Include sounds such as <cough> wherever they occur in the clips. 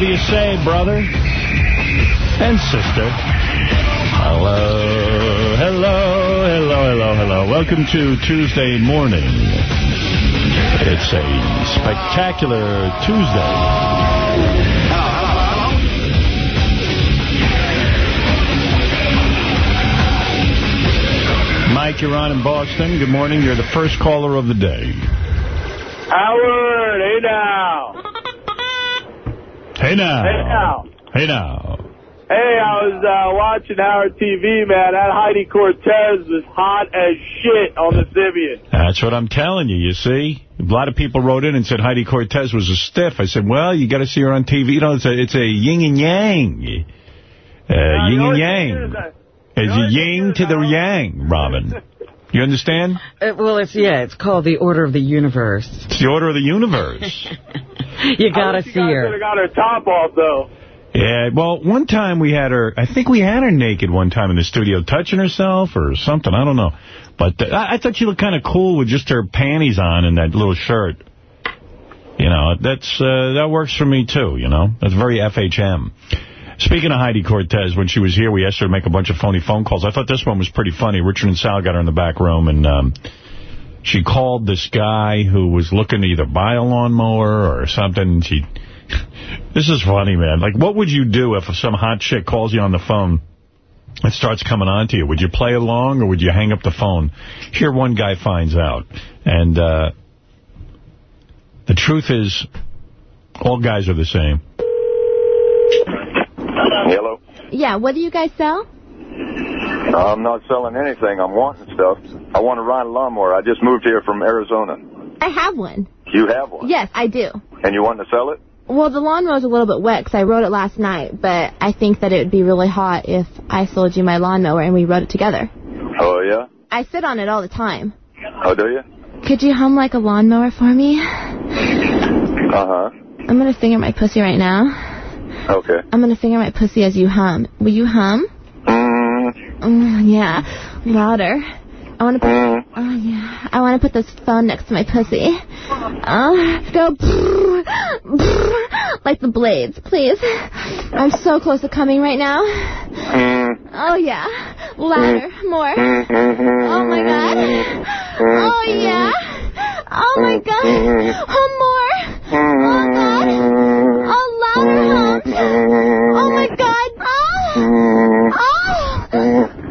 What do you say, brother and sister? Hello, hello, hello, hello, hello. Welcome to Tuesday morning. It's a spectacular Tuesday. Mike, you're on in Boston. Good morning. You're the first caller of the day. Howard, hey now. Hey now. Hey now. Hey now. Hey, I was uh, watching Howard TV, man. That Heidi Cortez was hot as shit on the Sybian. That's what I'm telling you, you see? A lot of people wrote in and said Heidi Cortez was a stiff. I said, well, you got to see her on TV. You know, it's a, it's a yin and yang. Uh, Now, yin and yang. It's a yin to the yang, Robin. <laughs> You understand? Uh, well, it's, yeah, it's called the Order of the Universe. It's the order of the universe. <laughs> You gotta wish you see guys her. could have got her top off, though. Yeah, well, one time we had her, I think we had her naked one time in the studio, touching herself or something, I don't know. But uh, I, I thought she looked kind of cool with just her panties on and that little shirt. You know, that's uh, that works for me, too, you know. That's very FHM. Speaking of Heidi Cortez, when she was here, we asked her to make a bunch of phony phone calls. I thought this one was pretty funny. Richard and Sal got her in the back room, and um, she called this guy who was looking to either buy a lawnmower or something. She, <laughs> This is funny, man. Like, what would you do if some hot chick calls you on the phone and starts coming on to you? Would you play along or would you hang up the phone? Here one guy finds out. And uh, the truth is, all guys are the same. Hello. Yeah, what do you guys sell? I'm not selling anything. I'm wanting stuff. I want to ride a lawnmower. I just moved here from Arizona. I have one. You have one. Yes, I do. And you want to sell it? Well, the lawnmower's a little bit wet because I rode it last night, but I think that it would be really hot if I sold you my lawnmower and we rode it together. Oh, yeah? I sit on it all the time. Oh, do you? Could you hum like a lawnmower for me? Uh-huh. I'm going to finger my pussy right now. Okay. I'm going to finger my pussy as you hum. Will you hum? Mm, Mm, yeah, louder. I want to put, mm. oh yeah, I want to put this phone next to my pussy. Oh, go like the blades, please. I'm so close to coming right now. Mm. Oh yeah, louder, more. Oh my god. Oh yeah. Oh my god. Hum more. Oh god. Oh louder, hum. Oh my god. Oh. Oh.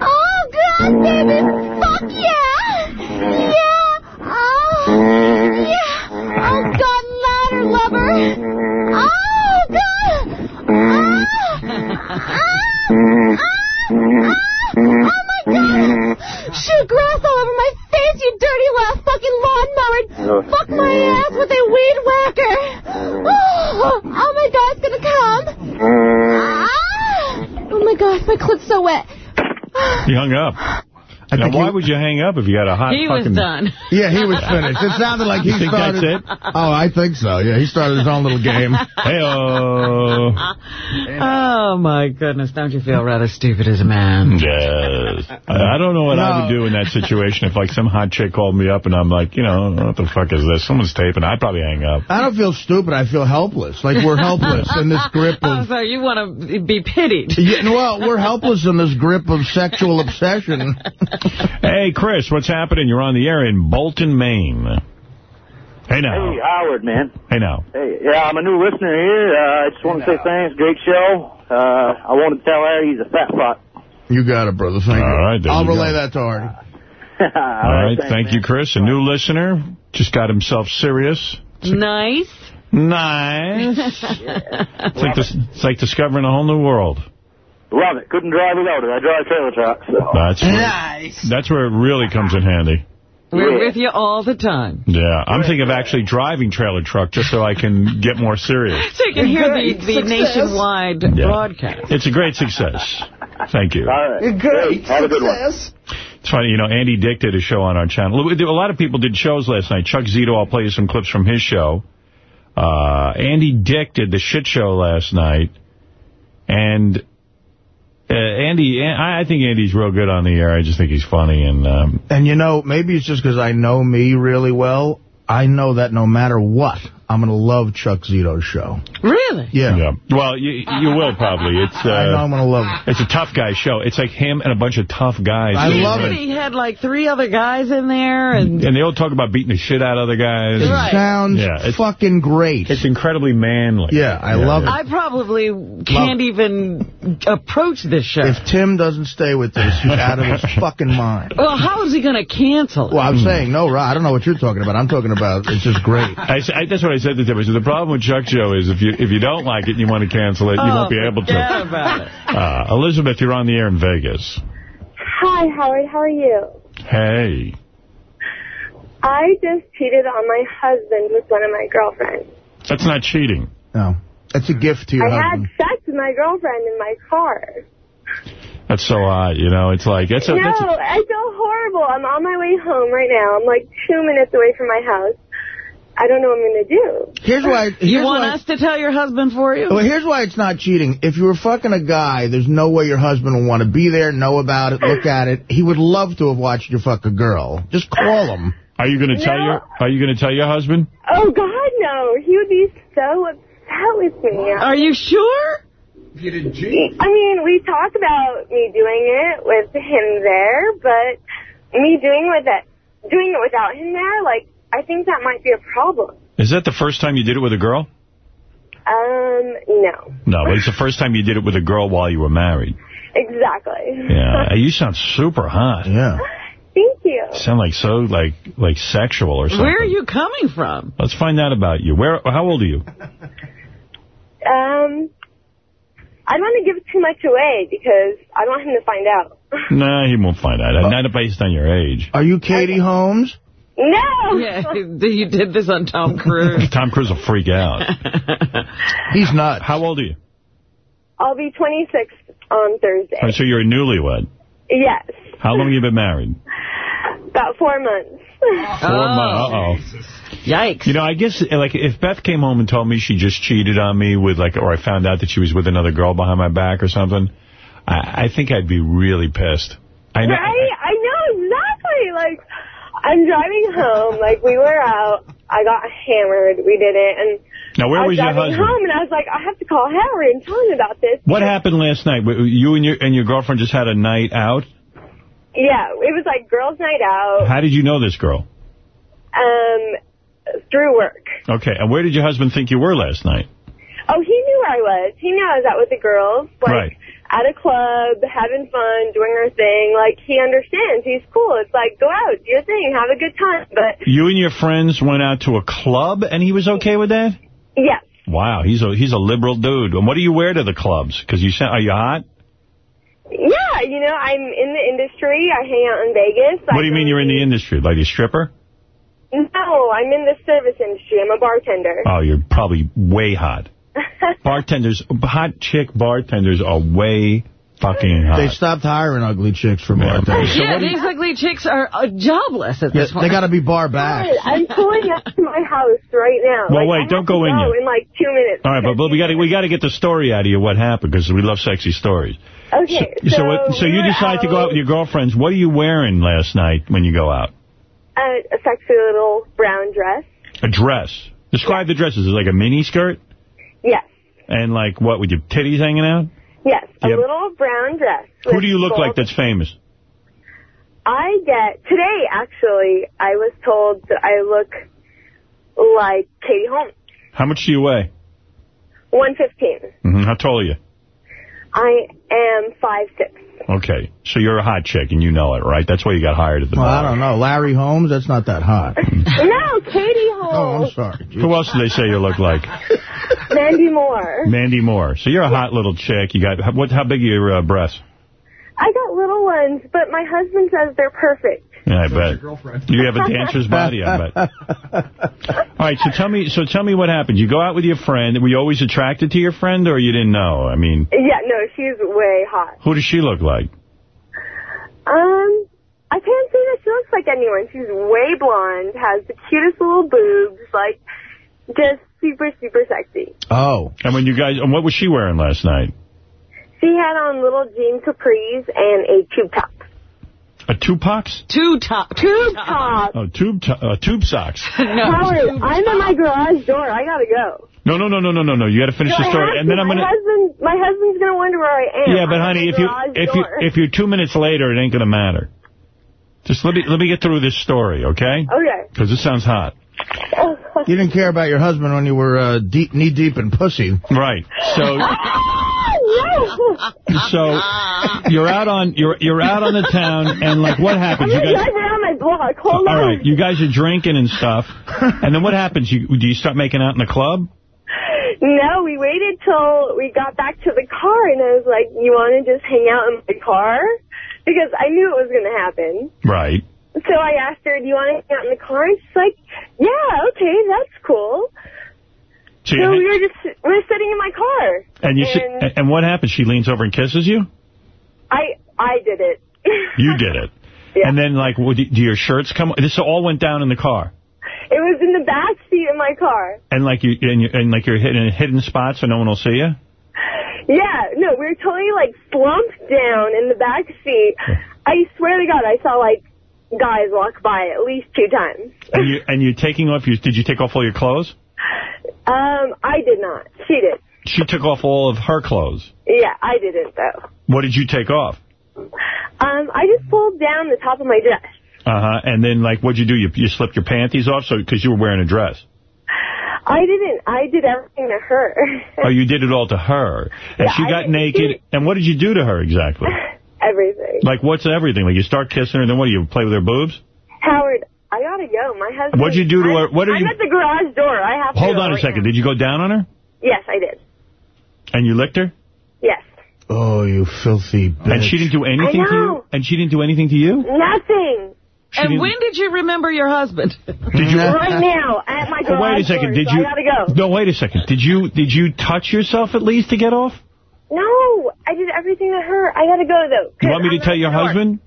Oh god, baby. Fuck yeah. Yeah. Oh. Yeah. Oh god, louder, lover. Oh god. Ah. Oh my god! Mm-hmm. Shoot grass all over my face, you dirty little fucking lawnmower! Fuck my ass with a weed whacker! Mm-hmm. Oh, oh my god, it's gonna come! Mm-hmm. Ah! Oh my god, my clit's so wet. He hung up. I Now, think why he- would you hang up if you got a hot He was fucking... done. <laughs> Yeah, he was finished. It sounded like he You think started. that's it? Oh, I think so. Yeah, he started his own little game. <laughs> Hey-oh. Oh, my goodness. Don't you feel rather stupid as a man? Yes. I I don't know what I would do in that situation if, like, some hot chick called me up and I'm like, you know, what the fuck is this? Someone's taping. I'd probably hang up. I don't feel stupid. I feel helpless. Like we're helpless in this grip Oh, <laughs> so you want to be pitied. Yeah, well, we're helpless in this grip of sexual obsession. Hey, Chris, what's happening? You're on the air in Bolton, Maine. Hey, now. Hey, Howard, man. Hey, now. Hey, yeah, I'm a new listener here. Uh, I just want to say thanks. Great show. Uh, I want to tell Larry he's a fat fuck. You got it, brother. Thank All you. right, there I'll you relay go. that to Artie. <laughs> All right, thank you, Chris. A new listener just got himself Sirius. Nice. Nice. <laughs> It's like, dis it's like discovering a whole new world. Love it. Couldn't drive without it. I drive trailer trucks. So. That's where, that's where it really comes in handy. We're with you all the time. Yeah, I'm thinking of actually driving trailer truck just so I can get more Sirius. So you can hear the, the nationwide Yeah. broadcast. It's a great success. Thank you. All right. Great. Have a good one. It's funny, you know, Andy Dick did a show on our channel. A lot of people did shows last night. Chuck Zito, I'll play you some clips from his show. Uh, Andy Dick did the shit show last night. And uh, Andy, I I think Andy's real good on the air. I just think he's funny. And um, And you know, maybe it's just because I know me really well. I know that no matter what, I'm going to love Chuck Zito's show. Really? Yeah. Yeah. Well, you you will probably. It's uh, I know I'm going to love it. it's a tough guy show. It's like him and a bunch of tough guys. I He love it. He had like three other guys in there, and And they all talk about beating the shit out of other guys. It Right. sounds Yeah, it's- fucking great. It's incredibly manly. Yeah, I love it. I probably can't even approach this show. If Tim doesn't stay with this, he's out of his <laughs> fucking mind. well, how is he going to cancel? Well, I'm saying, no, Rob, I don't know what you're talking about. I'm talking about it's just great. I, s- I- that's what I said to Tim. I said, the problem with Chuck Show is if you if you don't like it and you want to cancel it, you won't be able Oh, forget to. about it. <laughs> Uh, Elizabeth, you're on the air in Vegas. Hi, Howard. How are you? Hey. I just cheated on my husband with one of my girlfriends. That's not cheating. No. That's a gift to your I had sex with my girlfriend in my car. That's so odd, you know. It's like, that's a, no, that's a, I feel horrible. I'm on my way home right now. I'm like two minutes away from my house. I don't know what I'm going to do. Here's why. Here's You want why, us to tell your husband for you? Well, here's why it's not cheating. If you were fucking a guy, there's no way your husband will want to be there, know about it, look at it. He would love to have watched you fuck a girl. Just call him. are you going to tell your Are you going to tell your husband? Oh, God, no. He would be so upset with me. Are you sure? I mean, we talk about me doing it with him there, but me doing with it, doing it without him there, like, I think that might be a problem. Is that the first time you did it with a girl? Um, no. No, but it's the first time you did it with a girl while you were married. Exactly. Yeah. you sound super hot. Yeah. <laughs> Thank you. sound like so, like, like sexual or something. Where are you coming from? Let's find out about you. Where? How old are you? Um, I don't want to give too much away because I don't want him to find out. <laughs> Nah, he won't find out. Not based on your age. Are you Katie Holmes? No! Yeah, <laughs> you did this on Tom Cruise. <laughs> Tom Cruise will freak out. <laughs> He's not. How old are you? I'll be 26 on Thursday. Oh, so you're a newlywed. Yes. How long have you been married? About four months. Four oh. months. Uh-oh. Yikes. You know, I guess, like, if Beth came home and told me she just cheated on me with, like, or I found out that she was with another girl behind my back or something, I, I think I'd be really pissed. I know. Right? I know exactly. Like, I'm driving home. Like, we were out. I got hammered. We did it. And Now, where I was was your driving husband? home, and I was like, I have to call Howard and tell him about this. What happened last night? You and your and your girlfriend just had a night out? Yeah, it was like girls' night out How did you know this girl? um, through work. Okay, and where did your husband think you were last night? Oh, he knew where I was. He knew I was out with the girls. Like, Right. At a club, having fun, doing her thing. Like, he understands. He's cool. It's like, go out, do your thing, have a good time. But, You and your friends went out to a club, and he was okay with that? yes. Wow, he's a he's a liberal dude. And what do you wear to the clubs? Because you sound, are you hot? Yeah, you know, I'm in the industry. I hang out in Vegas. What do you mean you're in the industry? Like a stripper? No, I'm in the service industry. I'm a bartender. Oh, you're probably way hot. <laughs> Bartenders, hot chick bartenders are way fucking hot. They stopped hiring ugly chicks for Yeah. bartenders. yeah, these ugly chicks are uh, jobless at Yeah, this point. they got to be bar back. Good. I'm pulling up to my house right now. Well, like, wait, don't to go in yet. in like two minutes. All right, but, but we got to we got to get the story out of you. What happened? Because we love sexy stories. Okay, So, so, so, what, so you were decide to go out with your girlfriends. What are you wearing last night when you go out? a, a sexy little brown dress. A dress. Describe the dress. Is it like a mini skirt? Yes, And like what, with your titties hanging out? yes, a Yep. little brown dress. Who do you look gold- like that's famous? I get today. Actually, I was told that I look like Katie Holmes. How much do you weigh? One fifteen. hmm How tall are you? I am five six. Okay, so you're a hot chick and you know it, right? That's why you got hired at the Well, bar. I don't know. Larry Holmes, that's not that hot. <laughs> no, Katie Holmes. oh, I'm Holmes. sorry. Who else do they say you look like? Mandy Moore. Mandy Moore. So you're a hot little chick. You got what? How big are your uh, breasts? I got little ones, but my husband says they're perfect. Yeah, I bet. You have a dancer's body, I bet. <laughs> All right, so tell me, so tell me what happened. You go out with your friend. Were you always attracted to your friend, or you didn't know? I mean, Yeah, no, she's way hot. who does she look like? Um, I can't say that she looks like anyone. She's way blonde, has the cutest little boobs, like, just super, super sexy. Oh. And when you guys, and what was she wearing last night? She had on little jean capris and a tube top. A Tupac's? Two top. Tube top. Oh, tube to uh, tube socks. <laughs> no. Howard, I'm at my garage door. I gotta go. No, no, no, no, no, no, no. You got to finish the story, and to. then I'm gonna. husband, my husband's gonna wonder where I am. Yeah, but I'm honey, if you garage if you if you're two minutes later, it ain't gonna matter. Just let me let me get through this story, okay? Okay. Because this sounds hot. You didn't care about your husband when you were uh, deep, knee deep in pussy. Right. So <laughs> <laughs> so you're out on you're you're out on the town, and like what happens? I'm? You <laughs> guys. drive around my block. Hold All on. right, you guys are drinking and stuff, and then what happens? You do you start making out in the club? No, we waited till we got back to the car, and I was like, "You want to just hang out in my car?" Because I knew it was going to happen. Right. So I asked her, "Do you want to hang out in the car?" And she's like, "Yeah, okay, that's cool." So you, we were just we were sitting in my car. and you sit, and and what happens? She leans over and kisses you. I I did it. <laughs> You did it. Yeah. And then, like, would, do your shirts come? This all went down in the car, It was in the back seat of my car. and like you, and, you, and like you're hidden in a hidden spot so no one will see you. Yeah, no, we were totally like slumped down in the back seat. I swear to God, I saw like guys walk by at least two times. And you and you're taking off. your did you take off all your clothes? <laughs> Um, I did not. She did. She took off all of her clothes. Yeah, I didn't though. What did you take off? Um, I just pulled down the top of my dress. Uh huh. And then, like, what'd you do? You you slipped your panties off so because you were wearing a dress. I didn't. I did everything to her. Oh, you did it all to her, and Yeah, she got naked. And what did you do to her exactly? <laughs> everything. Like, what's everything? Like, you start kissing her, and then what? Do you play with her boobs? Howard, I gotta go. My husband. What'd you do to I'm, her? What are I'm you- at the garage door. I have to Hold go on a second. now. Did you go down on her? Yes, I did. And you licked her? Yes. Oh, you filthy bitch. And she didn't do anything I to you? And she didn't do anything to you? Nothing. She And didn't- when did you remember your husband? Did you... Right now, at my Oh, wait a second. door, Did so you? I gotta go. No, wait a second. Did you did you touch yourself at least to get off? No, I did everything to her. I gotta go though. You want me to tell your husband?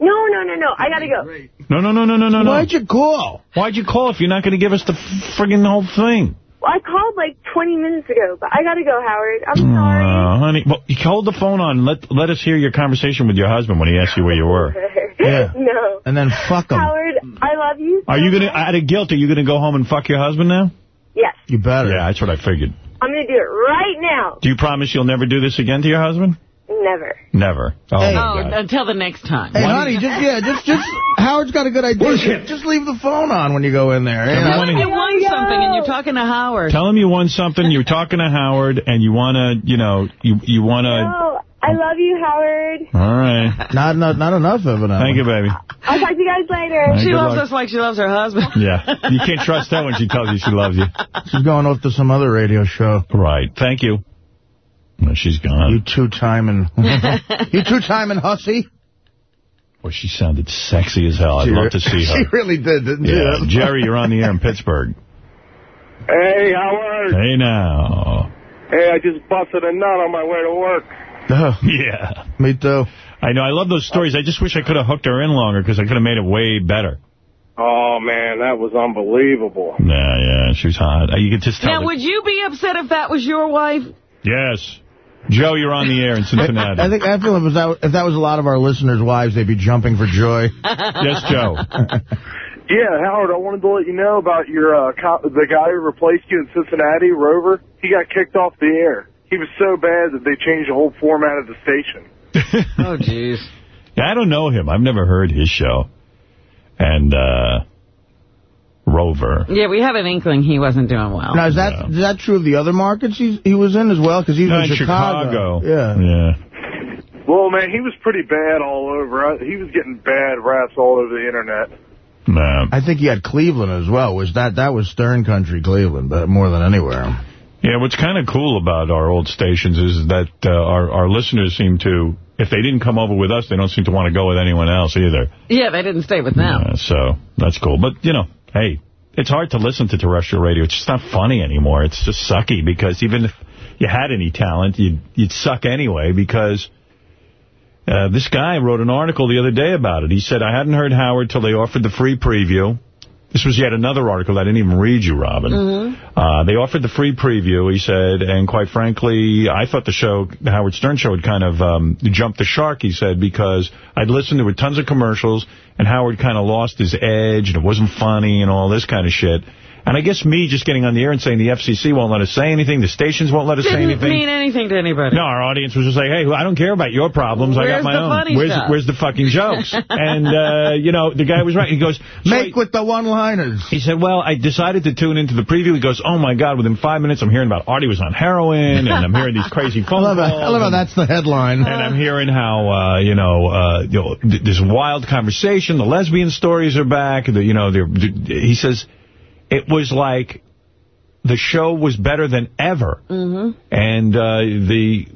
No, no, no, no. I gotta go. No, no, no, no, no, no, no. Why'd you call? Why'd you call if you're not going to give us the friggin' whole thing? Well, I called like 20 minutes ago, but I gotta go, Howard. I'm sorry. Uh, honey, well, you hold the phone on. Let let us hear your conversation with your husband when he asks you where you were. <laughs> Yeah. no. And then fuck him. Howard, I love you. so Are you going to, much. out of guilt, are you going to go home and fuck your husband now? Yes. You better. Yeah, that's what I figured. I'm gonna do it right now. Do you promise you'll never do this again to your husband? Never. Never. Oh, Hey. Oh, until the next time. Hey, honey, just, yeah, just, just, Howard's got a good idea. Just, just leave the phone on when you go in there. you know? You won something and you're talking to Howard. Tell him you won something. You're talking to Howard, and you want to, you know, you you want to. Oh, I love you, Howard. All right. Not, not, not enough of it. Thank you, baby. I'll talk to you guys later. Hey, She loves luck. us like she loves her husband. Yeah. You can't trust her when she tells you she loves you. She's going off to some other radio show. Right. Thank you. No, she's You gone. two-timing, <laughs> you two-timing hussy. Boy, she sounded sexy as hell. I'd She love to see her. <laughs> She really did, didn't Yeah. she? Jerry, you're on the air in Pittsburgh. Hey, Howard. Hey, now. Hey, I just busted a nut on my way to work. <laughs> Oh, Yeah. me too. I know. I love those stories. I just wish I could have hooked her in longer because I could have made it way better. Oh, man, that was unbelievable. Yeah, yeah. She was hot. Uh, You could just tell. Now, would you be upset if that was your wife? Yes. Joe, you're on the air in Cincinnati. I think I feel if, that, if that was a lot of our listeners' wives, they'd be jumping for joy. <laughs> yes, Joe. <laughs> Yeah, Howard, I wanted to let you know about your uh, co- the guy who replaced you in Cincinnati, Rover. He got kicked off the air. He was so bad that they changed the whole format of the station. <laughs> Oh, jeez. Yeah, I don't know him. I've never heard his show. And, uh, Rover. Yeah, we have an inkling he wasn't doing well. Now, is that Yeah. is that true of the other markets he's, he was in as well? Because he was No, in in Chicago. Yeah. Yeah. Well, man, he was pretty bad all over. He was getting bad raps all over the internet. Nah. I think he had Cleveland as well. Was that that was Stern Country, Cleveland, but more than anywhere. Yeah, what's kind of cool about our old stations is that uh, our, our listeners seem to, if they didn't come over with us, they don't seem to want to go with anyone else either. Yeah, they didn't stay with them. Uh, so that's cool. But, you know, hey, it's hard to listen to terrestrial radio. It's just not funny anymore. It's just sucky because even if you had any talent, you'd, you'd suck anyway because uh, this guy wrote an article the other day about it. He said, I hadn't heard Howard till they offered the free preview. This was yet another article I didn't even read you, Robin. Mm-hmm. Uh, they offered the free preview, he said, and quite frankly, I thought the show, the Howard Stern show, had kind of um, jumped the shark, he said, because I'd listened to tons of commercials, and Howard kind of lost his edge, and it wasn't funny, and all this kind of shit. And I guess me just getting on the air and saying the FCC won't let us say anything, the stations won't let us Didn't say anything. mean anything to anybody. No, our audience was just like, hey, I don't care about your problems. I got my the own. funny where's, stuff? where's the fucking jokes? <laughs> and, uh, you know, the guy was right. He goes, so Make I- with the one-liners. he said, well, I decided to tune into the preview. He goes, oh, my God, within five minutes, I'm hearing about Artie was on heroin, and I'm hearing these crazy I <laughs> phone love, calls. it. I love how that's the headline. and I'm hearing how, uh, you know, uh, you know th this wild conversation, the lesbian stories are back. The, you know, they're, he says it was like the show was better than ever. Mm-hmm. And uh, the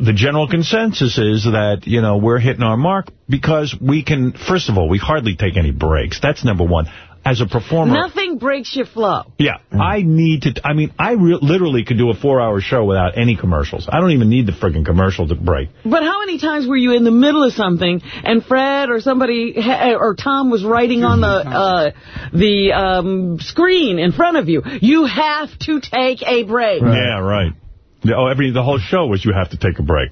the general consensus is that, you know, we're hitting our mark because we can, first of all, we hardly take any breaks. That's number one. As a performer... Nothing breaks your flow. Yeah, I need to, I mean, I re literally could do a four-hour show without any commercials. I don't even need the friggin' commercial to break. But how many times were you in the middle of something and Fred or somebody ha- or Tom was writing on the uh, the um, screen in front of you? You have to take a break. Yeah, right. Yeah, Oh, every the whole show was you have to take a break.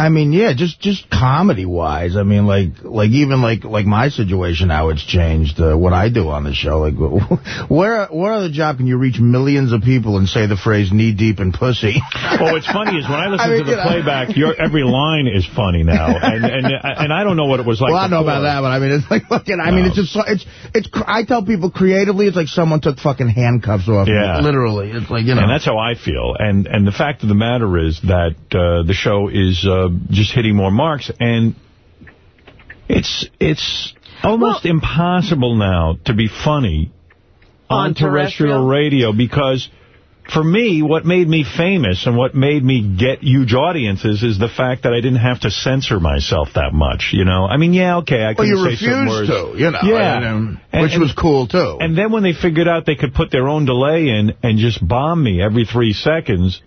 I mean, yeah, just just comedy wise. I mean, like like even like like my situation, how it's changed. Uh, what I do on the show, like <laughs> where what other job can you reach millions of people and say the phrase knee deep in pussy? Well, what's funny is when I <laughs> listen I mean, to the you know. playback, your every line is funny now, <laughs> and and and I don't know what it was like. well, I know about that, but I mean, it's like fucking. I mean, No. it's just it's it's. I tell people creatively, it's like someone took fucking handcuffs off. me, Yeah. literally. It's like you know. And that's how I feel. And and the fact of the matter is that uh, the show is uh, just hitting more marks, and it's it's almost impossible now to be funny on, On terrestrial terrestrial? radio because. For me, what made me famous and what made me get huge audiences is the fact that I didn't have to censor myself that much, you know? I mean, yeah, okay, I well, could you say some refused words. to, you know. Yeah. and, um, And- which and- was cool too. And then when they figured out they could put their own delay in and just bomb me every three seconds,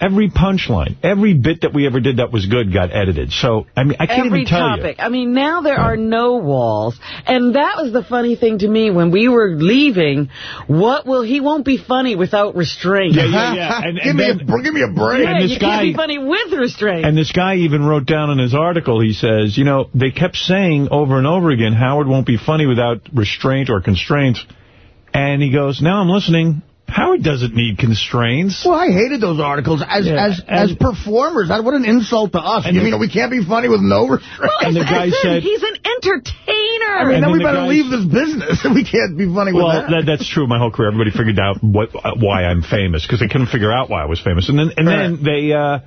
every punchline, every bit that we ever did that was good got edited. So, I mean, I can't Every even tell you topic. I mean, now there are no walls. And that was the funny thing to me when we were leaving. What will, he won't be funny without restraint. Yeah, yeah, yeah. <laughs> And, give and me then- a give me a break. Yeah, and this you guy- can't be funny with restraint. And this guy even wrote down in his article, he says, you know, they kept saying over and over again, Howard won't be funny without restraint or constraints. And he goes, now I'm listening. Howard doesn't need constraints. Well, I hated those articles as Yeah, as and- as performers. That what an insult to us. And you the- mean we can't be funny with no restraint? well, and the guy I said- he's an entertainer. I mean, And then then we the better guys- leave this business. <laughs> we can't be funny with Well, that. that, that's true. My whole career, everybody figured out what uh, why I'm famous because they couldn't figure out why I was famous. And then and then they uh,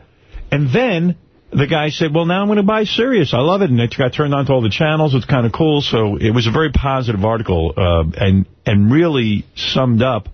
and then the guy said, "Well, now I'm going to buy Sirius. I love it." And it got turned on to all the channels. It's kind of cool. So it was a very positive article uh, and and really summed up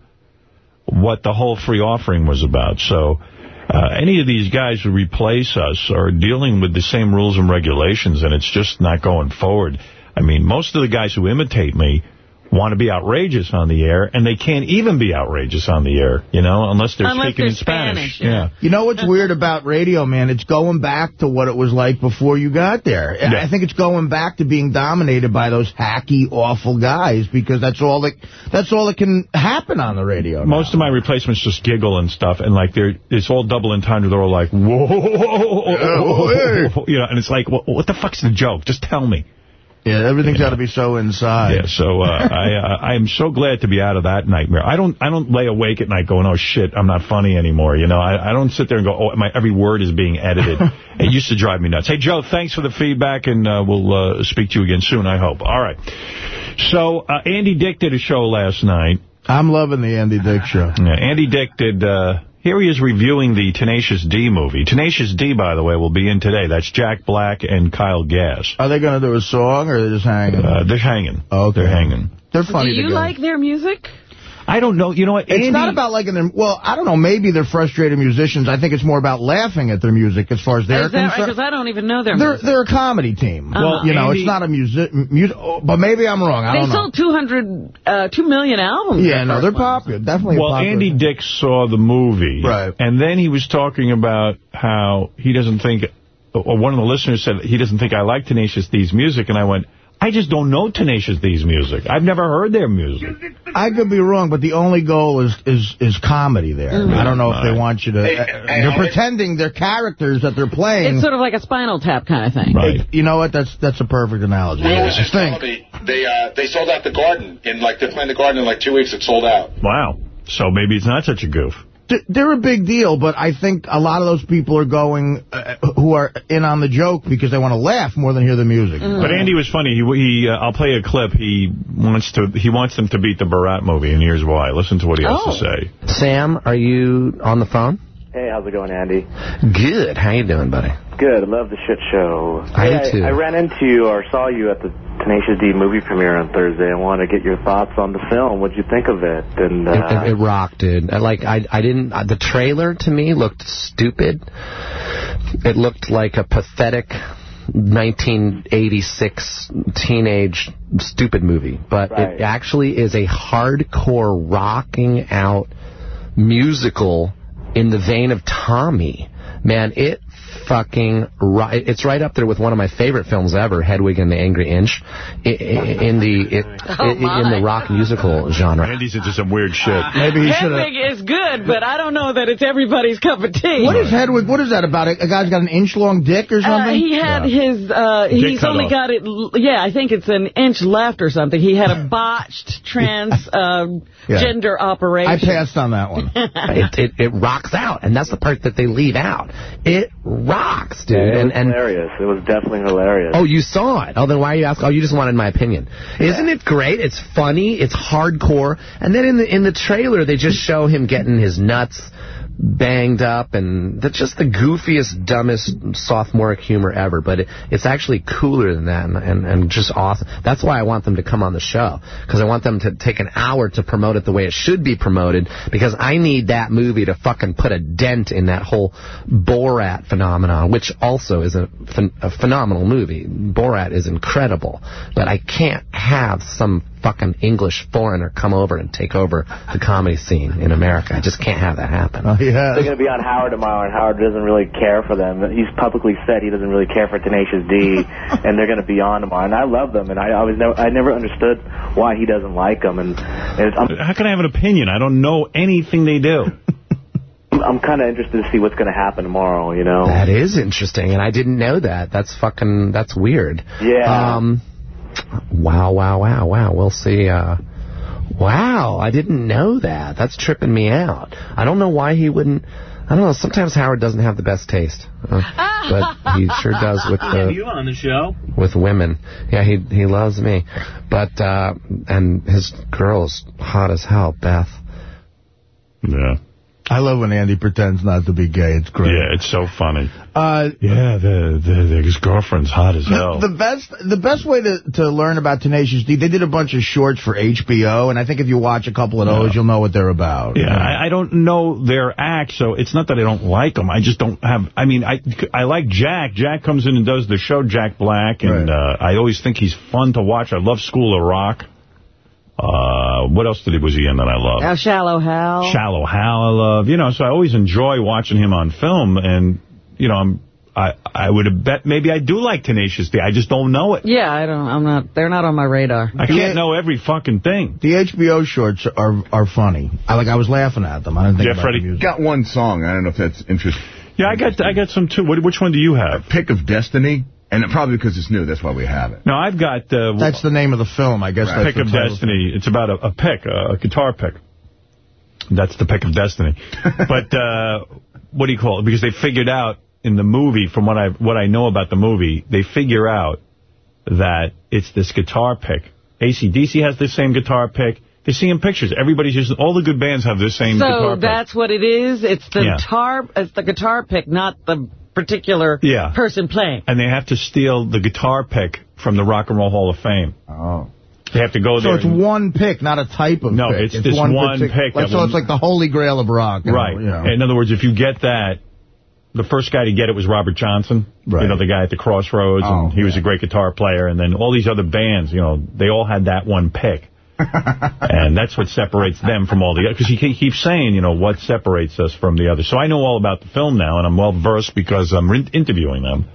what the whole free offering was about. So. Uh, any of these guys who replace us are dealing with the same rules and regulations, and it's just not going forward. I mean, most of the guys who imitate me want to be outrageous on the air, and they can't even be outrageous on the air, you know, unless they're Unless speaking they're in Spanish. Spanish, yeah. You know what's weird about radio, man? It's going back to what it was like before you got there. Yeah. I think it's going back to being dominated by those hacky, awful guys because that's all that that's all that can happen on the radio. now. Most of my replacements just giggle and stuff, and like they're it's all double entendre. They're all like, whoa, oh, hey. you know, and it's like, what, what the fuck's the joke? Just tell me. Yeah, everything's got to be so inside. Yeah, so uh, <laughs> I uh, I am so glad to be out of that nightmare. I don't I don't lay awake at night going, oh shit, I'm not funny anymore. You know, I, I don't sit there and go, oh, my every word is being edited. <laughs> it used to drive me nuts. Hey Joe, thanks for the feedback, and uh, we'll uh, speak to you again soon. I hope. All right. So uh, Andy Dick did a show last night. I'm loving the Andy Dick show. Yeah, Andy Dick did. Here he is reviewing the Tenacious D movie. Tenacious D, by the way, will be in today. That's Jack Black and Kyle Gass. Are they going to do a song or are they just hanging? Uh, they're hanging. Okay. They're hanging. They're funny Do funny you together. like their music? I don't know. You know what? It's Andy, not about liking them. Well, I don't know. Maybe they're frustrated musicians. I think it's more about laughing at their music as far as they're Is that concerned. Because I don't even know their They're music. they're a comedy team. Well, you know, Andy- it's not a music, music. oh, but maybe I'm wrong. I They don't know. sold 200, uh, 2 million albums. yeah, no, they're one. popular. Definitely. a Well, popular Andy thing. Dick saw the movie. Right. And then he was talking about how he doesn't think, or one of the listeners said he doesn't think I like Tenacious D's music. And I went, I just don't know Tenacious D's music. I've never heard their music. I could be wrong, but the only goal is is is comedy there. Mm-hmm. I don't know if they want you to... Hey, uh, hey, they're pretending they're characters that they're playing. It's sort of like a Spinal Tap kind of thing. Right. You know what? That's that's a perfect analogy. Will was just telling think. they uh, they sold out the Garden in like they're playing the Garden in like two weeks. It sold out. Wow. So maybe it's not such a goof. Th- They're a big deal, but I think a lot of those people are going, uh, who are in on the joke because they want to laugh more than hear the music. But Andy was funny. He, he uh, I'll play a clip. He wants to. He wants them to beat the Borat movie, and here's why. Listen to what he has Oh. to say. Sam, are you on the phone? Hey, how's it going, Andy? Good. How you doing, buddy? Good. I love the shit show. I Hey, do, too. I, ran into you or saw you at the Tenacious D movie premiere on Thursday. I want to get your thoughts on the film. What'd you think of it? And uh, It, it, it rocked, dude. I, like I, I didn't. Uh, the trailer to me looked stupid. It looked like a pathetic 1986 teenage stupid movie, but Right. it actually is a hardcore rocking out musical in the vein of Tommy. Man, it fucking ri- it's right up there with one of my favorite films ever, Hedwig and the Angry Inch, i- i- in the it, Oh, in the rock musical genre. Andy's into some weird shit. <laughs> Maybe he should. Hedwig is good, but I don't know that it's everybody's cup of tea. What is Hedwig? What is that about? A, a guy's got an inch-long dick or Uh, something? he had his, uh, he's only off. got it, yeah, I think it's an inch left or something. He had a <laughs> botched trans, uh, <laughs> Yeah. gender operation. I passed on that one. it, it it rocks out, and that's the part that they leave out. It rocks, dude. it was and and hilarious. It was definitely hilarious. oh, you saw it. Oh, then why are you asking? Oh, you just wanted my opinion. Isn't it great? It's funny. It's hardcore. And then in the in the trailer, they just show him getting his nuts banged up and that's just the goofiest dumbest sophomoric humor ever but it, it's actually cooler than that and, and, and just awesome. That's why i want them to come on the show because i want them to take an hour to promote it the way it should be promoted because i need that movie to fucking put a dent in that whole borat phenomenon which also is a, phen- a phenomenal movie. Borat is incredible but i can't have some fucking english foreigner come over and take over the comedy scene in america i just can't have that happen Oh, yeah. They're going to be on Howard tomorrow, and Howard doesn't really care for them. He's publicly said he doesn't really care for Tenacious D, <laughs> and they're going to be on tomorrow. And I love them, and I I was never, I never understood why he doesn't like them. And, and it's, I'm, How can I have an opinion? I don't know anything they do. <laughs> I'm kind of interested to see what's going to happen tomorrow. You know? That is interesting, and I didn't know that. That's fucking, that's weird. Yeah. Um, wow, wow, wow, wow. We'll see. Uh, wow, I didn't know that. That's tripping me out. I don't know why he wouldn't. I don't know. Sometimes Howard doesn't have the best taste, uh, but he <laughs> sure does with Have the you on the show? with women. Yeah, he he loves me, but uh, and his girl's hot as hell, Beth. Yeah. I love when Andy pretends not to be gay. It's great. Yeah, it's so funny. Uh, Yeah, the, the, the his girlfriend's hot as hell. The best the best way to, to learn about Tenacious D, they did a bunch of shorts for HBO, and I think if you watch a couple of those, you'll know what they're about. Yeah, I, I don't know their act, so it's not that I don't like them. I just don't have. I mean, I I like Jack. Jack comes in and does the show, Jack Black, and uh, I always think he's fun to watch. I love School of Rock. Uh, what else did he was he in that I love? Uh, Shallow Hal. Shallow Hal, I love. You know, so I always enjoy watching him on film, and you know, I'm. I I would have bet maybe I do like Tenacious D. I just don't know it. Yeah, I don't, I'm not, they're not on my radar. I can't know every fucking thing. The HBO shorts are are funny. I like I was laughing at them. I didn't think Yeah, about Freddie. the music. Got one song. I don't know if that's interesting. Yeah, I got I got some too. What, which one do you have? Pick of Destiny. And probably because it's new, that's why we have it. No, I've got uh, That's the name of the film, I guess. Right. Pick of title. Destiny. It's about a, a pick, a, a guitar pick. That's the pick of Destiny. <laughs> but uh, what do you call it? Because they figured out in the movie, from what I what I know about the movie, they figure out that it's this guitar pick. ACDC has the same guitar pick. They're seeing pictures. Everybody's using, all the good bands have the same So guitar pick. that's what it is? It's the Yeah. guitar, it's the guitar pick, not the particular Yeah. person playing. And they have to steal the guitar pick from the Rock and Roll Hall of Fame. Oh. They have to go So there. So it's one pick, not a type of No, pick. it's this one partic- pick Like, so it's like the holy grail of rock. you know, Right. you know. In other words, if you get that, the first guy to get it was Robert Johnson. Right. You know, the guy at the Crossroads, Oh, and he was a great guitar player. And then all these other bands, you know, they all had that one pick. And that's what separates them from all the other. Because he keeps saying, you know, what separates us from the others. So I know all about the film now, and I'm well-versed because I'm in- interviewing them.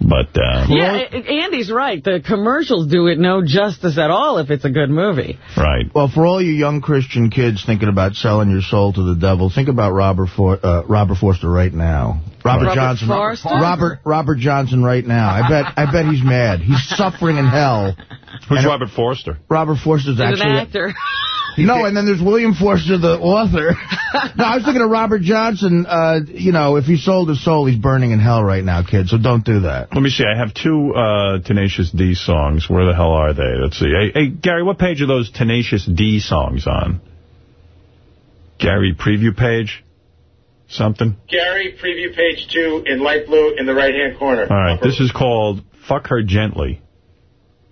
But, uh, Yeah, A- Andy's right. The commercials do it no justice at all if it's a good movie. Right. Well, for all you young Christian kids thinking about selling your soul to the devil, think about Robert For uh, Robert Forster right now. Robert, Robert Johnson. Forster? Robert Robert Johnson right now. I bet I bet he's mad. He's suffering in hell. Who's And- Robert Forster? Robert Forster's He's actually an actor. <laughs> No, and then there's William Forster, the author. <laughs> no, I was thinking of Robert Johnson. Uh, you know, if he sold his soul, he's burning in hell right now, kid. So don't do that. Let me see. I have two uh, Tenacious D songs. Where the hell are they? Let's see. Hey, hey, Gary, what page are those Tenacious D songs on? Gary, preview page? Something? Gary, preview page two in light blue in the right-hand corner. All right. This is called Fuck Her Gently.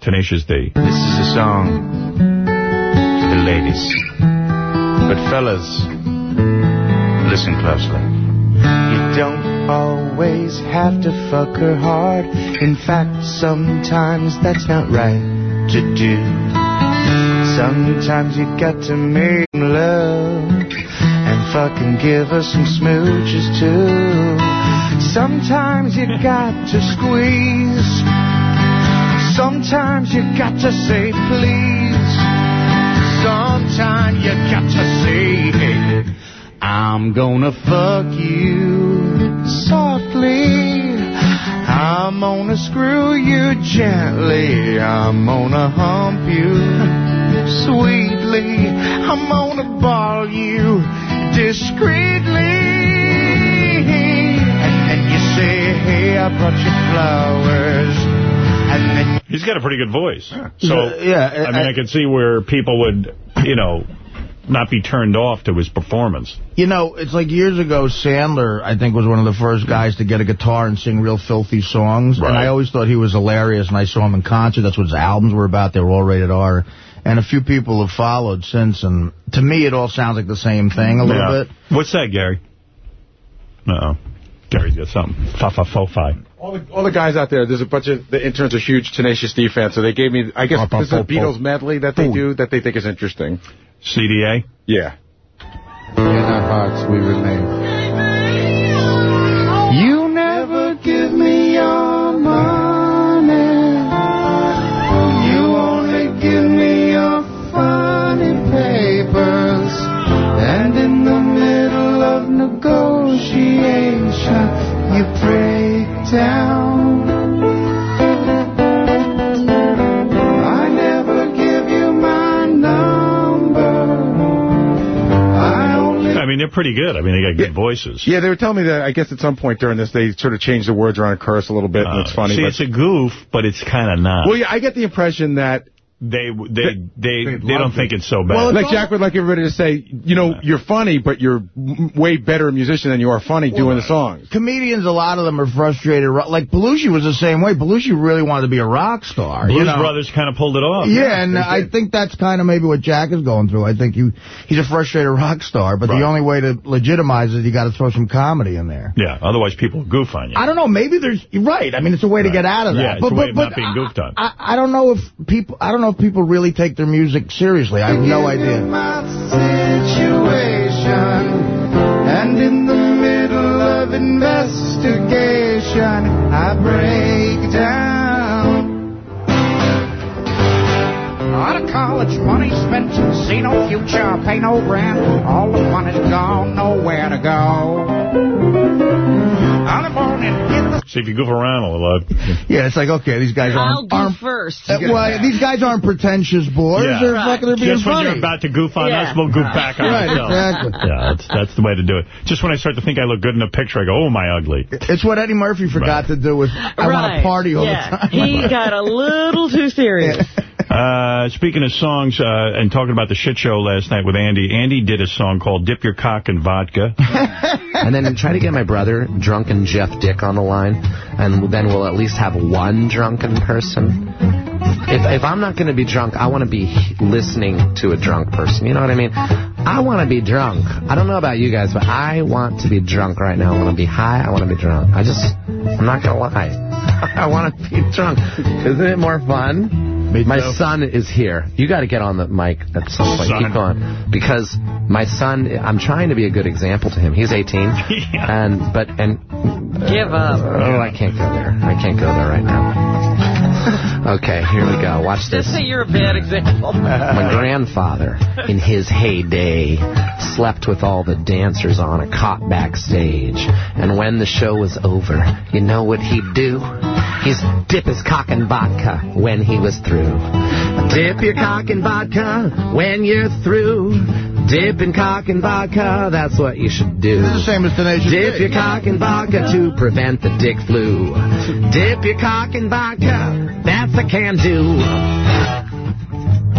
Tenacious D. This is a song for the ladies. But fellas, listen closely. You don't always have to fuck her hard. In fact, sometimes that's not right to do. Sometimes you got to make love and fucking give her some smooches too. Sometimes you got to squeeze. Sometimes you got to say please. Sometimes you got to say, I'm gonna fuck you softly. I'm gonna screw you gently. I'm gonna hump you sweetly. I'm gonna ball you discreetly. And then you say, hey, I brought you flowers. And then He's got a pretty good voice. So, Yeah, I mean, I, could see where people would, you know, not be turned off to his performance. You know, it's like years ago, Sandler, I think, was one of the first guys to get a guitar and sing real filthy songs. And I always thought he was hilarious, and I saw him in concert. That's what his albums were about. They were all rated R. And a few people have followed since, and to me, it all sounds like the same thing a little Yeah. bit. What's that, Gary? Uh-oh. Gary's got something. Fa-fa-fo-fi. All the, all the guys out there, there's a bunch of, the interns are huge Tenacious D fans, so they gave me, I guess this is a Beatles medley that they do that they think is interesting. CDA? Yeah. In our hearts we remain. I mean, they're pretty good. I mean, they got good voices. Yeah, they were telling me that I guess at some point during this they sort of changed the words around a curse a little bit, and it's funny. Uh, See, but, it's a goof, but it's kind of not. well, yeah, I get the impression that they they they they don't think it's so bad. Well, like Jack would like everybody to say, you know, you're funny, but you're m- way better a musician than you are funny doing the songs. Comedians, a lot of them are frustrated. Like, Belushi was the same way. Belushi really wanted to be a rock star. Blues you know? Brothers kind of pulled it off. Yeah, and I think that's kind of maybe what Jack is going through. I think you, he's a frustrated rock star, but the only way to legitimize it, you got to throw some comedy in there. Yeah, otherwise people goof on you. I don't know. Maybe there's right. I mean, it's a way to get out of that. Yeah, it's but, a way but, of but not being goofed on. I, I don't know if people. I don't know if people really take their music seriously. I have no idea. my situation. And in the middle of investigation, I break down. Lot of college money spent, see no future, pay no rent. All the money's gone, nowhere to go. On the morning, in the See, if you goof around a little, Yeah, it's like okay, these guys aren't. go aren't first. uh, well, these guys aren't pretentious boys. Yeah. They're Right. fucking. They're being just when funny. you're about to goof on Yeah. us, we'll goof back on Right, ourselves. exactly. Yeah, that's, that's the way to do it. Just when I start to think I look good in a picture, I go, oh, my ugly. It's what Eddie Murphy forgot to do with I want Right. to party all yeah. the time. He got a little too serious. <laughs> Uh, speaking of songs uh, and talking about the shit show last night with Andy, Andy did a song called Dip Your Cock in Vodka. <laughs> and then try to get my brother, drunken Jeff Dick, on the line, and then we'll at least have one drunken person. If, if I'm not going to be drunk, I want to be listening to a drunk person. You know what I mean? I want to be drunk. I don't know about you guys, but I want to be drunk right now. I want to be high. I want to be drunk. I just, I'm not going to lie. <laughs> I want to be drunk. Isn't it more fun? My son is here. You got to get on the mic at some point. Son. Keep going. Because my son, I'm trying to be a good example to him. He's 18. <laughs> And, but, and. Give up. Oh, I can't go there. I can't go there right now. Okay, here we go. Watch this. Just say you're a bad example. My grandfather, in his heyday, slept with all the dancers on a cot backstage. And when the show was over, you know what he'd do? He'd dip his cock in vodka when he was through. Dip your cock in vodka when you're through. Dip in cock and vodka, that's what you should do. It's the same as Tenacious Dip your cock in vodka to prevent the dick flu. Dip your cock in vodka, that's a can do.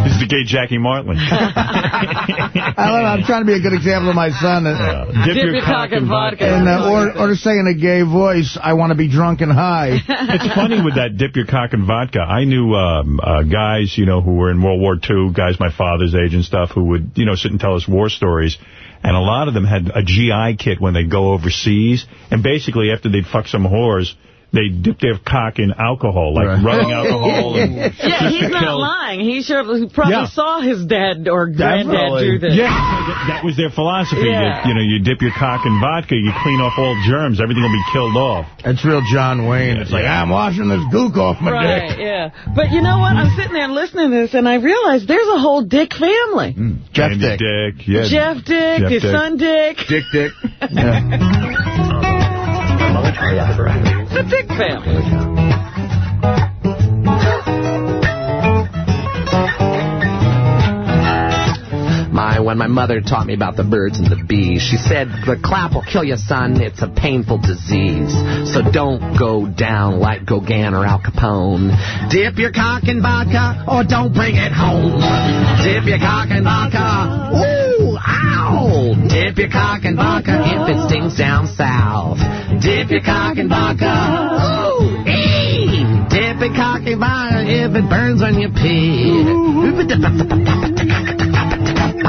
This is the gay Jackie Martling. <laughs> I love it. I'm trying to be a good example of my son. Uh, Dip your cock in vodka. And, uh, or, or to say in a gay voice, I want to be drunk and high. <laughs> it's funny with that dip your cock in vodka. I knew um, uh, guys, you know, who were in World War II, guys my father's age and stuff, who would, you know, sit and tell us war stories. And a lot of them had a GI kit when they go overseas. And basically, after they'd fuck some whores, they dip their cock in alcohol, like rubbing <laughs> alcohol. And, Yeah, just he's not kill- lying. He sure probably Yeah. saw his dad or granddad do this. Yeah, that- that was their philosophy. Yeah. That, you know, you dip your cock in vodka, you clean off all germs, everything will be killed off. It's real John Wayne. It's like, I'm washing this gook off my Right, dick. yeah. But you know what? I'm sitting there listening to this, and I realize there's a whole Dick family. Mm. Jeff Andy Dick. Dick. Yeah. Jeff Dick, Jeff his Dick. son Dick. Dick Dick. <laughs> <laughs> the Dick family. When my mother taught me about the birds and the bees, she said, the clap will kill you, son. It's a painful disease. So don't go down like Gauguin or Al Capone. Dip your cock in vodka or don't bring it home. Dip your cock in vodka. Ooh, ow. Dip your cock in vodka if it stings down south. Dip your cock in vodka. Ooh, ee. Dip your cock in vodka if it burns when you pee. A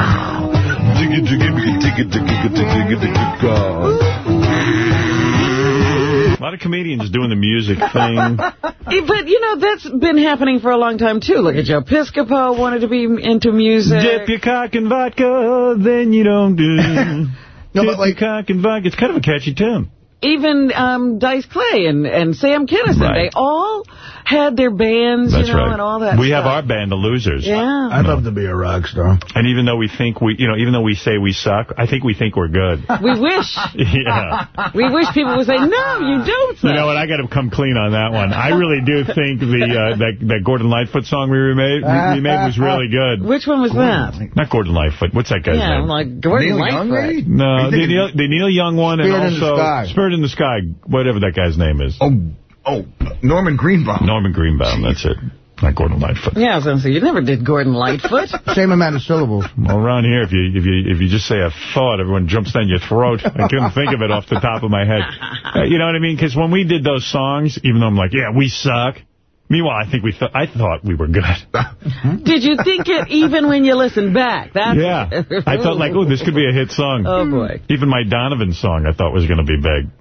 lot of comedians doing the music thing. Eh, But, you know, that's been happening for a long time, too. Look at Joe Piscopo wanted to be into music. Dip your cock in vodka, then you don't do. No, Dip but like, your cock in vodka. It's kind of a catchy tune. Even um, Dice Clay and, and Sam Kinison, Right. they all had their bands, That's you know, right. and all that we have our band, the Losers. Yeah. I'd love to be a rock star. And even though we think we, you know, even though we say we suck, I think we think we're good. <laughs> We wish. <laughs> yeah. We wish people would say, no, you don't suck. You know what? I got to come clean on that one. I really do think the uh, that that Gordon Lightfoot song we remade we, we made was really good. Which one was that? Not Gordon Lightfoot. What's that guy's Yeah, name? I'm like, Gordon Neil Lightfoot. maybe? no, the Neil, the Neil Young one, Spirit in and the also Sky. Spirit in the Sky, whatever that guy's name is. Oh, oh, Norman Greenbaum. Norman Greenbaum. That's it. Not Gordon Lightfoot. Yeah, I was going to say, you never did Gordon Lightfoot. <laughs> Same amount of syllables. Well, around here, if you if you if you just say a thought, everyone jumps down your throat. I couldn't think of it off the top of my head. <laughs> Uh, you know what I mean? Because when we did those songs, even though I'm like, yeah, we suck. Meanwhile, I think we th I thought we were good. <laughs> Did you think it even when you listened back? That's yeah, I thought like, oh, this could be a hit song. Oh, boy. Even my Donovan song, I thought was going to be big.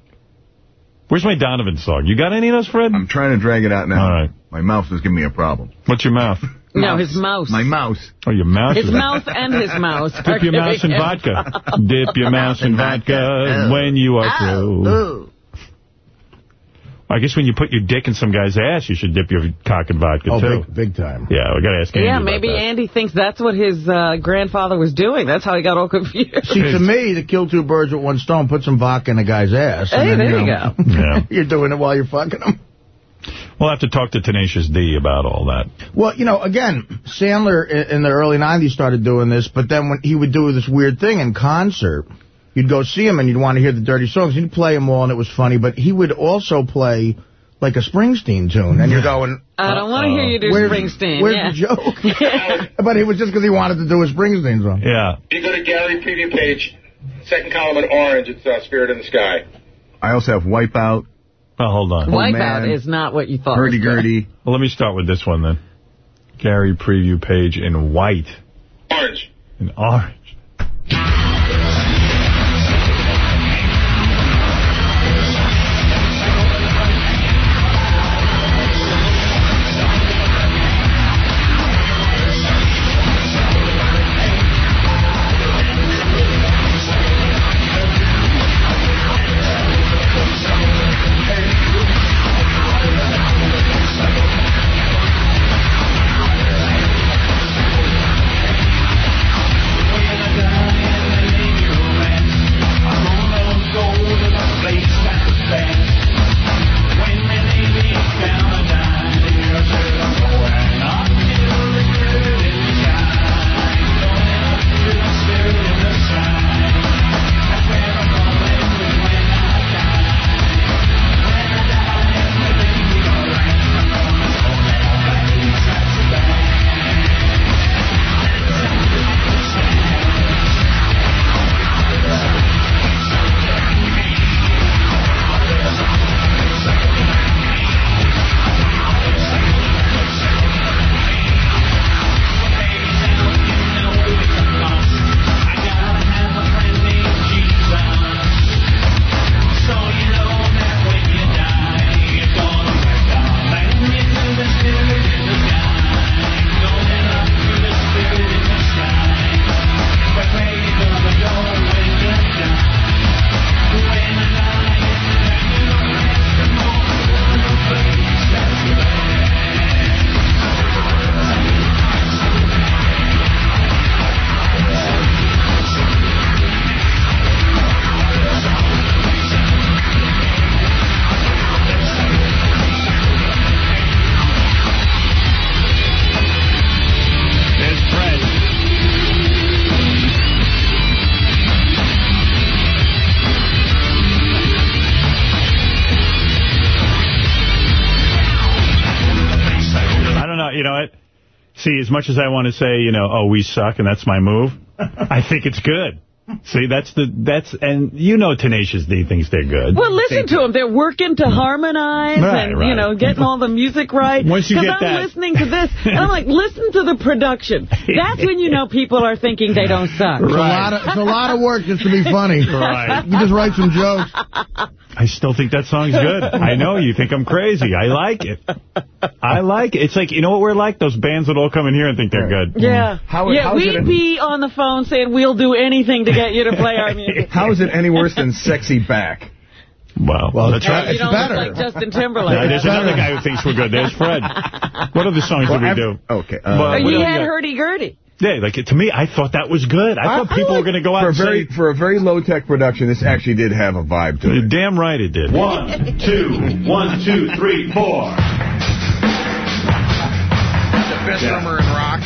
Where's my Donovan song? You got any of those, Fred? I'm trying to drag it out now. All right. My mouth is giving me a problem. What's your mouth? No, his mouth. My mouse. Oh, your mouse. His mouth and his mouse. are Dip your mouse in <laughs> vodka. Dip your mouse in vodka oh. when you are through. Ooh. I guess when you put your dick in some guy's ass, you should dip your cock in vodka, Oh, too. big, big time. Yeah, we got to ask Andy Yeah, about maybe that. Andy thinks that's what his uh, grandfather was doing. That's how he got all confused. See, to me, to kill two birds with one stone, put some vodka in a guy's ass. and Hey, then, there you know, go. <laughs> Yeah. You're doing it while you're fucking him. We'll have to talk to Tenacious D about all that. Well, you know, again, Sandler in the early 90s started doing this, but then when he would do this weird thing in concert, you'd go see him and you'd want to hear the dirty songs. He'd play them all and it was funny, but he would also play like a Springsteen tune, and you're going... I don't want to hear you do Where's- Springsteen. Where's yeah. the joke? <laughs> <laughs> but it was just because he wanted to do a Springsteen song. Yeah. If you go to Gary preview page, second column in orange, it's uh, Spirit in the Sky. I also have Wipeout, Oh, hold on. Wipeout man. is not what you thought. Hurdy-gurdy. <laughs> Well, let me start with this one, then. Gary preview page in white. Orange. In orange. Much as I want to say, you know, oh, we suck and that's my move, <laughs> I think it's good. See, that's the, that's, and you know Tenacious D thinks they're good. Well, listen to them. They're working to harmonize Right, and, right. you know, getting all the music <laughs> right. Once you 'Cause get I'm that- listening to this, and I'm like, listen to the production. That's when you know people are thinking they don't suck. <laughs> It's, a lot of, it's a lot of work just to be funny. <laughs> Right. You just write some jokes. I still think that song's good. I know you think I'm crazy. I like it. I like it. It's like, you know what we're like? Those bands that all come in here and think they're good. Yeah. Mm-hmm. How- yeah, how is we'd it- be on the phone saying we'll do anything to get you to play our music. <laughs> How is it any worse than Sexy Back? Well, Well, that's right. you don't look like Justin Timberlake. Yeah, there's another guy who thinks we're good. There's Fred. What other songs Well, did we I've- do? Okay. Uh, Oh, what you we had hurdy-gurdy. Yeah, like to me, I thought that was good. I, thought people were going to go out for a and very say, for a very low tech production, this actually did have a vibe to it. damn right it did. One, two, one, two, three, four. The best drummer in rock.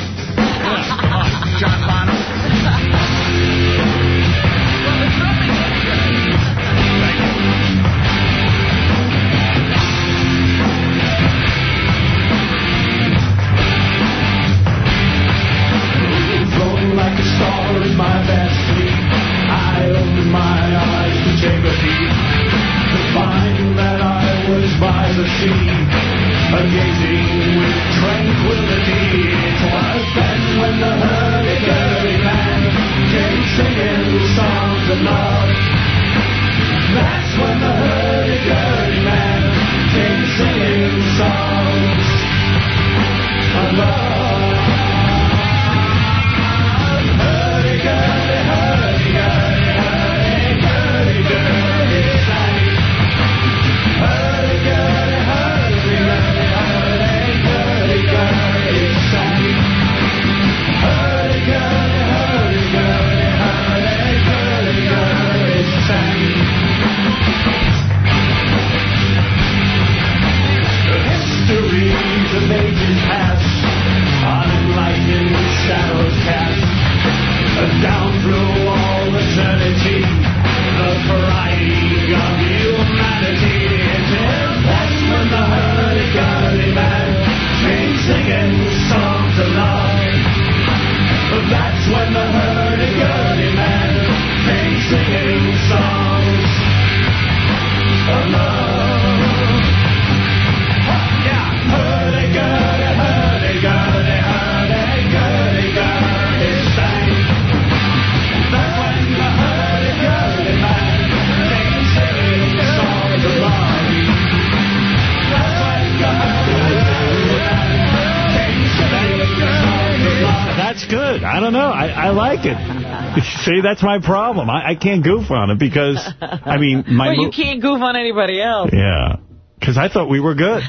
That's my problem. I, I can't goof on it because, <laughs> I mean, my... well, you can't goof on anybody else. Yeah. Because I thought we were good.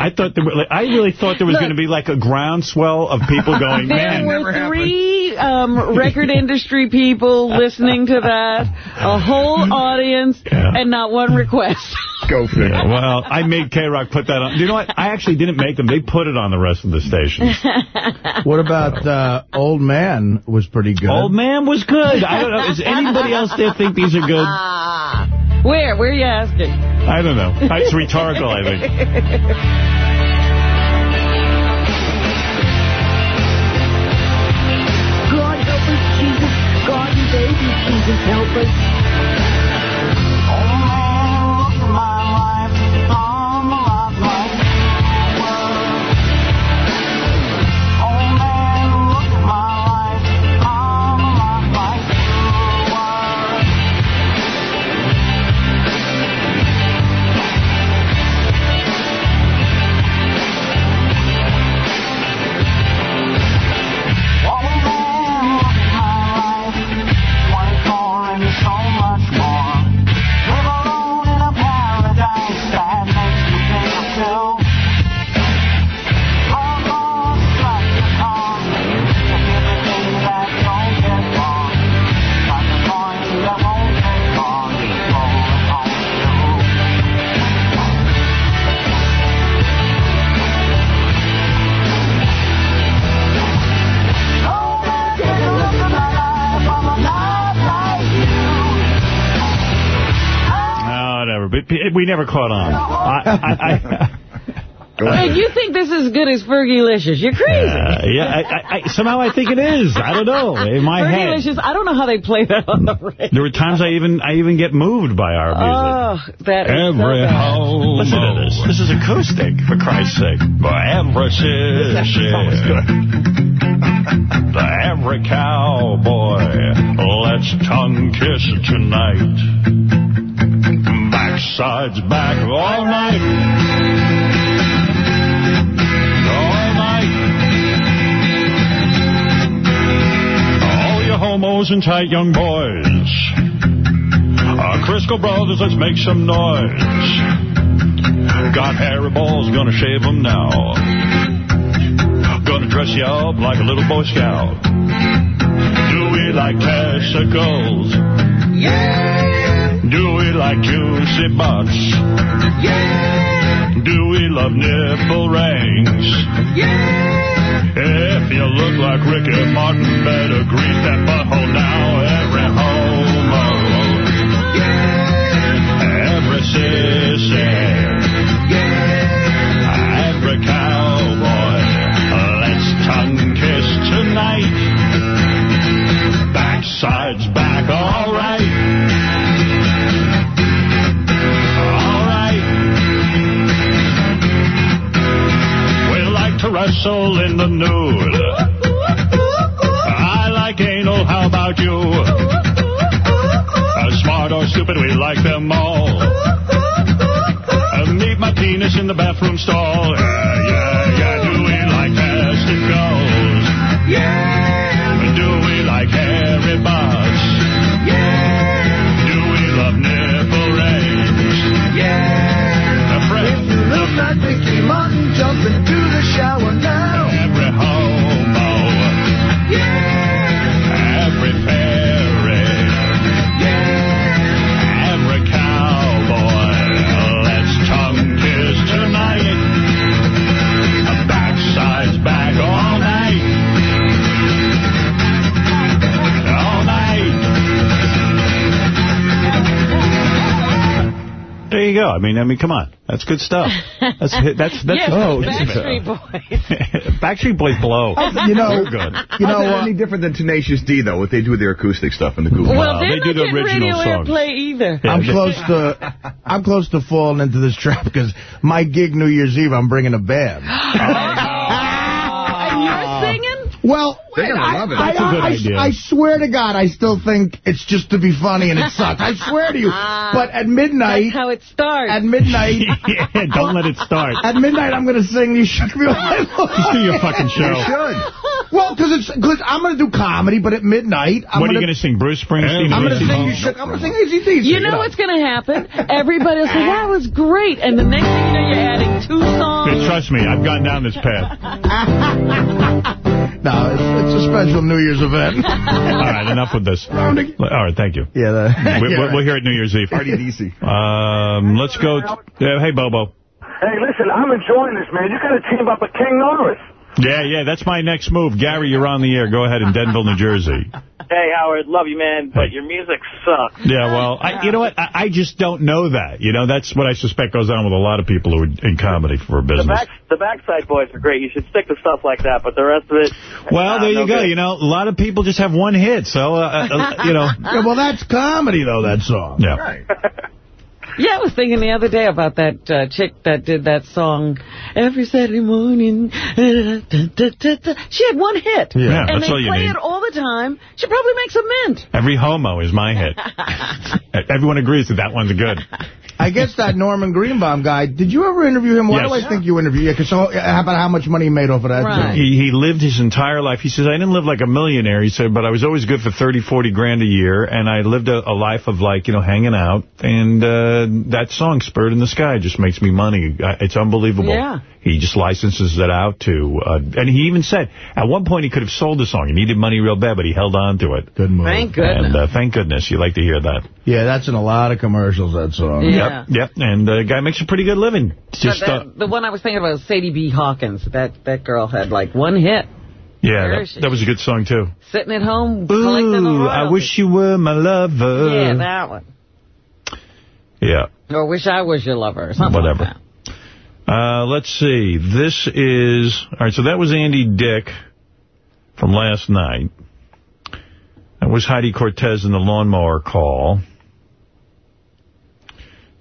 I thought there were, like, I really thought there was going to be like a groundswell of people <laughs> going, There man, were three um, record <laughs> industry people listening to that, a whole audience, and not one request. <laughs> Go figure. Yeah, well, I made K-Rock put that on. You know what? I actually didn't make them. They put it on the rest of the stations. <laughs> What about uh, Old Man was pretty good. Old Man was good. I don't know. Does anybody else there think these are good? Where? Where are you asking? I don't know. It's rhetorical, I think. Jesus help us. We never caught on. I, I, I, <laughs> And you think this is good as Fergalicious. You're crazy. Uh, yeah, I, I, I, somehow I think it is. I don't know. In my head. Fergalicious, I don't know how they play that on the radio. There were times I even I even get moved by our music. Oh, that Every so bad. Listen to this. This is acoustic, for Christ's sake. For every shit. The every cowboy, let's tongue kiss tonight. Backsides back all night. All night. All you homos and tight young boys. Our Crisco Brothers, let's make some noise. Got hairy balls, gonna shave them now. Gonna dress you up like a little Boy Scout. Do we like testicles? Yeah. Do we like juicy butts? Yeah. Do we love nipple rings? Yeah. If you look like Ricky Martin, better grease that butthole now. Every homo. Yeah. Every sissy. Wrestle in the nude. I like anal, how about you? Smart or stupid, we like them all. Meet my penis in the bathroom stall. Yeah, yeah, yeah. You go. I mean, I mean, come on. That's good stuff. That's that's that's yes, oh, Backstreet <laughs> Boys. <laughs> Backstreet Boys blow. Oh, you know, They're good. You know, oh, uh, any different than Tenacious D though? What they do with their acoustic stuff in the Google. Well, they're they do the getting original radio songs. play either. I'm close to I'm close to falling into this trap because my gig New Year's Eve, I'm bringing a band. <gasps> <laughs> And you're singing? Well, I. I, That's a good I. I swear to God, I still think it's just to be funny and it <laughs> sucks. I swear to you. Ah. But at midnight, That's how it starts. at midnight, <laughs> yeah, don't let it start. at midnight, I'm going to sing "You Shook Me All Night Long." Just do your fucking show. You should. Well, because it's because I'm going to do comedy, but at midnight, I'm what are you gonna, sing? Bruce Springsteen? I'm going to sing Bone? "You Shook." I'm going to sing ACDC. You know what's going to happen? Everybody will say, that was great. And the next thing you know, you're adding two songs. Hey, trust me, I've gone down this path. <laughs> No, it's, it's a special New Year's event. <laughs> All right, enough with this. All right, thank you. Yeah, the, We, <laughs> yeah, we'll, we'll hear it New Year's Eve. RDDC. Um, let's go. yeah, hey, Bobo. Hey, listen, I'm enjoying this, man. You got to team up with King Norris. Yeah, yeah, that's my next move. Gary, you're on the air. Go ahead in Denville, New Jersey. Hey, Howard, love you, man, but your music sucks. Yeah, well, I, you know what? I, I just don't know that. You know, that's what I suspect goes on with a lot of people who are in comedy for a The business. back, the backside boys are great. You should stick to stuff like that, but the rest of it. Well, uh, there you no go. good. You know, a lot of people just have one hit, so, uh, uh, you know. <laughs> Yeah, well, that's comedy, though, that song. Yeah. <laughs> Yeah, I was thinking the other day about that uh, chick that did that song every Saturday morning. She had one hit. Yeah, and that's they all you play need. it all the time. She probably makes a mint. Every homo is my hit. <laughs> Everyone agrees that that one's good. I guess that <laughs> Norman Greenbaum guy, did you ever interview him? Why do Yes. I think you interviewed him? Because how about how much money he made off of that? Right. He, he lived his entire life. He says, I didn't live like a millionaire. He said, but I was always good for 30, 40 grand a year. And I lived a, a life of like, you know, hanging out. And uh, that song, Spirit in the Sky, just makes me money. It's unbelievable. Yeah. He just licenses it out to, uh, and he even said, at one point he could have sold the song. He needed money real bad, but he held on to it. Good move. Thank goodness. And uh, thank goodness. You like to hear that. Yeah, that's in a lot of commercials, that song. Yeah. Yep, yep. And the guy makes a pretty good living. Just, that- uh, the one I was thinking about was Sadie B. Hawkins. That that girl had like one hit. yeah, that, that was a good song, too. Sitting at home collecting the Ooh. I wish you were my lover. Yeah, that one. Yeah. Or wish I was your lover Whatever. like that. Uh, let's see. This is... All right, so that was Andy Dick from last night. That was Heidi Cortez in the lawnmower call.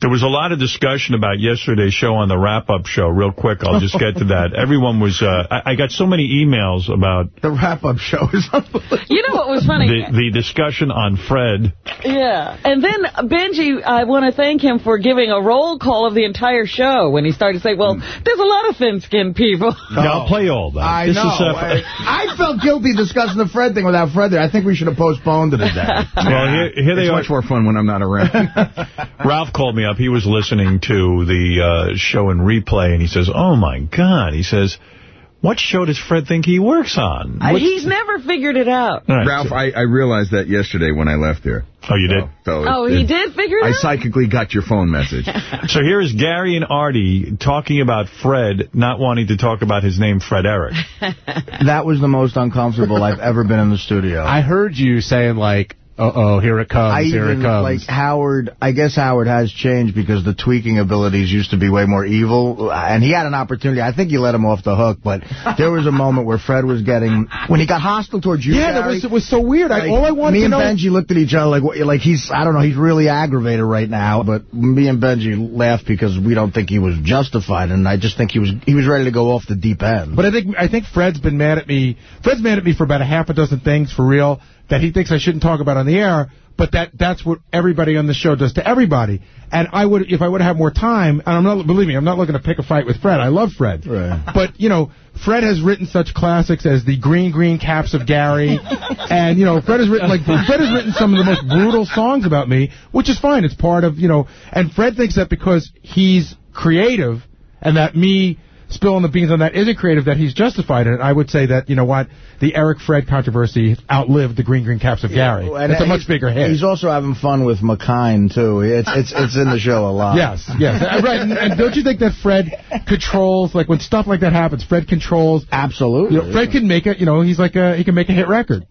There was a lot of discussion about yesterday's show on the wrap-up show. Real quick, I'll just get to that. <laughs> Everyone was... Uh, I, I got so many emails about... The wrap-up show is You know what was funny? The, the discussion on Fred. Yeah. And then Benji, I want to thank him for giving a roll call of the entire show when he started to say, well, there's a lot of thin-skinned people. <laughs> Yeah, I'll play all that. I This know. is, uh, I, <laughs> I felt guilty discussing the Fred thing without Fred there. I think we should have postponed it a day. Well, here, here they it's are. much more fun when I'm not around. Ralph called me up. He was listening to the uh, show in replay, and he says, oh, my God. He says, what show does Fred think he works on? I- What's- He's never figured it out. All right, Ralph, so- I, I realized that yesterday when I left there. Oh, you did? So Oh, it- he it- did figure it I out? I psychically got your phone message. <laughs> So here is Gary and Artie talking about Fred not wanting to talk about his name, Fred Eric. <laughs> That was the most uncomfortable I've ever been in the studio. I heard you saying, like, uh-oh, here it comes, I here even, it comes. like, Howard, I guess Howard has changed because the tweaking abilities used to be way more evil, and he had an opportunity. I think you let him off the hook, but there was a moment where Fred was getting, when he got hostile towards you, yeah, that Gary, was, it was so weird. I, all I wanted me to and. Benji looked at each other like, like he's, I don't know, he's really aggravated right now, but me and Benji laughed because we don't think he was justified, and I just think he was, he was ready to go off the deep end. But I think I think Fred's been mad at me. Fred's mad at me for about a half a dozen things for real that he thinks I shouldn't talk about on the air. But that that's what everybody on the show does to everybody. And I would, if I would have more time, and I'm not, believe me, I'm not looking to pick a fight with Fred. I love Fred. Right. But, you know, Fred has written such classics as the Green Green Caps of Gary. <laughs> and, you know, Fred has written, like, Fred has written some of the most brutal songs about me, which is fine. It's part of, you know, and Fred thinks that because he's creative and that me spilling the beans on that isn't creative, that he's justified in it. I would say that, you know what, the Eric Fred controversy outlived the Green Green Caps of Gary. And it's a much bigger hit. He's also having fun with McKine, too. It's it's it's in the show a lot. Yes, yes. Uh, right. And, and don't you think that Fred controls, like, when stuff like that happens, Fred controls... Absolutely. You know, Fred can make it, you know, he's like a, he can make a hit record.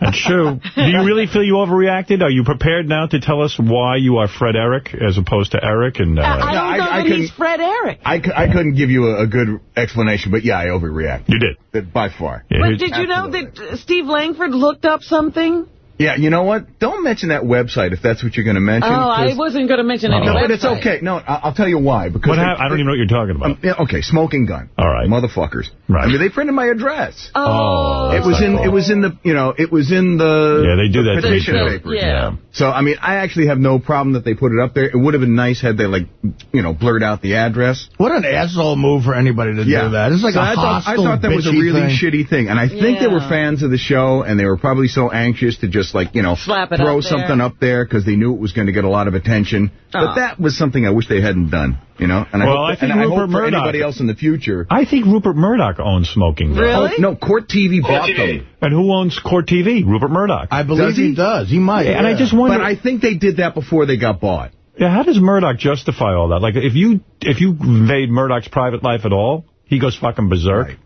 That's true. Do you really feel you overreacted? Are you prepared now to tell us why you are Fred Eric as opposed to Eric? And uh, I don't know I that he's couldn't- Fred Eric. I, I couldn't give you a, a good explanation, but yeah, I overreacted. You did? By far. Yeah, But did you know that uh, Steve Langford looked up something? Yeah, you know what? Don't mention that website if that's what you're going to mention. Oh, I 'cause- wasn't going to mention any No, but it's okay. No, I- I'll tell you why. Because What they- I don't even know what you're talking about. Um, yeah, okay, smoking gun. All right. Motherfuckers. Right. I mean, they printed my address. Oh. it was in. not It was in the. You know, it was in the. Yeah, they do the that to me, petition too. papers. Yeah. So I mean, I actually have no problem that they put it up there. It would have been nice had they like, you know, blurred out the address. What an asshole move for anybody to Yeah, do that. It's like So a I thought, hostile, I thought that was a really thing. shitty thing, and I think they were fans of the show, and they were probably so anxious to just like you know Slap it throw up there. something up there because they knew it was going to get a lot of attention. Aw. But that was something I wish they hadn't done. You know, and I hope, I think and I hope for Murdoch- anybody else in the future. I think Rupert Murdoch owns Smoking Gun. Really? Oh, no, Court TV bought them. And who owns Court TV? Rupert Murdoch. I believe Does he? he? does. He might. and I just wonder, But I think they did that before they got bought. yeah, how does Murdoch justify all that? Like, if you if you invade Murdoch's private life at all, he goes fucking berserk. Right.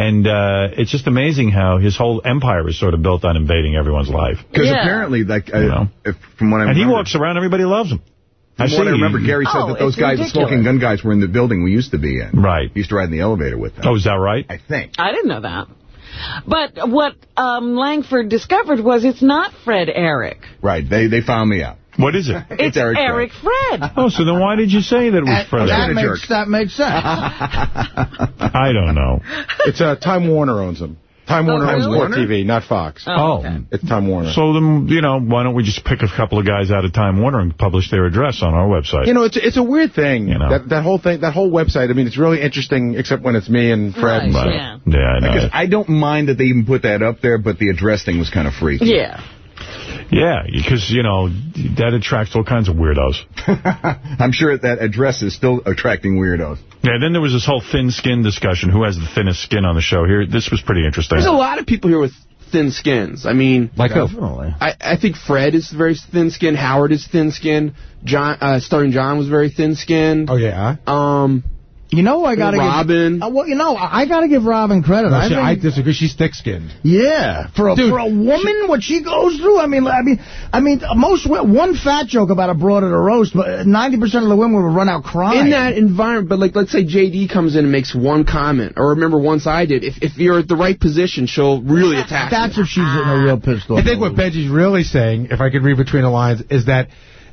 And uh, it's just amazing how his whole empire is sort of built on invading everyone's life. Because Yeah. apparently, like, uh, You know. if, from what I And he remember, walks around, everybody loves him. from see what I remember, Gary said Oh, that those it's guys, the smoking gun guys, were in the building we used to be in. Right. He used to ride in the elevator with them. Oh, is that right? I think. I didn't know that. But what um, Langford discovered was it's not Fred Eric. Right. They they found me out. What is it? <laughs> It's, Eric Eric, Fred. Fred. Oh, so then why did you say that it was Fred that, Eric? a makes, jerk. that makes sense. <laughs> I don't know. It's uh, Time Warner owns them. Time Warner owns really? Court TV, not Fox. Oh. okay. It's Time Warner. So then, you know, why don't we just pick a couple of guys out of Time Warner and publish their address on our website? You know, it's it's a weird thing. You know. That that whole thing, that whole website. I mean, it's really interesting, except when it's me and Fred. Right. Right. Yeah. Yeah, I know. Because I don't mind that they even put that up there, but the address thing was kind of freaky. Yeah. Yeah, because, you know, that attracts all kinds of weirdos. <laughs> I'm sure that address is still attracting weirdos. Yeah, then there was this whole thin skin discussion. Who has the thinnest skin on the show here? This was pretty interesting. There's a lot of people here with thin skins. I mean, Like who? Definitely. I, I think Fred is very thin-skinned. Howard is thin-skinned. John, uh, starring John was very thin-skinned. Oh, yeah? Um, You know, I got to Robin. Give, uh, well, you know, I got to give Robin credit. No, I, see, think, I disagree. She's thick-skinned. Yeah, for a Dude, for a woman, what she goes through. I mean, I mean, I mean, most one fat joke about a broad at a roast, but 90% of the women would run out crying. In that environment, but like, let's say JD comes in and makes one comment, or remember once I did, if if you're at the right position, she'll really attack. That's if she's in a real pistol. I think what Benji's really saying, if I could read between the lines, is that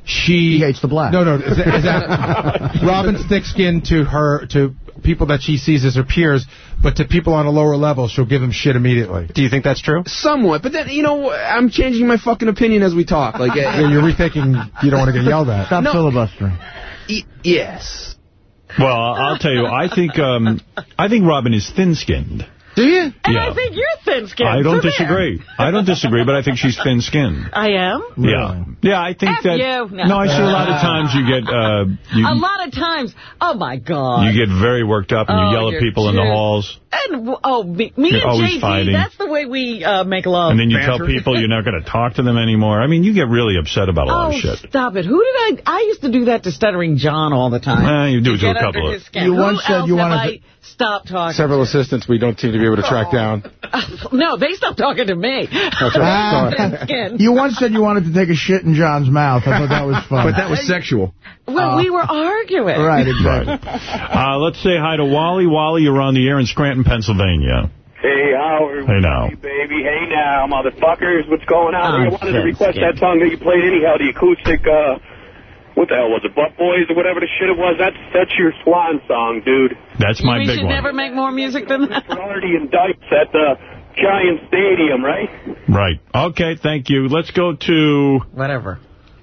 she he hates the black. No, no, is that, is that <laughs> Robin's thick-skinned to her to people that she sees as her peers, but to people on a lower level, she'll give them shit immediately. Do you think that's true? Somewhat, but then you know, I'm changing my fucking opinion as we talk. Like, uh, Yeah, you're rethinking. You don't want to get yelled at. Stop No. filibustering. y- yes. Well, I'll tell you, I think um, I think Robin is thin-skinned. Do you? And Yeah. I think you're thin-skinned. I don't so there. disagree. I don't disagree, but I think she's thin-skinned. I am? Yeah. Yeah, I think F that... you. No. no. I see a lot of times you get... Uh, you, a lot of times. Oh, my God. you get very worked up and Oh, you yell at you're people in the just- halls. And, oh, me, me and always JD, fighting. that's the way we uh, make love. And then you tell people you're not going to talk to them anymore. I mean, you get really upset about a lot Oh, of shit. stop it. Who did I... I used to do that to Stuttering John all the time. Eh, you do it to a couple under of- his skin. You Who once said else you have wanted I stopped talking Several assistants we don't seem to be able to track down. <laughs> No, they stopped talking to me. That's <laughs> right. You once said you wanted to take a shit in John's mouth. I thought that was fun. But that was sexual. Well, we were arguing. Right, exactly. Uh, let's say hi to Wally. Wally, you're on the air in Scranton, Pennsylvania. Hey, Howard. Hey, now. Hey, baby. Hey, now, motherfuckers. What's going on? I'm I wanted to request that song that you played anyhow, the acoustic, uh, what the hell was it, Butt Boys or whatever the shit it was? That's that's your swan song, dude. That's You mean we should never make more music than that? Already in Dykes at the Giant Stadium, right? Right. Okay, thank you. Let's go to... Whatever.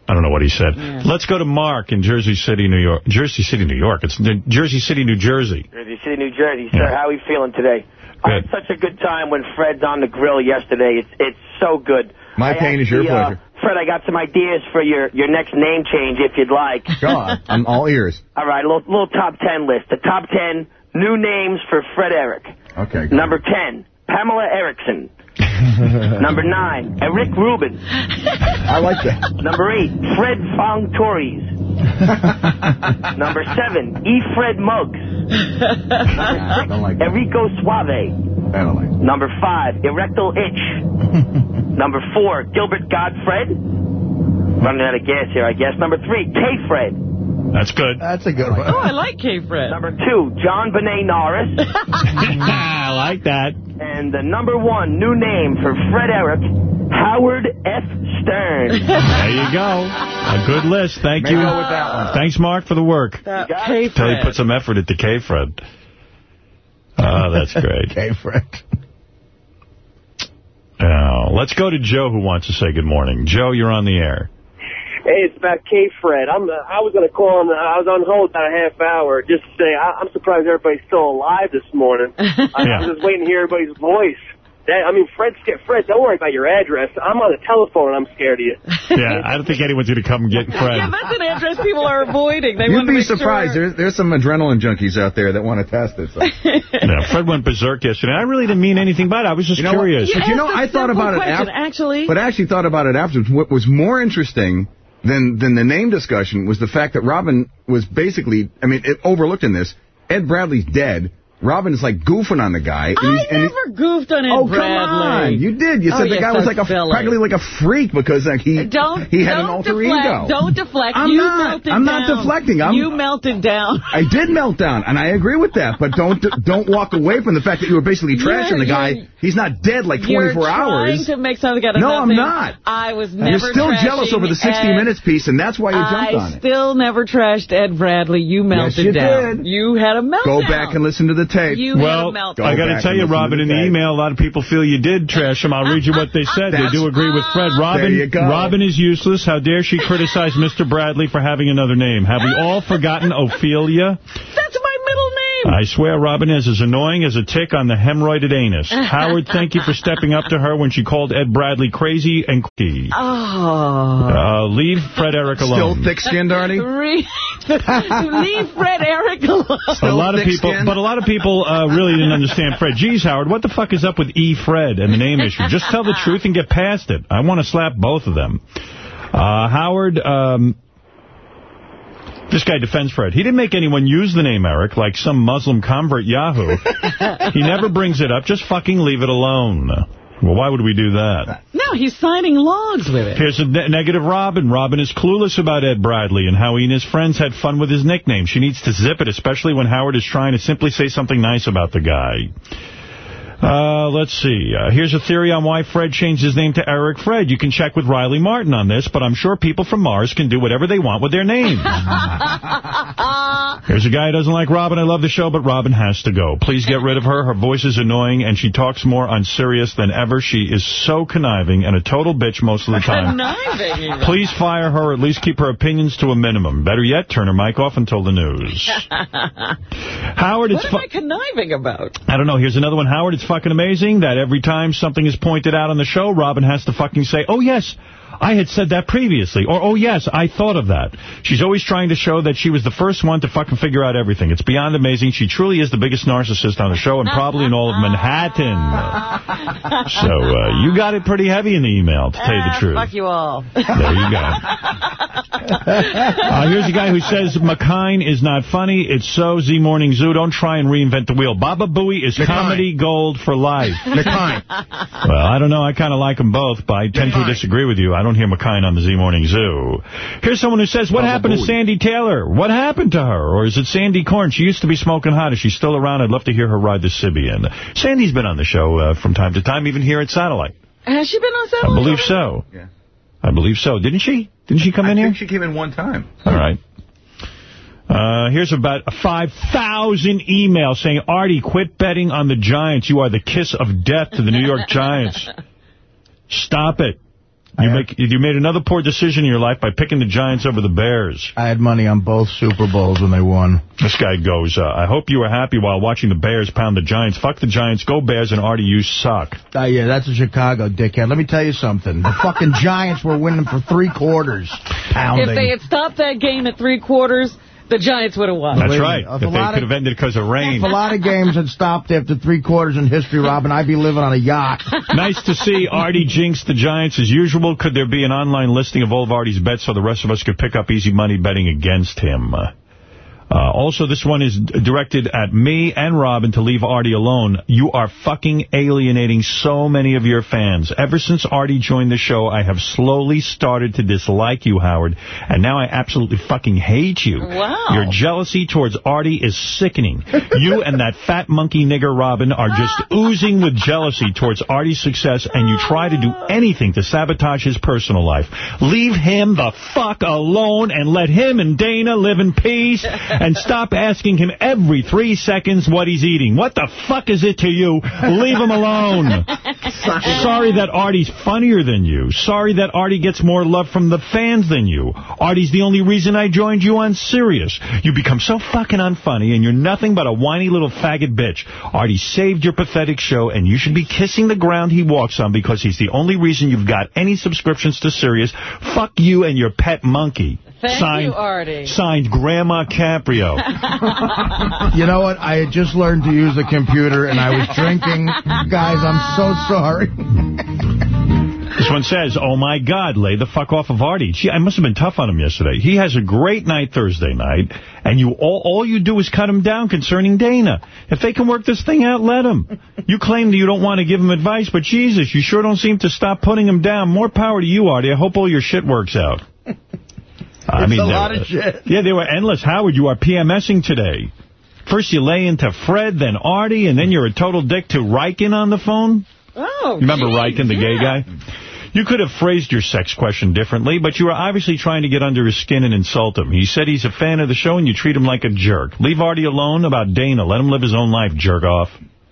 I don't know what he said. Let's go to Mark in Jersey City, New York. Jersey City, New York. It's New- Jersey City, New Jersey. Jersey City, New Jersey. Sir, how are you feeling today? I had such a good time when Fred's on the grill yesterday. It's it's so good. My I pain is your actually, uh, pleasure. Fred, I got some ideas for your, your next name change if you'd like. <laughs> Go on. I'm all ears. All right, a little, little top 10 list. The top 10 new names for Fred Eric. Okay. Number 10, Pamela Erickson. <laughs> Number 9, Eric Rubin. I like that. Number 8, Fred Fong Torres. <laughs> Number 7, E. Fred Muggs. Number 6, Enrico Suave. Like Number 5, Erectal Itch. <laughs> Number 4, Gilbert Godfred. Running out of gas here, I guess. Number 3, K. Fred. That's good. That's a good one. Oh, I like K-Fred. Number 2, JonBenet Norris. <laughs> I like that. And the number one new name for Fred Eric, Howard F. Stern. <laughs> There you go. A good list. Thank May you. go with that one. Thanks, Mark, for the work. That Tell you K-Fred. put some effort into K-Fred. Oh, that's great. <laughs> K-Fred. Oh, let's go to Joe, who wants to say good morning. Joe, you're on the air. Hey, it's about K. Fred. I'm. Uh, I was going to call him. I was on hold about a half hour just to say I, I'm surprised everybody's still alive this morning. <laughs> I, I was just waiting to hear everybody's voice. That, I mean, Fred's scared. Fred, don't worry about your address. I'm on the telephone and I'm scared of you. <laughs> Yeah, I don't think anyone's going to come and get Fred. Yeah, that's an address people are avoiding. They You'd want to be surprised. Sure. There's, there's some adrenaline junkies out there that want to test it. So. <laughs> Yeah, Fred went berserk yesterday. I really didn't mean anything by it. I was just You know curious. But you know, I thought about it question, after. actually. But I actually thought about it afterwards. What was more interesting than than the name discussion was the fact that Robin was basically, I mean, it overlooked in this. Ed Bradley's dead. Robin's like goofing on the guy. And I and he- never goofed on Ed Oh, Bradley. come on. You did. You Oh, said the you're guy was like a silly. practically like a freak because like he Don't, he had don't an alter deflect. ego. Don't deflect. I'm you not. I'm not down. deflecting. I'm- you melted down. I did melt down, and I agree with that. But don't don't walk away from the fact that you were basically trashing the guy. He's not dead like 24 You're 24 trying hours. to make something out of No, I'm not. I was never You're still jealous over the 60 Ed. Minutes piece, and that's why you jumped I on it. I still never trashed Ed Bradley. You melted yes, you down. did. You had a meltdown. Go back and listen to the tape. You well, had a meltdown. I got to tell you, Robin, in the email, a lot of people feel you did trash him. I'll read you what they said. they do agree with Fred. Robin, There you go. Robin is useless. How dare she criticize Mr. Bradley for having another name? Have we all forgotten Ophelia? That's my middle name. <laughs> I swear Robin is as annoying as a tick on the hemorrhoided anus. <laughs> Howard, thank you for stepping up to her when she called Ed Bradley crazy and key. Oh. Uh, leave Fred Eric alone. Still thick-skinned, Artie? <laughs> Leave Fred Eric alone. a lot of people, but a lot of people uh, really didn't understand Fred. Geez, Howard, what the fuck is up with E. Fred and the name issue? Just tell the truth and get past it. I want to slap both of them. Uh, Howard, um, This guy defends Fred. He didn't make anyone use the name Eric like some Muslim convert Yahoo. he never brings it up. Just fucking leave it alone. Well, why would we do that? No, he's signing logs with it. Here's a ne negative Robin. Robin is clueless about Ed Bradley and how he and his friends had fun with his nickname. She needs to zip it, especially when Howard is trying to simply say something nice about the guy. Uh, let's see. Uh, here's a theory on why Fred changed his name to Eric Fred. You can check with Riley Martin on this, but I'm sure people from Mars can do whatever they want with their names. <laughs> Here's a guy who doesn't like Robin. I love the show, but Robin has to go. Please get rid of her. Her voice is annoying, and she talks more on Sirius than ever. She is so conniving and a total bitch most of the time. Conniving. Please fire her or at least keep her opinions to a minimum. Better yet, turn her mic off until the news. <laughs> Howard, What am I conniving about? I don't know. Here's another one. Howard, it's fucking amazing that every time something is pointed out on the show, Robin has to fucking say, oh, yes, I had said that previously. Or, oh, yes, I thought of that. She's always trying to show that she was the first one to fucking figure out everything. It's beyond amazing. She truly is the biggest narcissist on the show and probably in all of Manhattan. <laughs> So uh, you got it pretty heavy in the email, to tell you the Ah, truth. Fuck you all. There you go. <laughs> Uh, here's a guy who says McKine is not funny. It's so Z Morning Zoo. Don't try and reinvent the wheel. Baba Booey is comedy gold for life. McKine. Well, I don't know. I kind of like them both, but I tend to disagree with you. I don't hear McKine on the Z Morning Zoo. Here's someone who says, what happened to Sandy Taylor? What happened to her? Or is it Sandy Corn? She used to be smoking hot. Is she still around? I'd love to hear her ride the Sybian. Sandy's been on the show uh, from time to time, even here at Satellite. Has she been on Satellite? I believe so. Yeah. I believe so. Didn't she? Didn't she come I in here? I think she came in one time. All right. Uh, here's about 5,000 emails saying, Artie, quit betting on the Giants. You are the kiss of death to the New York Giants. <laughs> Stop it. You make you made another poor decision in your life by picking the Giants over the Bears. I had money on both Super Bowls when they won. This guy goes, uh, I hope you were happy while watching the Bears pound the Giants. Fuck the Giants. Go Bears and Artie, you suck. Uh, yeah, that's a Chicago dickhead. Let me tell you something. The fucking Giants were winning for three quarters, pounding. If they had stopped that game at three quarters, the Giants would have won. That's right. if If a they lot could of- have ended because of rain. If a lot of games had stopped after three quarters in history, Robin, I'd be living on a yacht. <laughs> nice to see Artie jinx the Giants as usual. Could there be an online listing of all of Artie's bets so the rest of us could pick up easy money betting against him? Uh, Uh, also, this one is directed at me and Robin to leave Artie alone. You are fucking alienating so many of your fans. Ever since Artie joined the show, I have slowly started to dislike you, Howard, and now I absolutely fucking hate you. Wow. Your jealousy towards Artie is sickening. You and that fat monkey nigger Robin are just <laughs> oozing with jealousy towards Artie's success, and you try to do anything to sabotage his personal life. Leave him the fuck alone and let him and Dana live in peace, <laughs> and stop asking him every three seconds what he's eating. What the fuck is it to you? Leave him alone. Sorry that Artie's funnier than you. Sorry that Artie gets more love from the fans than you. Artie's the only reason I joined you on Sirius. You become so fucking unfunny, and you're nothing but a whiny little faggot bitch. Artie saved your pathetic show, and you should be kissing the ground he walks on because he's the only reason you've got any subscriptions to Sirius. Fuck you and your pet monkey. Thank signed, you, Artie. Signed Grandma Caprio. <laughs> You know what? I had just learned to use the computer, and I was drinking. Guys, I'm so sorry. <laughs> This one says, oh, my God, lay the fuck off of Artie. Gee, I must have been tough on him yesterday. He has a great night Thursday night, and you all, all you do is cut him down concerning Dana. If they can work this thing out, let him. You claim that you don't want to give him advice, but Jesus, you sure don't seem to stop putting him down. More power to you, Artie. I hope all your shit works out. I It's mean, a they lot were- of uh, shit. Yeah, they were endless. Howard, you are PMSing today. First you lay into Fred, then Artie, and then you're a total dick to Riken on the phone? Oh, remember geez, Riken, the gay guy? You could have phrased your sex question differently, but you were obviously trying to get under his skin and insult him. He said he's a fan of the show, and you treat him like a jerk. Leave Artie alone about Dana. Let him live his own life, jerk off.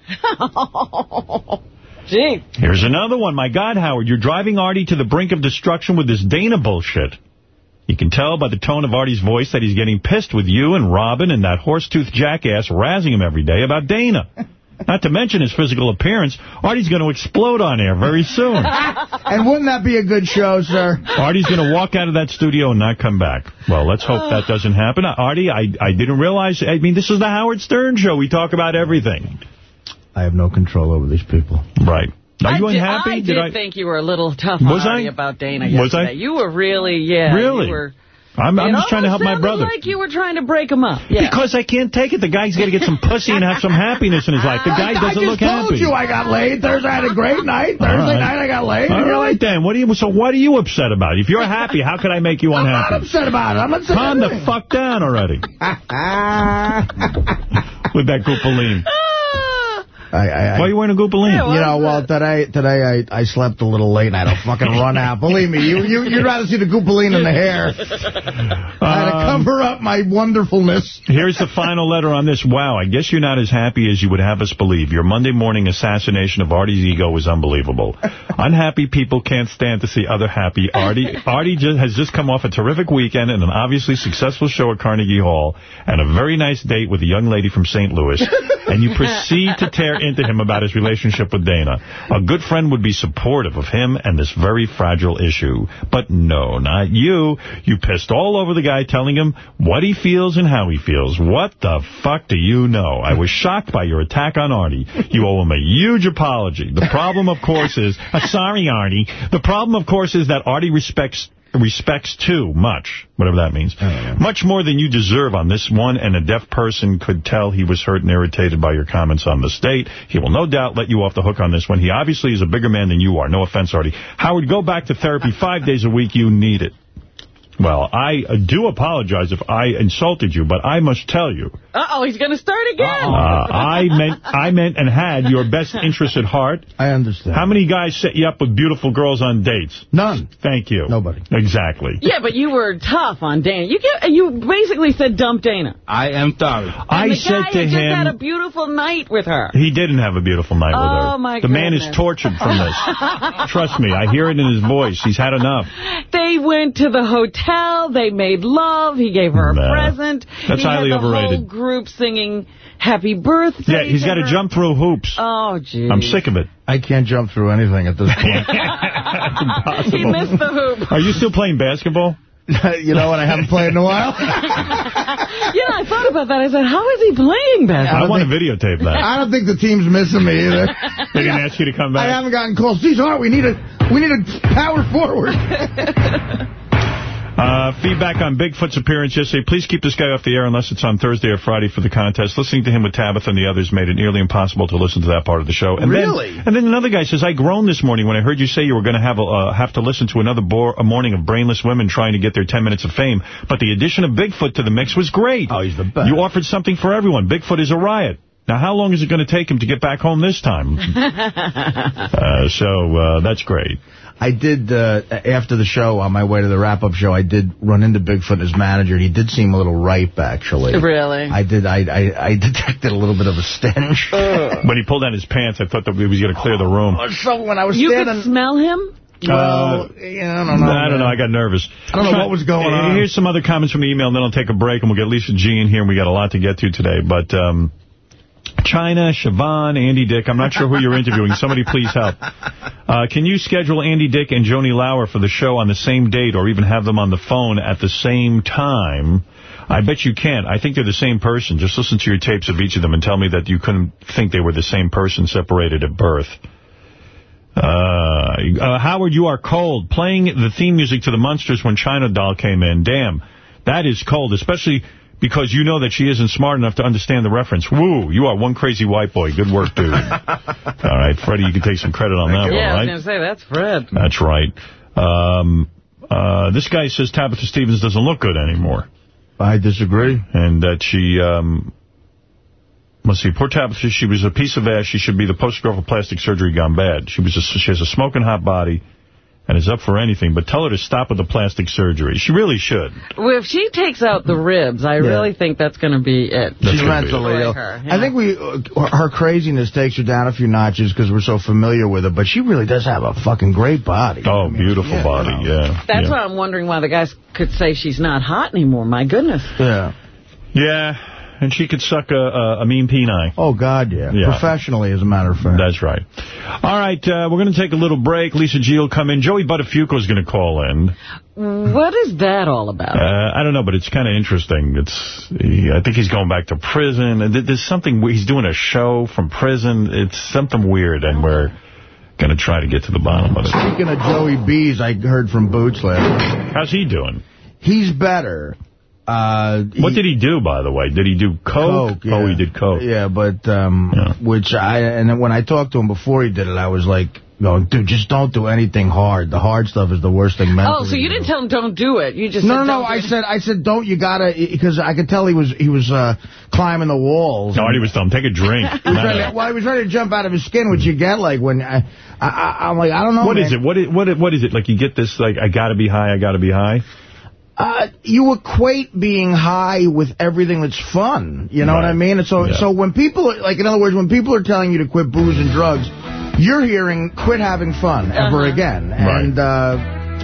<laughs> Gee. Here's another one. My God, Howard, you're driving Artie to the brink of destruction with this Dana bullshit. You can tell by the tone of Artie's voice that he's getting pissed with you and Robin and that horse-toothed jackass razzing him every day about Dana. <laughs> Not to mention his physical appearance, Artie's going to explode on air very soon. <laughs> And wouldn't that be a good show, sir? Artie's going to walk out of that studio and not come back. Well, let's hope that doesn't happen. Uh, Artie, I, I didn't realize, I mean, this is the Howard Stern show. We talk about everything. I have no control over these people. Right. Are I you did- unhappy? I did, think you were a little tough Was on I? about Dana Was. I? You were really, yeah. Really? You were I'm, I'm just trying to help my brother. like you were trying to break him up. Yeah. Because I can't take it. The guy's got to get some pussy and have some happiness in his life. The <laughs> guy I doesn't look just look told happy. you I got laid. Thursday I had a great night. Thursday right. night I got laid. All right, like, then. What are you? So what are you upset about? If you're happy, how could I make you unhappy? <laughs> I'm not upset about it. I'm upset Calm the fuck down already. <laughs> With that goopaline. I, I, I, Why are you wearing a goopaline? you know, well, today today I, I slept a little late and I had to fucking run out. Believe me, you, you, you'd rather see the goopaline in the hair. I had to Um, cover up my wonderfulness. Here's the final letter on this. Wow, I guess you're not as happy as you would have us believe. Your Monday morning assassination of Artie's ego was unbelievable. Unhappy people can't stand to see other happy. Artie Artie just, has just come off a terrific weekend and an obviously successful show at Carnegie Hall and a very nice date with a young lady from St. Louis. And you proceed to tear into him about his relationship with Dana. A good friend would be supportive of him and this very fragile issue. But no, not you. You pissed all over the guy telling him what he feels and how he feels. What the fuck do you know? I was shocked by your attack on Artie. You owe him a huge apology. The problem, of course, is... Uh, sorry, Artie. The problem, of course, is that Artie respects respects too much, whatever that means. Much more than you deserve on this one, and a deaf person could tell he was hurt and irritated by your comments on the state. He will no doubt let you off the hook on this one. He obviously is a bigger man than you are. No offense, Artie. Howard, go back to therapy five days a week. You need it. Well, I uh, do apologize if I insulted you, but I must tell you, Uh-oh, he's going to start again. uh, I meant I meant and had your best interest at heart. I understand. How many guys set you up with beautiful girls on dates? None. Thank you. Nobody. Exactly. Yeah, but you were tough on Dana. You get, you basically said dump Dana. I am sorry. I and the said guy to had just had a beautiful night with her. he didn't have a beautiful night with her. Oh, my god. The man is tortured from this. <laughs> Trust me, I hear it in his voice. He's had enough. They went to the hotel. Hell, they made love. He gave her a Nah. present. That's he highly had the overrated. whole group singing happy birthday Yeah, he's got to jump through hoops. Oh, gee. I'm sick of it. I can't jump through anything at this point. <laughs> <laughs> impossible. He missed the hoop. Are you still playing basketball? <laughs> you know what? I haven't played in a while. Yeah, I thought about that. I said, how is he playing basketball? I, basketball? want to videotape that. I don't think the team's missing me either. They're going to ask you to come back. I haven't gotten calls. These are we need a we need a power forward. Uh, feedback on Bigfoot's appearance yesterday. Please keep this guy off the air unless it's on Thursday or Friday for the contest. Listening to him with Tabitha and the others made it nearly impossible to listen to that part of the show. And Really? Then, and then another guy says, I groaned this morning when I heard you say you were going to have a, uh, have to listen to another bore, a morning of brainless women trying to get their 10 minutes of fame. But the addition of Bigfoot to the mix was great. Oh, he's the best. You offered something for everyone. Bigfoot is a riot. Now, how long is it going to take him to get back home this time? <laughs> uh, so uh, that's great. I did, uh, after the show, on my way to the wrap-up show, I did run into Bigfoot and his manager. He did seem a little ripe, actually. Really? I did. I, I, I detected a little bit of a stench. <laughs> When he pulled down his pants, I thought that he was going to clear the room. So when I was You standing... could smell him? well, yeah, I don't know. I don't know. I got nervous. I don't know what was going on. Here's some other comments from the email, and then I'll take a break, and we'll get Lisa G in here, and we got a lot to get to today. But um, Chyna, Siobhan, Andy Dick, I'm not sure who you're interviewing. Somebody please help. Uh, can you schedule Andy Dick and Joanie Laurer for the show on the same date, or even have them on the phone at the same time? I bet you can't. I think they're the same person. Just listen to your tapes of each of them and tell me that you couldn't think they were the same person separated at birth. Uh, uh, Howard, you are cold. Playing the theme music to the Munsters when China Doll came in. Damn, that is cold, especially because you know that she isn't smart enough to understand the reference. Woo, you are one crazy white boy. Good work, dude. <laughs> all right, Freddie, you can take some credit on that yeah, one, I right? was going to say, that's Fred. That's right. Um, uh, this guy says Tabitha Stevens doesn't look good anymore. I disagree. And that she, um, let's see, poor Tabitha, she was a piece of ass. She should be the poster girl for plastic surgery gone bad. She was a, she has a smoking hot body and is up for anything. But tell her to stop with the plastic surgery. She really should. Well, if she takes out the ribs, I really think that's going to be it. That's She's gonna be mentally ill. Her, yeah. I think we, uh, her craziness takes her down a few notches because we're so familiar with her, but she really does have a fucking great body. Oh, beautiful yeah, body, yeah. That's yeah. why I'm wondering why the guys could say she's not hot anymore. My goodness. Yeah. Yeah, and she could suck a, a, a mean peni. Oh, God, yeah. Yeah. Professionally, as a matter of fact. That's right. All right, uh, we're going to take a little break. Lisa G will come in. Joey Buttafuoco is going to call in. What is that all about? Uh, I don't know, but it's kind of interesting. It's he, I think he's going back to prison. and There's something, he's doing a show from prison. It's something weird, and we're going to try to get to the bottom of it. Speaking of Joey Bees, I heard from Boots last night. How's he doing? he's better. Uh, What did he do, by the way? Did he do coke? Coke, yeah. Oh, he did coke. Yeah, but, um, which I, and then when I talked to him before he did it, I was like, going, dude, just don't do anything hard. The hard stuff is the worst thing mentally. Oh, so you didn't tell him don't do it. You just No, said no, no. I it. said, I said, don't. You gotta, because I could tell he was, he was uh, climbing the walls. No, he was telling him, take a drink. <laughs> He was ready, well, he was ready to jump out of his skin, which you get like when I, I, I I'm like, I don't know. What man. is it? What is, what is, what is it? Like you get this, like, I gotta be high, I gotta be high? Uh, you equate being high with everything that's fun. You know what I mean? And so, Yeah. so when people, like in other words, when people are telling you to quit booze and drugs, you're hearing quit having fun ever Uh-huh. again. Right. And uh,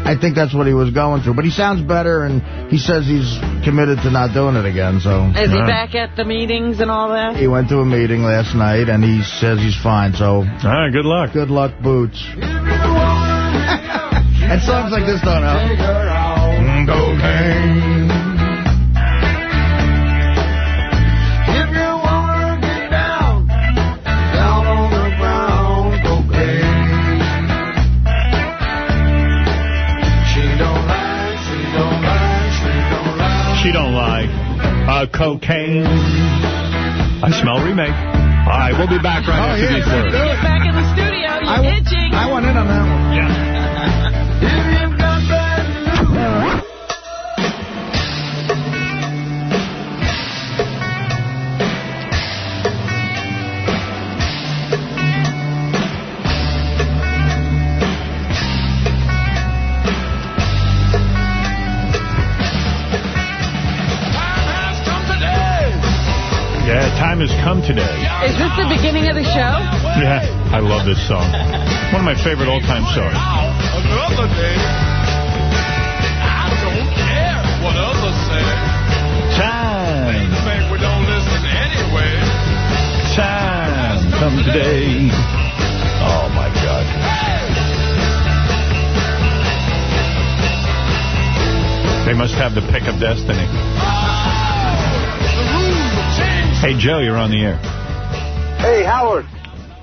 I think that's what he was going through. But he sounds better, and he says he's committed to not doing it again. So Is he back at the meetings and all that? He went to a meeting last night, and he says he's fine. So, all right, good luck. Good luck, Boots. <laughs> and songs like this don't help. She don't like Uh, cocaine. I smell remake. All right, we'll be back right Oh, after yeah, these let's words. do it. Back in the studio, you're I, itching. I want in on that one. If Yeah, time has come today. Is this the beginning of the show? Yeah, I love this song. One of my favorite all-time songs. Another day. I don't care what others say. Time, Think we don't listen anyway. time, come today. Oh, my God. They must have the pick of destiny. Hey, Joe, you're on the air. Hey, Howard.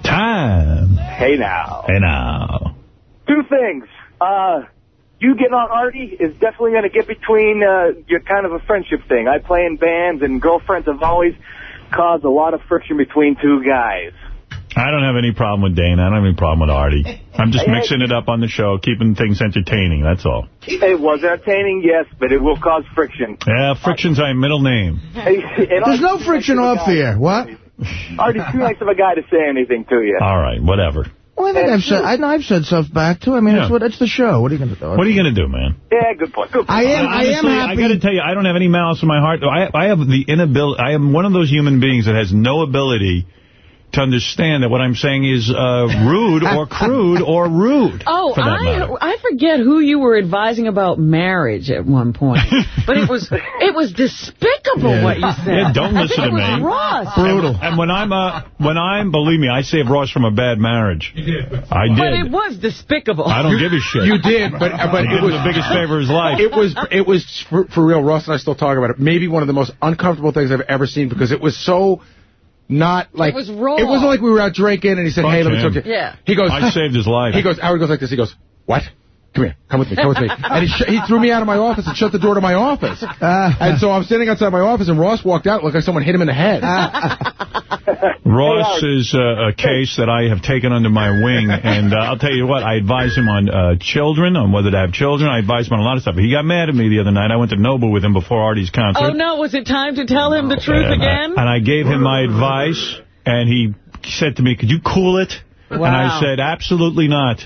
Time. Hey, now. Hey, now. Two things. Uh, you getting on Artie is definitely going to get between uh, your kind of a friendship thing. I play in bands, and girlfriends have always caused a lot of friction between two guys. I don't have any problem with Dana. I don't have any problem with Artie. <laughs> I'm just mixing it up on the show, keeping things entertaining, that's all. It was entertaining, yes, but it will cause friction. Yeah, friction's my middle name. There's no friction off the air. What? Artie's too nice of a guy to say anything to you. All right, whatever. Well, I think I've said, I know I've said stuff back, too. I mean, it's what it's the show. What are you going to do? What are you going to do, man? Yeah, good point. Good point. I am, I am happy. I got to tell you, I don't have any malice in my heart. I, I have the inability. I am one of those human beings that has no ability to understand that what I'm saying is uh, rude or crude or rude. <laughs> Oh, for matter. I I forget who you were advising about marriage at one point, <laughs> but it was it was despicable what you said. Yeah, don't I listen think to it was me. Ross. And, and when I'm, uh, when I'm, believe me, I saved Ross from a bad marriage. I did. But did. it was despicable. I don't give a shit. You did, but but it was the biggest favor of his life. It was it was for, for real. Ross and I still talk about it. Maybe one of the most uncomfortable things I've ever seen because it was so not like was raw. It wasn't like we were out drinking and he said, Fuck "Hey, let me him. talk to you." Yeah. He goes, I saved his life. He goes, Howard goes like this. He goes, "What? Come here, come with me, come with me." And he sh he threw me out of my office and shut the door to my office. and so I'm sitting outside my office and Ross walked out like someone hit him in the head. Ross is uh, a case that I have taken under my wing, and uh, I'll tell you what, I advise him on uh, children, on whether to have children. I advise him on a lot of stuff. But He got mad at me the other night. I went to Nobu with him before Artie's concert. Oh no! Was it time to tell him the truth and, I, again? and I gave him my advice, and he said to me, could you cool it? And I said, absolutely not.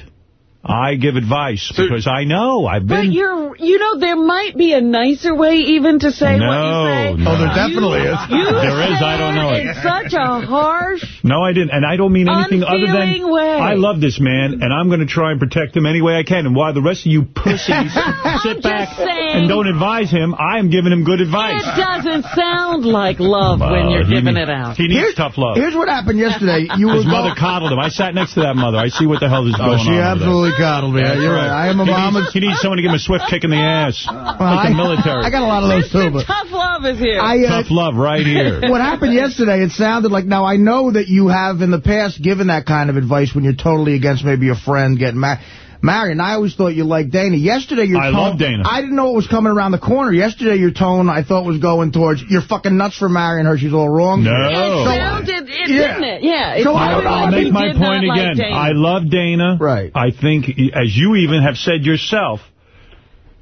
I give advice because I know. I've been. But you're, you know, there might be a nicer way even to say what you say. No, no. Oh, there definitely you, is. You <laughs> There is, I don't know said it. In such a harsh. No, I didn't. And I don't mean anything other than Unfeeling way. I love this man, and I'm going to try and protect him any way I can. And while the rest of you pussies <laughs> sit back saying. and don't advise him, I am giving him good advice. It doesn't sound like love when Uh, you're giving need- it out. He needs tough love. Here's what happened yesterday. You His were mother coddled him. I sat next to that mother. I see what the hell is Oh, going she on. over there. absolutely coddled me. That's You're right. I am a he mama's... Needs, he needs someone to give him a swift kick in the ass. Well, like I- the military. I got a lot of those too, but... Tough love is here. I, uh, Tough love right here. <laughs> What happened yesterday, it sounded like, now I know that you have in the past given that kind of advice when you're totally against maybe a friend getting mad. Marion, I always thought you liked Dana. Yesterday, your I tone... love Dana. I didn't know it was coming around the corner. Yesterday, your tone, I thought, was going towards, you're fucking nuts for marrying her. She's all wrong. No. It So- sounded, it, Yeah. didn't it? Yeah. So I sounded don't know, like I'll make my point again. Dana. I love Dana. Right. I think, as you even have said yourself,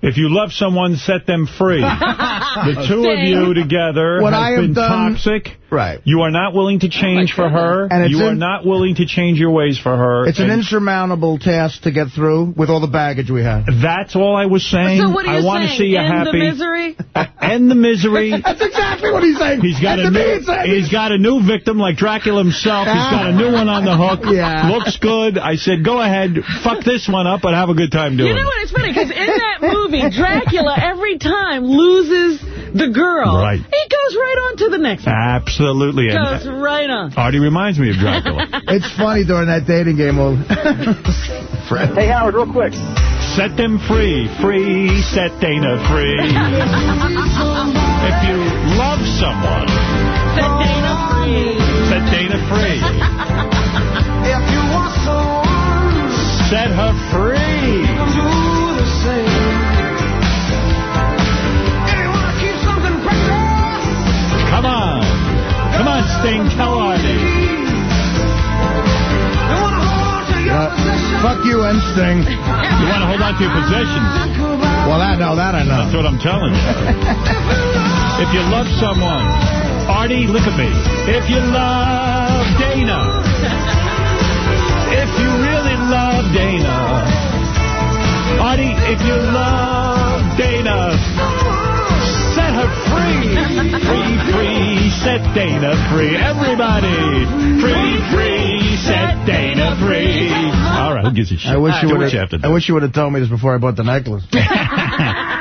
if you love someone, set them free. <laughs> the two of you together What have been done- toxic. Right. You are not willing to oh change for her. And you are in- not willing to change your ways for her. It's an insurmountable task to get through with all the baggage we have. That's all I was saying. So what are you I want to see you End happy. the misery? <laughs> End the misery. <laughs> That's exactly what he's saying. He's got That's a new. saying. He's got a new victim like Dracula himself. He's got a new one on the hook. Yeah. Looks good. I said, go ahead, fuck this one up, but have a good time doing it. You know what? It's funny because in that movie, Dracula <laughs> every time loses the girl. Right. He goes right on to the next one. Absolutely. And Goes right on. Artie reminds me of Dracula. <laughs> It's funny during that dating game. Well, Fred. Hey, Howard, real quick. Set them free. Free. Set Dana free. <laughs> if you love someone, Set Dana free. set Dana free. If you want someone, Set her free. Come on, Sting. Tell Artie. you want to hold to your Uh, fuck you and Sting. You want to hold on to your possessions. Well, I know that I know. That's what I'm telling you. if you love someone, Artie, look at me. If you love Dana, if you really love Dana, Artie, if you love Dana, set her free. Free, free, set Dana free. Everybody, free, free, set Dana free. All right, who gives a shit? I wish you would have to have. do. I wish you would have told me this before I bought the necklace. <laughs>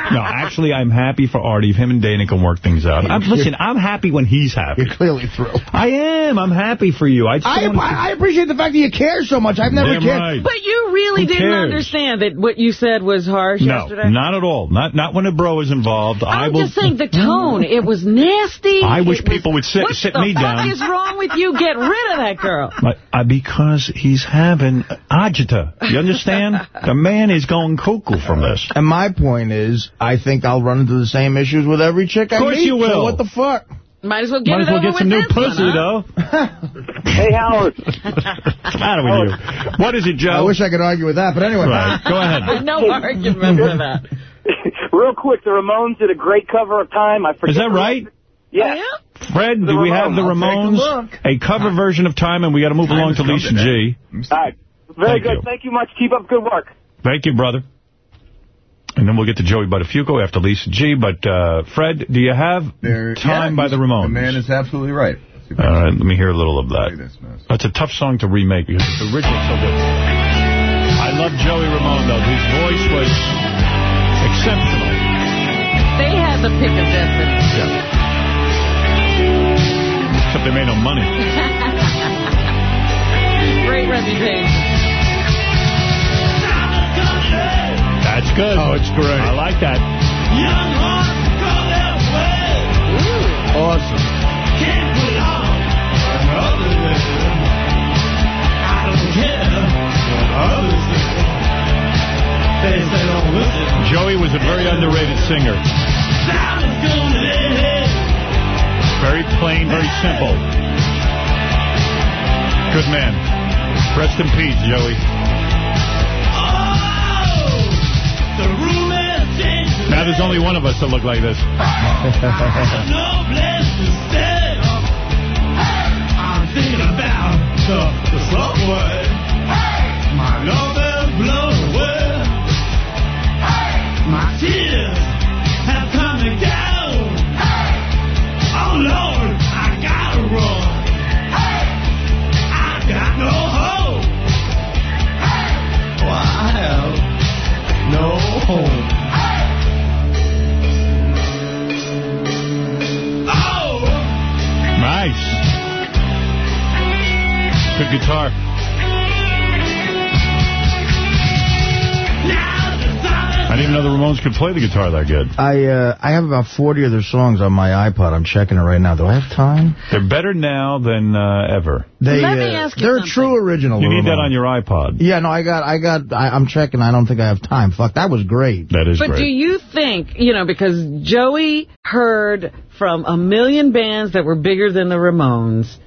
No, actually, I'm happy for Artie. If Him and Dana can work things out. I'm, listen, I'm happy when he's happy. You're clearly thrilled. I am. I'm happy for you. I, I, don't wanna- I, I appreciate the fact that you care so much. I've never Damn cared. right. But you really Who didn't cares? understand that what you said was harsh No, yesterday? not at all. Not not when a bro is involved. I I'm will. just saying the tone. It was nasty. I wish It was- people would sit- what sit the me fuck down. is wrong with you? Get rid of that girl. But, uh, because he's having agita. You understand? the man is going cuckoo from this. And my point is, I think I'll run into the same issues with every chick I meet. Of course you will. So what the fuck? Might as well get Might as well get some new this one, pussy, huh? though. <laughs> Hey, Howard. What's the matter with you? What is it, Joe? I wish I could argue with that, but anyway. Right. Go ahead. <laughs> no argument with that. <laughs> Real quick, the Ramones did a great cover of Time. I forget. Is that right? Oh, yeah. Fred, The do we have the Ramones. I'll A cover version of Time, and we got to move Time along to come Lisa. G. All right. Very Thank good. you. Thank you much. Keep up good work. Thank you, brother. And then we'll get to Joey Buttafuoco after Lisa G. But, uh, Fred, do you have There- Time yeah, by the Ramones? The man is absolutely right. All right, let me hear a little of that. This. That's a tough song to remake because the original's so good. I love Joey Ramone, though. His voice was exceptional. They had the pick of destiny. Except they made no money. <laughs> Great reputation. That's good. Oh, it's great. I like that. Awesome. Others do. I don't care. Others do. They say don't listen. Joey was a very underrated singer. Very plain, very simple. Good man. Rest in peace, Joey. Now there's only one of us that look like this. I'm thinking Good guitar. I didn't even know the Ramones could play the guitar that good. I uh, I have about 40 of their songs on my iPod. I'm checking it right now. Do I have time? They're better now than uh, ever. They, Let me uh, ask you They're something. true original. You need that on your iPod. Yeah, no, I got, I got, I, am checking. I don't think I have time. Fuck, that was great. That is but great. But do you think, you know, because Joey heard from a million bands that were bigger than the Ramones,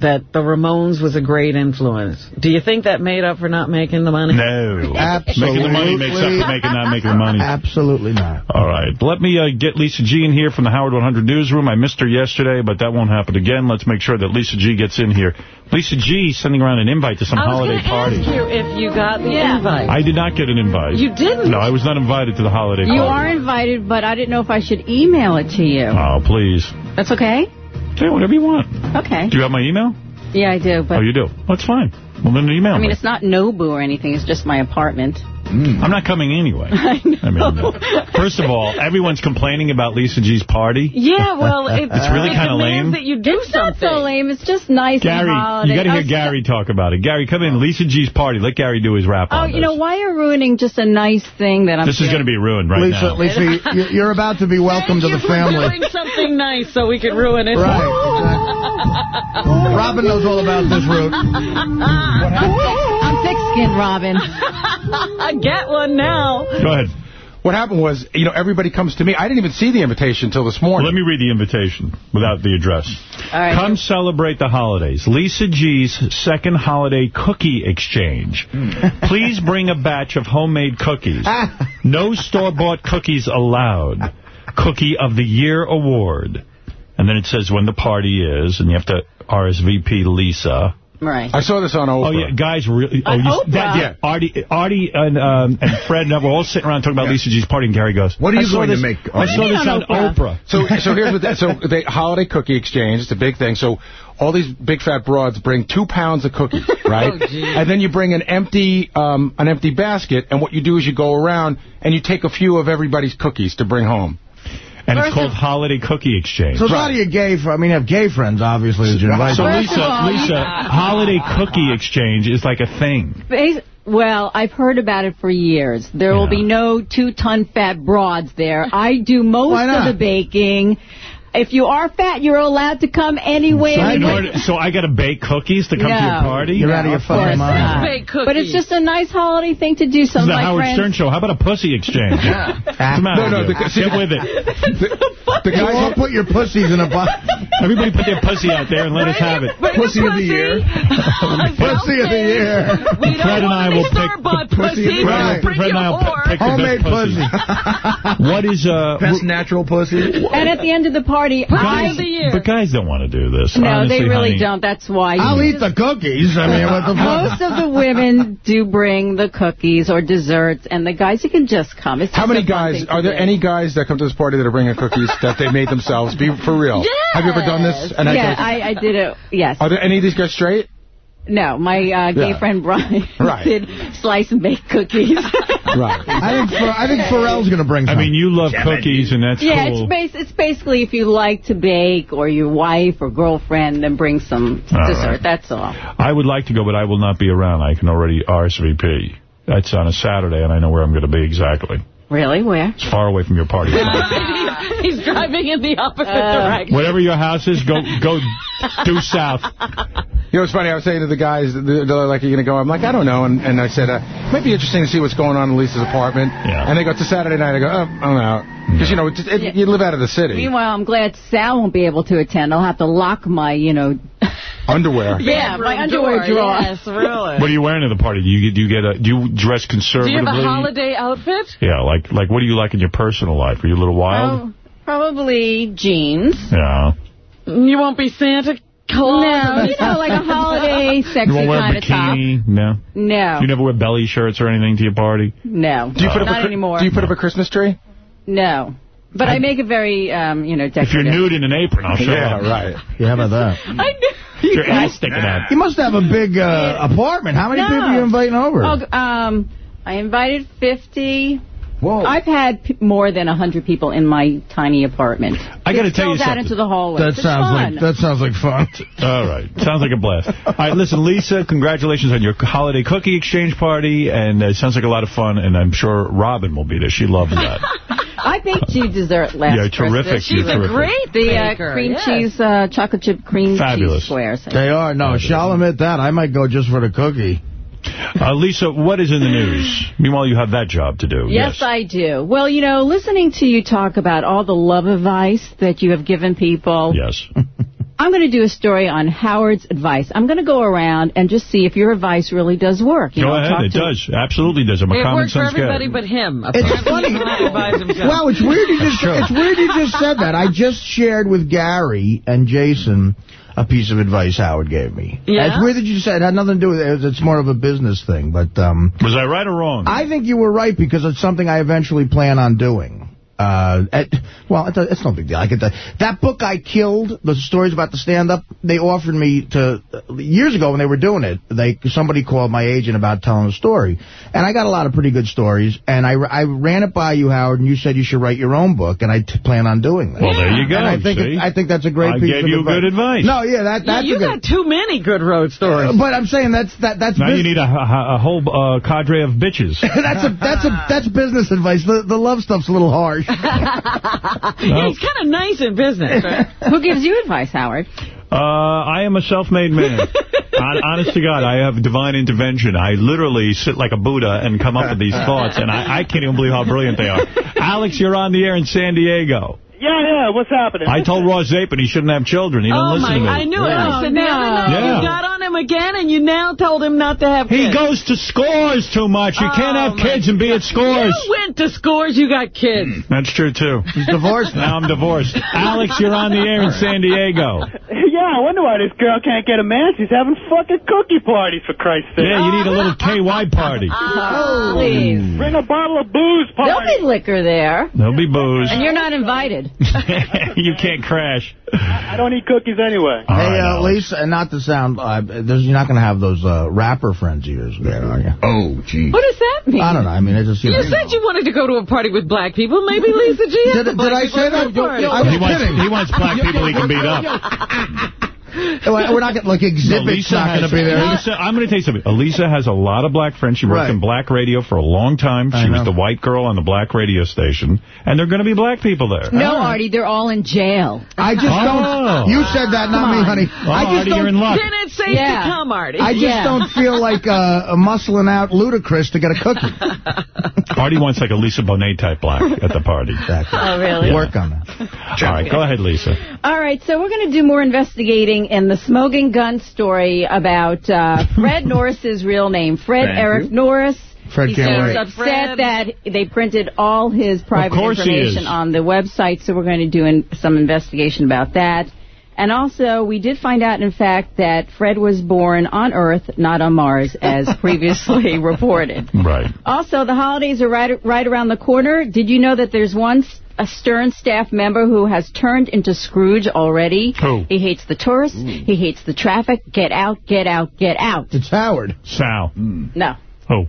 that the Ramones was a great influence. Do you think that made up for not making the money? No. <laughs> Absolutely. Making the money makes up for making not making the money. Absolutely not. All right. Let me uh, get Lisa G in here from the Howard 100 newsroom. I missed her yesterday, but that won't happen again. Let's make sure that Lisa G gets in here. Lisa G sending around an invite to some I was holiday gonna party. ask you if you got the invite. I did not get an invite. You didn't? No, I was not invited to the holiday You party. You are invited, but I didn't know if I should email it to you. Oh, please. That's okay? Yeah, whatever you want. Okay. Do you have my email? Yeah, I do, but oh, you do? That's fine. Well, then email I mean, me. it's not Nobu or anything. It's just my apartment. Hmm. I'm not coming anyway. <laughs> I know. I mean, first of all, everyone's complaining about Lisa G's party. Yeah, well, <laughs> it, It's really it kinda lame. that you do it's something. not so lame. It's just nice Gary, and holiday. you got to hear Oh, Gary talk about it. Gary, come in. Lisa G's party. Let Gary do his rap Oh, on you know, why are you ruining just a nice thing that I'm This is going to be ruined right Lisa, now. Lisa, you- you're about to be <laughs> welcome to the family. For family. doing something nice so we can ruin it. <laughs> Robin knows all about this route. I'm thick-skinned, Robin. I get one now. Go ahead. What happened was, you know, everybody comes to me. I didn't even see the invitation until this morning. let me read the invitation without the address. All right. Come celebrate the holidays. Lisa G's second holiday cookie exchange. Hmm. Please bring a batch of homemade cookies. <laughs> No store-bought cookies allowed. Cookie of the Year award. And then it says when the party is, and you have to RSVP Lisa. Right. I saw this on Oprah. Oh, yeah, guys, really, oh, you, Oprah? That, yeah, Artie, Artie and, um, and Fred and I were all sitting around talking about Lisa G's party, and Gary goes, What are you saw going to this- make, I Artie? saw What this on on Oprah. So, <laughs> so here's what that, so the holiday cookie exchange, it's a big thing. So all these big fat broads bring two pounds of cookies, <laughs> right? Oh, geez. and then you bring an empty, um, an empty basket, and what you do is you go around and you take a few of everybody's cookies to bring home. And it's called of- Holiday Cookie Exchange. So it's not your gay friend. I mean, you have gay friends, obviously, that you invite. So Lisa, all, Lisa, you- holiday cookie exchange is like a thing. Bas- Well, I've heard about it for years. There will be no two-ton fat broads there. I do most of the baking. If you are fat, you're allowed to come anyway. So, in order, so I got to bake cookies to come to your party? You're out of your fucking mind. Bake cookies. But it's just a nice holiday thing to do. This Some is of the Howard friends. Stern show. How about a pussy exchange? What's the matter No, no, the- see, Get with it. The <laughs> You all guys, put your pussies in a box. <laughs> Everybody put their pussy out there and let us have it. Bring Pussy the of the year. <laughs> pussy. Pussy of the year. We Fred and I will pick store-bought the pussy. Fred, Right. Fred and I will pick the Homemade best pussy. What is uh? Best natural pussy. And at the end of the party, Pussy I... of the year. But guys don't want to do this. No, honestly, they really honey. don't. That's why. I'll eat the cookies. I mean, what the <laughs> Most of the women do bring the cookies or desserts, and the guys, you can just come. It's how just many guys, are there do. any guys that come to this party that are bringing cookies that they made themselves? Be for real. Have you ever done this? And yeah, I, I, I did it. Yes. are there any of these guys straight? No, my uh, gay Yeah. friend Brian <laughs> Right. did slice and bake cookies. <laughs> Right. I think Pha- I think Pharrell's going to bring some. I mean, you love cookies, and that's yeah, cool. it's bas- it's basically if you like to bake or your wife or girlfriend, then bring some All dessert. right. That's all. I would like to go, but I will not be around. I can already RSVP. That's on a Saturday, and I know where I'm going to be exactly. Really? Where? It's far away from your party. <laughs> He's driving in the opposite Uh, direction. Whatever your house is, go go due south. You know, it's funny. I was saying to the guys, they're like, "Are you going to go?" I'm like, "I don't know." And, and I said, uh, "It might be interesting to see what's going on in Lisa's apartment." Yeah. And they go to Saturday night. I go, "Oh, I'm out," because you know, it, it, you live out of the city. Meanwhile, I'm glad Sal won't be able to attend. I'll have to lock my, you know, <laughs> Underwear. yeah, my Bedroom underwear door, drawer. Yes, really. What are you wearing to the party? Do you do you get a do you dress conservatively? Do you have a holiday outfit? Yeah, like like what do you like in your personal life? Are you a little wild? Oh, probably jeans. Yeah. You won't be Santa Claus? No, you know, like a holiday, <laughs> sexy You won't wear a kind of top. bikini? No. No, You never wear belly shirts or anything to your party? no, Do you put up not a, anymore. Do you put up a Christmas tree? No, but I, make it very, um, you know, decorative. If you're nude in an apron, I'll show Yeah, up. right. <laughs> Yeah, how about that? I knew. Your ass sticking out. You must have a big uh, apartment. How many No. people are you inviting over? Oh, um, I invited 50 Whoa. I've had p- more than 100 people in my tiny apartment. I got to It tell you spills out something. into the hallway. That It's sounds fun. like that sounds like fun. <laughs> All right. Sounds like a blast. All right, listen, Lisa, congratulations on your holiday cookie exchange party, and uh, it sounds like a lot of fun, and I'm sure Robin will be there. She loves that. <laughs> I baked you dessert last Yeah, terrific. Christmas. You're She's a terrific. great The uh, cream yes. cheese, uh, chocolate chip cream Fabulous. cheese squares. They are. No, shall admit that. I might go just for the cookie. Uh, Lisa, what is in the news? Meanwhile, you have that job to do. Yes, I do. Well, you know, listening to you talk about all the love advice that you have given people. Yes. <laughs> I'm going to do a story on Howard's advice. I'm going to go around and just see if your advice really does work. You Go know, ahead. talk It to- does. Absolutely does. I'm a It common works for sense guy. everybody but him. It's funny. he can't advise himself. Well, it's weird you just it's weird you just said that. I just shared with Gary and Jason a piece of advice Howard gave me. Yeah? It's weird that you said it had nothing to do with it. It's more of a business thing, but um Was I right or wrong? I think you were right because it's something I eventually plan on doing. Uh, at, well, it's, it's no big deal. I get that. That book I killed, the stories about the stand-up, they offered me to, years ago when they were doing it, they somebody called my agent about telling a story. And I got a lot of pretty good stories, and I, I ran it by you, Howard, and you said you should write your own book, and I t plan on doing that. Well, there you go, And I think, see? it, I think that's a great I piece gave of you advice. good advice. No, yeah, that, Yeah, that's you a good... got too many good road stories. But I'm saying that's that that's now bus- you need a, a, a whole uh, cadre of bitches. <laughs> that's a that's a that's business advice. The the love stuff's a little harsh. Yeah, he's kind of nice in business, right? <laughs> Who gives you advice, Howard? Uh, I am a self-made man. <laughs> Honest to God, I have divine intervention. I literally sit like a Buddha and come up with these thoughts, and I, I can't even believe how brilliant they are. Alex, you're on the air in San Diego. Yeah, yeah, what's happening? I told Ross Zapin he shouldn't have children. He oh, doesn't listen my, to me. I knew it. Yeah. I said, the other night Yeah. you got on him again, and you now told him not to have He goes to scores too much. You can't Oh, have kids and be at scores. You went to scores, you got kids. That's true, too. He's divorced now. I'm divorced. Alex, you're on the air in San Diego. <laughs> Yeah, I wonder why this girl can't get a man. She's having fucking cookie parties, for Christ's sake. Yeah, you need a little <laughs> KY party. Oh, please. Bring a bottle of booze There'll be liquor there. There'll be booze. And you're not invited. <laughs> you can't crash. I don't eat cookies anyway. All hey, right, uh, Lisa, and not to sound, uh, there's, you're not going to have those uh, rapper friends of yours there, are you? Oh, gee. What does that mean? I don't know. I mean, I just you, You know. said you wanted to go to a party with black people. Maybe Lisa G Did- did I say that? Yo, yo, I was he, wants, kidding. he wants black people he can beat up. We're not going to, like, Exhibit's Elisa not going to be there. Elisa, I'm going to tell you something. Elisa has a lot of black friends. She worked Right. in black radio for a long time. She was the white girl on the black radio station. And there are going to be black people there. No, Artie, they're all in jail. I just Oh. don't. You said that, not me, honey. Oh, I just Artie, don't. you're in luck. Then it's safe Yeah. to come, Artie. I just Yeah. don't feel like uh, muscling out Ludacris to get a cookie. <laughs> Artie wants like a Lisa Bonet type black at the party. <laughs> Exactly. Oh, really? Work on that. All right, go ahead, Lisa. All right, so we're going to do more investigating in the smoking gun story about uh, Fred <laughs> Norris's real name, Fred Thank Eric you. Norris. Fred He can't seems upset Fred. that they printed all his private information on the website, so we're going to do in, some investigation about that. And also, we did find out, in fact, that Fred was born on Earth, not on Mars, as <laughs> previously reported. Right. Also, the holidays are right right around the corner. Did you know that there's one a Stern staff member who has turned into Scrooge already? Who? He hates the tourists. He hates the traffic. Get out, get out, get out. It's Howard. Sal. No. Who?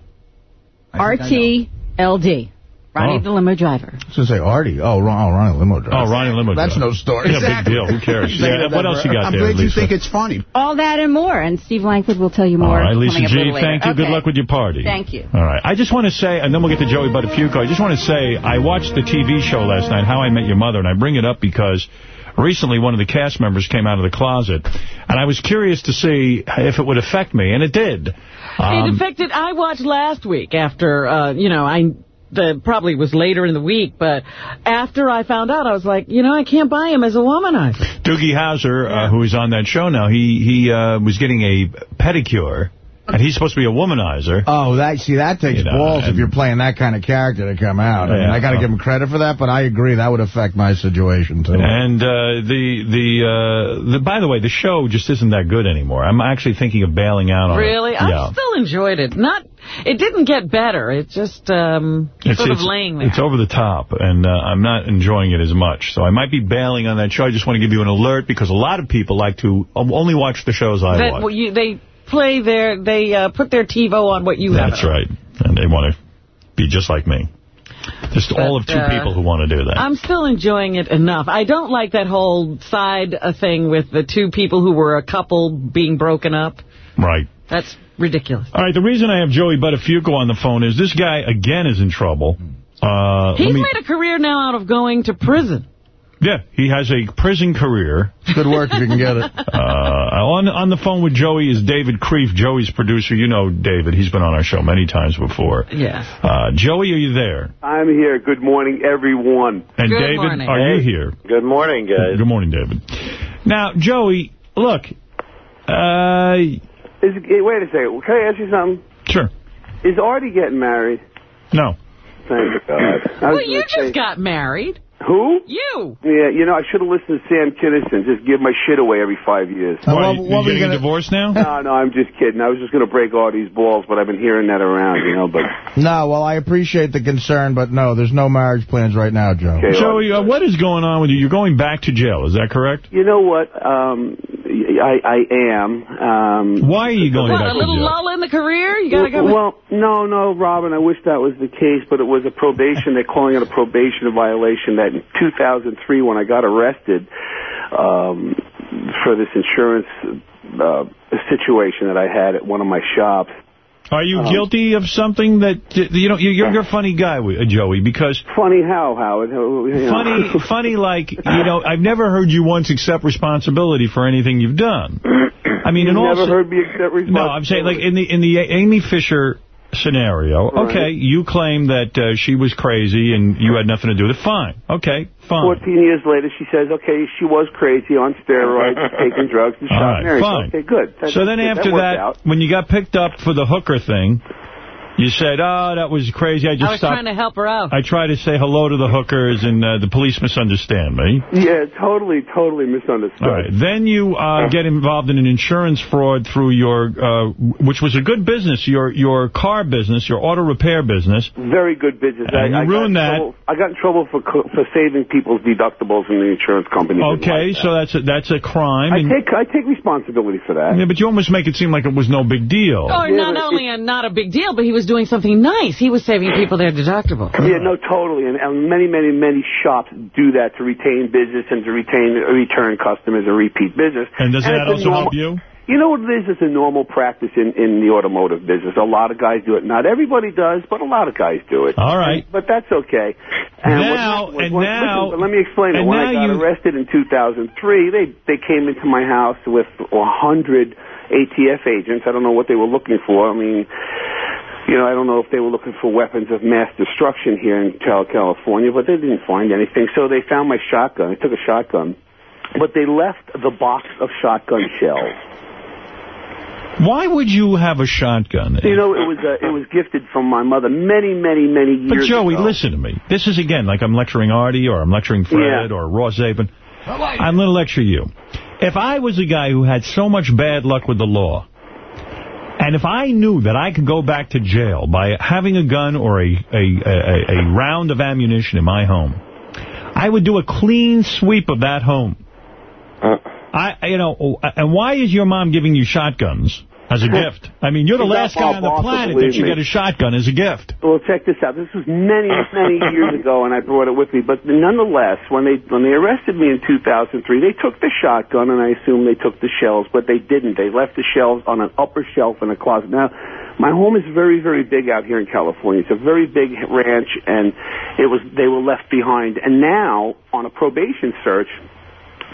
RTLD. Ronnie Oh. the limo driver. I was going to say Artie. Oh, Ron, oh, Ronnie Limo Driver. Oh, Ronnie Limo. Driver. That's no story. Yeah, big deal. Who cares? Yeah, what else you got I'm there, glad you Lisa? think it's funny. All that and more. And Steve Langford will tell you more. right, Lisa coming up a G, little later. thank you. Good Okay. luck with your party. Thank you. All right. I just want to say, and then we'll get to Joey Buttafuoco. I just want to say, I watched the TV show last night, How I Met Your Mother, and I bring it up because recently one of the cast members came out of the closet, and I was curious to see if it would affect me, and it did. it Um, affected. I watched last week after, uh, you know, I the probably was later in the week, but after I found out, I was like, you know, I can't buy him as a womanizer. Doogie Howser, uh, who is on that show now, he he uh, was getting a pedicure, and he's supposed to be a womanizer. Oh, that see, that takes You know, balls if you're playing that kind of character to come out. I mean, I got to give him credit for that, but I agree that would affect my situation, too. And uh, the the uh, the by the way, the show just isn't that good anymore. I'm actually thinking of bailing out on Really? it. I Yeah. still enjoyed it. Not, it didn't get better. It just um, It's, sort it's, of laying there. it's over the top, and uh, I'm not enjoying it as much. So I might be bailing on that show. I just want to give you an alert because a lot of people like to only watch the shows I that watch. well, you, they play their, they uh, put their TiVo on what you have. That's right. And they want to be just like me. Just all of two uh, people who want to do that. I'm still enjoying it enough. I don't like that whole side uh, thing with the two people who were a couple being broken up. Right. That's ridiculous. All right, the reason I have Joey Buttafuoco on the phone is this guy, again, is in trouble. Uh, He's me- made a career now out of going to prison. Yeah, he has a prison career. Good work if you can get it. <laughs> Uh, on on the phone with Joey is David Creef, Joey's producer. You know David. He's been on our show many times before. Yeah. Uh, Joey, are you there? I'm here. Good morning, everyone. And David, are you here? Good morning, guys. Good morning, David. Now, Joey, look. Uh, Is, wait a second. Can I ask you something? Sure. Is Artie getting married? No. Thank God. Well, you gonna say- just got married. Who? You. Yeah, you know, I should have listened to Sam Kinison. Just give my shit away every five years. Why, you, you getting a divorce now? No, no, I'm just kidding. I was just going to break Artie's balls, but I've been hearing that around, you know, but... <laughs> No, well, I appreciate the concern, but no, there's no marriage plans right now, Joe. Joey, uh, what is going on with you? You're going back to jail. Is that correct? You know what? Um, I, I am. Um, Why are you going What, back a to little jail? lull in the career? You gotta go. Well, no, no, Robin, I wish that was the case, but it was a probation. They're calling it a probation violation that in 2003, when I got arrested um, for this insurance uh, situation that I had at one of my shops, Are you Um, guilty of something that, you know, you're, you're a funny guy, uh, Joey, because... Funny how, Howard? You know. Funny, <laughs> funny like, you know, I've never heard you once accept responsibility for anything you've done. <clears throat> I mean, You've in never se- heard me accept responsibility. No, I'm saying, like, in the in the Amy Fisher scenario, Right. okay, you claim that uh, she was crazy and you had nothing to do with it. Fine. Okay, fine. 14 years later, she says, okay, she was crazy on steroids, <laughs> taking drugs, and shot right, Mary. fine. Okay, good. That- so then that after worked that, when you got picked up for the hooker thing, you said, oh, that was crazy. I just I was stopped. trying to help her out. I tried to say hello to the hookers, and uh, the police misunderstand me. Yeah, totally, totally misunderstood. All right. Then you uh, get involved in an insurance fraud through your, uh, which was a good business, your your car business, your auto repair business. Very good business. And you I, I ruined got in that. Trouble, I got in trouble for for saving people's deductibles in the insurance company. Okay, so that's a, that's a crime. I and- take I take responsibility for that. yeah, but you almost make it seem like it was no big deal. Or not only a, not a big deal, but he was doing something nice. He was saving people their deductible. Yeah, no, totally. And, and many, many, many shops do that to retain business and to retain uh, return customers and repeat business. And does that it's a also help you? You know what it is? It's a normal practice in, in the automotive business. A lot of guys do it. Not everybody does, but a lot of guys do it. All right. And- but that's okay. And Now- what- and what- now- listen, let me explain it. When I got you- arrested in 2003, they, they came into my house with 100 ATF agents. I don't know what they were looking for. I mean, you know, I don't know if they were looking for weapons of mass destruction here in Cal- California, but they didn't find anything. So they found my shotgun. They took a shotgun. But they left the box of shotgun shells. Why would you have a shotgun? You know, it was uh, it was gifted from my mother many, many, many years ago. But Joey, ago. listen to me. This is, again, like I'm lecturing Artie or I'm lecturing Fred Yeah. or Ross Zapin. I'm going to lecture you. If I was a guy who had so much bad luck with the law, and if I knew that I could go back to jail by having a gun or a, a, a, a round of ammunition in my home, I would do a clean sweep of that home. Uh. I, you know, and why is your mom giving you shotguns as a gift? I mean, you're the last guy on the planet that should me. get a shotgun as a gift. Well, check this out. This was many, many <laughs> years ago, and I brought it with me. But nonetheless, when they when they arrested me in 2003, they took the shotgun, and I assume they took the shells, but they didn't. They left the shells on an upper shelf in a closet. Now, my home is very, very big out here in California. It's a very big ranch, and it was they were left behind. And now, on a probation search,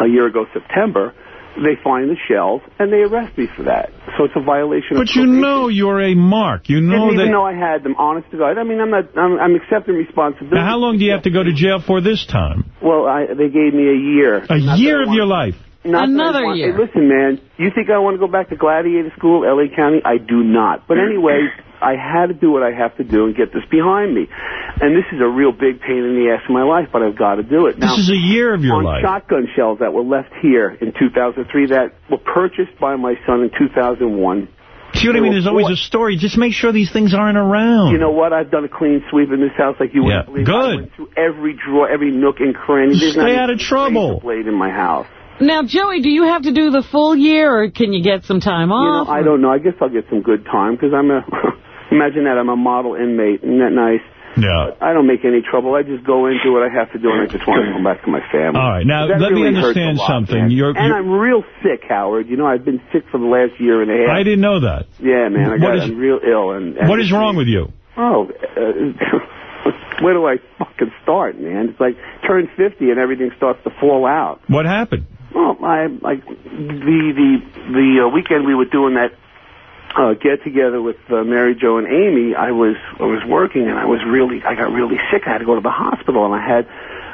a year ago September, they find the shells and they arrest me for that. So it's a violation of But you know you're a mark. You know didn't that. even know I had them. Honest to God. I mean, I'm not. I'm, I'm accepting responsibility. Now, how long do you have to go to jail for this time? Well, I, they gave me a year. A Not year of your life. not that I Another year. Hey, listen, man. You think I want to go back to Gladiator School, L.A. County? I do not. But <clears throat> anyway, I had to do what I have to do and get this behind me. And this is a real big pain in the ass in my life, but I've got to do it. Now, This is a year of your on life. shotgun shells that were left here in 2003 that were purchased by my son in 2001. See what I mean? There's always a story. Just make sure these things aren't around. You know what? I've done a clean sweep in this house like you Yeah, wouldn't believe. good. I went through every drawer, every nook and cranny. There's Stay out of trouble. blade in my house. Now, Joey, do you have to do the full year, or can you get some time off? You know, off? I don't know. I guess I'll get some good time because I'm a. <laughs> imagine that I'm a model inmate. Isn't that nice? Yeah. I don't make any trouble. I just go in, do what I have to do, and I just want to come back to my family. All right, now let me really hurts understand lot, something. You're, and you're, I'm real sick, Howard. You know, I've been sick for the last year and a half. I didn't know that. Yeah, man, I got is- I'm real ill. And, and What is wrong with you? Oh, uh, <laughs> where do I fucking start, man? It's like turn 50 and everything starts to fall out. What happened? Well, I like the the the uh, weekend we were doing that uh, get together with uh, Mary Jo and Amy. I was I was working and I was really I got really sick. I had to go to the hospital and I had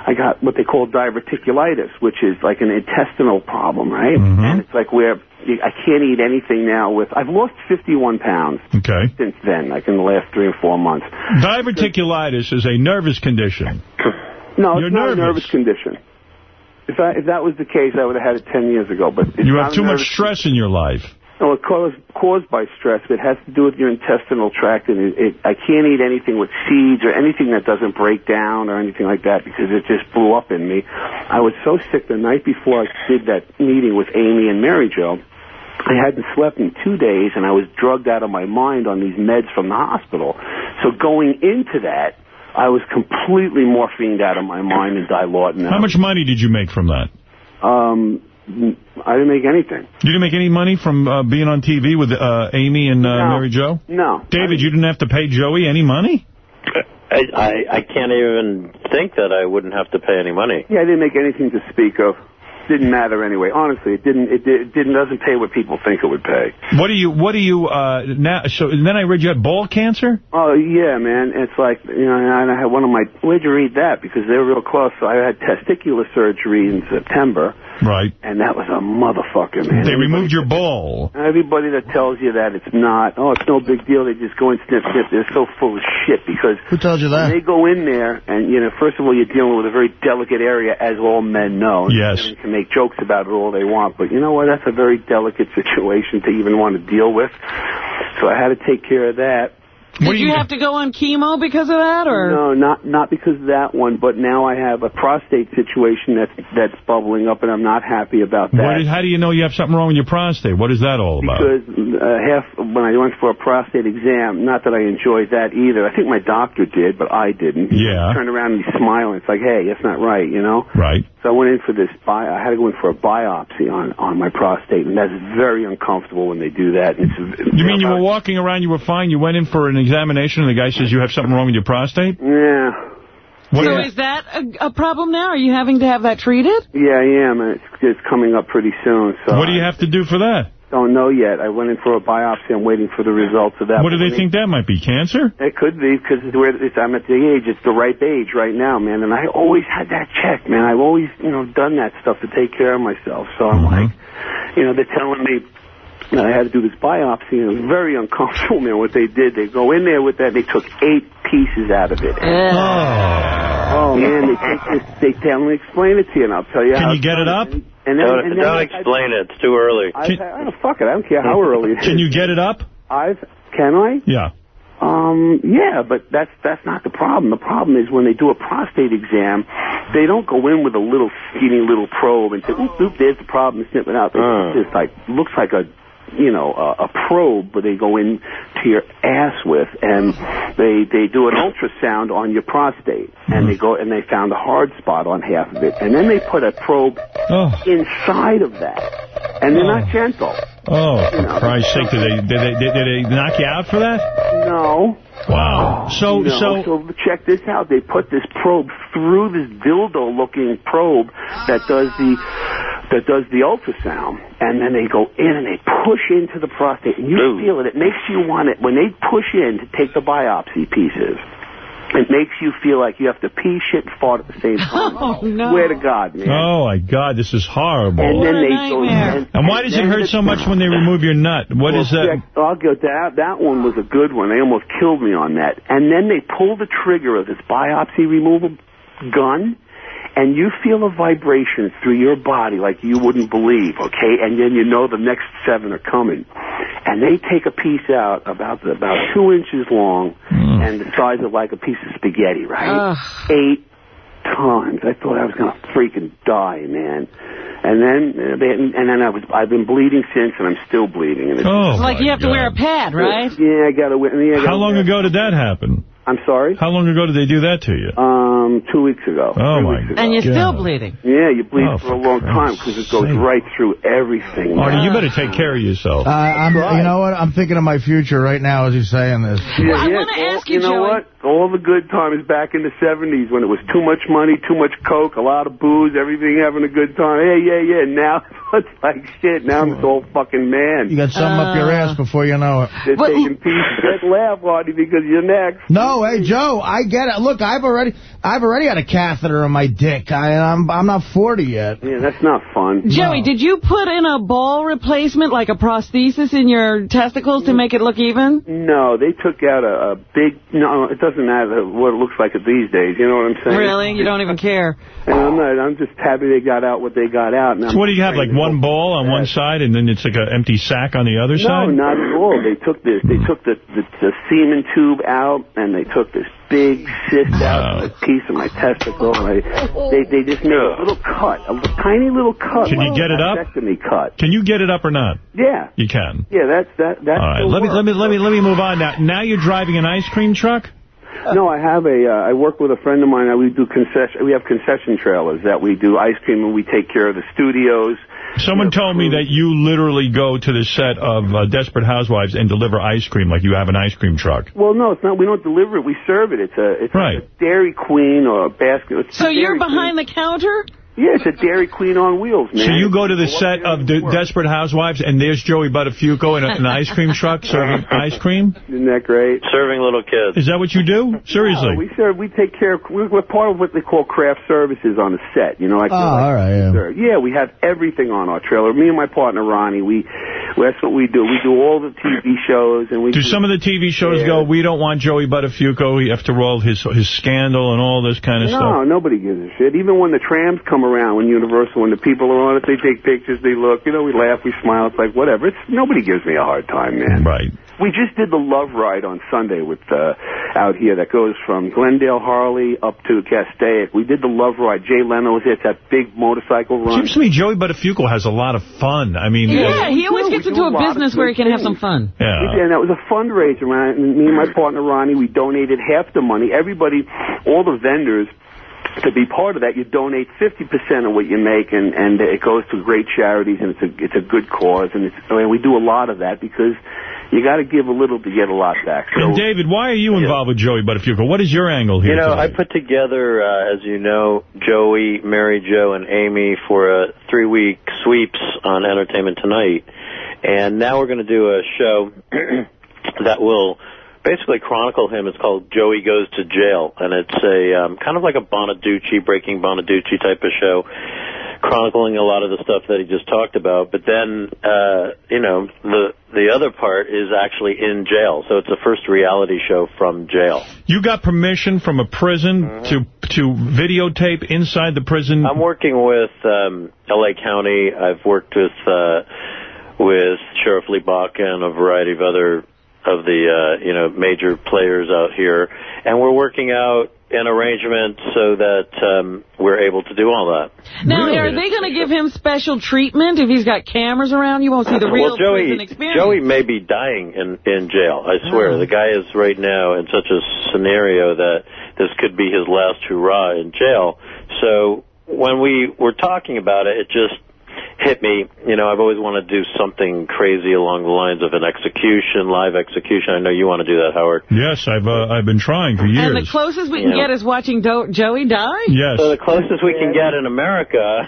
I got what they call diverticulitis, which is like an intestinal problem, right? And it's like where I can't eat anything now. With I've lost 51 pounds Okay. since then, like in the last three or four months. Diverticulitis is a nervous condition. No, You're it's not nervous. a nervous condition. If I, if that was the case, I would have had it 10 years ago. But You have too much stress in your life. No, it caused, caused by stress. But it has to do with your intestinal tract, and it, it, I can't eat anything with seeds or anything that doesn't break down or anything like that because it just blew up in me. I was so sick the night before I did that meeting with Amy and Mary Jo. I hadn't slept in two days, and I was drugged out of my mind on these meds from the hospital. So going into that, I was completely morphined out of my mind and dilaudid. How much money did you make from that? Um, I didn't make anything. You didn't make any money from uh, being on TV with uh, Amy and uh, No. Mary Jo? No. David, you didn't have to pay Joey any money? I, I I can't even think that I wouldn't have to pay any money. Yeah, I didn't make anything to speak of. Didn't matter anyway. Honestly, it didn't. It, did, it didn't doesn't pay what people think it would pay. What do you, what do you, uh, now, so and then I read you had ball cancer? Oh yeah, man. It's like you know, and I had one of my. Where'd you read that? Because they were real close. So I had testicular surgery in September, Right. and that was a motherfucker, man. They removed your ball. Everybody that tells you that it's not, oh, it's no big deal. They just go and sniff, sniff. They're so full of shit because Who told you that? they go in there, and you know, first of all, you're dealing with a very delicate area, as all men know. Yes. And can make jokes about it all they want, but you know what? That's a very delicate situation to even want to deal with. So I had to take care of that. Did you, have to go on chemo because of that, or No, not not because of that one, but now I have a prostate situation that's that's bubbling up, and I'm not happy about that. What is, how do you know you have something wrong with your prostate? What is that all about? Because uh, half when I went for a prostate exam, not that I enjoyed that either. I think my doctor did, but I didn't. He Yeah. turned around and he's smiling. It's like, hey, that's not right, you know. Right. So I went in for this. Bi- I had to go in for a biopsy on on my prostate, and that's very uncomfortable when they do that. It's, You mean you were walking around, you were fine, you went in for an examination, and the guy says you have something wrong with your prostate? Yeah. What so is that a, a problem now? Are you having to have that treated? Yeah, I am, it's, it's coming up pretty soon. So what do you have to do for that? I don't know yet. I went in for a biopsy. I'm waiting for the results of that. What do they think that might be? Cancer? It could be because it's, I'm at the age. It's the ripe age right now, man. And I always had that check, man. I've always, you know, done that stuff to take care of myself. So I'm mm-hmm. like, you know, they're telling me that I had to do this biopsy. And it was very uncomfortable, <laughs> man. What they did, they go in there with that. They took eight pieces out of it. Oh man, they take this. They tell me explain it to you, and I'll tell you. Can how you get it up? And then, don't and then don't I- explain it. It's too early. I, I, don't fuck it. I don't care how early. it Can you get it up? I've can I? Yeah. Um, yeah, but that's that's not the problem. The problem is when they do a prostate exam, they don't go in with a little skinny little probe and say, "Oop, oop, there's the problem," and snip it out. They Uh. just like looks like a you know a, a probe, but they go in to your ass with, and they they do an ultrasound on your prostate, and they go and they found a hard spot on half of it, and then they put a probe Oh. inside of that, and they're not oh. gentle. Oh, for Christ's sake, did they, did, they, did, did they knock you out for that? No. Wow. So, no, so, so check this out. They put this probe through this dildo-looking probe that does the that does the ultrasound, and then they go in and they push into the prostate, and you feel it. It makes you want it when they push in to take the biopsy pieces. It makes you feel like you have to pee, shit, and fart at the same <laughs> time. Oh, no. Swear to God, man. oh my God, this is horrible. And then they go. And, And why does it hurt so much when they remove your nut? What well, is that? check- I'll go that. That one was a good one. They almost killed me on that. And then they pull the trigger of this biopsy removal gun, and you feel a vibration through your body like you wouldn't believe. Okay, and then you know the next seven are coming, and they take a piece out about the, about two inches long Hmm. and the size of like a piece of spaghetti. Right, eight times. I thought I was gonna freaking die, man. And then, uh, they, and then I was, I've been bleeding since, and I'm still bleeding. And it's, Oh, like you have to wear a pad, right? Yeah, I got to. Yeah, gotta How long wear- ago did that happen? I'm sorry? How long ago did they do that to you? Um, two weeks ago. Oh, my weeks ago. And you're still bleeding. Yeah, you bleed Oh, for a long time because it goes right through everything. Artie, you better take care of yourself. Uh, I'm, you know what? I'm thinking of my future right now as you're saying this. Yeah, I yeah, wanna ask you, know Joey. what? All the good times back in the 70s when it was too much money, too much coke, a lot of booze, everything having a good time. Hey, yeah, yeah. Now it's like shit. Now I'm this old fucking man. You got something up your ass uh. before you know it. They're taking pieces. Let's laugh, Artie, because you're next. No, hey Joe, I get it. Look, I've already, I've already had a catheter in my dick. I, I'm, I'm not 40 yet. Yeah, that's not fun. Joey, did you put in a ball replacement, like a prosthesis in your testicles to make it look even? No, they took out a, a big. No, it doesn't matter what it looks like these days. You know what I'm saying? Really? You don't even care. And I'm not. I'm just happy they got out what they got out. And I'm So what do you have, like one ball on one side and then it's like an empty sack on the other No, side? No, not at all. They took this. They took the, the the semen tube out, and they took this big cyst out, of a piece of my testicle. And they, they they just made a little cut, a little, tiny little cut. Can you get it up? Cut. Can you get it up or not? Yeah, You can. yeah. That's that. That's All right, let me let me let me let me move on now. Now you're driving an ice cream truck. No, I have a. Uh, I work with a friend of mine. We do concession. We have concession trailers that we do ice cream, and we take care of the studios. Someone told me that you literally go to the set of uh, Desperate Housewives and deliver ice cream like you have an ice cream truck. Well, no, it's not. We don't deliver it. We serve it. It's a it's Right. a Dairy Queen or a basket. It's So a you're Dairy behind the counter? Queen. Yeah, it's a Dairy Queen on wheels, man. So you go to the set of the Desperate Housewives and there's Joey Buttafuoco in a, an ice cream truck <laughs> serving ice cream? Isn't that great? Serving little kids. Is that what you do? Seriously? No, we serve. We take care. of We're, we're part of what they call craft services on the set. You know, oh, like Oh, all right, yeah. Yeah, we have everything on our trailer. Me and my partner Ronnie, we that's what we do. We do all the TV shows, and we Do some of the TV shows go, we don't want Joey Buttafuoco after all his his scandal and all this kind of No, stuff? No, nobody gives a shit. Even when the trams come around, when Universal, when the people are on it, they take pictures, they look, you know, we laugh, we smile. It's like whatever. It's nobody gives me a hard time, man. Right. We just did the Love Ride on Sunday with uh, out here that goes from Glendale Harley up to Castaic. We did the Love Ride. Jay Leno was there. It's that big motorcycle run. Seems to me Joey Buttafuoco has a lot of fun. I mean, Yeah, he always gets into a a business where he can have some fun. Yeah. did, and that was a fundraiser, man. And me and my partner Ronnie, we donated half the money. Everybody, all the vendors, to be part of that, you donate 50% of what you make, and and it goes to great charities, and it's a it's a good cause, and it's I mean, we do a lot of that because you got to give a little to get a lot back. So And David, why are you involved with Joey Buttafuoco? What is your angle here You know, today? I put together, uh, as you know, Joey, Mary Jo, and Amy for a three-week sweeps on Entertainment Tonight. And now we're going to do a show <clears throat> that will basically chronicle him. It's called Joey Goes to Jail. And it's a um, kind of like a Bonaduce, Breaking Bonaduce type of show, chronicling a lot of the stuff that he just talked about. But then, uh, you know, the the other part is actually in jail. So it's a first reality show from jail. You got permission from a prison Mm-hmm. to to videotape inside the prison? I'm working with um, L.A. County. I've worked with uh, with Sheriff Lee Baca and a variety of other of the uh, you know major players out here, and we're working out an arrangement so that um, we're able to do all that. Now, are they going to give him special treatment if he's got cameras around? You won't see the real well, Joey, prison experience. Joey may be dying in in jail. I swear, Oh. the guy is right now in such a scenario that this could be his last hurrah in jail. So when we were talking about it, it just hit me. You know, I've always wanted to do something crazy along the lines of an execution, live execution. I know you want to do that, Howard. Yes, I've uh, I've been trying for years. And the closest we can Yeah. get is watching Do- Joey die? Yes. So the closest we can get in America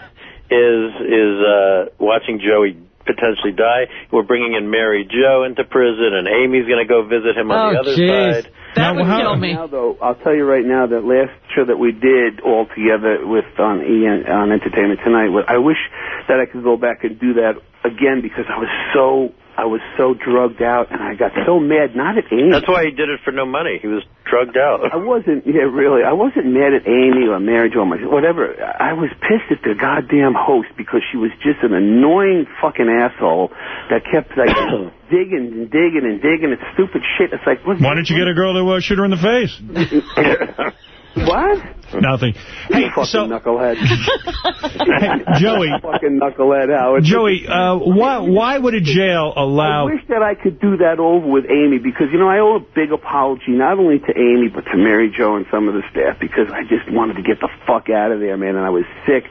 is is uh, watching Joey potentially die. We're bringing in Mary Jo into prison, and Amy's going to go visit him on Oh, the other jeez. side. That would kill me. Now, though, I'll tell you right now that last show that we did all together with on E on Entertainment Tonight, I wish that I could go back and do that again because I was so I was so drugged out and I got so mad. Not at Amy. That's why he did it for no money. He was drugged out. I wasn't, yeah, really. I wasn't mad at Amy or Mary Jo, or my, whatever. I was pissed at the goddamn host because she was just an annoying fucking asshole that kept like <coughs> digging and digging and digging at stupid shit. It's like, what? Why don't you get a girl to uh, shoot her in the face? <laughs> What? Nothing. Hey, fucking so knucklehead. <laughs> Joey. fucking knucklehead, Howard. Joey, uh, why why would a jail allow? I wish that I could do that over with Amy because, you know, I owe a big apology not only to Amy but to Mary Jo and some of the staff because I just wanted to get the fuck out of there, man, and I was sick.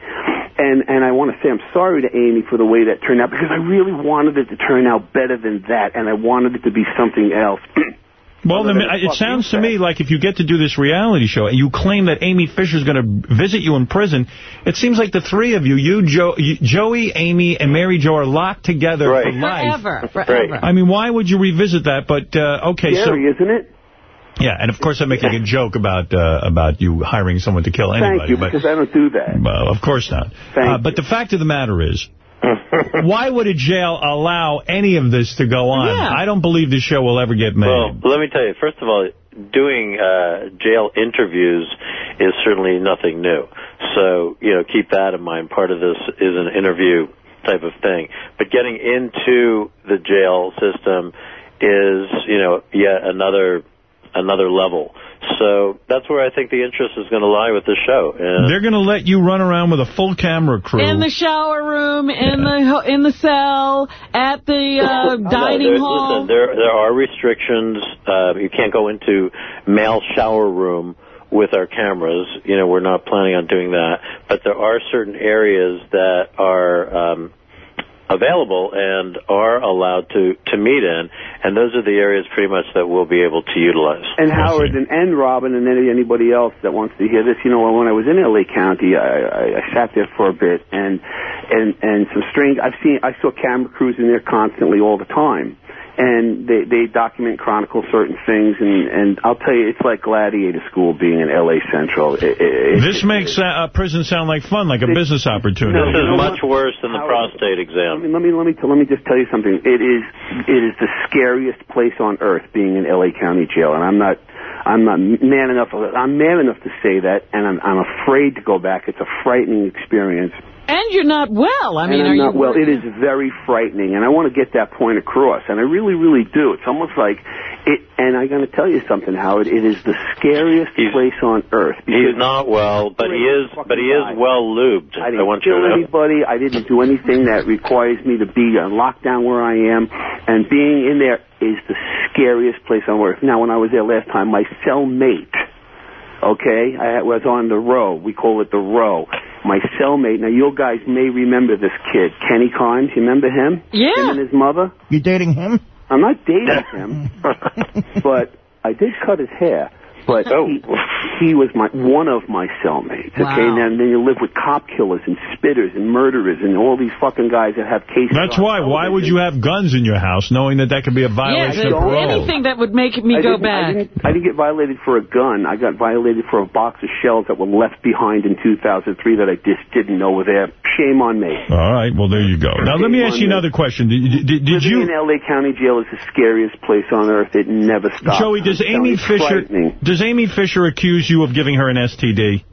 And and I want to say I'm sorry to Amy for the way that turned out because I really wanted it to turn out better than that and I wanted it to be something else. <clears throat> Well, Other the, it sounds to me like if you get to do this reality show and you claim that Amy Fisher's going to visit you in prison, it seems like the three of you, you, jo you Joey, Amy, and Mary Jo are locked together for life. Forever, forever. I mean, why would you revisit that? But, uh, okay, Scary, so... isn't it? Yeah, and of course I'm making a joke about uh, about you hiring someone to kill anybody. Thank you, but, because I don't do that. Well, of course not. Uh, but the fact of the matter is, <laughs> why would a jail allow any of this to go on? Yeah. I don't believe this show will ever get made. Well, let me tell you, first of all, doing uh, jail interviews is certainly nothing new. So, you know, keep that in mind. Part of this is an interview type of thing. But getting into the jail system is, you know, yet another another level. So that's where I think the interest is going to lie with the show. And They're going to let you run around with a full camera crew. In the shower room, in the ho- in the cell, at the uh, <laughs> No, dining there- hall. Listen, there there are restrictions. Uh, you can't go into male shower room with our cameras. You know, we're not planning on doing that. But there are certain areas that are um, available and are allowed to to meet in, and those are the areas pretty much that we'll be able to utilize. And Howard and, and Robin and any, anybody else that wants to hear this, you know, when I was in L.A. County, I, I, I sat there for a bit, and and and some strange. I've seen, I saw camera crews in there constantly all the time, and they they document, chronicle certain things, and and I'll tell you, it's like gladiator school being in L.A. Central. It, it, This makes uh, prison sound like fun, like a business opportunity. This is much worse than the prostate exam. Let me let me let me, let me just tell you something. It is it is the scariest place on earth being in L.A. County Jail, and I'm not I'm not man enough. I'm man enough to say that, and I'm I'm afraid to go back. It's a frightening experience. And you're not well. I mean, and are I'm you not well. It is very frightening, and I want to get that point across, and I really, really do. It's almost like it. And I'm going to tell you something, Howard. It is the scariest place on earth. He's not well, but he is but he is well lubed. I I, didn't want you kill to know. anybody. I didn't do anything that requires me to be on lockdown where I am. And being in there is the scariest place on earth. Now, when I was there last time, my cellmate, okay, I was on the row. We call it the row. My cellmate. Now, you guys may remember this kid, Kenny Kimes. You remember him? Yeah. Him and his mother. You dating him? I'm not dating him, <laughs> but I did cut his hair. But he, <laughs> oh, he was my one of my cellmates. Okay, and then you live with cop killers and spitters and murderers and all these fucking guys that have cases. That's on why. Why would you have guns in your house, knowing that that could be a Yeah, violation of parole? anything that would make me I go didn't, I back. didn't, I didn't get violated for a gun. I got violated for a box of shells that were left behind in 2003 that I just didn't know were there. Shame on me. All right. Well, there you go. Now, let me ask you another question. Did, did, did Living you... in L.A. County Jail is the scariest place on earth. It never stops. Joey, does I'm Amy Fisher frightening. Does Amy Fisher accuse you of giving her an STD?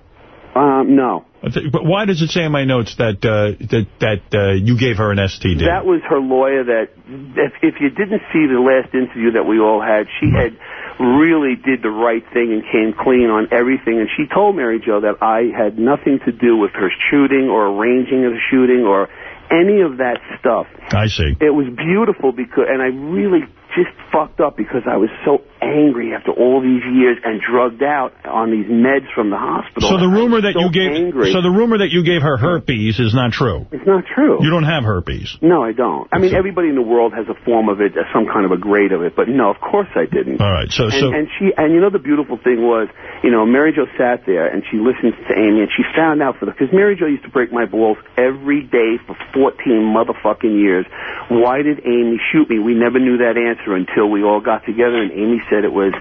Um, no. But why does it say in my notes that uh, that that uh, you gave her an STD? That was her lawyer that, if, if you didn't see the last interview that we all had, she had really did the right thing and came clean on everything. And she told Mary Jo that I had nothing to do with her shooting or arranging of the shooting or any of that stuff. I see. It was beautiful because, and I really just fucked up because I was so angry after all these years and drugged out on these meds from the hospital. So the rumor that so you gave angry. so the rumor that you gave her herpes is not true. It's not true. You don't have herpes. No, I don't. I mean, everybody in the world has a form of it, some kind of a grade of it, but no, of course I didn't. All right. So and, so and she and you know the beautiful thing was, you know, Mary Jo sat there and she listened to Amy and she found out for the because Mary Jo used to break my balls every day for 14 motherfucking years. Why did Amy shoot me? We never knew that answer until we all got together and Amy said it was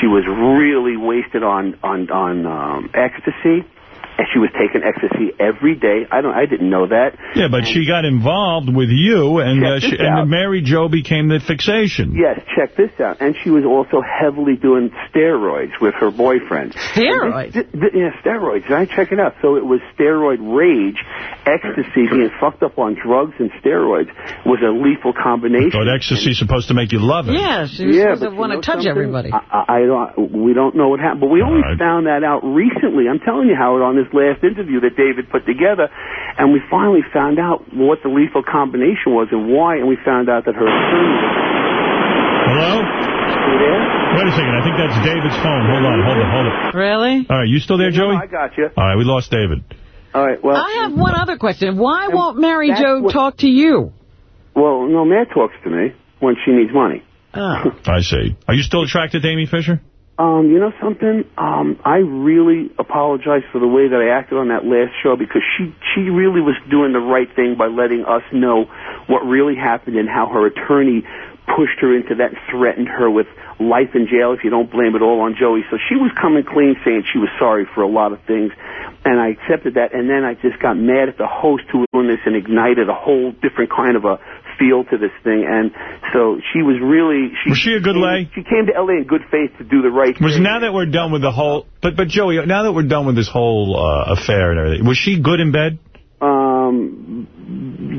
she was really wasted on on on um, ecstasy and she was taking ecstasy every day. I don't, I didn't know that. Yeah, but she got involved with you, and uh, she, and. Mary Jo became the fixation. Yes, check this out. And she was also heavily doing steroids with her boyfriend. Steroids? And th- yeah, steroids. Right? Check it out. So it was steroid rage, ecstasy, being fucked up on drugs and steroids was a lethal combination. But ecstasy's supposed to make you love it. Yeah, she was Yeah, supposed to want to touch something? everybody. I, I, I don't, we don't know what happened, but we only found that out recently. I'm telling you, Howard, on this last interview that David put together, and we finally found out what the lethal combination was and why, and we found out that her attorney. Hello? You there? Wait a second. I think that's David's phone. Hold on. Hold on. Hold on. Really? All right. You still there, No, Joey? I got you. All right. We lost David. All right. Well, I have one other question. Why won't Mary Jo what- talk to you? well, no, Matt talks to me when she needs money. Oh. <laughs> I see. Are you still attracted to Amy Fisher? Um, you know something? Um, I really apologize for the way that I acted on that last show because she she really was doing the right thing by letting us know what really happened and how her attorney pushed her into that and threatened her with life in jail if you don't blame it all on Joey. So she was coming clean saying she was sorry for a lot of things and I accepted that and then I just got mad at the host who was doing this and ignited a whole different kind of a feel to this thing and so she was really she Was she a good lay? She came to LA in good faith to do the right Was thing. now that we're done with the whole, but but Joey, now that we're done with this whole uh, affair and everything, was she good in bed? Um,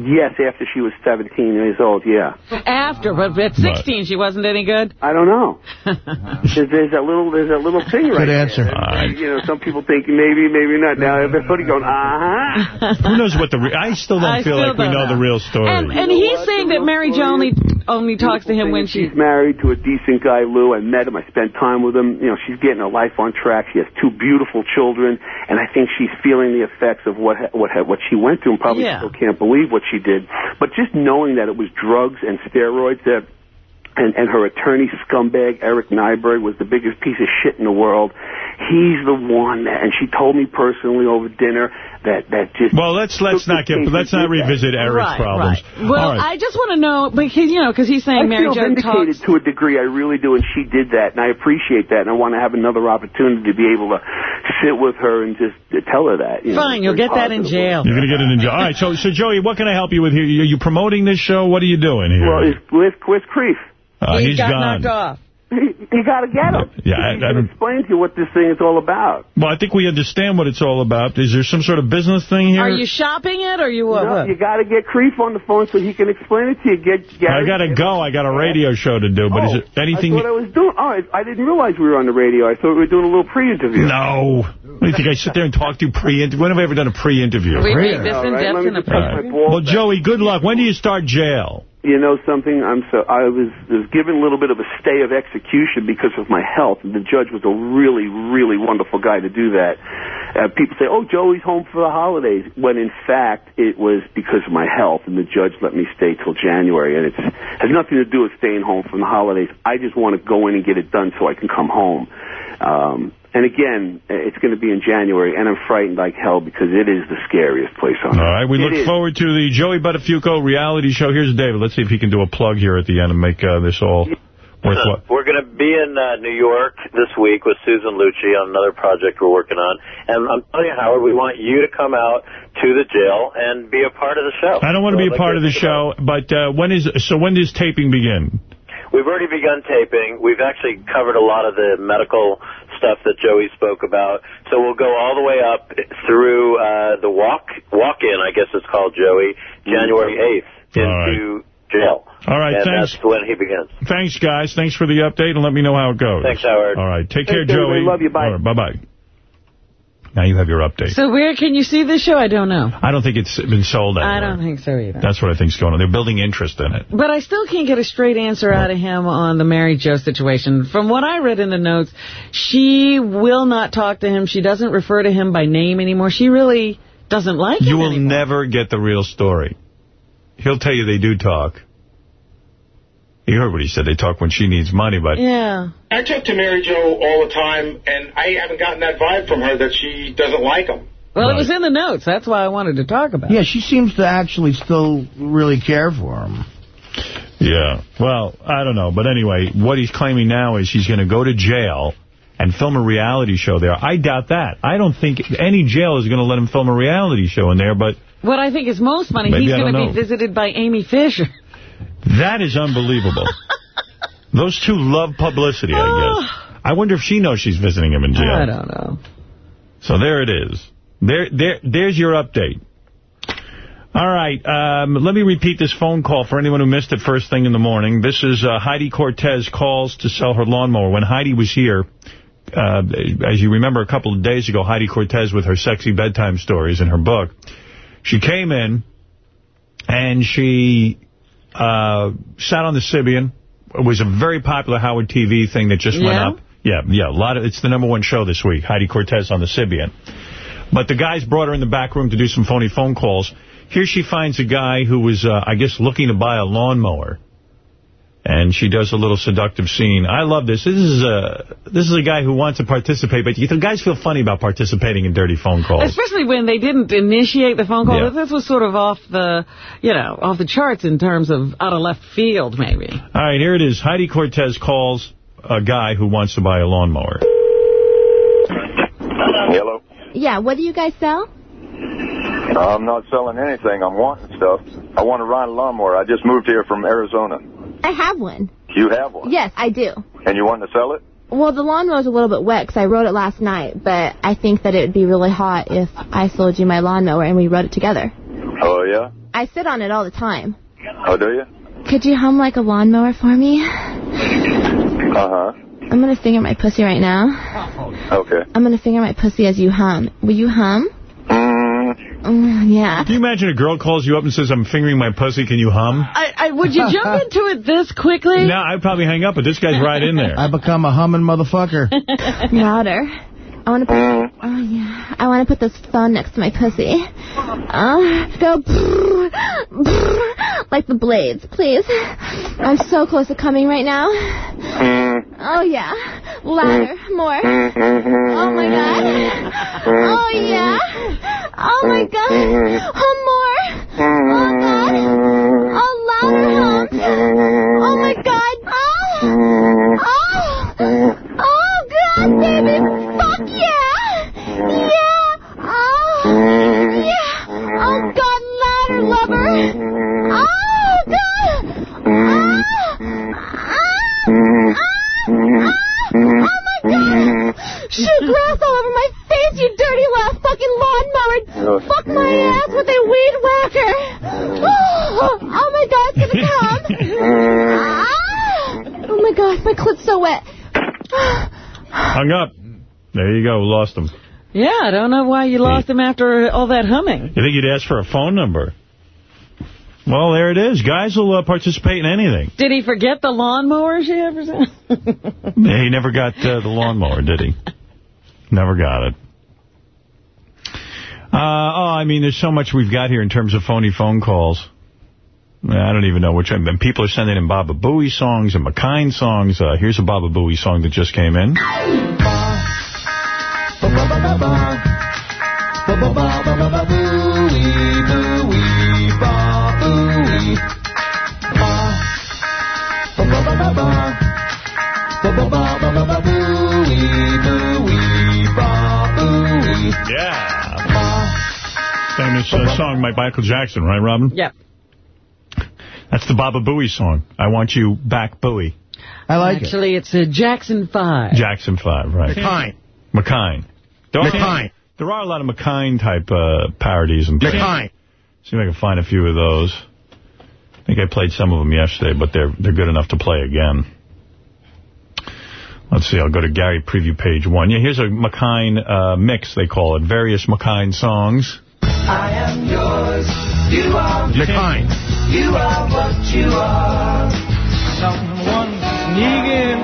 yes, after she was 17 years old, yeah. After, but at 16, she wasn't any good? I don't know. <laughs> there's, there's that little, there's that little thing right Good answer. there. You know, some people think maybe, maybe not. Now everybody going, <laughs> uh-huh. Who knows what the? Re I still don't I feel still like we don't know, know. the real story. And, and he's saying that Mary Jo only, only talks to him when she... She's married to a decent guy, Lou. I met him. I spent time with him. You know, she's getting her life on track. She has two beautiful children, and I think she's feeling the effects of what what what she went through, and probably Yeah. still can't believe what she did. But just knowing that it was drugs and steroids that. And, and her attorney scumbag Eric Naiburg was the biggest piece of shit in the world. He's the one that, and she told me personally over dinner that that just. well, let's let's not get let's not revisit Eric's Right, problems. right. Well, All right. I just want to know, because, you know, because he's saying I Mary feel Jo vindicated talks... to a degree. I really do, and she did that, and I appreciate that, and I want to have another opportunity to be able to sit with her and just tell her that. You know, Fine, you'll get that in jail. You're going to get it in jail. All right, so, so Joey, what can I help you with here? Are you promoting this show? What are you doing here? Well, it's, where's, where's Creef? Uh, he he's got gone. knocked off. You, you got to get him. Yeah, I- he I can don't- explain to you what this thing is all about. Well, I think we understand what it's all about. Is there some sort of business thing here? Are you shopping it, or you what? No, what? you got to get Creef on the phone so he can explain it to you. Get I got to go. I got a radio show to do. But is Oh, it anything? I thought I was doing. Oh, I, I didn't realize we were on the radio. I thought we were doing a little pre-interview. No. What do you think I sit there and talk to you pre-interview? When have I ever done a pre-interview? We make this in depth let me in a just touch my pre balls Well, Joey, good luck. When do you start jail? You know something? I'm so I was was given a little bit of a stay of execution because of my health. And the judge was a really, really wonderful guy to do that. Uh, people say, "Oh, Joey's home for the holidays," when in fact it was because of my health, and the judge let me stay till January. And it's has nothing to do with staying home from the holidays. I just want to go in and get it done so I can come home. Um, and again, it's going to be in January, and I'm frightened like hell because it is the scariest place on All earth. All right, we It look is. forward to the Joey Buttafuoco reality show. Here's David. Let's see if he can do a plug here at the end and make uh, this all worth what. We're going to be in uh, New York this week with Susan Lucci on another project we're working on. And I'm telling you, Howard, we want you to come out to the jail and be a part of the show. I don't want to be a like part of the think show, but uh, when is so? When does taping begin? We've already begun taping. We've actually covered a lot of the medical stuff that Joey spoke about. So we'll go all the way up through uh, the walk walk in, I guess it's called Joey, January 8th into jail. All right, and thanks. that's when he begins. Thanks, guys. Thanks for the update, and let me know how it goes. Thanks, Howard. All right, take Thanks, care, everybody. Joey. Love you. Bye. All right, bye-bye. Now you have your update. So where can you see this show? I don't know. I don't think it's been sold I don't think so either. That's what I think's going on. They're building interest in it. But I still can't get a straight answer out of him on the Mary Jo situation. From what I read in the notes, she will not talk to him. She doesn't refer to him by name anymore. She really doesn't like him You will anymore. never get the real story. He'll tell you they do talk. You heard what he said. They talk when she needs money, but Yeah. I talk to Mary Jo all the time, and I haven't gotten that vibe from her that she doesn't like him. Well, it was in the notes. That's why I wanted to talk about Yeah, it. she seems to actually still really care for him. yeah. Well, I don't know. But anyway, what he's claiming now is he's going to go to jail and film a reality show there. I doubt that. I don't think any jail is going to let him film a reality show in there, but What I think is most funny, Maybe he's going to be visited by Amy Fisher. <laughs> that is unbelievable. <laughs> Those two love publicity, I guess. I wonder if she knows she's visiting him in jail. I don't know. So there it is. There, there, There's your update. All right, um, let me repeat this phone call for anyone who missed it first thing in the morning. This is uh, Heidi Cortez calls to sell her lawnmower. When Heidi was here, uh, as you remember a couple of days ago, Heidi Cortez with her sexy bedtime stories in her book, she came in and she uh, sat on the Sybian. It was a very popular Howard TV thing that just went up. Yeah, yeah, a lot of it's the number one show this week, Heidi Cortez on the Sybian. But the guys brought her in the back room to do some phony phone calls. Here she finds a guy who was, uh, I guess, looking to buy a lawnmower. And she does a little seductive scene. I love this. This is a this is a guy who wants to participate, but you the guys feel funny about participating in dirty phone calls. Especially when they didn't initiate the phone call. Yeah. This was sort of off the, you know, off the charts in terms of out of left field, maybe. All right, here it is. Heidi Cortez calls a guy who wants to buy a lawnmower. Hello. Yeah, what do you guys sell? I'm not selling anything. I'm wanting stuff. I want to ride a lawnmower. I just moved here from Arizona. I have one. You have one, Yes, I do. and you want to sell it? Well, the lawnmower's a little bit wet because I rode it last night, but I think that it would be really hot if I sold you my lawnmower and we rode it together. Oh yeah. I sit on it all the time. Oh, do you? Could you hum like a lawnmower for me? Uh huh. I'm going to finger my pussy right now. Okay. I'm going to finger my pussy as you hum. Will you hum? Mm, yeah. Can you imagine a girl calls you up and says, I'm fingering my pussy, can you hum? I, I, would you jump <laughs> into it this quickly? No, I'd probably hang up, but this guy's right in there. I become a humming motherfucker. <laughs> Louder. I want to put. Oh yeah. I want to put this phone next to my pussy. Uh, go brrr, brrr, like the blades, please. I'm so close to coming right now. Oh yeah. Louder, more. Oh my god. Oh yeah. Oh my god. Oh more. Oh god. Oh louder hum. Oh my god. Oh. Oh. Oh baby. Fuck yeah. Yeah. Oh. Yeah. Oh god, lover. Oh god. Oh my god! Shoot grass all over my face, you dirty little fucking lawnmower! Fuck my ass with a weed whacker! Oh, oh my god, it's gonna come! Ah! Oh my god, my clit's so wet. <sighs> <sighs> <sighs> Hung up. There you go, lost him. Yeah, I don't know why you lost him after all that humming. You think you'd ask for a phone number? Well, there it is. Guys will uh, participate in anything. Did he forget the lawnmower she ever said? <laughs> He never got uh, the lawnmower, did he? Never got it. Uh, oh, I mean, there's so much we've got here in terms of phony phone calls. I don't even know which one. And People are sending in Baba Booey songs and McKine songs. Uh, here's a Baba Booey song that just came in. Yeah. Famous uh, song by Michael Jackson, right, Robin? Yep. That's the Baba Booey song. I want you back, Booey. I like Actually, it's a Jackson 5. Jackson 5, right. McKine. McKine. There are, McKine. There are a lot of McKine-type uh, parodies and things. McKine. See if I can find a few of those. I think I played some of them yesterday, but they're they're good enough to play again. Let's see, I'll go to Gary Preview page one. Yeah, here's a McKine uh, mix, they call it. Various McKine songs. I am yours. You are McKine. You are what you are. Someone sneaking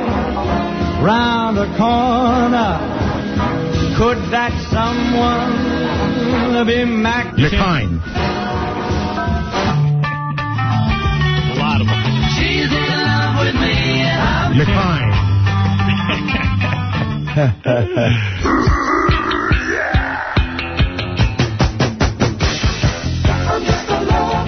round the corner. Could that someone be Mac? McKine. A lot of them. She's in love with me <laughs> <laughs>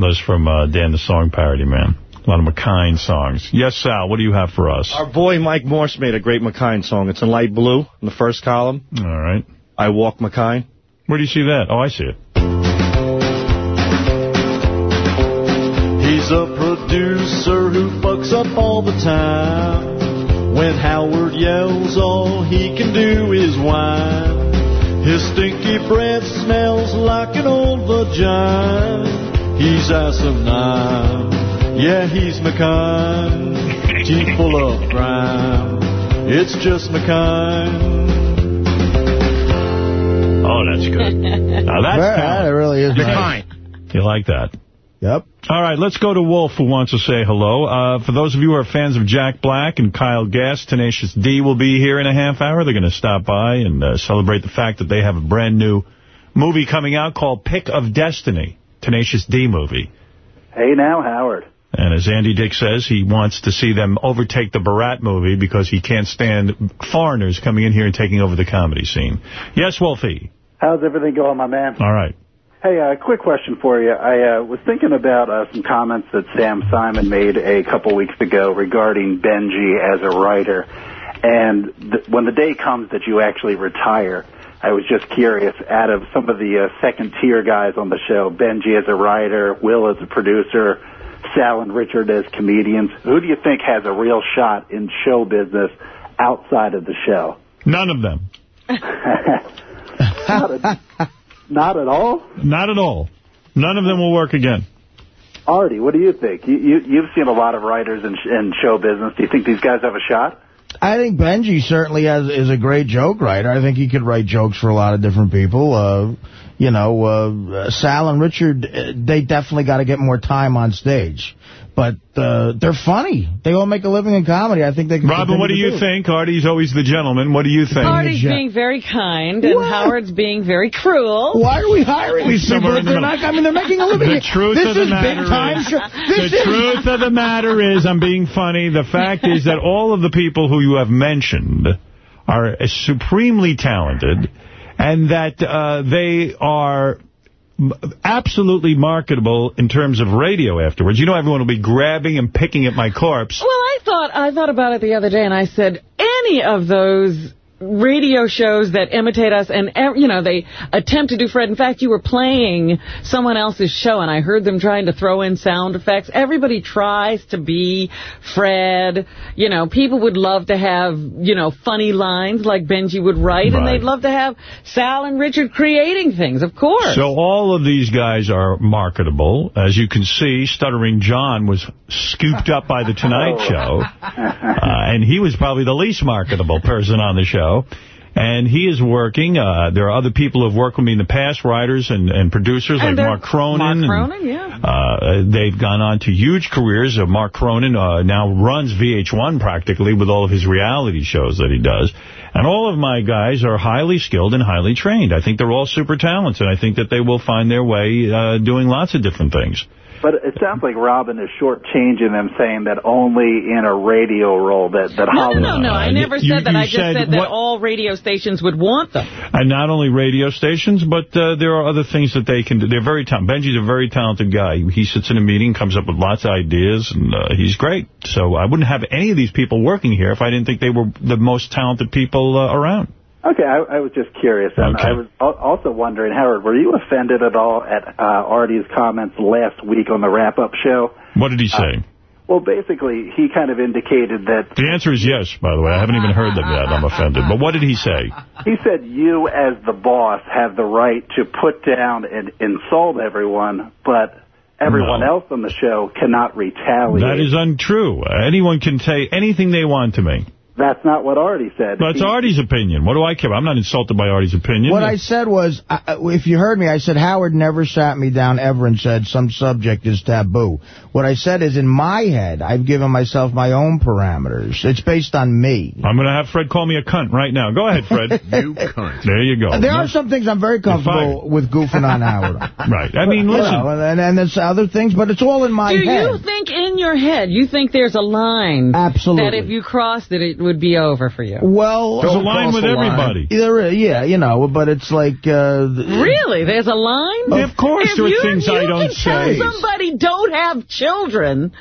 Those from uh, Dan the Song Parody Man. A lot of McKine songs. Yes, Sal, what do you have for us? Our boy Mike Morse made a great McKine song. It's in light blue in the first column. All right. I Walk McKine. Where do you see that? Oh, I see it. He's a producer who fucks up all the time. When Howard yells, all he can do is whine. His stinky breath smells like an old vagina. He's asinine. Yeah, he's McKine. Teeth full of crime. It's just McKine. Oh, that's good. <laughs> Now that's Yeah, talent. that really is Nice. You like that? Yep. All right, let's go to Wolf, who wants to say hello. Uh, for those of you who are fans of Jack Black and Kyle Gass, Tenacious D will be here in a half hour. They're going to stop by and uh, celebrate the fact that they have a brand new movie coming out called Pick of Destiny, Tenacious D movie. Hey now, Howard. And as Andy Dick says, he wants to see them overtake the Borat movie because he can't stand foreigners coming in here and taking over the comedy scene. Yes, Wolfie. How's everything going, my man? All right. Hey, uh, quick question for you. I uh, was thinking about uh, some comments that Sam Simon made a couple weeks ago regarding Benji as a writer. And th- when the day comes that you actually retire, I was just curious, out of some of the uh, second-tier guys on the show, Benji as a writer, Will as a producer, Sal and Richard as comedians, who do you think has a real shot in show business outside of the show? None of them. not, at, not at all? Not at all. None of them will work again. Artie, what do you think? You, you, you've seen a lot of writers in, in show business. Do you think these guys have a shot? I think Benji certainly has is a great joke writer. I think he could write jokes for a lot of different people. Uh, you know, uh, Sal and Richard, uh, they definitely got to get more time on stage. But uh, they're funny. They all make a living in comedy. I think they can. Robin, what do you to it. think? Artie's always the gentleman. What do you think? Artie's being very kind, and Howard's being very cruel. Why are we hiring these people Somewhere if they're middle. not? I mean, they're making a living. The truth this of the matter big time. is. This the is truth of the matter is, I'm being funny. The fact is that <laughs> all of the people who you have mentioned are supremely talented, and that uh, they are m- absolutely marketable in terms of radio afterwards. You know everyone will be grabbing and picking at my corpse. Well, I thought I thought about it the other day, and I said any of those radio shows that imitate us and you know they attempt to do Fred in fact you were playing someone else's show and I heard them trying to throw in sound effects everybody tries to be Fred you know people would love to have you know funny lines like Benji would write and they'd love to have Sal and Richard creating things of course So all of these guys are marketable. As you can see, Stuttering John was scooped up by The Tonight <laughs> Show. Uh, and he was probably the least marketable person on the show. And he is working. Uh, there are other people who have worked with me in the past, writers and, and producers And like Mark Cronin. Mark and, Cronin yeah uh, they've gone on to huge careers. Uh, Mark Cronin uh, now runs VH1 practically with all of his reality shows that he does. And all of my guys are highly skilled and highly trained. I think they're all super talented. And i think that they will find their way uh, doing lots of different things. But it sounds like Robin is shortchanging them, saying that only in a radio role that that no, Hollywood. no, no, no. I never you- said that. you I just said said that all radio stations would want them. And not only radio stations, but uh, there are other things that they can do. They're very talented. Benji's a very talented guy. He sits in a meeting, comes up with lots of ideas, and uh, he's great. So I wouldn't have any of these people working here if I didn't think they were the most talented people uh, around. Okay, I, I was just curious, and Okay. I was also wondering, Howard, were you offended at all at uh, Artie's comments last week on the wrap-up show? What did he say? Well, basically, he kind of indicated that The answer is yes, by the way. I haven't even heard them yet. I'm offended. But what did he say? he said you, as the boss, have the right to put down and insult everyone, but everyone else on the show cannot retaliate. That is untrue. Anyone can say anything they want to me. That's not what Artie said. That's He- Artie's opinion. What do I care? I'm not insulted by Artie's opinion. What I said was, uh, if you heard me, I said Howard never sat me down ever and said some subject is taboo. What I said is, in my head, I've given myself my own parameters. It's based on me. I'm going to have Fred call me a cunt right now. Go ahead, Fred. <laughs> you cunt. There you go. There are some things I'm very comfortable with goofing on Howard. <laughs> Right. I mean, You listen. know, and, and there's other things, but it's all in my Do head. you think in your head, you think there's a line Absolutely. that if you crossed it, it would be over for you. Well, There's a line with everybody. There is, yeah, you know, but it's like... Uh, Really? There's a line? Of course if there are you, things you I don't can tell somebody don't have children.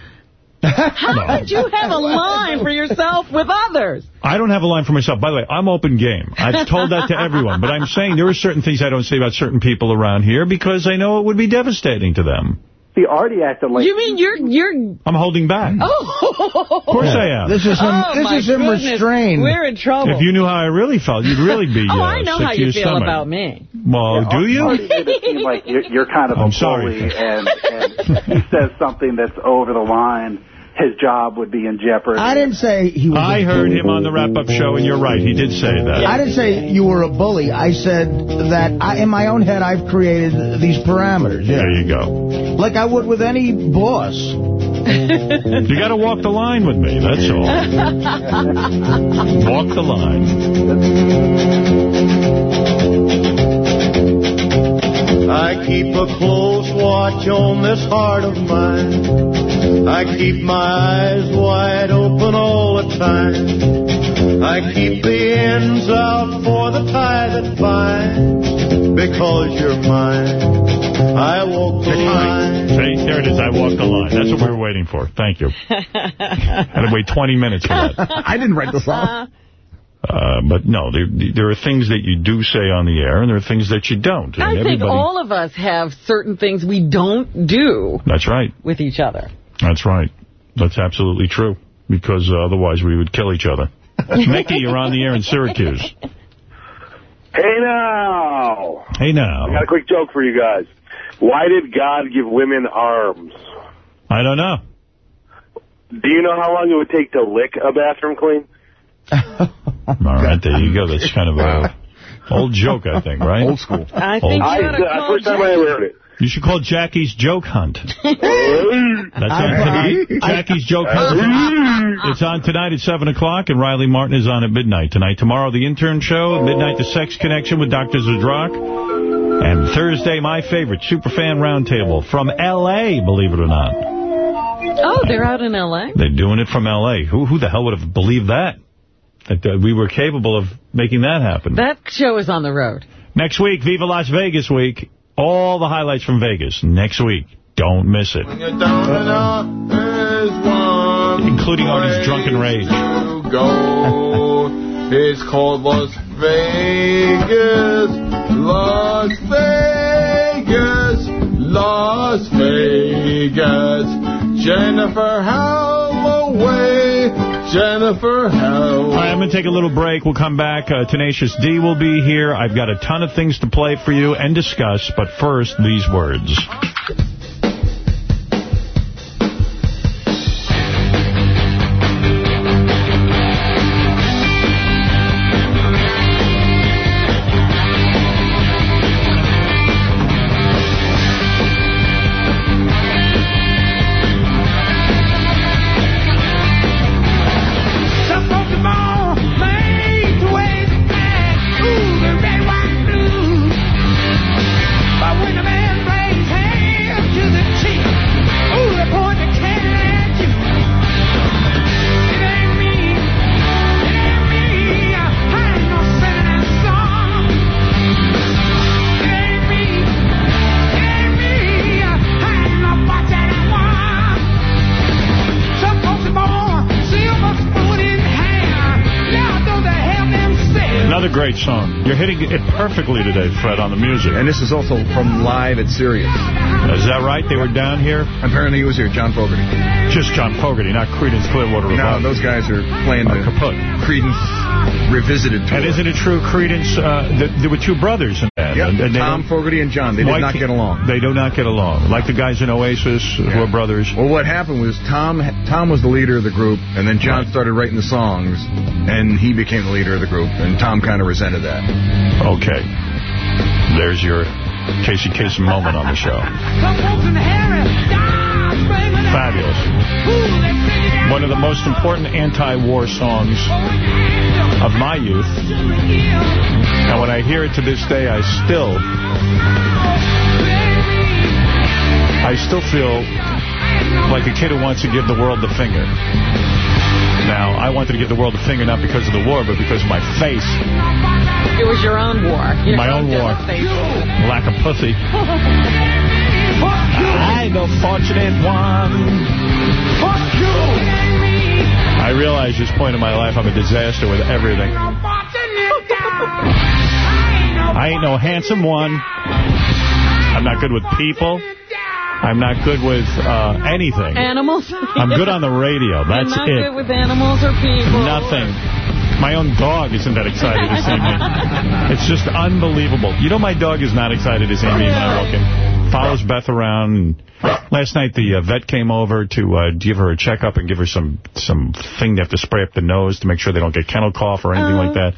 <laughs> How could you have a line for yourself with others? I don't have a line for myself. By the way, I'm open game. I've told that to <laughs> everyone. But I'm saying there are certain things I don't say about certain people around here because I know it would be devastating to them. See, Artie acted like... You mean you're... you're I'm holding back. oh! Of course I am. This is him, Oh, this is him goodness. restrained. We're in trouble. If you knew how I really felt, you'd really be <laughs> oh, uh, I know how you feel stomach. about me. Well, do you? Artie made it seem like you're, you're kind of I'm a sorry. bully, and, and he says something that's over the line. His job would be in jeopardy. I didn't say he was I a heard bully. him on the wrap-up show, and you're right. He did say that. I didn't say you were a bully. I said that I, in my own head I've created these parameters. Yeah. There you go. Like I would with any boss. You got to walk the line with me, that's all. <laughs> walk the line. I keep a close watch on this heart of mine. I keep my eyes wide open all the time. I keep the ends out for the tie that binds. Because you're mine, I walk the line. See, there it is. I walked the line. That's what we were waiting for. Thank you. I Had to wait 20 minutes for that. I didn't write the song. <laughs> Uh, but no, there, there are things that you do say on the air, and there are things that you don't. And I think all of us have certain things we don't do That's right. with each other. That's right. That's absolutely true. Because uh, otherwise we would kill each other. <laughs> Mickey, you're on the air in Syracuse. Hey now! Hey now. I got a quick joke for you guys. Why did God give women arms? I don't know. Do you know how long it would take to lick a bathroom clean? <laughs> All right, there you go. That's kind of a old joke, I think, right? Old school. I think I, you ought to uh, call first time I ever heard it. You should call Jackie's Joke Hunt. <laughs> That's on tonight. Jackie's Joke Hunt. It's on tonight at 7 o'clock, and Riley Martin is on at midnight. Tonight, tomorrow, The Intern Show. Midnight, The Sex Connection with Dr. Zadrock. And Thursday, my favorite, Superfan Roundtable from L.A., believe it or not. Oh, they're out in L.A.? They're doing it from L.A. Who, who the hell would have believed that? That uh, we were capable of making that happen. That show is on the road. Next week, Viva Las Vegas week. All the highlights from Vegas next week. Don't miss it. Including Artie's drunken rage. go. <laughs> It's called Las Vegas, Las Vegas, Las Vegas. Jennifer Holloway, Jennifer Holloway. All right, I'm going to take a little break. We'll come back. Uh, Tenacious D will be here. I've got a ton of things to play for you and discuss, but first, these words. Great song. You're hitting it perfectly today, Fred, on the music. And this is also from Live at Sirius. Is that right? They were down here? Apparently he was here, John Fogerty. Just John Fogerty, not Creedence Clearwater Revival. No, those guys are playing uh, the kaput. Creedence Revisited tour. And isn't it true, Creedence, uh, th there were two brothers in that? Yep, and, and Tom Fogerty and John. They did not get along. They do not get along. Like the guys in Oasis, who are brothers. Well, what happened was Tom Tom was the leader of the group, and then John started writing the songs, and he became the leader of the group, and Tom kind of resented that. Okay. There's your Casey Kasem moment on the show. Some folks in Harry, die, screaming at Fabulous. Ooh, they sing it out One of the most important anti-war songs of my youth. And when I hear it to this day, I still, I still feel like a kid who wants to give the world the finger. Now, I wanted to give the world a finger not because of the war, but because of my face. It was your own war. Your My own war. devastation. Lack of pussy. <laughs> I'm the fortunate one. Fuck you! I realize this point in my life I'm a disaster with everything. I ain't no handsome one. I'm not good with people. I'm not good with uh, anything. Animals? I'm good on the radio. <laughs> That's You're not it. good with animals or people. Nothing. My own dog isn't that excited to see me. <laughs> It's just unbelievable. You know my dog is not excited to see me when I walk in. Follows Beth around. Last night the uh, vet came over to uh, give her a checkup and give her some some thing they have to spray up the nose to make sure they don't get kennel cough or anything like that.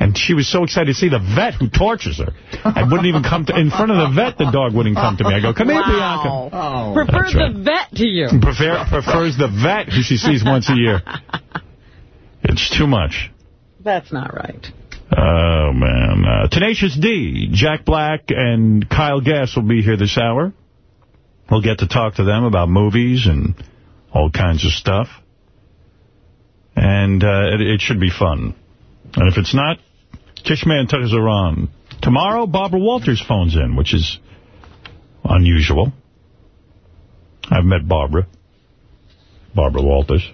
And she was so excited to see the vet who tortures her. I wouldn't even come to, in front of the vet, the dog wouldn't come to me. I go, come here, Wow. Bianca. Prefer That's right. the vet to you. Prefer, prefers the vet who she sees once a year. <laughs> It's too much. That's not right. Oh, man. Uh, Tenacious D, Jack Black, and Kyle Gass will be here this hour. We'll get to talk to them about movies and all kinds of stuff. And uh, it, it should be fun. And if it's not, Kishman Tuckers are on. Tomorrow, Barbara Walters phones in, which is unusual. I've met Barbara. Barbara Walters.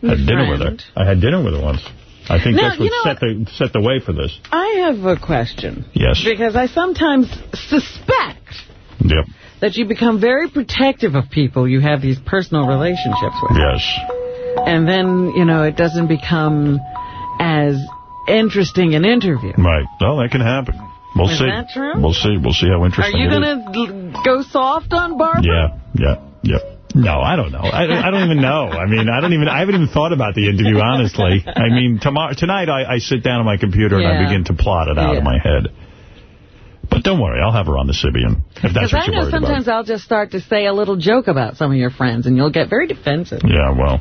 Your had dinner with her. I had dinner with her once. I think Now, that's what you know set the set the way for this. I have a question. Yes. Because I sometimes suspect Yep. that you become very protective of people you have these personal relationships with. Yes. And then, you know, it doesn't become as interesting an interview. Right. Well, that can happen. We'll Is see. that true? We'll see. We'll see how interesting Are you going to go soft on Barbara? Yeah. Yeah. Yeah. No, I don't know. I, I don't even know. I mean, I don't even. I haven't even thought about the interview, honestly. I mean, tomorrow, tonight, I, I sit down on my computer and I begin to plot it out Yeah. in my head. But don't worry, I'll have her on the Sybian if that's what I you're Because I know worried sometimes I'll just start to say a little joke about some of your friends, and you'll get very defensive. Yeah, well.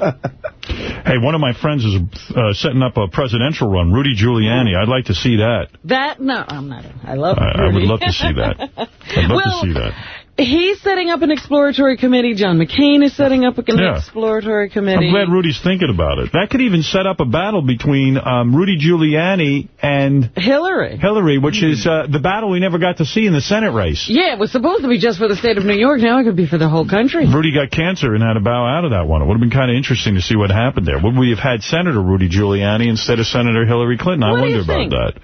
hey, one of my friends is uh, setting up a presidential run, Rudy Giuliani. I'd like to see that. That, no, I'm not. I love I, I would love to see that. I'd love <laughs> Well, to see that. He's setting up an exploratory committee. John McCain is setting up an Yeah. exploratory committee. I'm glad Rudy's thinking about it. That could even set up a battle between um, Rudy Giuliani and Hillary. Hillary, which is uh, the battle we never got to see in the Senate race. Yeah, it was supposed to be just for the state of New York. Now it could be for the whole country. Rudy got cancer and had to bow out of that one. It would have been kind of interesting to see what happened there. Would we have had Senator Rudy Giuliani instead of Senator Hillary Clinton? I What do wonder about that.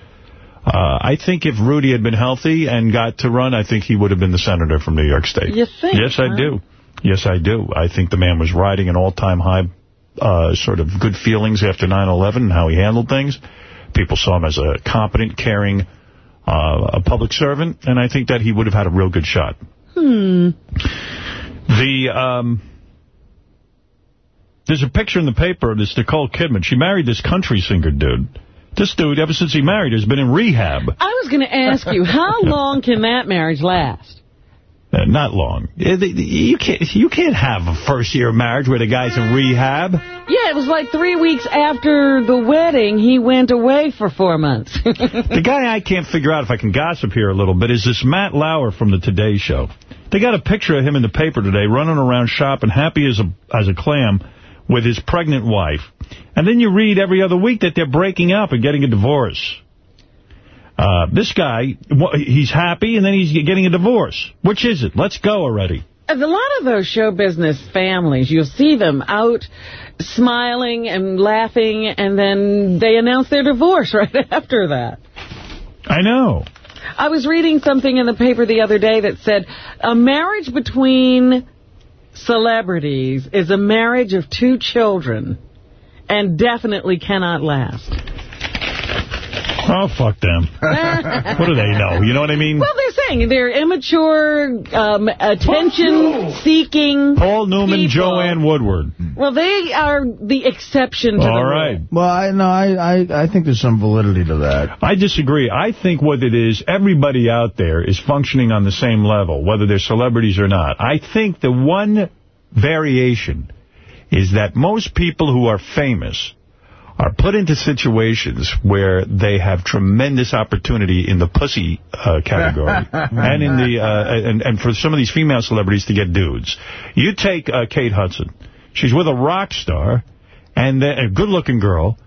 Uh, I think if Rudy had been healthy and got to run, I think he would have been the senator from New York State. You think, Yes, I do. Yes, I do. I think the man was riding an all-time high uh, sort of good feelings after 9-11 and how he handled things. People saw him as a competent, caring, uh, a public servant, and I think that he would have had a real good shot. Hmm. The um, There's a picture in the paper of this Nicole Kidman. She married this country singer dude. This dude, ever since he married has been in rehab. I was going to ask you, how <laughs> long can that marriage last? Uh, not long. Uh, You can't, you can't have a first-year marriage where the guy's in rehab. Yeah, it was like three weeks after the wedding, he went away for four months. <laughs> The guy I can't figure out, if I can gossip here a little bit, is this Matt Lauer from the Today Show. They got a picture of him in the paper today, running around shopping, happy as a as a clam, with his pregnant wife. And then you read every other week that they're breaking up and getting a divorce. Uh, this guy, he's happy, and then he's getting a divorce. Which is it? Let's go already. A lot of those show business families, you'll see them out smiling and laughing, and then they announce their divorce <laughs> right after that. I know. I was reading something in the paper the other day that said a marriage between celebrities is a marriage of two children and definitely cannot last. Oh, fuck them. <laughs> what do they know? You know what I mean? Well, they're saying they're immature, um, attention-seeking Paul Newman, people. Joanne Woodward. Well, they are the exception to the All rule. right. Well, I no, I, I I think there's some validity to that. I disagree. I think what it is, everybody out there is functioning on the same level, whether they're celebrities or not. I think the one variation is that most people who are famous are put into situations where they have tremendous opportunity in the pussy uh, category <laughs> and in the uh, and, and for some of these female celebrities to get dudes. You take uh, Kate Hudson. She's with a rock star, and then- a good-looking girl.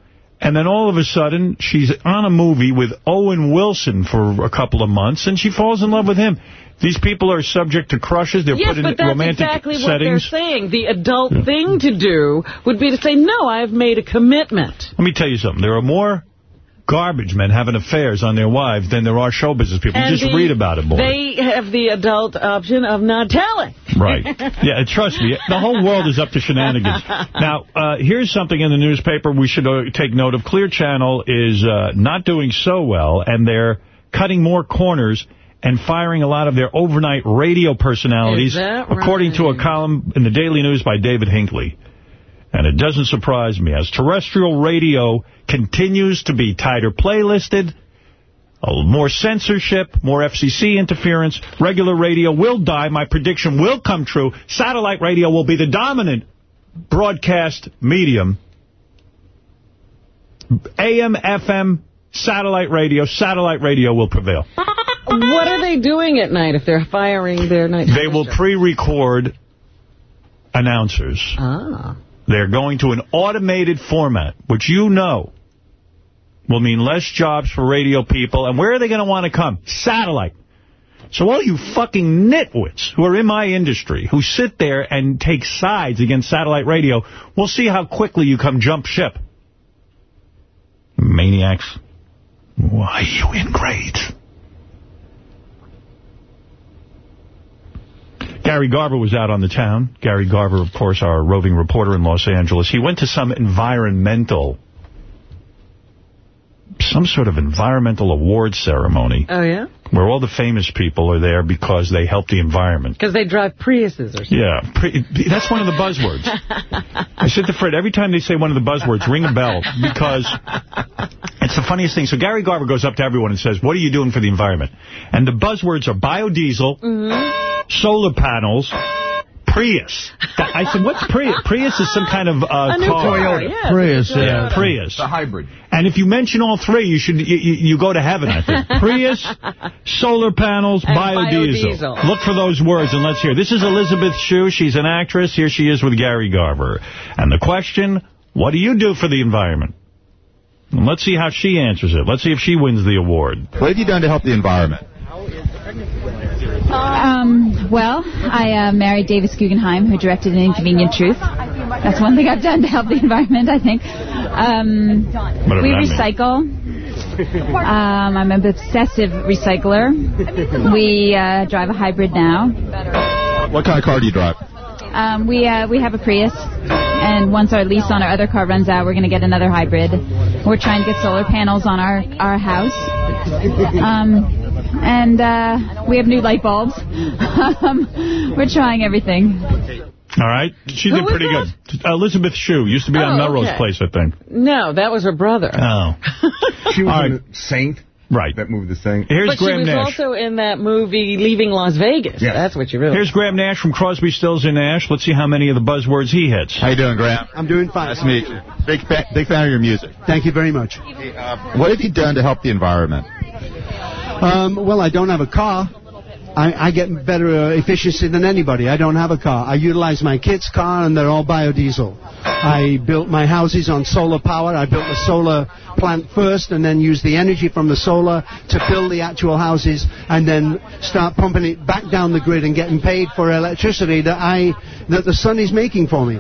And then all of a sudden, she's on a movie with Owen Wilson for a couple of months, and she falls in love with him. These people are subject to crushes. They're yes, put in but that's romantic exactly what settings. they're saying. The adult thing to do would be to say, no, I have made a commitment. Let me tell you something. There are more garbage men having affairs on their wives than there are show business people. And Just the- read about it more. They have the adult option of not telling. Right. <laughs> Yeah, trust me. The whole world is up to shenanigans. Now, uh, here's something in the newspaper we should uh, take note of. Clear Channel is uh, not doing so well, and they're cutting more corners and firing a lot of their overnight radio personalities, according to a column in the Daily News by David Hinckley. And it doesn't surprise me. As terrestrial radio continues to be tighter playlisted, more censorship, more FCC interference, regular radio will die. My prediction will come true. Satellite radio will be the dominant broadcast medium. AM, FM, satellite radio, satellite radio will prevail. What are they doing at night if they're firing their night? They will pre-record announcers. Ah. They're going to an automated format, which you know will mean less jobs for radio people. And where are they going to want to come? Satellite. So all you fucking nitwits who are in my industry, who sit there and take sides against satellite radio, we'll see how quickly you come jump ship. Maniacs. Why, you ingrate. Gary Garver was out on the town. Gary Garver, of course, our roving reporter in Los Angeles. He went to some environmental, some sort of environmental award ceremony Oh, yeah? where all the famous people are there because they help the environment. Because they drive Priuses or something. Yeah, pre that's one of the buzzwords. <laughs> I said to Fred, every time they say one of the buzzwords, ring a bell, because it's the funniest thing. So Gary Garver goes up to everyone and says, what are you doing for the environment? And the buzzwords are biodiesel, mm-hmm. solar panels, Prius. <laughs> I said, what's Prius? Prius is some kind of uh, A new car. car, yeah. Prius, Yeah, yeah. Prius. The hybrid. And if you mention all three, you should you, you you go to heaven, I think. <laughs> Prius, solar panels, And biodiesel. biodiesel. Look for those words and let's hear. This is Elizabeth Shue. She's an actress. Here she is with Gary Garver. And the question, what do you do for the environment? And let's see how she answers it. Let's see if she wins the award. What have you done to help the environment? Um, well, I uh, married Davis Guggenheim, who directed An Inconvenient Truth. That's one thing I've done to help the environment, I think. Um, we recycle. Um, I'm an obsessive recycler. We uh, drive a hybrid now. What kind of car do you drive? Um, we uh, we have a Prius, and once our lease on our other car runs out, we're going to get another hybrid. We're trying to get solar panels on our our house, um, and uh, we have new light bulbs. <laughs> um, we're trying everything. All right? She Who did was pretty good. Elizabeth Shue. Used to be on Oh, Melrose okay. Place, I think. No, that was her brother. Oh. <laughs> She was in right. the Saint. Right. That movie, The Saint. Here's but she was Nash. also in that movie Leaving Las Vegas. Yes. That's what you really... Here's Graham Nash from Crosby, Stills, and Nash. Let's see how many of the buzzwords he hits. How you doing, Graham? I'm doing fine. Nice to meet you. Big, fa big fan of your music. Thank you very much. What have you done to help the environment? Um, well, I don't have a car. I, I get better uh, efficiency than anybody. I don't have a car. I utilize my kid's car, and they're all biodiesel. I built my houses on solar power. I built a solar plant first, and then used the energy from the solar to build the actual houses, and then start pumping it back down the grid and getting paid for electricity that I that the sun is making for me.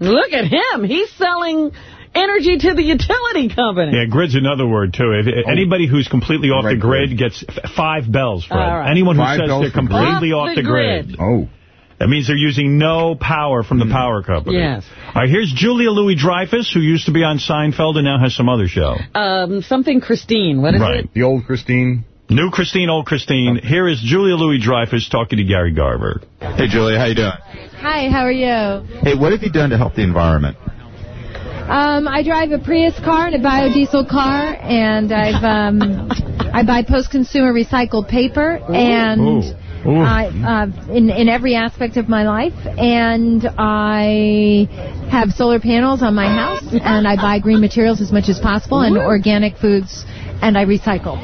Look at him. He's selling energy to the utility company. Yeah, grid's another word, too. If, Anybody who's completely off the grid gets f- five bells, Fred. All right. Anyone who Five says they're completely Off off the the grid. grid. Oh. That means they're using no power from the power company. Yes. All right, here's Julia Louis-Dreyfus, who used to be on Seinfeld and now has some other show. Um, something Christine. What is Right. it? The old Christine. New Christine, old Christine. Here is Julia Louis-Dreyfus talking to Gary Garver. Hey, Julia, how you doing? Hi, how are you? Hey, what have you done to help the environment? Um, I drive a Prius car and a biodiesel car, and I've um, <laughs> I buy post-consumer recycled paper, and Ooh. Ooh. I uh, in in every aspect of my life, and I have solar panels on my house, and I buy green materials as much as possible, and organic foods, and I recycle.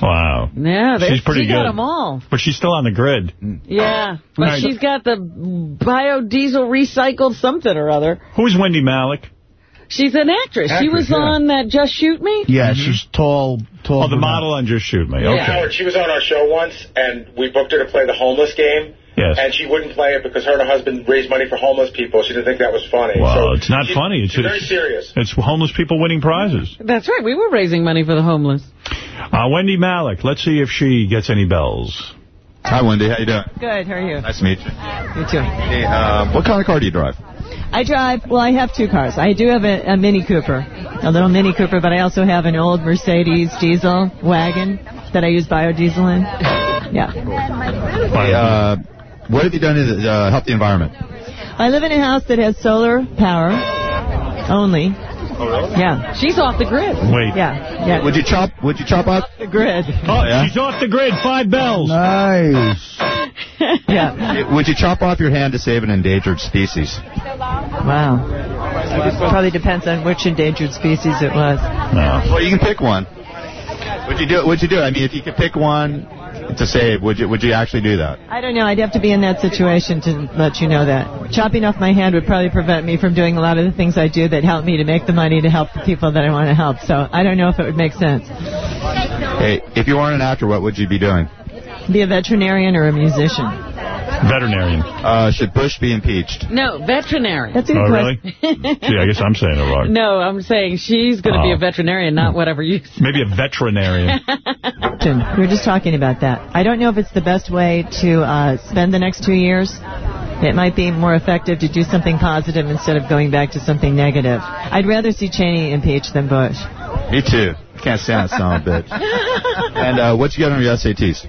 Wow. Yeah, they, She's pretty she good. got them all. But she's still on the grid. Yeah, but Right. she's got the biodiesel recycled something or other. Who's Wendy Malick? She's an actress. she was yeah. on that Just Shoot Me. Yeah, she's tall, tall. Oh, the model on Just Shoot Me. Yeah, Okay. Howard, she was on our show once, and we booked her to play the homeless game. Yes. And she wouldn't play it because her and her husband raised money for homeless people. She didn't think that was funny. Well, so it's not she- funny. It's, she's very serious. it's homeless people winning prizes. That's right. We were raising money for the homeless. Uh, Wendy Malick. Let's see if she gets any bells. Hi, Wendy. How you doing? Good, how are you? Nice to meet you. You too. Hey, uh, what kind of car do you drive? I drive, well, I have two cars. I do have a, a Mini Cooper, a little Mini Cooper, but I also have an old Mercedes diesel wagon that I use biodiesel in. <laughs> Yeah. Uh, what have you done to uh, help the environment? I live in a house that has solar power only. Oh, really? Yeah. She's off the grid. Wait. Yeah, yeah. Would you chop? Would you chop out the grid? Oh, yeah? she's off the grid. Five bells. Nice. <laughs> yeah. Would you chop off your hand to save an endangered species? Wow. Probably depends on which endangered species it was. Well, you can pick one. Would you do it? Would you do it? I mean, if you could pick one to save, would you? Would you actually do that? I don't know. I'd have to be in that situation to let you know that. Chopping off my hand would probably prevent me from doing a lot of the things I do that help me to make the money to help the people that I want to help. So I don't know if it would make sense. Hey, if you weren't an actor, what would you be doing? Be a veterinarian or a musician. Veterinarian. Uh, should Bush be impeached? No, veterinarian. That's Oh, really? <laughs> Gee, I guess I'm saying it wrong. No, I'm saying she's going to be Oh. a veterinarian, not whatever you say. Maybe a veterinarian. <laughs> We were just talking about that. I don't know if it's the best way to uh, spend the next two years. It might be more effective to do something positive instead of going back to something negative. I'd rather see Cheney impeached than Bush. Me too. Can't stand that son of a bitch. <laughs> And uh, what'd you get on your SATs?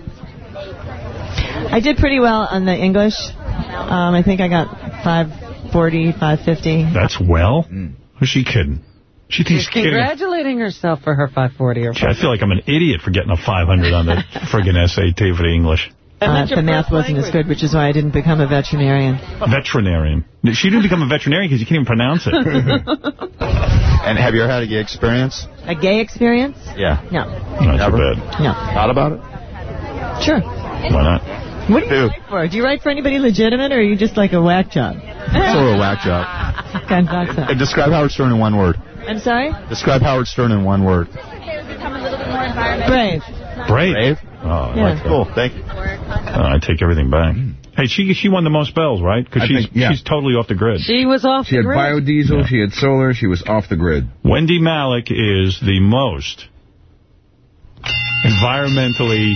I did pretty well on the English. Um, I think I got 540, 550. That's well? Who's she kidding? She thinks She's kidding. congratulating herself for her 540 or Gee, I feel like I'm an idiot for getting a 500 on the <laughs> friggin' SAT for the English. Uh, the math wasn't as good, which is why I didn't become a veterinarian. Veterinarian. She didn't become a veterinarian because you can't even pronounce it. <laughs> And have you ever had a gay experience? A gay experience? Yeah. No. Not Never? too bad. No. Thought about it? Sure. Why not? What do you write for? Do you write for anybody legitimate, or are you just like a whack job? It's a little whack job. I thought so. Uh, Describe Howard Stern in one word. I'm sorry? Describe Howard Stern in one word. Brave. Brave. Brave? Oh, I Yeah. like that. Cool. Thank you. Uh, I take everything back. Hey, she she won the most bells, right? Because she's, think, yeah. she's totally off the grid. She was off She the had grid. biodiesel, she had solar, she was off the grid. Wendy Malick is the most environmentally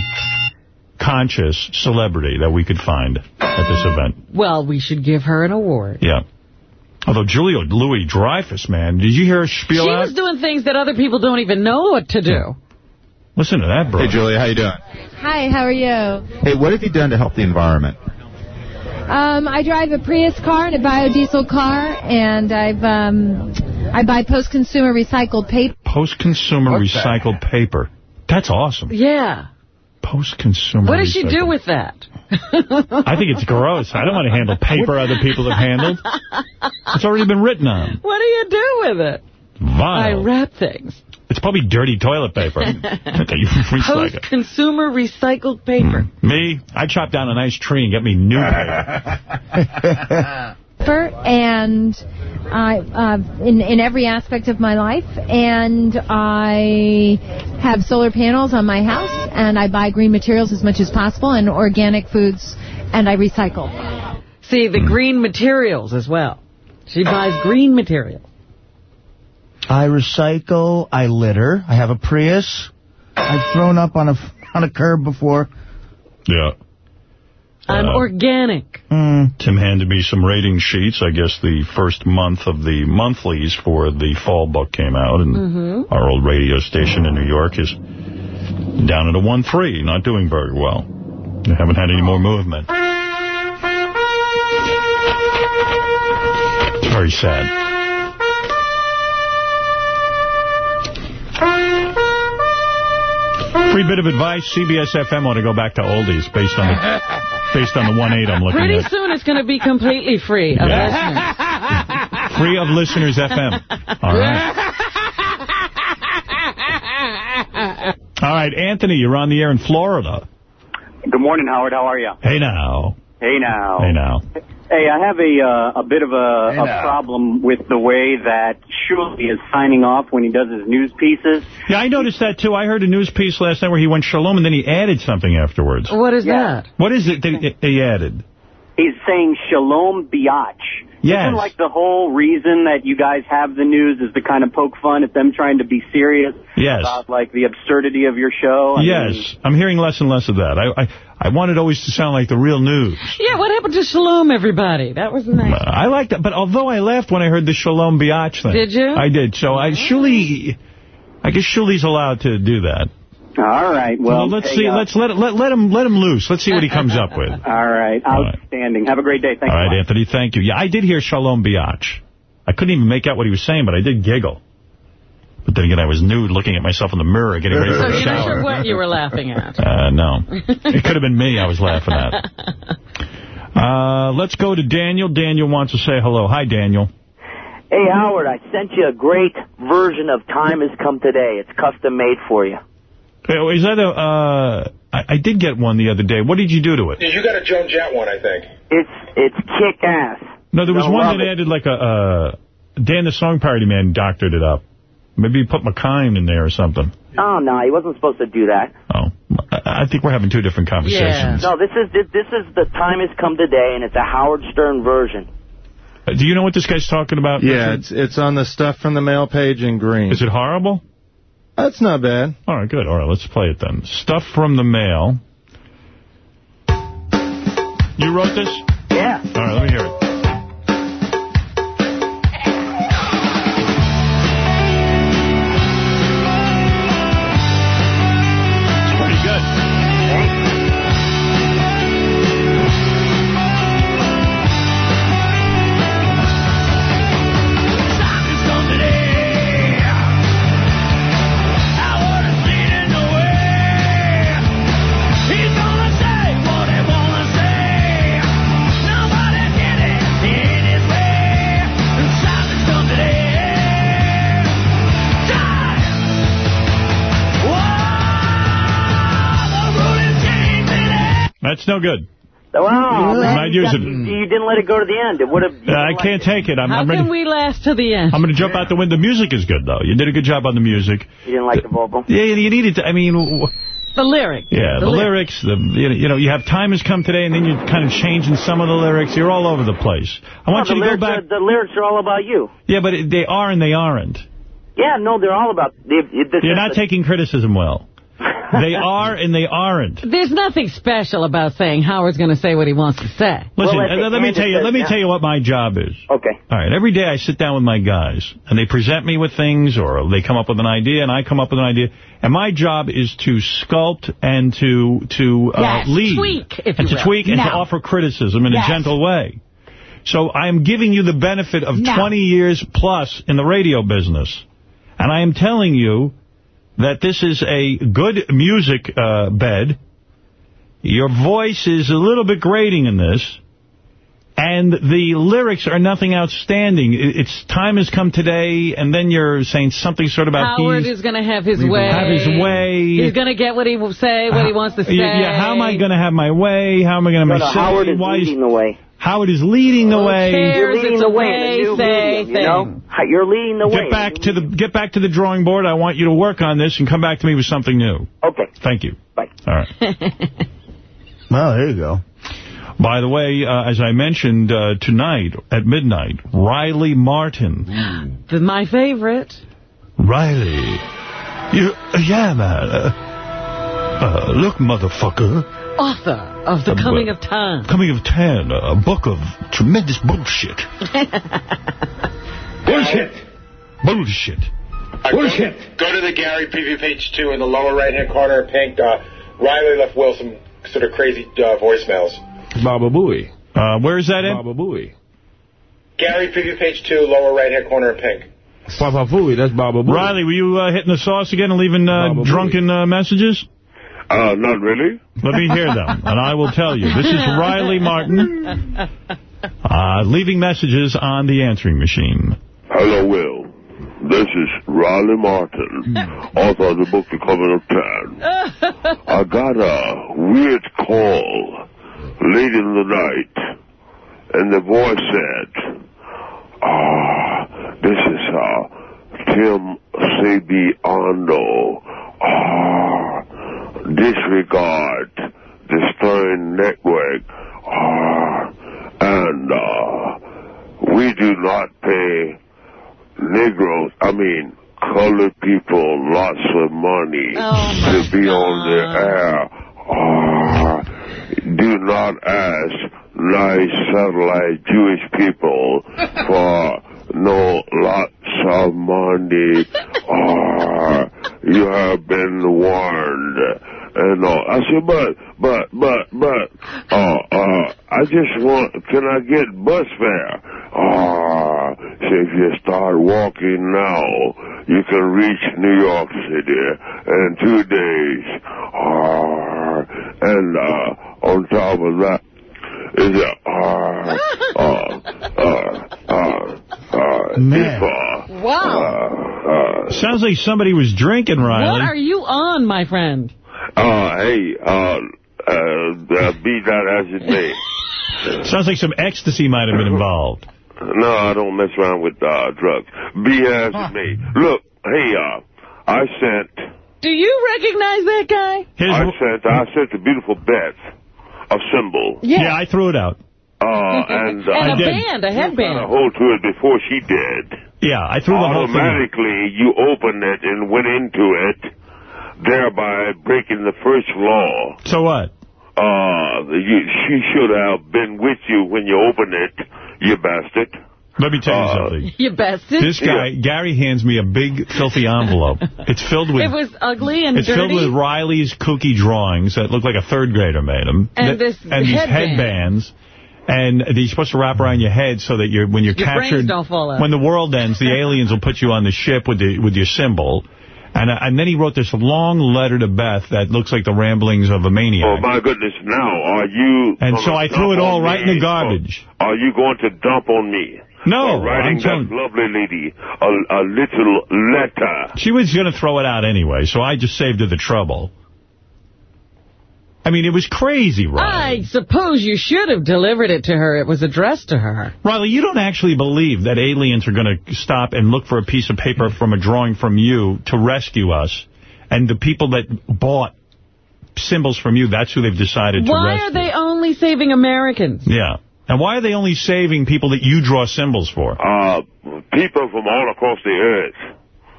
conscious celebrity that we could find at this event. Well, we should give her an award. Yeah. Although Julia Louis Dreyfus, man, did you hear her spiel She out? was doing things that other people don't even know what to do. Listen to that, bro. Hey, Julia, how you doing? Hi, how are you? Hey, what have you done to help the environment? Um, I drive a Prius car and a biodiesel car, and I've um, I buy post-consumer recycled paper. Post-consumer recycled paper. That's awesome. Yeah. Post-consumer What does she do with that? I think it's gross. I don't want to handle paper other people have handled. It's already been written on. What do you do with it? I wrap things. It's probably dirty toilet paper. <laughs> that you recycle. Post-consumer recycled paper. Hmm. Me, I chop down a nice tree and get me new paper. <laughs> and I uh, in in every aspect of my life, and I have solar panels on my house, and I buy green materials as much as possible, and organic foods, and I recycle. See, the green materials as well. She buys green materials. I recycle. I litter. I have a Prius. I've thrown up on a on a curb before. Yeah. I'm Uh, organic. Tim handed me some rating sheets. I guess the first month of the monthlies for the fall book came out, and Mhm. our old radio station in New York is down at a 1-3, not doing very well. We haven't had any more movement. It's very sad. Free bit of advice, CBS FM ought to go back to oldies based on the, <laughs> based on the 1-8 I'm looking Pretty at. soon it's going to be completely free of listeners. Free of listeners FM. All right. <laughs> All right, Anthony, you're on the air in Florida. Good morning, Howard. How are you? Hey now. Hey now. Hey now. Hey, I have a uh, a bit of a, a problem with the way that Shuli is signing off when he does his news pieces. Yeah, I noticed that, too. I heard a news piece last night where he went shalom, and then he added something afterwards. What is Yeah. that? What is it that he added? He's saying shalom biatch. Yes. Isn't like the whole reason that you guys have the news is to kind of poke fun at them trying to be serious Yes. about like the absurdity of your show? I mean, Yes, I'm hearing less and less of that. I, I I wanted always to sound like the real news. Yeah, what happened to Shalom, everybody? That was nice. I like that, but although I laughed when I heard the Shalom Biatch thing. Did you? I did. So I Shuli, I guess Shuli's allowed to do that. All right. Well, let's see. uh, let's let let let him let him loose. Let's see what he comes up with. <laughs> All right. Outstanding. Have a great day. Thanks All a right. Anthony. Thank you. Yeah, I did hear Shalom Biatch. I couldn't even make out what he was saying, but I did giggle. But then again, I was nude, looking at myself in the mirror, getting ready for So for a you're not shower. sure what you were laughing at. <laughs> Uh, no. It could have been me I was laughing at. <laughs> Uh, let's go to Daniel. Daniel wants to say hello. Hi, Daniel. Hey, Howard, I sent you a great version of Time Has Come Today. It's custom made for you. Hey, Is that a, uh, I, I did get one the other day. What did you do to it? You got a Joan Jett one, I think. It's it's kick ass. No, there was You'll one love that added like a, uh, Dan the Song Parody Man doctored it up. Maybe you put McKine in there or something. Oh no, he wasn't supposed to do that. Oh, I I think we're having two different conversations. Yeah. No, this is this, this is the Time Has Come Today, and it's a Howard Stern version. Uh, Do you know what this guy's talking about? Yeah, Richard? it's it's on the stuff from the mail page in green. Is it horrible? That's not bad. All right, good. All right, let's play it then. Stuff from the mail. You wrote this? Yeah. All right, let me hear it. No good. Wow. I'm not using it. You didn't let it go to the end. It would have. Uh, I can't take it. I'm, How I'm can we last to the end? I'm going to jump out the window. The music is good, though. You did a good job on the music. You didn't like the vocal. Yeah, you needed to. I mean, The lyric. yeah, the, lyrics. The you know, you have time has come today, and then you're kind of changing some of the lyrics. You're all over the place. I want No, you the to go lyrics back. Are, the lyrics are all about you. Yeah, but it- they are and they aren't. Yeah, no, they're all about. They, it, this You're not the- taking criticism well. They are and they aren't. There's nothing special about saying Howard's going to say what he wants to say. Listen, uh, let me tell you. Let me tell you what my job is. Okay. All right. Every day I sit down with my guys, and they present me with things, or they come up with an idea, and I come up with an idea. And my job is to sculpt and to to uh, Yes, lead, tweak, if and you to will. tweak and to offer criticism in Yes. a gentle way. So I am giving you the benefit of No. 20 years plus in the radio business, and I am telling you that this is a good music uh, bed. Your voice is a little bit grating in this. And the lyrics are nothing outstanding. It's time has come today, and then you're saying something sort of about Howard is going to have his way. Have his way. He's going to get what he will say, what he wants to say. Yeah, yeah, how am I going to have my way? How am I going to make have my no, Howard say? is Why leading the way. Howard is leading the way. You're leading It's the a way in the new way, medium, you know? You're leading the way. Get back to the get back to the drawing board. I want you to work on this and come back to me with something new. Okay. Thank you. Bye. All right. <laughs> Well, there you go. By the way, uh, as I mentioned uh, tonight at midnight, Riley Martin. The- My favorite. Riley. You, yeah, man. Uh, uh, look, motherfucker. Author of The Um, Coming uh, of Time. Coming of Tan, a book of tremendous bullshit. <laughs> Bullshit. Bullshit. Bullshit. Go, go to the Gary preview page two in the lower right-hand corner, pink. Uh, Riley left Will some sort of crazy uh, voicemails. Baba Booey. Uh, where is that in? Baba Booey. Gary preview page two, lower right-hand corner, pink. Baba Booey, that's Baba Booey. Riley, were you uh, hitting the sauce again and leaving uh, drunken uh, messages? Uh, not really. Let me hear them, and I will tell you. This is Riley Martin uh, leaving messages on the answering machine. Hello, Will. this is Riley Martin, author of the book The Covenant of Ten. I got a weird call late in the night, and the voice said, ah, this is uh, Tim Sabean. Ah, disregard the Stern Network. Ah, and uh, we do not pay Negroes, I mean, colored people lots of money to be on the air. Ah, do not ask nice satellite Jewish people <laughs> for no lots of money. <laughs> Ah, you have been warned. And uh, I said, but, but, but, but, uh, uh, I just want, can I get bus fare? Ah, so if you start walking now, you can reach New York City in two days. Ah, and, uh, on top of that, is it, ah, if, uh, Wow. Sounds like somebody was drinking, Riley. What are you on, my friend? Uh, hey, uh, uh, uh, be that as it may. <laughs> Sounds like some ecstasy might have been involved. No, I don't mess around with, uh, drugs. Be as it may. Look, hey, uh, I sent, Do you recognize that guy? I sent, I sent the beautiful Beth a symbol. Yeah, I threw it out. Uh, and, uh, <laughs> And a I band, a got a headband. hold to it before she did. Yeah, I threw the whole thing out. Automatically, you opened it and went into it, thereby breaking the first law. So what? Uh, you, she should have been with you when you opened it, you bastard. Let me tell you Uh, something. <laughs> You bastard. This guy, Gary, hands me a big, filthy envelope. It's filled with... It was ugly and It's filled with Riley's kooky drawings that look like a third grader made them. And this and these headband. headbands. And they're supposed to wrap around your head so that you're when you're Your brains captured, don't fall out. when the world ends, the <laughs> aliens will put you on the ship with the with your symbol. And uh, and then he wrote this long letter to Beth that looks like the ramblings of a maniac. Oh, my goodness, now, are you... And so I threw it all right on right in the garbage. Are you going to dump on me? No, For writing I'm that lovely lady a, a little letter. She was going to throw it out anyway, so I just saved her the trouble. I mean, it was crazy, Riley. I suppose you should have delivered it to her. It was addressed to her. Riley, you don't actually believe that aliens are going to stop and look for a piece of paper from a drawing from you to rescue us, and the people that bought symbols from you, that's who they've decided to Why rescue. are they only saving Americans? Yeah. And why are they only saving people that you draw symbols for? Uh, people from all across the earth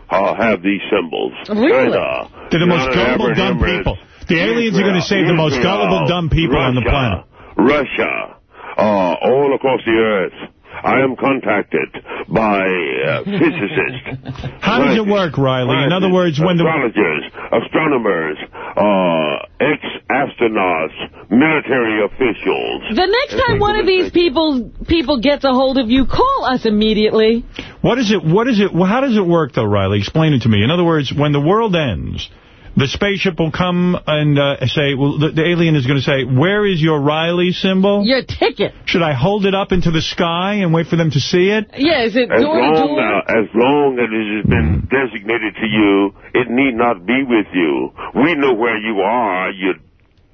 uh, have these symbols. Really? And, uh, They're the most gullible, Arab dumb people. The aliens are going to save the most gullible, dumb people on the planet. Russia, uh, all across the earth. I am contacted by uh, physicists. <laughs> How does it work, Riley? In other words, when the... astrologers, astronomers, uh, ex-astronauts, military officials. The next time one of these people people gets a hold of you, call us immediately. What is it? What is it? How does it work, though, Riley? Explain it to me. In other words, when the world ends, the spaceship will come and uh, say, well, the, the alien is going to say, where is your Riley symbol? Your ticket. Should I hold it up into the sky and wait for them to see it? Yeah, is it As door to long, door? uh, as long as it has been designated to you, it need not be with you. We know where you are, you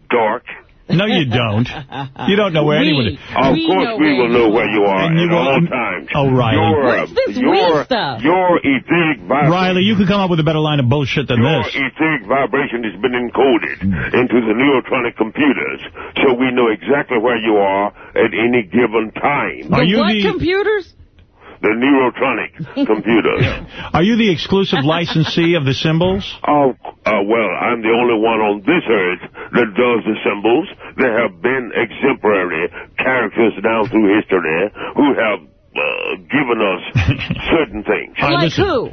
dork. No, you don't. You don't know where We- anyone is. Of We course we will know where you are And you at all won't- times. Oh, Riley. Your, What's uh, this your, weird stuff? Your etheric vibration. Riley, you could come up with a better line of bullshit than Your this. etheric vibration has been encoded into the neurotronic computers, so we know exactly where you are at any given time. Are the you what the- computers? The neurotronic <laughs> computers. Are you the exclusive licensee of the symbols? Oh, uh, well, I'm the only one on this earth that does the symbols. There have been exemplary characters down through history who have uh, given us <laughs> certain things. All right, like listen. who?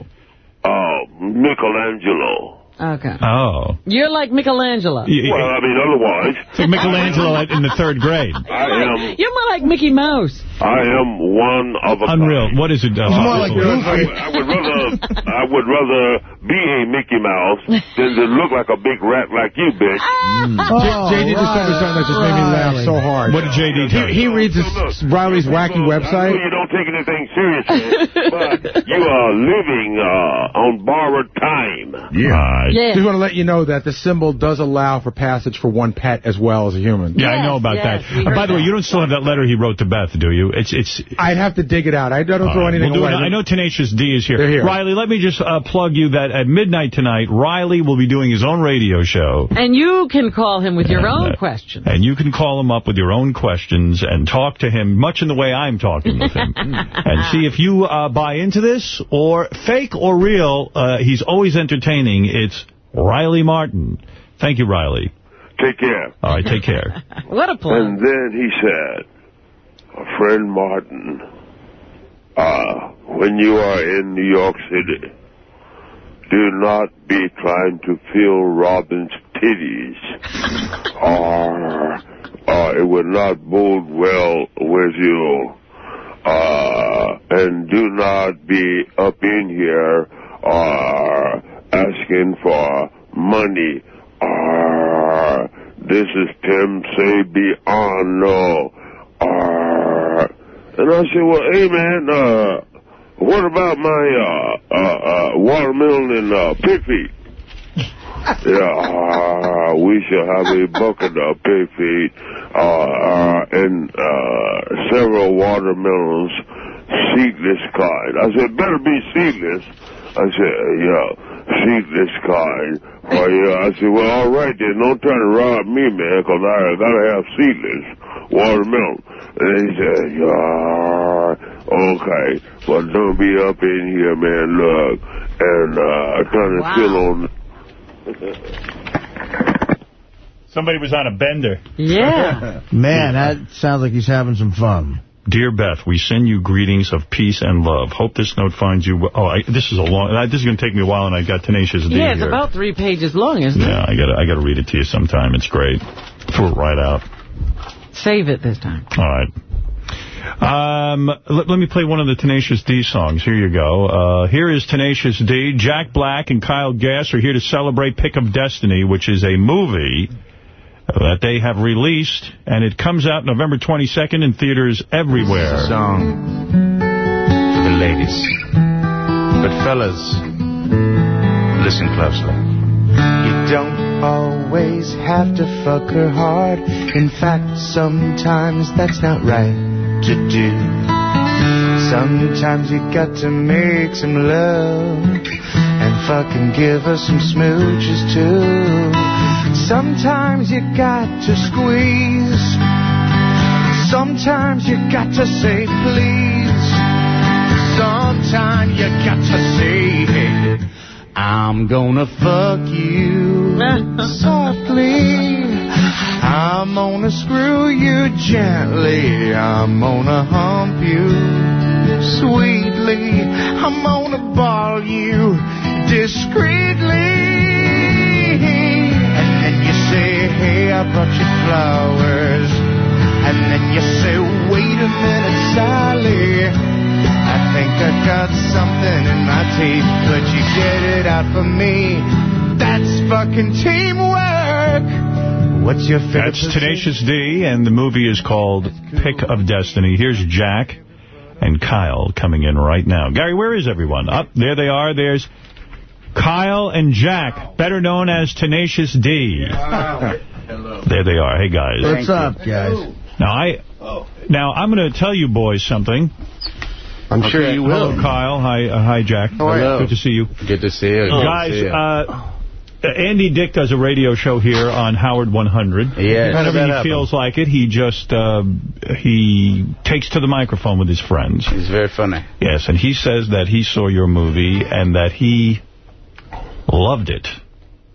Uh, Michelangelo. Okay. Oh. You're like Michelangelo. Y- Well, I mean, otherwise, It's like Michelangelo in the third grade. I am You're more like Mickey Mouse. I am one of a Unreal. What is it? Uh, more like I, would- I would rather I would rather be a Mickey Mouse than to look like a big rat like you, bitch. JD just told me something that just made me laugh so hard. What did JD tell He, he reads this Riley's wacky I know website. you don't take anything seriously, but <laughs> you are living uh, on borrowed time. Yeah. Yeah. Just want to let you know that the symbol does allow for passage for one pet as well as a human. Yeah, I know about yes, that. Uh, heard by the way, you don't still have that letter he wrote to Beth, do you? It's it's. I'd have to dig it out. I don't throw All right, anything we'll away. it. I know Tenacious D is here. They're here. Riley, let me just uh, plug you that at midnight tonight, Riley will be doing his own radio show. And you can call him with your own uh, questions. And you can call him up with your own questions and talk to him much in the way I'm talking with him. <laughs> and see if you uh, buy into this or fake or real. Uh, he's always entertaining. It's Riley Martin. Thank you, Riley. Take care. All right, take care. <laughs> What a plug. And then he said, friend Martin, uh, when you are in New York City, do not be trying to feel Robin's titties, <laughs> or uh, it will not bode well with you. Uh, and do not be up in here uh, asking for money. Uh, this is Tim Sabean. Uh, and I said, well, hey, man, uh, what about my uh, uh, uh, watermelon and uh, pig feet? <laughs> yeah, uh, we shall have a bucket of pig feet uh, uh, and uh, several watermelons, seedless kind. I said, better be seedless. I said, yeah, seedless kind. Oh, yeah. I said, well, all right then. Don't try to rob me, man, because I got to have seedless watermelon. And he said, yeah, okay. But don't be up in here, man, look, and uh, trying to Wow. fill on Somebody was on a bender. Yeah. <laughs> Man, that sounds like he's having some fun. Dear Beth, we send you greetings of peace and love. Hope this note finds you. Oh, I, this is a long. uh, This is going to take me a while, and I got tenacious D Yeah, it's here. about three pages long, isn't it? Yeah, I got. to I got to read it to you sometime. It's great. Threw it right out. Save it this time. All right. Um, let, let me play one of the Tenacious D songs. Here you go. Uh, here is Tenacious D. Jack Black and Kyle Gass are here to celebrate Pick of Destiny, which is a movie that they have released, and it comes out November 22nd in theaters everywhere. song for the ladies. But fellas, listen closely. You don't always have to fuck her hard. In fact, sometimes that's not right to do. Sometimes you got to make some love and fucking give her some smooches too. Sometimes you got to squeeze. Sometimes you got to say please. Sometimes you got to say, hey, I'm gonna fuck you <laughs> softly. I'm gonna screw you gently. I'm gonna hump you sweetly. I'm gonna ball you discreetly. I brought you flowers. And then you say, wait a minute, Sally. I think I got something in my teeth. Could you get it out for me? That's fucking teamwork. What's your favorite? That's Tenacious D, and the movie is called Pick of Destiny. Here's Jack and Kyle coming in right now. Gary, where is everyone? Up there they are. There's Kyle and Jack, better known as Tenacious D. Wow. There they are. Hey, guys. What's up, guys? Now, I, now I'm going to tell you boys something. I'm sure you will. Hello, Kyle. Hi, uh, hi, Jack. Hello. Good to see you. Good to see you. Guys, uh, Andy Dick does a radio show here on Howard 100. Yeah. Whenever he happen? feels like it, he just uh, he takes to the microphone with his friends. He's very funny. Yes, and he says that he saw your movie and that he loved it.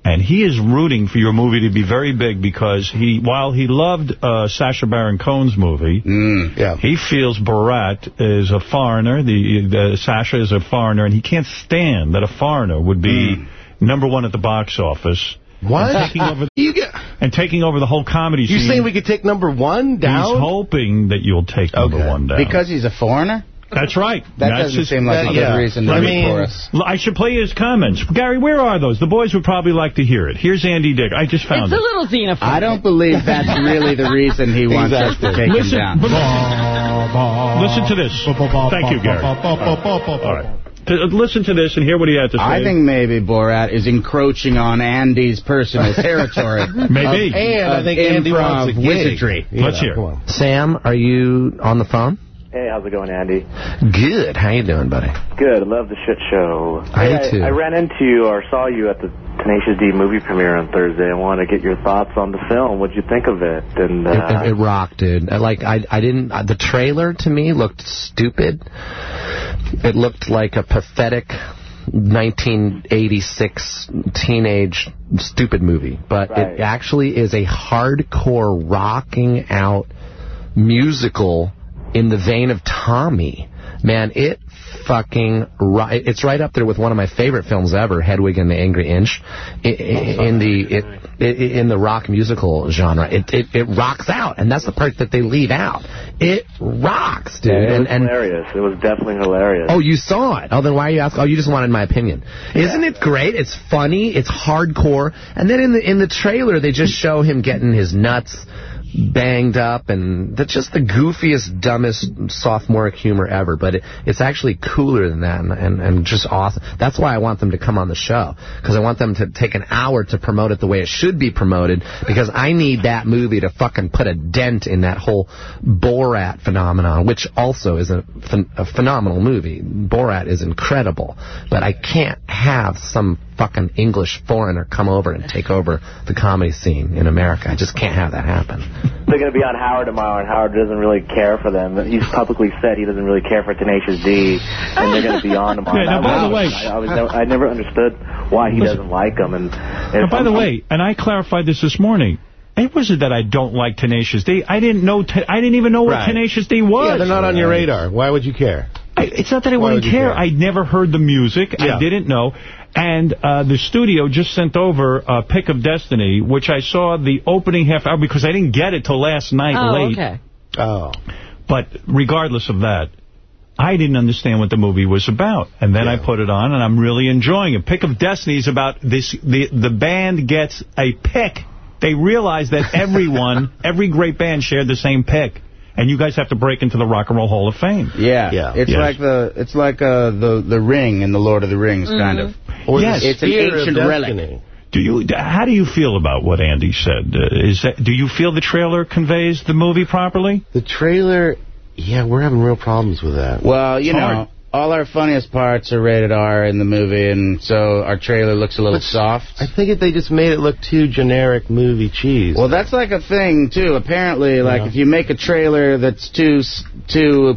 And he is rooting for your movie to be very big because he, while he loved uh, Sacha Baron Cohen's movie, Mm, yeah. he feels Borat is a foreigner. The, the Sacha is a foreigner, and he can't stand that a foreigner would be number one at the box office. What? And taking over, <laughs> you get, and taking over the whole comedy you scene. saying we could take number one down? He's hoping that you'll take number one down. Because he's a foreigner? That's right. That That's doesn't his- seem like a good reason to I mean, for us. I should play his comments. Gary, where are those? The boys would probably like to hear it. Here's Andy Dick. I just found it. It's a little xenophobic. I don't believe that's really the reason he wants us to take Listen, him down. but- listen to this. Thank you, Gary. All right. Uh, Listen to this and hear what he had to say. I think maybe Borat is encroaching on Andy's personal <laughs> territory. Maybe. Of, And I think Andy wants improv a gig. wizardry. You Let's know, hear. Sam, are you on the phone? Hey, how's it going, Andy? Good. How you doing, buddy? Good. I love the shit show. I Hey, too. I, ran into you or saw you at the Tenacious D movie premiere on Thursday. I want to get your thoughts on the film. What'd you think of it? And uh, It, it, it rocked, dude. I- Like I, I didn't. Uh, the trailer to me looked stupid. It looked like a pathetic 1986 teenage stupid movie, but Right. it actually is a hardcore rocking out musical in the vein of Tommy. Man, it fucking it's right up there with one of my favorite films ever, Hedwig and the Angry Inch, in the it, in the rock musical genre. It, it it rocks out, and that's the part that they leave out. It rocks, dude. it was and, and hilarious. It was definitely hilarious. Oh, you saw it. Oh, then why are you asking? Oh, you just wanted my opinion. Isn't it great? It's funny. It's hardcore. And then in the in the trailer, they just show him getting his nuts banged up, and that's just the goofiest, dumbest sophomoric humor ever. But it, it's actually cooler than that, and, and and just awesome. That's why I want them to come on the show because I want them to take an hour to promote it the way it should be promoted. Because I need that movie to fucking put a dent in that whole Borat phenomenon, which also is a, phen- a phenomenal movie. Borat is incredible, but I can't have some fucking English foreigner come over and take over the comedy scene in America. I just can't have that happen. They're going to be on Howard tomorrow, and Howard doesn't really care for them. He's publicly said he doesn't really care for Tenacious D, and they're going to be on tomorrow. Yeah, now, by the way- I, I, was never, I never understood why he Listen. doesn't like them. And, and But by the way, and I clarified this this morning. It wasn't that I don't like Tenacious D. I didn't know. Te- I didn't even know what Right. Tenacious D was. Yeah, they're not on your radar. Why would you care? I, it's not that I Why wouldn't would care. care? I'd never heard the music. Yeah. I didn't know. And uh, the studio just sent over a Pick of Destiny, which I saw the opening half hour because I didn't get it till last night Oh, late. okay. Oh. But regardless of that, I didn't understand what the movie was about. And then I put it on, and I'm really enjoying it. Pick of Destiny is about this. The, the band gets a pick. They realize that everyone, <laughs> every great band shared the same pick. And you guys have to break into the Rock and Roll Hall of Fame. Yeah, Yeah. it's Yes. like the it's like uh, the the ring in the Lord of the Rings, kind of. Or Yes. it's an Spear of ancient relic. Do you? How do you feel about what Andy said? Uh, is that? Do you feel the trailer conveys the movie properly? The trailer, yeah, we're having real problems with that. Well, you It's know, hard. All our funniest parts are rated R in the movie, and so our trailer looks a little soft. I think if they just made it look too generic movie cheese. Well, that's like a thing too. Apparently, like if you make a trailer that's too too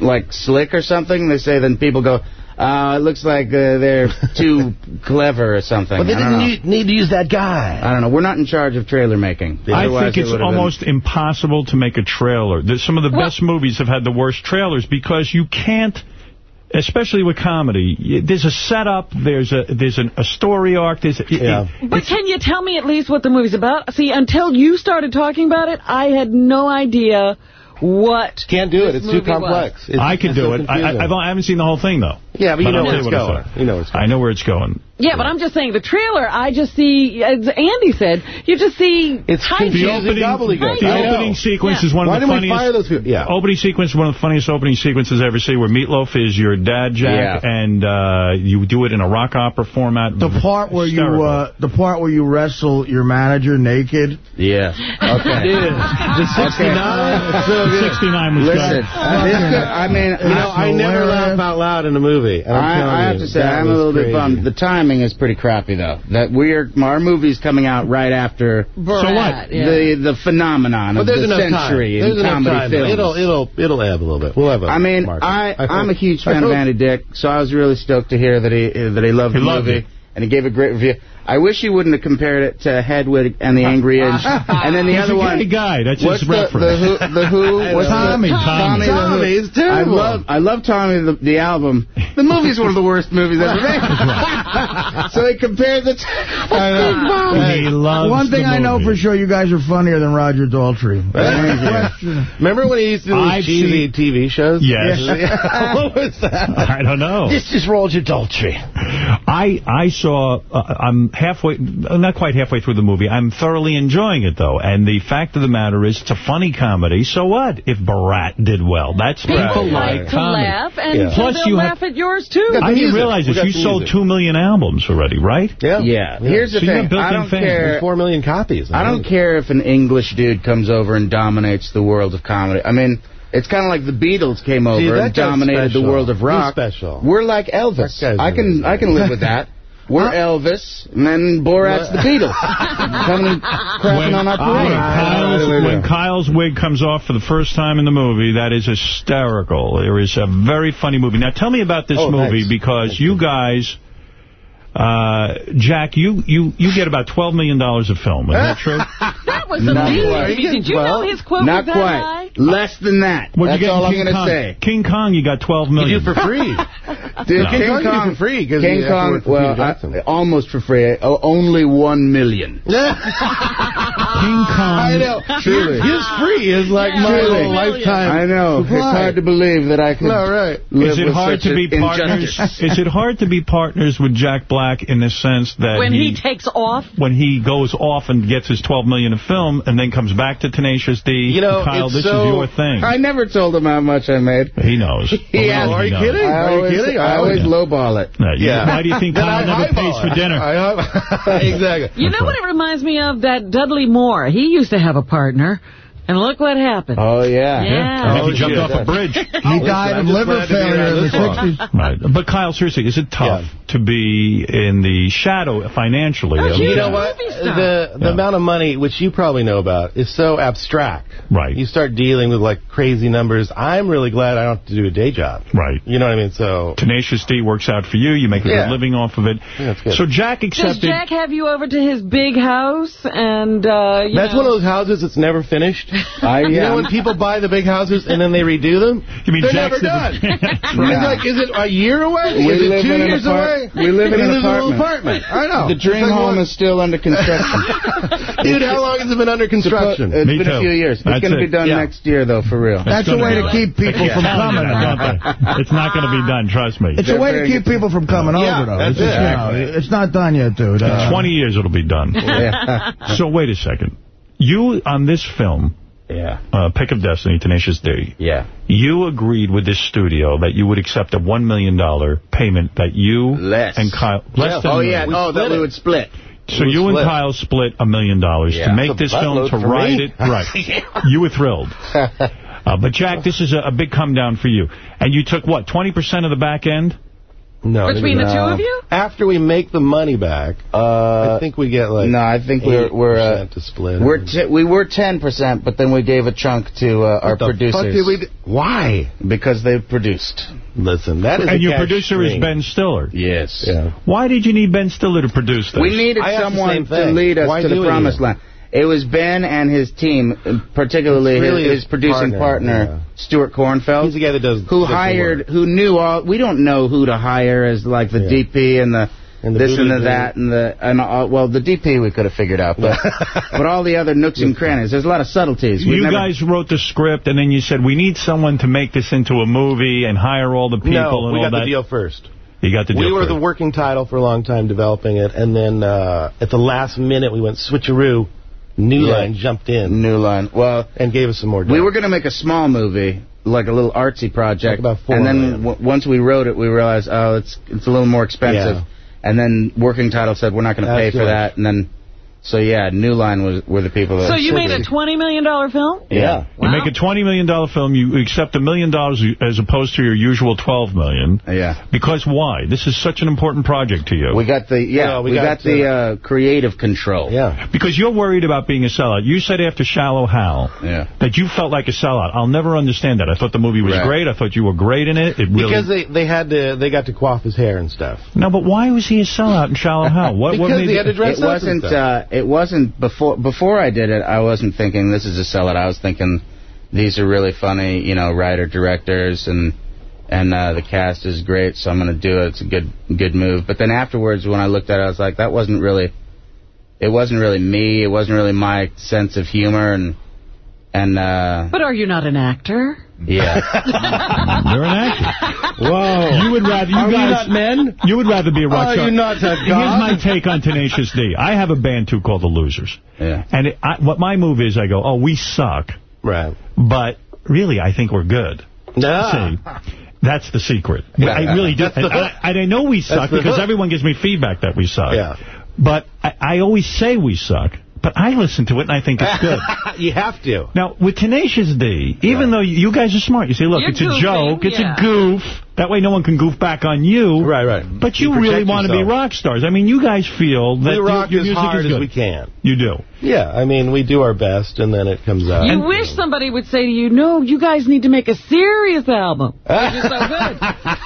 like slick or something, they say then people go, uh, it looks like uh, they're <laughs> too clever or something. But they didn't need, need to use that guy. I don't know. We're not in charge of trailer making. I think it it's would've been- almost impossible to make a trailer. There's some of the best movies have had the worst trailers because you can't, especially with comedy. There's a setup. There's a there's an, a story arc. There's a, yeah. But can you tell me at least what the movie's about? See, until you started talking about it, I had no idea what Can't do it. It's too complex. It's, I can do so it. I, confusing. I, I've, I haven't seen the whole thing though. Yeah, but you know I'll where it's going. You know where it's going. I know where it's going. Yeah, but I'm just saying, the trailer, I just see, as Andy said, you just see It's hijinks. The opening, gobbledygook. the I know. opening sequence Yeah. is one Why of the didn't we funniest. fire those people? Yeah. Opening sequence is one of the funniest opening sequences I ever see, where Meat Loaf is your dad, Jack, Yeah. and uh, you do it in a rock opera format. The part where you uh, the part where you wrestle your manager naked. Yeah. Okay. <laughs> The 69? It's so good. 69 was Listen, good. this could, I mean, You know, I never laugh out loud in a movie. I'm I, I have you, to say, I'm a was little bit bummed. The timing is pretty crappy, though. That we're our movie's coming out right after Borat, yeah. the the phenomenon But of the enough time. century There's in comedy time. films. It'll it'll it'll ebb a little bit. We'll have a I mean, market. I, hope. I'm a huge fan of. Andy Dick, so I was really stoked to hear that he that he loved He the loved movie. it. and he gave a great review. I wish he wouldn't have compared it to Hedwig and the Angry <laughs> Inch. And then the He's other a one. gay guy. That's what's his the, reference. The Who? The Who? What's <laughs> Tommy. The, Tommy. the Who. Tommy is terrible. I love, I love Tommy the, the album. The movie's one of the worst movies ever made. <laughs> so he compared the. T- He loves One thing the I know movie. for sure, you guys are funnier than Roger Daltrey. Remember when he used to do I've these cheesy TV shows? Yes. what was that? I don't know. This is Roger Daltrey. I I saw. Uh, I'm halfway, uh, not quite halfway through the movie. I'm thoroughly enjoying it though, and the fact of the matter is, it's a funny comedy. So what if Borat did well? That's People people like like to comedy. laugh, and Yeah. Plus they'll you laugh have- at yours, too. I didn't realize We this. You sold music. two million albums already, right? Yeah. yeah. Here's the So you thing. got built-in I don't fans. care. Four million copies. I don't care if an English dude comes over and dominates the world of comedy. I mean, it's kind of like the Beatles came over that and dominated the world of He's rock. special. We're like Elvis. I can really I can live with that. We're Elvis, and then Borat's the Beatles. Coming and crapping on our when, parade. Kyle's, when Kyle's wig comes off for the first time in the movie, that is hysterical. It is a very funny movie. Now, tell me about this Oh, movie, thanks. because you guys... Uh, Jack, you, you, you get about $12 million a film. Is that true? <laughs> That was Not amazing. Did you know his quote Not was that quite. high? Less than that. What'd That's you get all in I'm King going to Kong? say. King Kong, you got 12 million. You million. do for free. <laughs> Dude, No. King King Kong you Kong for free, 'cause King you have to Kong, for well, I, almost for free. O- only 1 million. <laughs> King Kong. I know. Truly. His free is like my whole lifetime. I know. It's hard to believe that I could No, right. live Is it with hard such to be partners? injustice. Is it hard to be partners with Jack Black in the sense that When he takes off, when he goes off and gets his 12 million of film and then comes back to Tenacious D, You know, Kyle, this so- is your thing. I never told him how much I made. he knows. <laughs> Oh, he Oh, asked- Are you knows. kidding? I Are you kidding? I always lowball it. You- Yeah. Why do you think <laughs> Kyle I never highball pays for it. dinner? I- <laughs> exactly. you know what it reminds me of? That Dudley Moore. He used to have a partner, and look what happened. Oh, yeah. Yeah. I Oh, he jumped shit. off a bridge. <laughs> He died of liver glad to be failure in the 60s. <laughs> Right. But Kyle, seriously, is it tough to be in the shadow financially? Oh, of you You that? know what? The the Yeah. amount of money, which you probably know about, is so abstract. Right. You start dealing with like crazy numbers. I'm really glad I don't have to do a day job. Right. You know what I mean? So Tenacious D works out for you. You make a Yeah. good living off of it. Yeah, that's good. So Jack accepted. Does. Jack have you over to his big house? And uh, you that's know, one of those houses that's never finished. I, You know when people buy the big houses and then they redo them? You mean They're Jack's never done. never- <laughs> It's like, is it a year away? We is it two years apart- away? we live in He an lives in a little apartment. apartment. I know. The dream like, home what- is still under construction. <laughs> Dude, how long has it been under construction? It's Me been too. a few years. It's going to be done Yeah. next year, though, for real. That's a way to done. keep people from coming. that, don't they? It's not going to be done, trust me. It's a They're way to keep people from coming over, though. that's It's, it. it's not done yet, dude. In Uh, 20 years it'll be done. So wait a second. You, on this film, Yeah. uh, Pick of Destiny, Tenacious D, Yeah. you agreed with this studio that you would accept a $1 million payment that you Less. and Kyle... Less than Oh, a yeah. million. Oh, that we would split. So We you and. Kyle split a million dollars Yeah. to make That's this film, to write me. it. Right. <laughs> You were thrilled. <laughs> Uh, but, Jack, this is a, a big come down for you. And you took, what, 20% of the back end? No. Between the no. two of you? After we make the money back, Uh, I think we get like no, I think we're we're uh, to split. we're t we were ten percent, but then we gave a chunk to uh, our the producers. fuck did we? Why? Because they produced. Listen, that is And a your cash producer is. Ben Stiller. Yes. Yeah. Why did you need Ben Stiller to produce this? We needed I someone same to lead us Why to the promised land. It was Ben and his team, particularly really his, his his producing partner, partner, Stuart Cornfeld. He's the guy that does who hired, work. who knew all. We don't know who to hire as like the Yeah. DP and the. And the this and the that and the and all, well the DP we could have figured out but <laughs> but all the other nooks and crannies there's a lot of subtleties We've You never- guys wrote the script, and then you said, we need someone to make this into a movie and hire all the people No, and we got that. the deal first. You got the deal We were first. the working title for a long time developing it, and then uh, at the last minute we went switcheroo. New Yeah. Line jumped in new line well and gave us some more. We were going to make a small movie, like a little artsy project, Like about four and then w- once we wrote it, we realized, oh, it's it's a little more expensive. Yeah. And then Working Title said we're not going to pay for that, and then So yeah, New Line was were the people that. So you made a $20 million film? Yeah. You make a $20 million film, you accept a million dollars as opposed to your usual 12 million. Yeah. Because why? This is such an important project to you. We got the yeah, Well, we, we got, got, the uh, creative control. Yeah. Because you're worried about being a sellout. You said after Shallow Hal Yeah. that you felt like a sellout. I'll never understand that. I thought the movie was Right. great. I thought you were great in it. It really... Because they, they had to, they got to quaff his hair and stuff. No, but why was he a sellout in Shallow Hal? What, what Because made he had to dress it up and wasn't. It wasn't before. Before I did it, I wasn't thinking this is a sellout. I was thinking these are really funny, you know, writer directors and and uh, the cast is great, so I'm going to do it. It's a good good move. But then afterwards, when I looked at it, I was like, that wasn't really. It wasn't really me. It wasn't really my sense of humor and and uh, But are you not an actor? yeah. <laughs> You're an actor. Whoa. You would rather you Are we guys not men? You would rather be a rock Are star. you not a Here's my take on Tenacious D. I have a band too called the Losers, Yeah. and it, I, what my move is, I go, oh, we suck, Right. but really, I think we're good. Nah. See, that's the secret. Yeah. I really do. And I, and I know we suck because hook. everyone gives me feedback that we suck. Yeah. But I, I always say we suck. But I listen to it and I think it's good. <laughs> you have to. Now, with Tenacious D, even though you guys are smart, you say, look, You're it's a goofing, joke, it's a goof. That way no one can goof back on you. Right, right. But you, You really protect want to be rock stars. I mean, you guys feel that we your- rock your as music hard is as good. we can. You do. Yeah, I mean, we do our best, and then it comes out. You wish somebody would say to you, no, you guys need to make a serious album. <laughs> You're so good.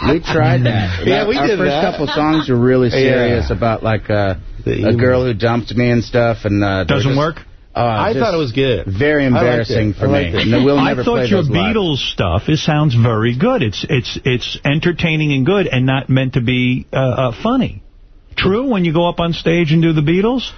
We tried that. <laughs> Yeah, we did that. Our did first couple songs were really <laughs> Yeah. serious about like uh, a girl who dumped me and stuff, and uh, Doesn't just- work? Uh, I thought it was good. Very embarrassing for me. liked. No, we'll I thought play your those live. Beatles stuff, it sounds very good. It's it's it's entertaining and good and not meant to be uh, uh, funny. True when you go up on stage and do the Beatles?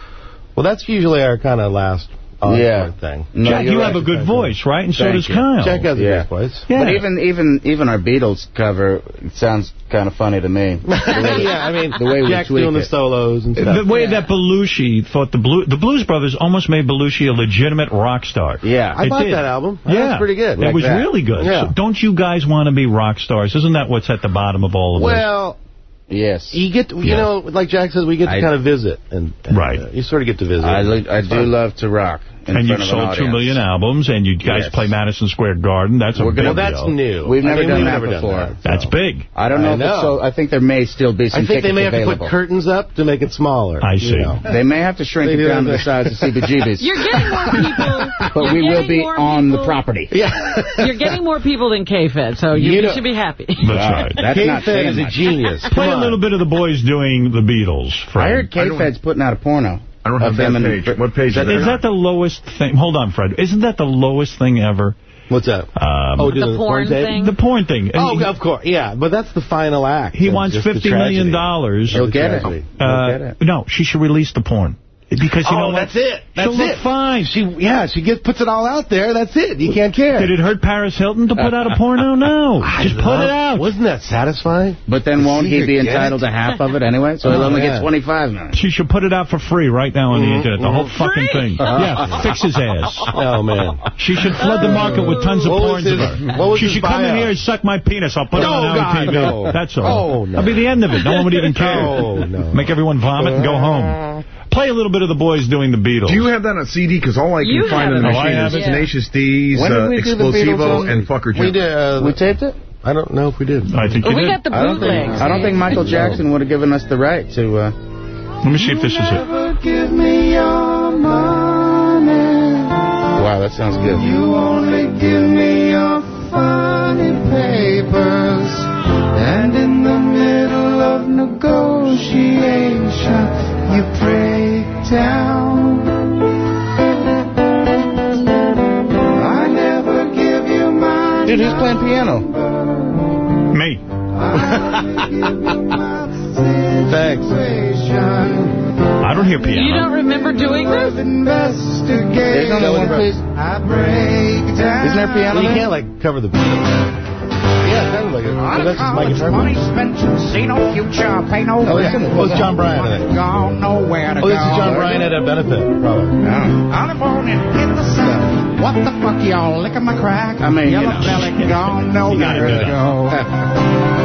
Well, that's usually our kind of last encore Yeah. thing. No, Jack, you're right. have a good voice, right? And so does you. Kyle. Jack has a Yeah. good voice. Yeah. But even even even our Beatles cover sounds kind of funny to me. <laughs> Yeah, I mean, the way we Jack's tweak doing the solos and stuff. The way that Belushi thought the Blue, the Blues Brothers almost made Belushi a legitimate rock star. Yeah. I It bought did. that album. That Yeah, was pretty good. It Like was that. really good. Yeah. So don't you guys want to be rock stars? Isn't that what's at the bottom of all of this? Well, Yes. you get, to, you Yeah. know, like Jack says, we get to I- kind of visit, and, and, Right. uh, you sort of get to visit. I I do love to rock in and you've of an sold two audience. million albums, and you guys Yes. play Madison Square Garden. That's a We're big gonna- well, that's deal. new. We've I never mean, done we've that never before. Done that, That's big. I don't know I if know. so. I think there may still be some I think they may have available. to put curtains up to make it smaller. I you see. know. They may have to shrink They it down to the size of CBGB's. <laughs> You're getting more people. but you're we will be more on the property. Yeah. <laughs> You're getting more people than K-Fed, so you, You you know- should be happy. That's right. That's not K-Fed is a genius. Play a little bit of the boys doing the Beatles. I heard K-Fed's putting out a porno. I don't have them that and- page. What page is Is that? that the lowest thing? Hold on, Fred. Isn't that the lowest thing ever? What's that? Um, oh, doing The porn tape? thing? the porn thing. Oh, he, of course, yeah, but that's the final act. he wants just the fifty million tragedy. dollars. He'll get it. Uh, He'll get it. no, she should release the porn. Because you oh, know what? that's it. That's She'll look it. fine. She, yeah, she gets puts it all out there. That's it. You can't care. Did it hurt Paris Hilton to put out a porno? <laughs> No. I Just put it out. Wasn't that satisfying? But then To won't he be entitled it? to half of it anyway? So he'll Oh, only yeah. get 25 million. She should put it out for free right now on the mm-hmm. internet. The whole mm-hmm. fucking thing. <laughs> Yeah, fix his ass. Oh man. She should flood the market with tons of What was porns of her. what was she should come in here and suck my penis. I'll put it No, on our God, TV. no. That's all. Oh, no. That'll be the end of it. No one would even <laughs> care. Oh, no. Make everyone vomit and go home. Play a little bit of the boys doing the Beatles. Do you have that on CD? Because all I can You find have on the it. Oh, I machine is it. Tenacious D's, uh, we do the Beatles Explosivo, and Fucker We did. Uh, We taped it? I don't know if we did. I think you we did. got the I don't think bootlegs. I don't think Michael Jackson would have given us the right to. Uh, Let me see if this is it. Give me your money. wow, that sounds good. You only give me your funny papers. And in the middle of negotiation, you break down. I never give you my Dude, who's playing piano? Me. Thanks. I don't hear piano. You don't remember doing this? There's only one, please. I break down. Isn't there piano you can't like cover the. Yeah, it sounds like it. Just. Money spent, see no future, pay no Oh, rent. listen, oh, it's Jon Brion. Gone nowhere to Oh, this go. is Jon Brion at a benefit, probably. Morning, hit the sun. What the fuck, y'all licking my crack? I mean, you Yellow know. belly, gone <laughs> You nowhere to go. <laughs>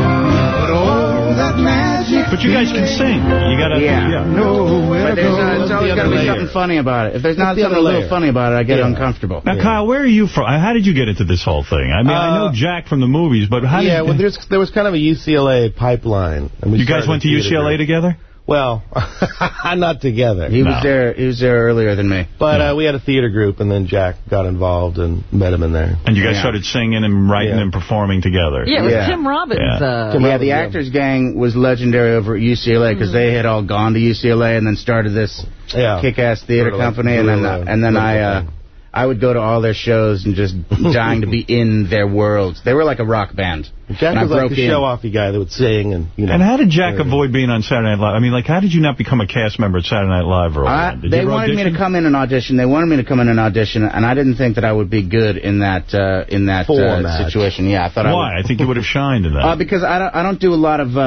But that magic. But you guys can sing. You gotta, Yeah. No, where But to there's, uh, it's always got to be something funny about it. If there's not the something other a little funny about it, I get Yeah. uncomfortable. Now, Kyle, where are you from? How did you get into this whole thing? I mean, I know Uh, Jack from the movies, but how yeah, did well, there's, there was kind of a UCLA pipeline. And we you guys went to UCLA group. together? Well, <laughs> not together. He was there. He was there earlier than me. But uh, we had a theater group, and then Jack got involved and met him in there. And you guys Yeah. started singing and writing Yeah. and performing together. Yeah, it was Yeah. Tim Robbins. Yeah. Uh, Tim yeah, Robbins, the yeah. Actors Gang was legendary over at UCLA because they had all gone to UCLA and then started this Yeah. kick-ass theater Sort of like company, and then guerrilla and then I uh, thing. I would go to all their shows and just <laughs> dying to be in their worlds. They were like a rock band. Jack and was like broke the in. show-offy guy that would sing and you know. And how did Jack Yeah. avoid being on Saturday Night Live? I mean, like, how did you not become a cast member at Saturday Night Live early I, they you ever wanted me to come in and audition. They wanted me to come in and audition, and I didn't think that I would be good in that uh, in that uh, situation. Yeah, I thought I. Why? I think you would have shined in that. <laughs> Uh, because I don't, I don't do a lot of,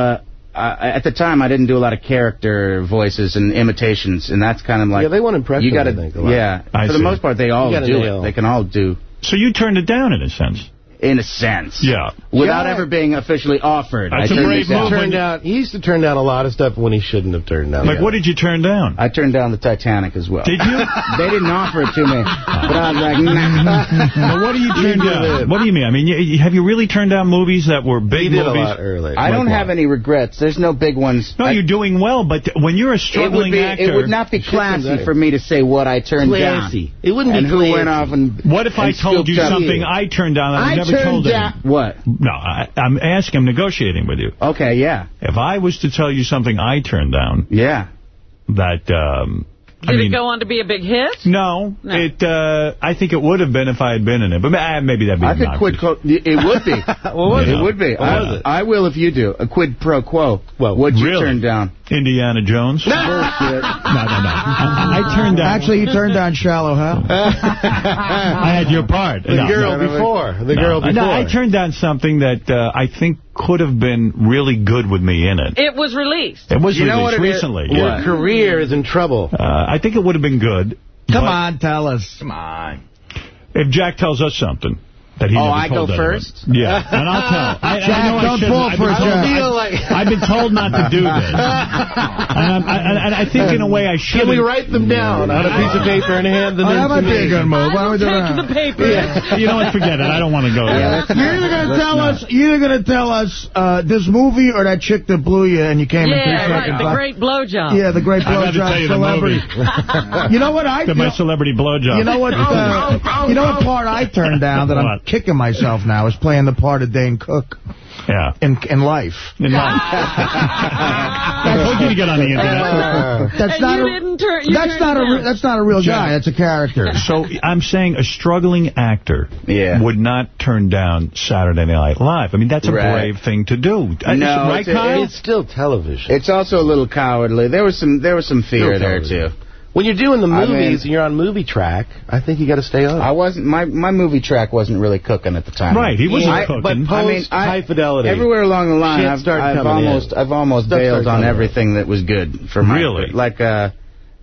at the time I didn't do a lot of character voices and imitations, and that's kind of like... Yeah, they want impressions, You gotta, I think, a lot. yeah. I for see. the most part, they all do nail. it. They can all do, so you turned it down in a sense. In a sense. Yeah. Without Yeah. ever being officially offered. That's I a turned brave move. turned down. He used to turn down a lot of stuff when he shouldn't have turned down. Like, what did you turn down? I turned down the Titanic as well. Did you? <laughs> they didn't offer it to me, but I was like, nah. <laughs> Well, what do you turn down? What do you mean? I mean, you, have you really turned down movies that were big He did movies? a lot earlier. I don't Like have any regrets. There's no big ones. No, I- you're doing well, but when you're a it would struggling be. actor... It would not be classy for me to say what I turned Classy. down. It wouldn't be and who went off and. What if I told you scooped up- something I turned down that I, I never turned told down anyone? what? No, I, I'm asking, I'm negotiating with you. Okay, yeah, If I was to tell you something I turned down, yeah. that, um, did I mean, it go on to be a big hit? no, No. it, uh, I think it would have been if I had been in it, but uh, maybe that'd be I could quid obnoxious. pro. It would be. <laughs> What was it? it? would be. What I, was it? I will if you do a quid pro quo. Well, what'd you really? turn down? Indiana Jones? <laughs> No, no, no. I, I turned down... Actually, you turned down Shallow Hal. <laughs> I had your part. The No, girl before. The no. girl before. No, I turned down something that uh, I think could have been really good with me in it. It was released. It was You know released what it is? recently. What? yeah. Your career is in trouble. Uh, I think it would have been good. Come on, tell us. Come on. If Jack tells us something that he Oh, never I go told anyone. first? Yeah, <laughs> and I'll tell. I, I Jack, know I don't shouldn't. fall I've for been it, told- Jack. I- Feel like- I've been told not to do this. <laughs> and, I'm, I, and I think in a way I should. Can we write them down on a piece of paper and hand them Oh, in that to might be a me? good move. Why don't we do Take the paper. You know what? Forget it. I don't want to go there. You're either gonna tell us, you're either gonna tell us uh, this movie or that chick that blew you and you came in three Yeah, right. seconds. The great blowjob. Yeah, the great I'd rather tell blowjob you the celebrity. movie. <laughs> you know what I? Than my celebrity blowjob. You know what? Uh, you know what part I turned down that I'm What? Kicking myself now is playing the part of Dane Cook Yeah. in in life. In life. <laughs> I told you to get on the internet. That's And not you a, didn't turn. You that's turned not a re- that's not a real Jack. guy. That's a character. So I'm saying a struggling actor Yeah. would not turn down Saturday Night Live. I mean, that's a Right. brave thing to do. Uh, No, right, it's a- It's still television. It's also a little cowardly. There was some. There was some fear Still there television. too. When you're doing the I movies mean- and you're on movie track, I think you got to stay on. I wasn't. My my movie track wasn't really cooking at the time. Right, he wasn't I- cooking. But post I mean, I- high fidelity. Everywhere along the line, Shit I've, started I've coming in. almost I've almost Stuff bailed on coming in. everything that was good for my Really? like uh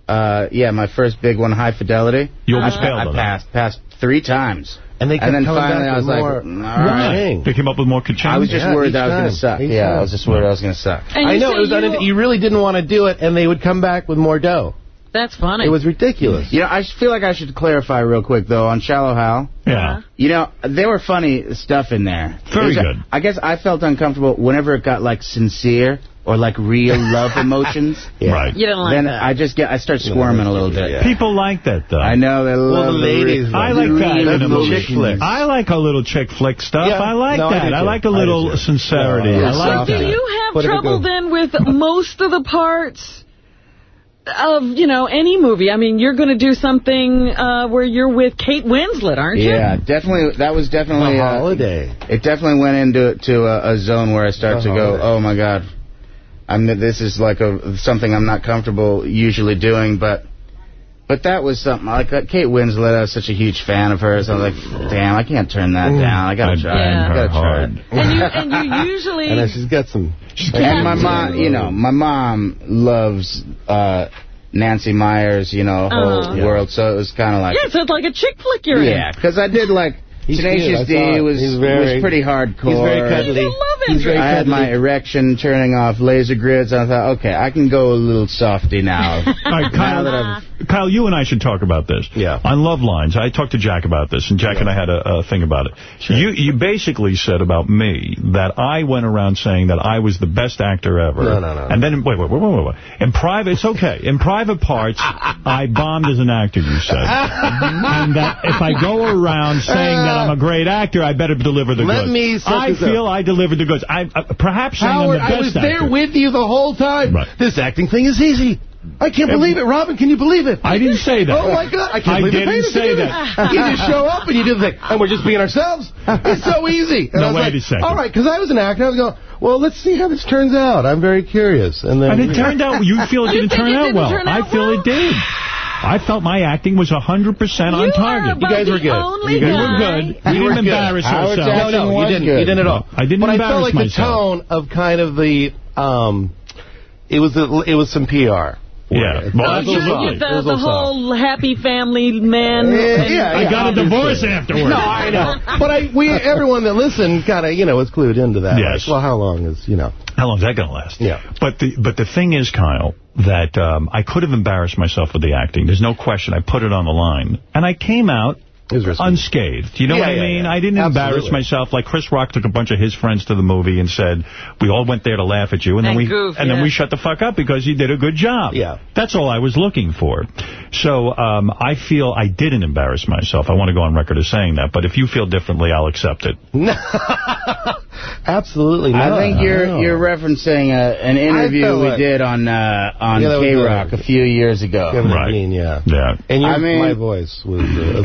uh yeah my first big one High Fidelity. You almost I, bailed I on that. passed passed three times. and they kept and then coming finally I was like, more. all right. Dang. They came up with more ka I was just Yeah, worried that I was going to suck. Each yeah, time. I was just worried I was going to suck. And I know it was. you, You really didn't want to do it, and they would come back with more dough. That's funny. It was ridiculous. You know, I feel like I should clarify real quick though on Shallow Hal. Yeah. Uh-huh. You know, there were funny stuff in there. Very good. I guess I felt uncomfortable whenever it got like sincere or like real love <laughs> emotions. Right. You didn't like then that. I just get I start squirming a little bit. Yeah. People like that, though. I know they love the ladies re- I like that real in chick flick. I like a little chick flick stuff. Yeah. I like No, that. do I, like a little sincerity. No, I I like So that. do you have Put trouble then with most of the parts of, you know, any movie? I mean, you're going to do something uh, where you're with Kate Winslet, aren't you? Yeah, definitely. That was definitely A uh, holiday. It definitely went into to a, a zone where I start A to go, oh my god, I'm this is like a something I'm not comfortable usually doing, but but that was something like uh, Kate Winslet. I was such a huge fan of hers. I was like, damn, I can't turn that down. I gotta I'd try. bang I gotta try. hard. <laughs> And you, and you usually... <laughs> And she's got some. And my mom, you know, my mom loves uh Nancy Meyers, you know, whole Uh-huh. world. So it was kind of like, yeah, so it's like a chick flick you're in. yeah, because I did like He's Tenacious cute, I D was He's very- was pretty hardcore. he's very cuddly. He's a love He's very I had cuddly. my erection turning off laser grids. I thought, okay, I can go a little softy now. <laughs> All right, Kyle, now that Kyle, you and I should talk about this. Yeah. On Love Lines, I talked to Jack about this, and Jack and I had a, a thing about it. You you basically said about me that I went around saying that I was the best actor ever. No, no, no. And then, wait, wait, wait, wait, wait, wait. In private, it's okay. In private parts, <laughs> I bombed as an actor, you said. <laughs> and that if I go around saying that I'm a great actor, I better deliver the Let goods. me I this up. feel I delivered the goods. I uh, Perhaps saying Howard, I'm the I best was there actor. with you the whole time. This acting thing is easy. I can't believe it. Robin, can you believe it? I didn't say that. Oh, my God. I can't I believe didn't they paid us say that. <laughs> You just show up and you do the thing. And we're just being ourselves. It's so easy. And No, I was wait like, a second. All right, because I was an actor. I was going, well, let's see how this turns out. I'm very curious. And then And it turned out, you feel it <laughs> didn't turn it out didn't well. turn I out feel it did. I felt my acting was 100% on target. You guys were good. You guys were good. We didn't good. embarrass Howard's ourselves. acting No, no, you didn't. good. You didn't at all. I didn't but embarrass I felt like myself. the tone of kind of the, um, it was a, it was some PR. Yeah. Well, Well, it was absolutely. The, the little soft. whole happy family man. Yeah, and- yeah, I yeah, got a obviously. divorce afterwards. No, I know. <laughs> But I, we, everyone that listened kind of, you know, was clued into that. Yes. Like, well, how long is, you know. How long is that going to last? Yeah. But the but the thing is, Kyle, that um, I could have embarrassed myself with the acting. There's no question. I put it on the line. And I came out unscathed. You know Yeah, what I yeah, mean? yeah. I didn't embarrass myself. Like Chris Rock took a bunch of his friends to the movie and said, we all went there to laugh at you. And, then we goof, and then we shut the fuck up because you did a good job. Yeah. That's all I was looking for. So um, I feel I didn't embarrass myself. I want to go on record as saying that. But if you feel differently, I'll accept it. <laughs> Absolutely I think you're No. you're referencing uh, an interview we like- did on uh, on Yeah, K Rock a few years ago. Kevin Dean, yeah. Yeah. And your, I mean- my voice was... Uh,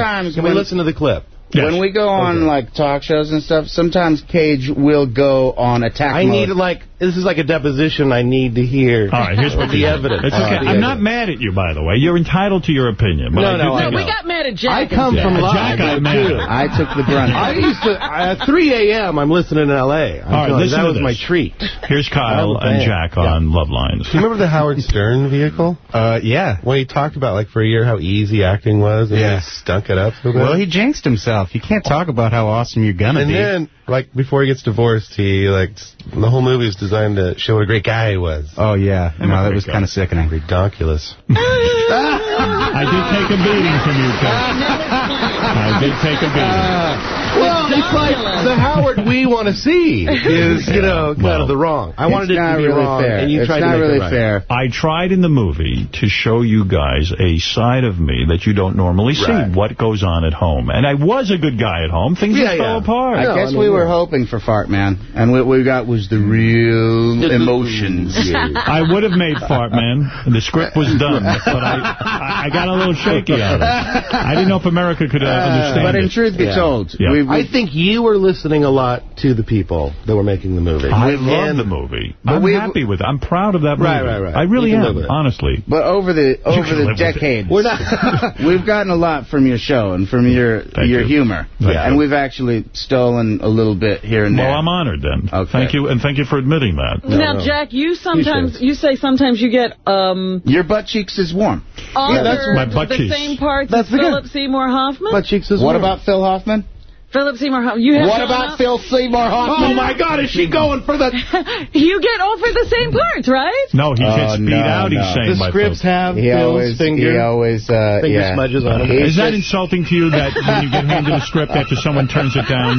A lot of Can we when- listen to the clip? When we go on like talk shows and stuff, sometimes Kage will go on attack I mode. need, like, this is like a deposition I need to hear. All right, here's what the evidence. It's okay. The I'm not mad at you, by the way. You're entitled to your opinion. But No, I no, No, we got mad at Jack. I come Yeah, from Jack live. got mad. too. I took the brunt. I used to, at 3 a.m., I'm listening in L.A. I'm All right, listen that to was this. my treat. Here's Kyle and fan. Jack on Love Lines. Do you remember the Howard Stern vehicle? Uh, yeah. When he talked about, like, for a year how easy acting was and Yeah. he stunk it up so bad? Well, he jinxed himself. You can't talk about how awesome you're gonna and be. And then, like, before he gets divorced, he, like, the whole movie was designed to show what a great guy he was. oh yeah, I'm no, that was kind of sickening. Ridiculous. <laughs> I did take a beating from you, Jack. <laughs> I did take a beating. Uh, Well, it's like the Howard we want to see is, you know, kind Well, of the wrong. I wanted it to be really wrong, fair. and you it's tried not to make really it right. fair. I tried in the movie to show you guys a side of me that you don't normally see, Right. what goes on at home. And I was a good guy at home. Things Yeah, just fell apart. I No, guess I mean, we were hoping for Fart Man, and what we got was the real emotions. I would have made Fart Man. The script was done, but I, I, I got a little shaky on it. I didn't know if America could uh, understand but in it. truth be Yeah. told, Yeah. we, we, I think you were listening a lot to the people that were making the movie. I And- love the movie. I'm happy with it. I'm proud of that movie. Right, right, right. I really You can live am, honestly. but over the over the live with it. decades, We're not. <laughs> we've gotten a lot from your show and from your Thank your you. humor, Thank and we've actually stolen a little bit here and there. Well, I'm honored then. Okay. Thank you, and thank you for admitting that. Now, no. Jack, you sometimes should. you say sometimes you get um your butt cheeks is warm. altered that's my butt the cheeks. same parts That's as the guy. Philip Seymour Hoffman. Butt cheeks is What warm. about Phil Hoffman? Philip Seymour Hoffman. You have What about up- Phil Seymour Hoffman? Oh my God! Is she going for the? <laughs> You get over the same parts, right? No, he gets beat no, out, he's saying. The scripts folks. have He Phil's always, finger. he always, uh, finger yeah. smudges on it. He's Is that insulting to you that when you get handed a script after someone turns it down?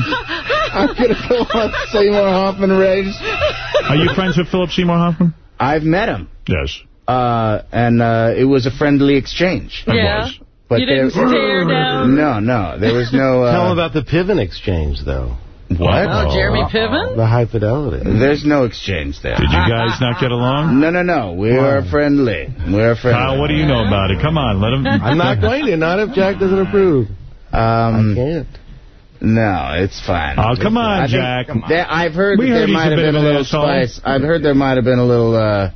I'm gonna go on Seymour Hoffman rage. Are you friends with Philip Seymour Hoffman? I've met him, Yes. uh, and uh, it was a friendly exchange. It yeah. was. But you didn't there- stare down. No, no, there was no. Uh, Tell them about the Piven exchange, though. what? Oh, Jeremy Piven? The high fidelity. There's no exchange there. Did you guys not get along? No, no, no. We are friendly. We're friendly. Kyle, what do you know about it? Come on, let him. I'm not going to. Not if Jack doesn't approve. Um, I can't. No, it's fine. Oh, come on, I think- Jack. There, I've heard We that heard there might have been a little asshole. spice. I've heard there might have been a little. Uh,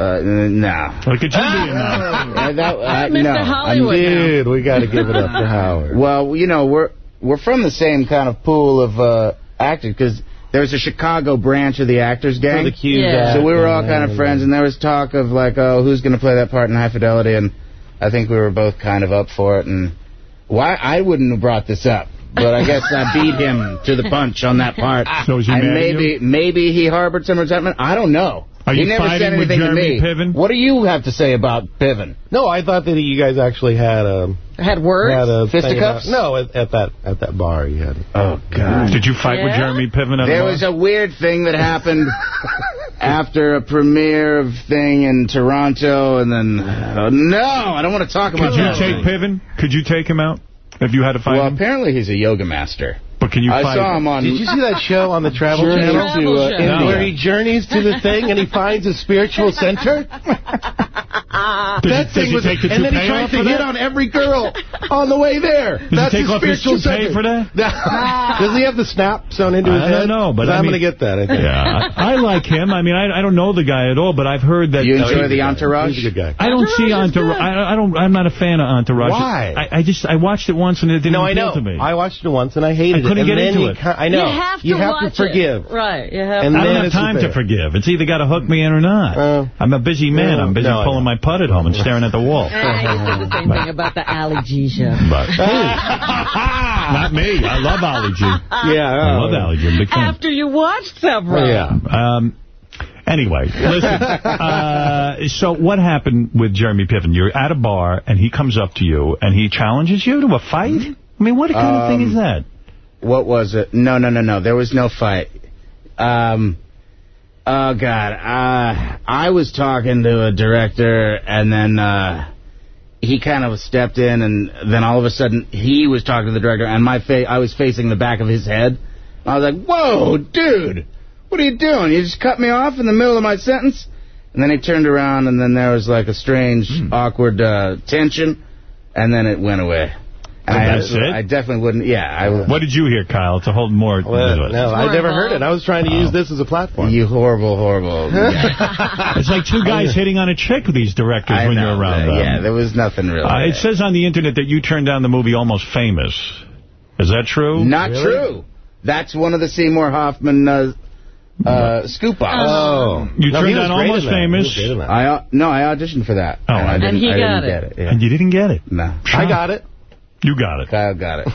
uh, no. Look at you being now. Uh, <laughs> that, uh, Mr. no. Hollywood now. Dude, we got to give it up to <laughs> Howard. Well, you know, we're we're from the same kind of pool of uh, actors because there's a Chicago branch of the Actors Gang. the Q Yeah. So we were all kind of friends, and there was talk of like, oh, who's going to play that part in High Fidelity? And I think we were both kind of up for it. And why I wouldn't have brought this up but I guess I beat him to the punch on that part. <laughs> So is he and mad at maybe maybe he harbored some resentment. I don't know. Are he you never said fighting with anything to Jeremy me. Piven? What do you have to say about Piven? No, I thought that you guys actually had a Had words? had a Fisticuffs? about- No, at, at that at that bar you had. Oh God! Did you fight with Jeremy Piven at There a was a weird thing that happened <laughs> after a premiere of thing in Toronto, and then uh, no, I don't want to talk about Could you that. take Piven? Could you take him out if you had to fight well, him? apparently he's a yoga master. But can you I fight saw him on. Did you see that show on the Travel Journey Channel? to, uh, Travel India. Where he journeys to the thing and he finds a spiritual center? Does that he, thing does he was, take the and then he tries to hit that? on every girl on the way there. Does he That's take his off spiritual toupee center. for that? <laughs> Does he have the snap sewn into his I head? don't know, but 'Cause I I'm mean- going to get that. I think. Yeah, I, I like him. I mean, I, I don't know the guy at all, but I've heard that. You uh, enjoy the entourage? He's a good guy. I don't see Entourage is Entourage. I, I don't. I'm not a fan of Entourage. Why? I, I just I watched it once and it didn't No, I appeal to me. I watched it once and I hated I couldn't get into you it. I know. You have to You have watch to forgive. It. Right, you have And to. I don't have time to forgive. It's either got to hook me in or not. Uh, I'm a busy man. no, I'm busy no, pulling my putt at home and staring at the wall. <laughs> I said the same thing about the Ali G show. But <laughs> <laughs> not me. I love Ali G. Yeah. I love Ali G. I'm a big fan. After you watched several. Yeah. Um, anyway, listen. uh, so what happened with Jeremy Piven? You're at a bar, and he comes up to you, and he challenges you to a fight? I mean, what kind of thing is Um, that? What was it? No, no, no, no. There was no fight. Um. Oh God. Uh, I was talking to a director, and then uh, he kind of stepped in, and then all of a sudden he was talking to the director, and my face, I was facing the back of his head. I was like, "Whoa, dude, what are you doing? You just cut me off in the middle of my sentence." And then he turned around, and then there was like a strange, awkward uh, tension, and then it went away. And And I, it? I definitely wouldn't. Yeah, I would. What did you hear, Kyle, to hold more Well, to it? no, I never heard it. I was trying to use this as a platform. You horrible, horrible. <laughs> It's like two guys hitting on a chick, with these directors, I when know, you're around uh, them. Yeah, there was nothing really. Uh, it says on the internet that you turned down the movie Almost Famous. Is that true? Not true. That's one of the Seymour Hoffman uh, uh, scoop offs. Oh. You No, turned he down Almost in that. He was Famous. great in that. I uh, no, I auditioned for that. Oh, and I didn't, and he I got didn't it. get it. yeah. And you didn't get it? No. I got it. You got it. Kyle got it.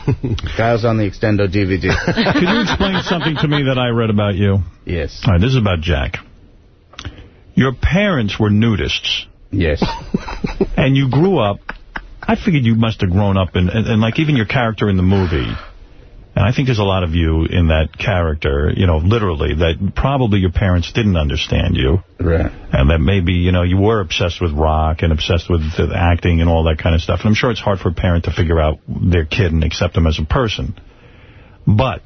Kyle's on the Extendo DVD. <laughs> Can you explain something to me that I read about you? Yes. All right, this is about Jack. Your parents were nudists. Yes. and you grew up, I figured you must have grown up, in, and, and like even your character in the movie, and I think there's a lot of you in that character, you know, literally, that probably your parents didn't understand you. Right. And that maybe, you know, you were obsessed with rock and obsessed with acting and all that kind of stuff. And I'm sure it's hard for a parent to figure out their kid and accept them as a person. But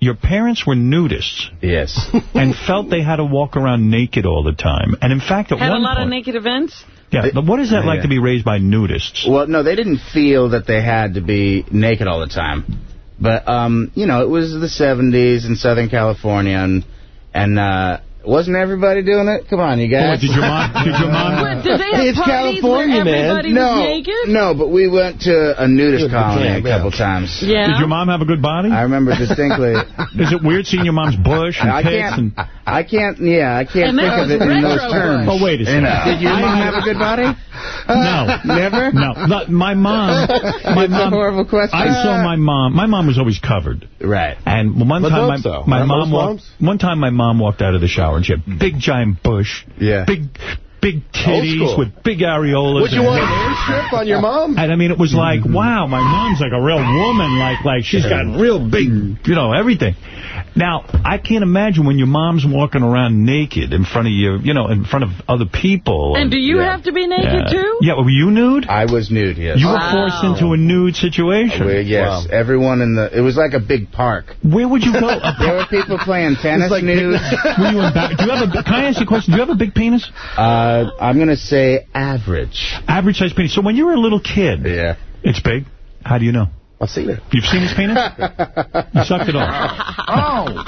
your parents were nudists. Yes. <laughs> and felt they had to walk around naked all the time. And in fact, at Had a lot point... of naked events? Yeah, but what is that like Yeah. to be raised by nudists? Well, no, they didn't feel that they had to be naked all the time. But, um, you know, it was the 70s in Southern California, and, and uh, wasn't everybody doing it? Come on, you guys. Oh, did your mom- did your mom- What, did they have it's parties California, where man. everybody no, naked? No, but we went to a nudist Good colony camp, a couple times. Yeah. Did your mom have a good body? I remember distinctly. <laughs> Is it weird seeing your mom's bush and I tits? can't, And... I can't, yeah, I can't And think of it in those retro terms. Oh, wait a You second. know. Did your mom have a good body? No. <laughs> Never? No. No, My mom... <laughs> My It's a horrible question. I saw my mom... My mom was always covered. Right. And one Let's time, my, so. my mom walked. One time, my mom walked out of the shower and she had big giant bush, Yeah. big, big titties with big areolas. Would you want an hair. airstrip on your mom? And I mean, it was like, wow, my mom's like a real woman. Like, like she's got real big, you know, everything. Now, I can't imagine when your mom's walking around naked in front of you, you know, in front of other people. And do you Yeah. have to be naked, Yeah. too? Yeah, were you nude? I was nude, yes. You were Wow. forced into a nude situation. We- yes, everyone in the, it was like a big park. Where would you go? <laughs> There were people playing tennis like- nude. <laughs> Were you embar- do you have a? Can I ask you a question? Do you have a big penis? Uh, Uh, I'm going to say average. Average size penis. So when you were a little kid, Yeah. it's big. How do you know? I've seen it. You've seen his penis? you sucked it off. Oh.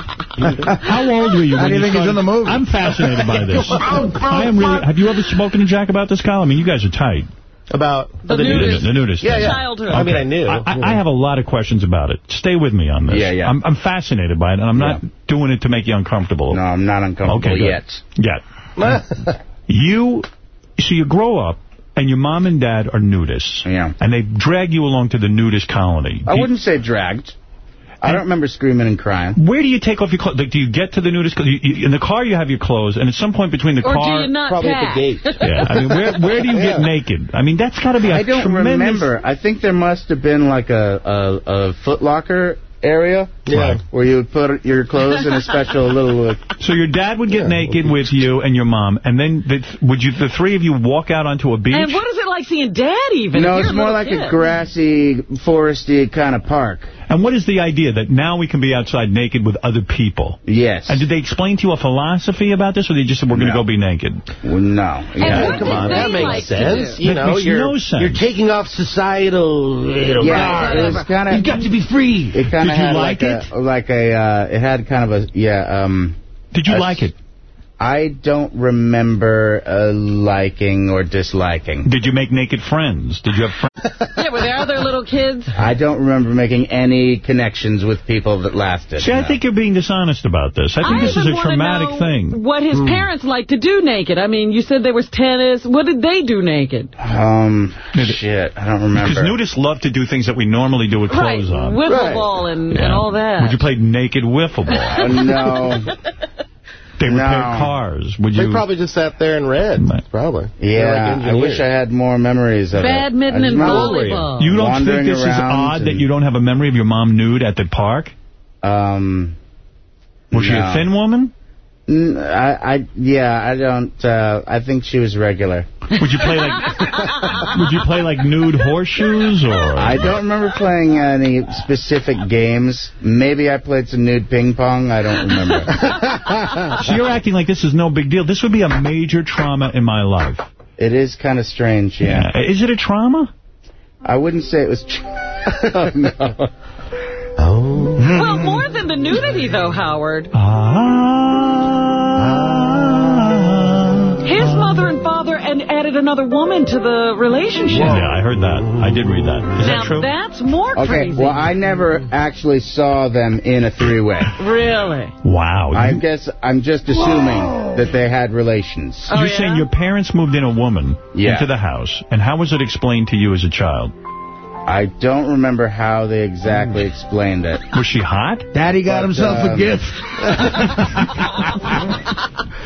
How old were you? How do you think he's in the movie? I'm fascinated by this. <laughs> Oh, I am oh, really. Have you ever spoken to Jack about this, Kyle? I mean, you guys are tight. About The nudist. The nudist. Yeah, yeah. Childhood. I mean, I knew. I, I- I have a lot of questions about it. Stay with me on this. Yeah, yeah. I'm, I'm fascinated by it, and I'm not doing it to make you uncomfortable. No, I'm not uncomfortable Okay, yet. Yet. <laughs> you, so you grow up, and your mom and dad are nudists. Yeah. And they drag you along to the nudist colony. I wouldn't say dragged. I don't remember screaming and crying. Where do you take off your clothes? Like, do you get to the nudist? You, you, in the car, you have your clothes, and at some point between the Or car, do you not probably pack? at the gate. <laughs> yeah, I mean, where where do you get naked? I mean, that's got to be a I don't tremendous. remember. I think there must have been like a a, a Foot Locker area Yeah. where you would put your clothes in a special <laughs> little. Uh, So your dad would get naked with you and your mom, and then the, would you the three of you walk out onto a beach? And what is it like seeing Dad even? no, it's more little like kid. a grassy, foresty kind of park. And what is the idea that now we can be outside naked with other people? Yes. And did they explain to you a philosophy about this, or they just said we're going to go be naked? no. Yeah, come on, that makes sense. You That know, makes you're no sense. you're taking off societal. You know, Yeah, it was kind of. You got to be free. It kind Did of you had like like, a like a. Uh, it had kind of a yeah. Um, Did you a- like it? I don't remember uh, liking or disliking. Did you make naked friends? Did you have friends? <laughs> Yeah, were there other little kids? I don't remember making any connections with people that lasted. See, I think you're being dishonest about this. I think this is a traumatic know thing. What his Hmm. parents like to do naked. I mean, you said there was tennis. What did they do naked? Um, shit, I don't remember. Because nudists love to do things that we normally do with Right, clothes on. wiffle ball and, and all that. Would you play naked wiffle ball? Uh, no. <laughs> They repair No. cars. Would They probably just sat there and read. Probably. Yeah, like I wish I had more memories of Badminton it. And remember volleyball. You don't wandering think this is around odd that you don't have a memory of your mom nude at the park? Um, Was she a thin woman? N- I, I, yeah, I don't. Uh, I think she was regular. Would you play like? would you play like nude horseshoes or? I don't remember playing any specific games. Maybe I played some nude ping pong. I don't remember. <laughs> So you're acting like this is no big deal. This would be a major trauma in my life. it is kind of strange, yeah. Is it a trauma? I wouldn't say it was. Tr- <laughs> oh, no. Oh. Well, more than the nudity, though, Howard. His mother and father and added another woman to the relationship. Yeah, I heard that. I did read that. Is now, that true? that's more Okay, crazy. well, I never actually saw them in a three-way. Really? Wow. I You- guess I'm just assuming that they had relations. Oh, You're yeah? saying your parents moved in a woman Yeah. into the house, and how was it explained to you as a child? I don't remember how they exactly explained it. Was she hot? Daddy got But, himself a um, gift. <laughs>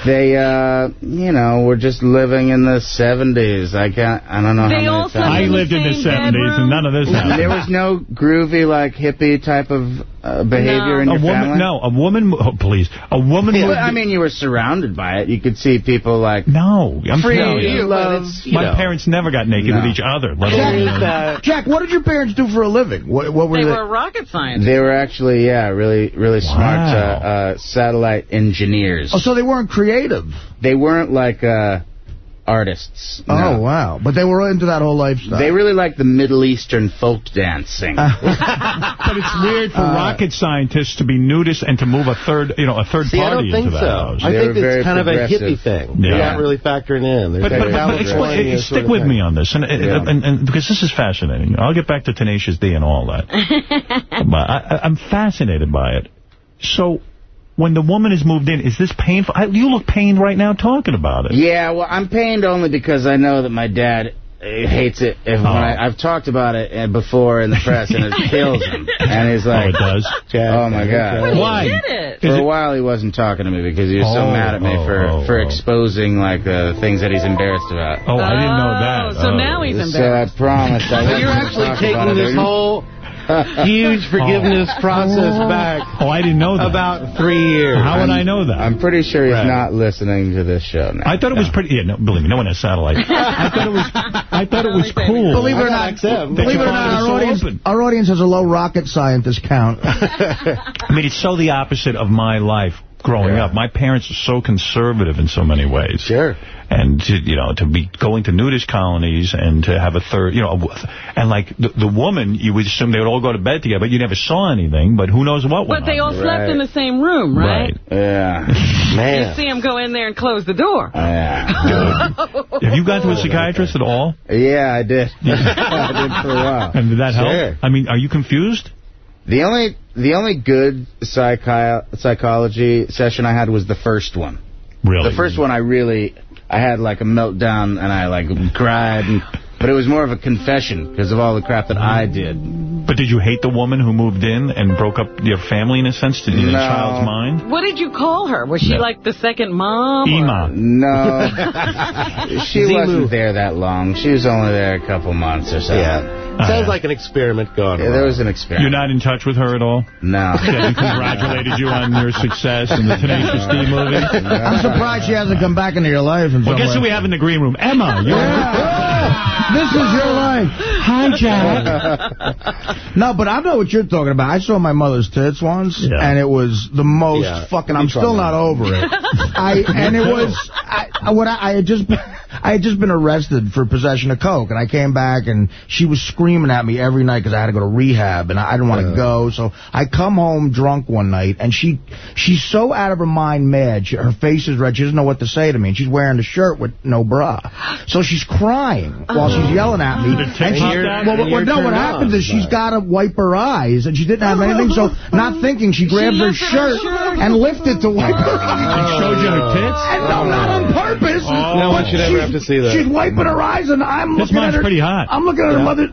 They, uh, you know, were just living in the 70s. I can't, I don't know They how all many slept I times. in the lived in the 70s, bedroom? and none of this happened. There was no groovy, like, hippie type of uh, behavior in a your woman, family? no, a woman, oh, please, a woman Well, moved I mean, you were surrounded by it. You could see people like No, I'm free telling you. love. My know. parents never got naked No. with each other. Let Jack, alone, Jack, what did your parents do for a living? What, what were They they? were rocket scientists. They were actually, yeah, really, really smart uh, uh, satellite engineers. Oh, so they weren't creative. They weren't like uh, artists. Oh, no. wow. But they were into that whole lifestyle. They really like the Middle Eastern folk dancing. <laughs> <laughs> but it's weird for Uh, rocket scientists to be nudists and to move a third, you know, a third See, I party don't think into so. that house. I think were very it's kind of a hippie thing. Yeah. You're not really factoring in. There's But, but, but, but explain, sort stick of with thing. me on this, and, Yeah. and, and because this is fascinating. I'll get back to Tenacious D and all that. <laughs> but I, I- I'm fascinated by it. So, when the woman is moved in, is this painful? I, you look pained right now talking about it. Yeah, well, I'm pained only because I know that my dad uh, hates it. If when Oh. I, I've talked about it uh, before in the press, and it kills him. <laughs> And he's like, oh, it does? oh my god. Why? did it. For a while, he wasn't talking to me because he was so Oh, mad at me oh, for oh, for oh. exposing like uh, things that he's embarrassed about. Oh, I didn't know that. Oh, so Oh. now he's embarrassed. So I embarrassed. promised I <laughs> So wouldn't you're actually taking this whole <laughs> huge forgiveness oh. process back Oh, I didn't know that. about three years. How would I know that? I'm pretty sure he's Right. not listening to this show now. I thought it was pretty. Yeah, no, believe me, no one has satellite. <laughs> I thought it was. I thought it was cool. Believe it or not, believe it or not, our find so audience, open. our audience has a low rocket scientist count. <laughs> I mean, it's so the opposite of my life growing Yeah. up. My parents are so conservative in so many ways. Sure. And, to, you know, to be going to nudist colonies and to have a third, you know, and like the, the woman, you would assume they would all go to bed together, but you never saw anything, but who knows what But they on. all slept in the same room, right? right. Yeah. <laughs> Man. You see them go in there and close the door. Yeah. <laughs> Have you gone to a psychiatrist at all? Yeah, I did. <laughs> I did for a while. And did that help? I mean, are you confused? The only the only good psychi- psychology session I had was the first one. Really? The first one I really, I had like a meltdown and I like cried, and, but it was more of a confession because of all the crap that I did. But did you hate the woman who moved in and broke up your family in a sense, to, in a No. child's mind? What did you call her? Was she No. like the second mom? or- Ema. No, <laughs> she Zimu. wasn't there that long. She was only there a couple months or so. Yeah. Uh, Sounds like an experiment going Yeah, on. there was an experiment. You're not in touch with her at all? No. <laughs> She hasn't congratulated you on your success in the Tenacious D <laughs> movie? I'm surprised she hasn't come back into your life. In Well, some guess who we have in the green room? Emma. You're This is your life. Hi, Jack. <laughs> no, but I know what you're talking about. I saw my mother's tits once, Yeah. and it was the most Yeah. fucking. I'm still not over it. <laughs> I and it was I, what I, I had just been, I had just been arrested for possession of coke, and I came back, and she was screaming at me every night because I had to go to rehab, and I, didn't want to go. So I come home drunk one night, and she she's so out of her mind mad. She, her face is red. She doesn't know what to say to me, and she's wearing a shirt with no bra, so she's crying Uh-huh. while she's yelling at me. And tits she, popped well, well, no, what happens on is she's got to wipe her eyes, and she didn't have anything, so not thinking, she grabbed her lifted her shirt shirt. and lifted to wipe her <laughs> eyes. And showed you her tits? And no, not on purpose. Oh. No one should ever have to see that. She's wiping her eyes, and I'm This looking at mom's her. pretty hot. I'm looking at her mother.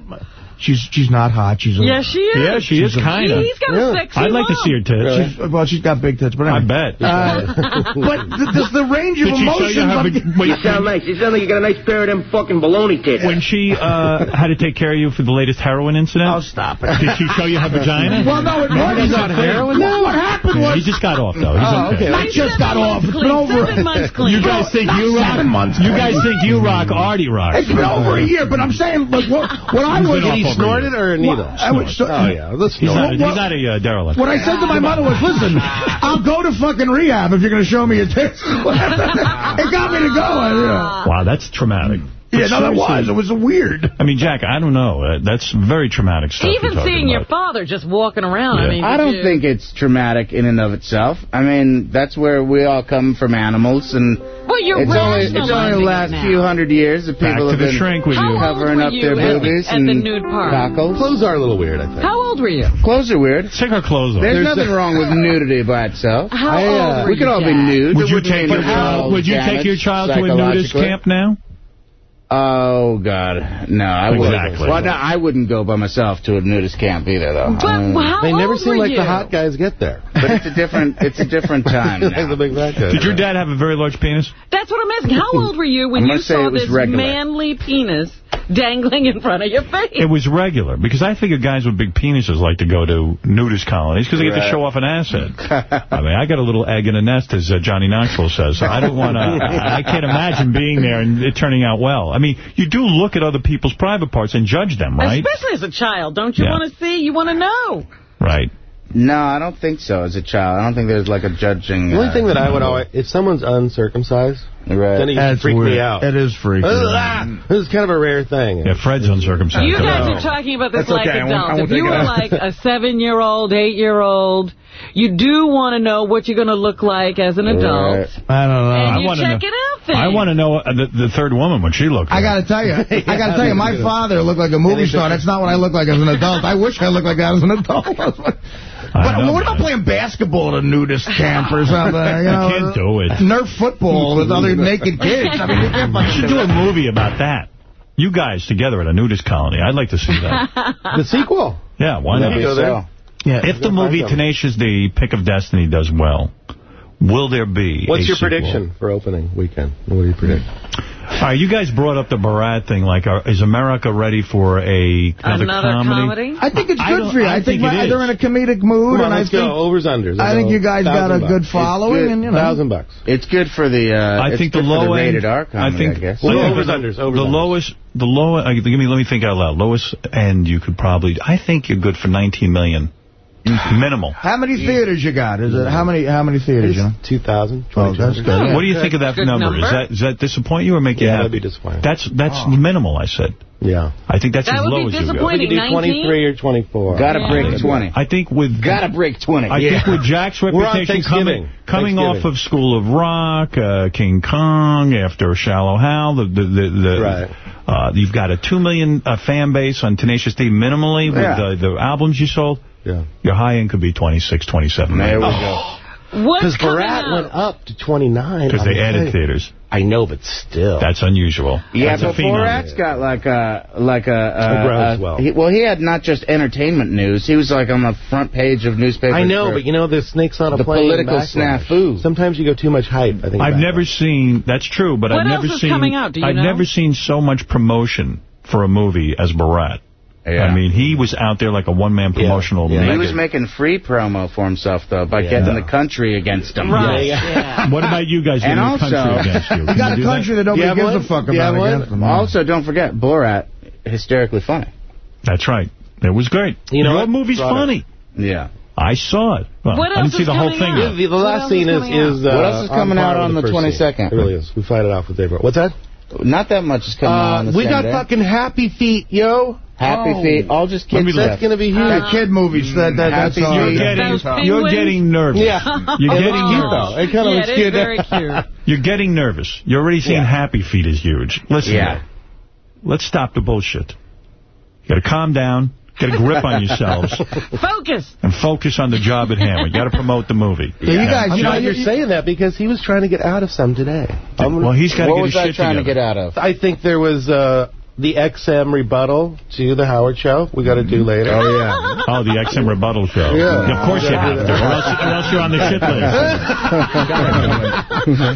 She's she's not hot. She's a, Yeah, she is. Yeah, she is kind of. He's got a sexy I'd like to see her tits. She's, well, she's got big tits, but I bet. Uh, <laughs> but the, the, the range of Did she show emotions. you how I'm- big... Wait, nice. You sound like you got a nice pair of them fucking baloney tits. when she uh, had to take care of you for the latest heroin incident? Oh, stop it. Did she show you her vagina? Well, no, it Maybe wasn't. that's heroin? Well, what happened Yeah, was... he just got off, though. He's Oh, okay. I just got off. It's been over. Seven months clean. You guys think you rock? seven months You guys think you rock Artie rock? It's been over a year, but I'm saying, but what, what I He's was... been Did he off snort a it year. or neither? Well, I so- oh, yeah. Let's He's not, he's not a uh, derelict. What I said to my mother was, listen, I'll go to fucking rehab if you're going to show me your tits. <laughs> it got me to go. I. Wow, that's traumatic. Yeah, But no, that was. seriously, It was weird. I mean, Jack, I don't know. Uh, that's very traumatic stuff. Even you're talking seeing your father just walking around. I mean, I don't you- think it's traumatic in and of itself. I mean, that's where we all come from animals, and Well, you're it's only it's only the last now. few hundred years that Back people to have the been shrink with you. covering up you their boobies at and the nude park? cockles. Clothes are a little weird, I think. How old were you? Clothes are weird. Take our clothes off. There's, There's nothing a- wrong with nudity by itself. How I, old uh, were we could you, all be nude. Would you take your child? Would you take your child to a nudist camp now? Oh God, no! I wouldn't. Exactly. Well, no, I wouldn't go by myself to a nudist camp either, though. But Um, how They never old seem like you? the hot guys get there. but it's a different. It's a different <laughs> time like the big fat guys. Did your dad have a very large penis? That's what I'm asking. How old were you when you saw this regular. manly penis dangling in front of your face? It was regular, because I figure guys with big penises like to go to nudist colonies because they get to show off an asset. I mean, I got a little egg in a nest, as uh, Johnny Knoxville says, so I don't want to, I can't imagine being there and it turning out well. I mean, you do look at other people's private parts and judge them, right? Especially as a child. Don't you Yeah. want to see? You want to know. Right. No, I don't think so. As a child, I don't think there's like a judging. The only uh, thing that I would always, if someone's uncircumcised, Right. then it That's freak weird. me out. It is freaky. Ah, this is kind of a rare thing. Yeah, Fred's uncircumcised. You guys are talking about this That's like okay. I won't- I adults. won't If you take were like a seven-year-old, eight-year-old, you do want to know what you're going to look like as an adult. Right. I don't know. And I you wanna check know- it out then. I want to know uh, the, the third woman, what she looked like. <laughs> I got to tell you, I got to tell you, my father looked like a movie star. That's not what I look like as an adult. I wish I looked like that as an adult. <laughs> <laughs> I But know, what about man. playing basketball at a nudist camp or something? <laughs> You know, can't do it. Nerf football with other <laughs> naked kids. I mean, you can't fucking should do a movie about that. You guys together at a nudist colony. I'd like to see that. <laughs> The sequel. Yeah, why not? Maybe go there. Yeah. If the movie Tenacious D, Pick of Destiny does well, will there be What's a your sequel? prediction for opening weekend? What do you predict? All right, you guys brought up the Borat thing. Like, uh, is America ready for a another, Another comedy? I think it's good for you. I I, think, think it my- they're in a comedic mood, on, and I let's think go. Overs, unders. I think you guys got a Thousand good following, good. and you know. Thousand bucks. It's good for the. Uh, I it's think the good for low the end. rated R comedy, I think. I guess. Well, I overs, the- unders, overs, The unders. lowest, the low. Uh, give me, let me think out loud. Lowest end, you could probably. I think you're good for 19 million. Minimal. How many theaters you got? Is it how many? How many theaters? You know? 2,000. Oh, that's good. yeah. What do you think of that Good number? Is number. that does that disappoint you or make you Yeah, happy? that'd be disappointing. That's that's minimal. I said. Yeah. I think that's That as low as you go. We disappointing. could do 19? 23 or 24. Gotta Yeah. break 20. I think with Gotta break 20. I think with Jack's reputation coming coming off of School of Rock, uh, King Kong, after Shallow Hal, the the the, the Right. uh, you've got a two million uh, fan base on Tenacious D minimally with Yeah. the, the albums you sold. Yeah. Your high end could be 26, 27 There we million. go. Oh, what's Because coming Borat out? went up to 29. Because they added telling- theaters. I know, but still. That's unusual. Yeah, That's but phenom. Borat's got like a like a, uh, It uh, a, well. he, well, he had not just entertainment news. He was like on the front page of newspapers. I know, but you know, the snake's on a the plane. political backlash. snafu. Sometimes you go too much hype. I think I've backlash. never seen, that's true, but What I've else never is seen, coming out? Do you I've know? never seen so much promotion for a movie as Borat. Yeah. I mean, he was out there like a one-man promotional. He was making free promo for himself though by getting the country against him. Right. Yeah. What about you guys And getting also, the country against you? <laughs> You Can got a country that, Do you nobody have gives one? a fuck you about one? against them. Also, don't forget Borat, hysterically funny. That's right. It was great. You know Your what? movie's Brought it. funny. Yeah. I saw it. Well, What I didn't see is the whole thing. out? The, the last else scene is is, coming out? uh, What else is coming out on the first scene. 22nd? It really is. We fight it off with Dave. What's that? Not that much is coming out on Uh, the we got fucking Happy Feet, yo. Happy Oh. Feet, all just kids That's going to be huge. That kid movies, that, that, that's all. You're getting, you're getting nervous. Yeah. You're getting looks cute, nervous. though. It kind of yeah, looks cute. very cute. <laughs> You're getting nervous. You're already seeing Yeah. Happy Feet is huge. Listen, Yeah. let's stop the bullshit. You got to calm down, get a grip on yourselves, <laughs> Focus. and focus on the job at hand. We got to promote the movie. So you guys, I'm you know, glad you're you- saying that because he was trying to get out of some today. I'm- Well, he's got to What get was I trying together. to get out of? I think there was uh, the XM rebuttal to the Howard Show. We got to do later. Oh, yeah. Oh, the XM rebuttal show. Yeah. Of course you have to, or else, or else you're on the shit list. <laughs>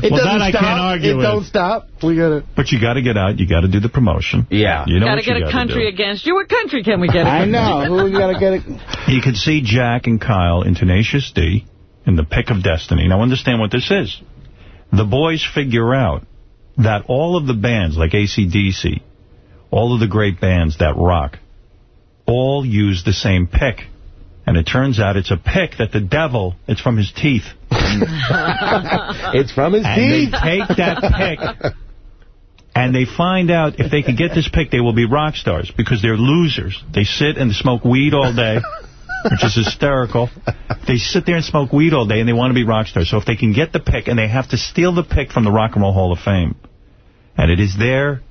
It Well, doesn't I stop. can't argue It with. don't stop. We got to. But you got to get out. You got to do the promotion. Yeah. You know Gotta what you get a gotta country do. against you. What country can we get? I know. Who we gotta get it? You can see Jack and Kyle in Tenacious D in The Pick of Destiny. Now, understand what this is. The boys figure out that all of the bands, like AC/DC, all of the great bands that rock, all use the same pick. And it turns out it's a pick that the devil, it's from his teeth. <laughs> It's from his And teeth. they take that pick and they find out if they can get this pick, they will be rock stars because they're losers. They sit and smoke weed all day, which is hysterical. They sit there and smoke weed all day and they want to be rock stars. So if they can get the pick, and they have to steal the pick from the Rock and Roll Hall of Fame, and it is their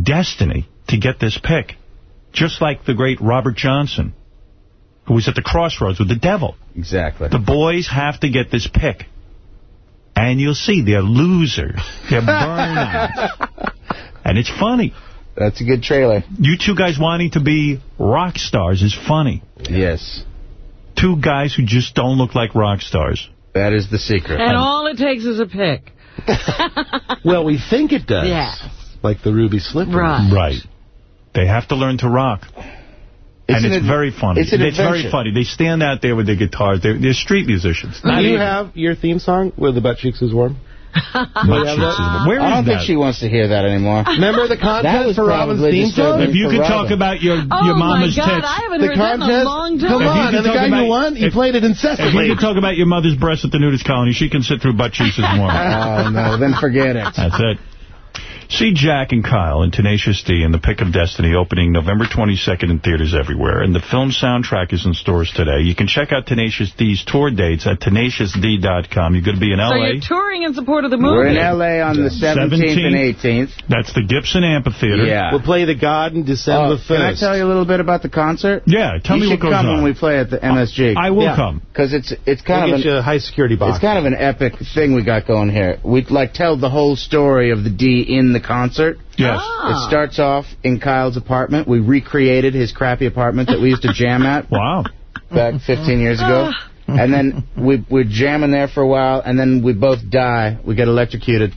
destiny to get this pick, just like the great Robert Johnson, who was at the crossroads with the devil. Exactly. The boys have to get this pick. And you'll see, they're losers. They're <laughs> burnouts. and it's funny. That's a good trailer. You two guys wanting to be rock stars is funny. Yes. Two guys who just don't look like rock stars. That is the secret. And all it takes is a pick. <laughs> <laughs> Well, we think it does. Yeah. Like the Ruby Slipper. Right. Right. They have to learn to rock. and an it's ad- very funny. it's an very funny. They stand out there with their guitars. They're, they're street musicians. Do you even- have your theme song where the butt cheeks is warm? <laughs> Butt cheeks is- Where I don't that? think she wants to hear that anymore. <laughs> Remember the contest for Robin's probably theme song? disturbing If you for could talk about your, Oh, your my mama's God, tits. I haven't The heard that in a long time. Come If you on, and the talk guy about- who won, he if- played it incessantly. If you could talk about your mother's breasts at the nudist colony, she can sit through butt cheeks as warm. <laughs> Oh, no, then forget it. That's it. See Jack and Kyle in Tenacious D and The Pick of Destiny opening November 22nd in theaters everywhere. And the film soundtrack is in stores today. You can check out Tenacious D's tour dates at tenaciousd.com. You're going to be in L.A. So L.A. you're touring in support of the movie. We're in L.A. on the 17th and 18th. That's the Gibson Amphitheater. Yeah. We'll play the God in December Oh, 1st. can I tell you a little bit about the concert? Yeah, tell you me what goes on. You should come when we play at the MSG. I will Yeah. come. Because it's it's kind We'll of get an you a high security box. it's kind of an epic thing we got going here. We like tell the whole story of the D in the concert. Yes. Ah. It starts off in Kyle's apartment. We recreated his crappy apartment that we used to jam at <laughs> Wow. back 15 years ago. And then we, we're jamming there for a while, and then we both die. We get electrocuted,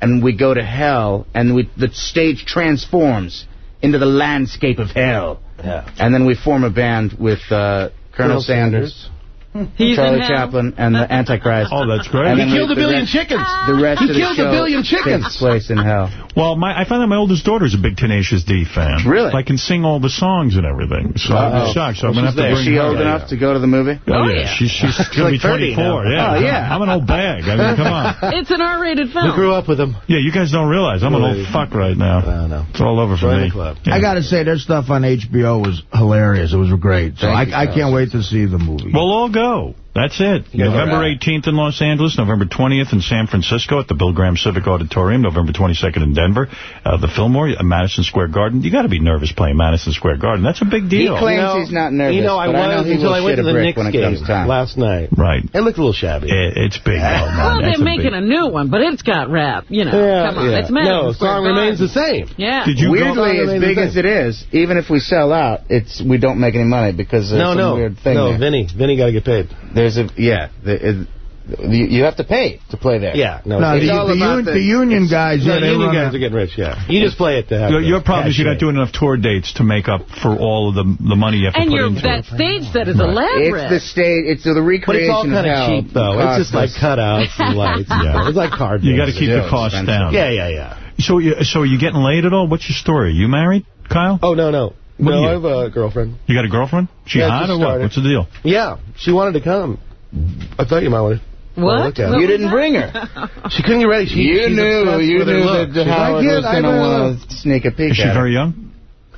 and we go to hell, and we, the stage transforms into the landscape of hell. Yeah. And then we form a band with uh, Colonel, Colonel Sanders, Sanders. Hmm. He's Charlie. Chaplin, and the Antichrist. Oh, that's great. And He killed a billion rest, chickens. The rest He of the killed a show billion chickens. takes place in hell. Well, my I found out my oldest daughter's a big Tenacious D fan. Really? Like, can sing all the songs and everything. So I'm Uh-oh. shocked. So I'm going to have she's to there. bring Is she old enough to go to the movie? Oh, Oh, yeah. yeah. She's, she's going to be like 30 24. now. Yeah. Oh, yeah. I'm an old bag. I mean, come on. <laughs> It's an R-rated film. We grew up with him. Yeah, you guys don't realize I'm an old fuck right now. I know. It's all over for me. club. Yeah. I got to say, their stuff on HBO was hilarious. It was great. So I, I can't wait to see the movie. We'll all go go. That's it. You November right. 18th in Los Angeles, November 20th in San Francisco at the Bill Graham Civic Auditorium, November 22nd in Denver, uh, the Fillmore, uh, Madison Square Garden. You got to be nervous playing Madison Square Garden. That's a big deal. He deal. claims You know- he's not nervous, You know, I was I know until I went to the brick Knicks game last night. Right. It looked a little shabby. It, it's big, though. Well, they're a making big- a new one, but it's got rap. You know, Yeah, come on, yeah. it's Madison No, Square song Garden. remains the same. Yeah. Did you Weirdly, as big as it is, even if we sell out, it's we don't make any money because there's No, some no, weird thing no, there. Vinny, Vinny got to get paid. There's a yeah, the, uh, it, you, you have to pay to play there. Yeah, no, No, it's- the, all the, about un- the- the union guys, No, yeah, they union guys are getting rich, yeah. You just play it to have Your, your problem is you're not doing enough tour dates to make up for all of the the money you have to And put your into that it. stage set is Right. elaborate. It's the stage. It's the But recreation it's all kind of of cheap, though. It's just like cutouts and <laughs> lights. Yeah. It's like card You got to keep the Still costs expensive. down. Yeah, yeah, yeah. So, you, so are you getting laid at all? What's your story? You married, Kyle? Oh, no, no. What no, you? I have a girlfriend. You got a girlfriend? She Yeah, hot just or what? What's the deal? Yeah, she wanted to come. I thought you might want to. What? Look at What. You didn't that? bring her. She couldn't get ready. She, you knew. You knew look. that She's Howard like, was "Yeah, going to want to sneak a peek Is she at her. very young?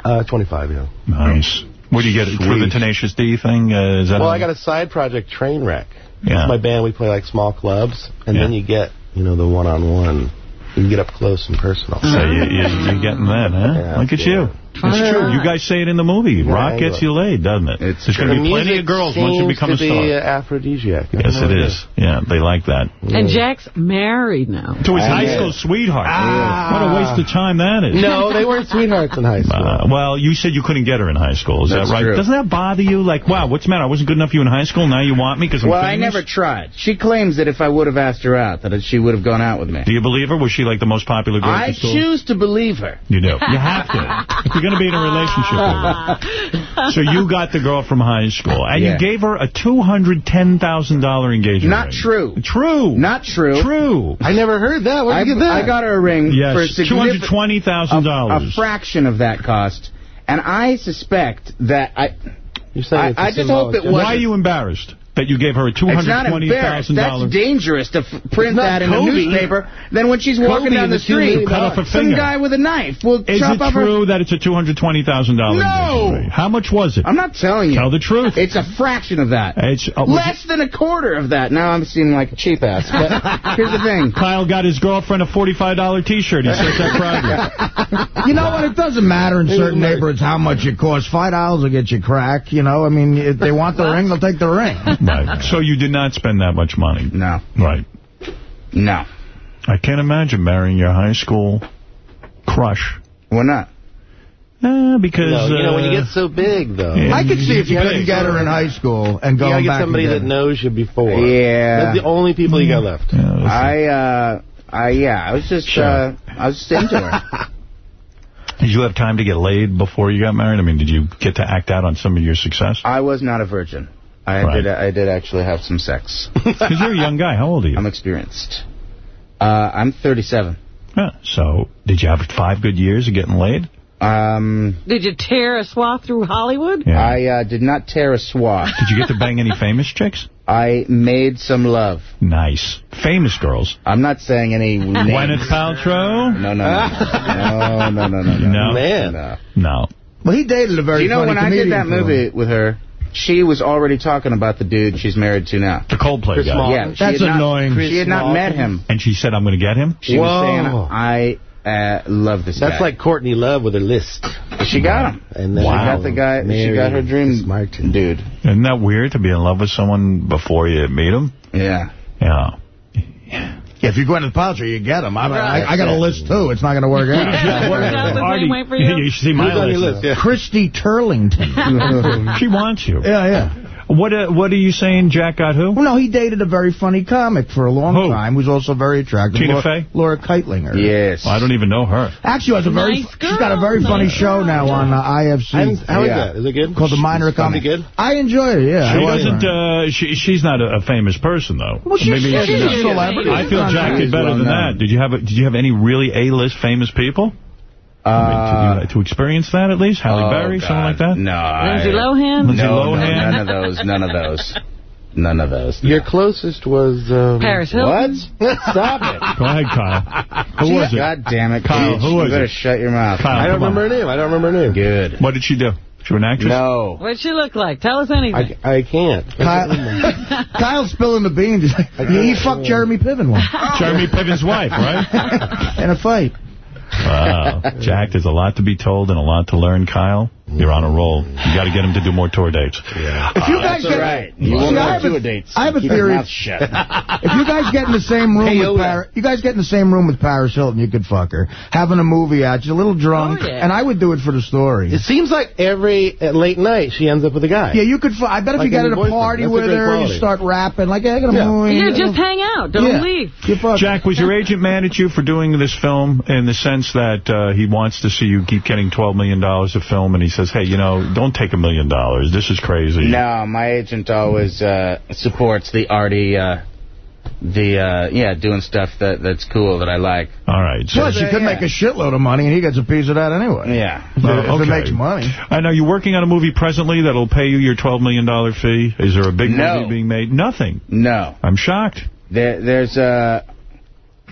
Uh, 25, yeah. Nice. Where do you get it? Through the Tenacious D thing? Uh, is that Well, how- I got a side project, Trainwreck. Yeah. It's my band. We play like small clubs, and Yeah. then you get, you know, the one-on-one. You can get up close and personal. So you, you, you're getting that, huh? Yeah, Look at yeah. you. It's true. You guys say it in the movie. Rock gets you laid, doesn't it? It's There's going to be plenty of girls once you become a to star. be uh, aphrodisiac. I Yes, it is. it. Yeah, they like that. And Jack's married now. To his I high know. school sweetheart. Ah. What a waste of time that is. No, they weren't sweethearts in high school. Uh, well, you said you couldn't get her in high school. Is That's that right? true. Doesn't that bother you? Like, wow, what's the matter? I wasn't good enough for you in high school. Now you want me because I'm Well, I never tried. She claims that if I would have asked her out, that she would have gone out with me. Do you believe her? Was she like the most popular girl I at the school? choose to believe her. You do. You have to. <laughs> if you're going to be in a relationship with her. <laughs> So you got the girl from high school, and Yeah. you gave her a $210,000 engagement Not ring. true. True. Not true. True. I never heard that. Where'd I, you get that? I got her a ring Yes, for $220,000. A fraction of that cost. And I suspect that I... You're saying I- it's a I just hope it gesture. Why are you embarrassed that you gave her a $220,000. That's dangerous to f- print that in Kobe. a newspaper. Then when she's walking Kobe down the is street, Cut off a some finger. guy with a knife will Is chop it off her... true that it's a $220,000 No! engagement? How much was it? I'm not telling you. Tell the truth. It's a fraction of that. It's, uh, Less than a quarter of that. Now I'm seeming like a cheap ass. But <laughs> here's the thing. Kyle got his girlfriend a $45 T-shirt. He says that proudly. <laughs> You know what? It doesn't matter in certain neighborhoods how much it costs. Five dollars will get you crack. You know, I mean, if they want the ring, they'll take the ring. <laughs> Right. So you did not spend that much money. No. Right. No. I can't imagine marrying your high school crush. Why not? Uh, because... No, you know, when you uh, get so big, though. Yeah. I could see if you couldn't get her in high school and You going gotta get somebody that knows you before. Yeah. That's the only people you got left. yeah. I, uh, I, yeah, I was just, Sure. uh, I was just into her. <laughs> Did you have time to get laid before you got married? I mean, did you get to act out on some of your success? I was not a virgin. I Right. did, I did actually have some sex. <laughs> Because you're a young guy. How old are you? I'm experienced. Uh, I'm 37. Yeah. So, did you have five good years of getting laid? Um, Did you tear a swath through Hollywood? Yeah. I uh, did not tear a swath. Did you get to bang any famous chicks? <laughs> I made some love. Nice. Famous girls. I'm not saying any <laughs> names. Gwyneth Paltrow? No, no, no. No, no, no, no, no. No? Man. No. No. Well, he dated a very Do you know when I did that movie with her, she was already talking about the dude she's married to now. The Coldplay Chris guy. Small. Yeah, That's had not- annoying. she had not met him. And she said, I'm going to get him? She was saying, I uh, love this That's guy. like Courtney Love with her list. She got him. And then She got the guy, she got her dream Martin. dude. Isn't that weird to be in love with someone before you meet him? Yeah. Yeah. Yeah, if you go into the Paltrow, you get them. I, I, I got a list, too. It's not going to work <laughs> out. Yeah, worked out the same way you? <laughs> you should see my Who's list. list? Yeah. Christy Turlington. <laughs> she wants you. yeah, yeah. What uh, What are you saying, Jack got who? Well, no, he dated a very funny comic for a long Who? time who's also very attractive. Tina Laura, Fey? Laura Kightlinger. Yes. I don't even know her. Actually, has a very, Nice she's got a very girl. funny Nice show now on uh, IFC. I'm- How is Yeah. that? Is it good? called The Minor Comedy Comedy. good? I enjoy it, yeah. She doesn't. Uh, she She's not a, a famous person though. Well, she's, Maybe she's she a celebrity. I feel Jack not- did better well than known. that. Did you have a, Did you have any really A-list famous people? I Uh, mean, to, to experience that at least? Halle oh, Berry, God. something like that? No. I- Lindsay Lohan? Lindsay No, no, none of those. None of those. <laughs> None of those. Your closest was... Um, Paris What? Stop it. Go ahead, Kyle. Who was it? God damn it, Kyle, Paige. who was you better it? shut your mouth. Kyle, I don't come on. remember her name. I don't remember her name. Good. What did she do? She was an actress? No. What'd she look like? Tell us anything. I, I can't. Kyle, <laughs> Kyle's spilling the beans. He's like, he fucked Jeremy Piven once. <laughs> Jeremy Piven's wife, right? In a fight. Wow. <laughs> Jack, there's a lot to be told and a lot to learn, Kyle. You're on a roll. You got to get him to do more tour dates. Yeah. If you guys That's get, right. You See, won't I have have two a- dates. I have a Keep theory. shut. <laughs> If you guys get in the same room Payola. with Paris, you guys get in the same room with Paris Hilton, you could fuck her. Having a movie out, she's a little drunk, Oh, yeah. and I would do it for the story. It seems like every at late night she ends up with a guy. yeah, you could. fu- I bet if Like you got at a party That's a with great her, you start rapping like, "Hey, I got a Yeah. movie." Yeah, you know. just hang out. Don't Yeah. leave. You. Jack, was your agent mad at you for doing this film in the sense that uh, he wants to see you keep getting $12 million of film, and he says, hey, you know, don't take a million dollars. This is crazy. No, my agent always uh, supports the arty, uh, the, uh, yeah, doing stuff that that's cool that I like. All right. So, Plus, you could yeah. make a shitload of money, and he gets a piece of that anyway. Yeah. If, Oh, if it makes money. I know you're working on a movie presently that'll pay you your $12 million fee. Is there a big No. movie being made? Nothing. No. I'm shocked. There, there's uh,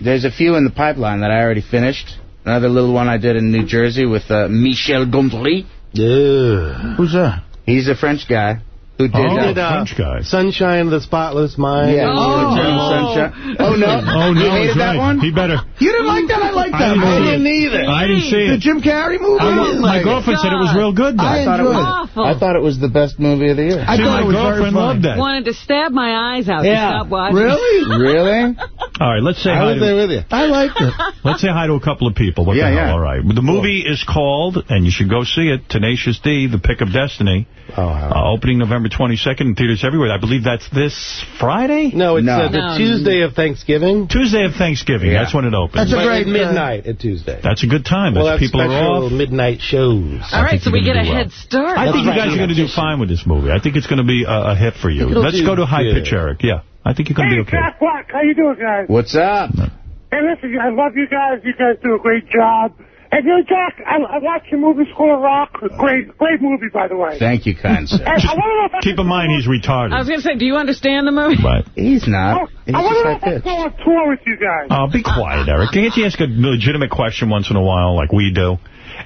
there's a few in the pipeline that I already finished. Another little one I did in New Jersey with uh, Michel Gondry. Yeah. Who's that? He's a French guy who did. Oh, uh, Did, uh, French guy. Sunshine of the Spotless Mind. yeah, Oh. Eternal Sunshine. Oh no! Oh, no, you hated he's that one? He better. You didn't like that? I liked that didn't movie. see didn't either. I didn't see The it. Jim Carrey movie? I- my my girlfriend said it was real good, though. I thought it was. Awful. I thought it was the best movie of the year. I See, thought my it was very girlfriend funny. loved that. Wanted to stab my eyes out to Yeah. stop watching. Really? really? <laughs> All right, let's say I hi was to, there with you. I liked it. let's say hi to a couple of people. What Yeah, the yeah. All right. The movie is called, and you should go see it, Tenacious D, The Pick of Destiny. Oh. Uh, opening November 22nd in theaters everywhere. I believe that's this Friday? No, it's No. Uh, the No. Tuesday of Thanksgiving. Tuesday of Thanksgiving. Yeah. That's when it opens. That's a great, at midnight at Tuesday. That's a good time. well, That's that's people are special off. midnight shows. All right, so we get a well. head start. I think you right. guys are going to do fine with this movie. I think it's going to be a, a hit for you. it'll Let's do go to High good. Pitch Eric. Yeah, I think you're going to Hey, be okay. Jack Black, how you doing, guys? What's up? Hey, listen, I love you guys. You guys do a great job. And you know, Jack, I, I watched your movie School of Rock. Great, great movie, by the way. Thank you, kind sir. And I want to know if I Keep in mind he's retarded. I was going to say, do you understand the movie? But He's not. Oh, He's I want just to like if I this. go on tour with you guys. oh, be quiet, Eric. Can't you ask a legitimate question once in a while, like we do?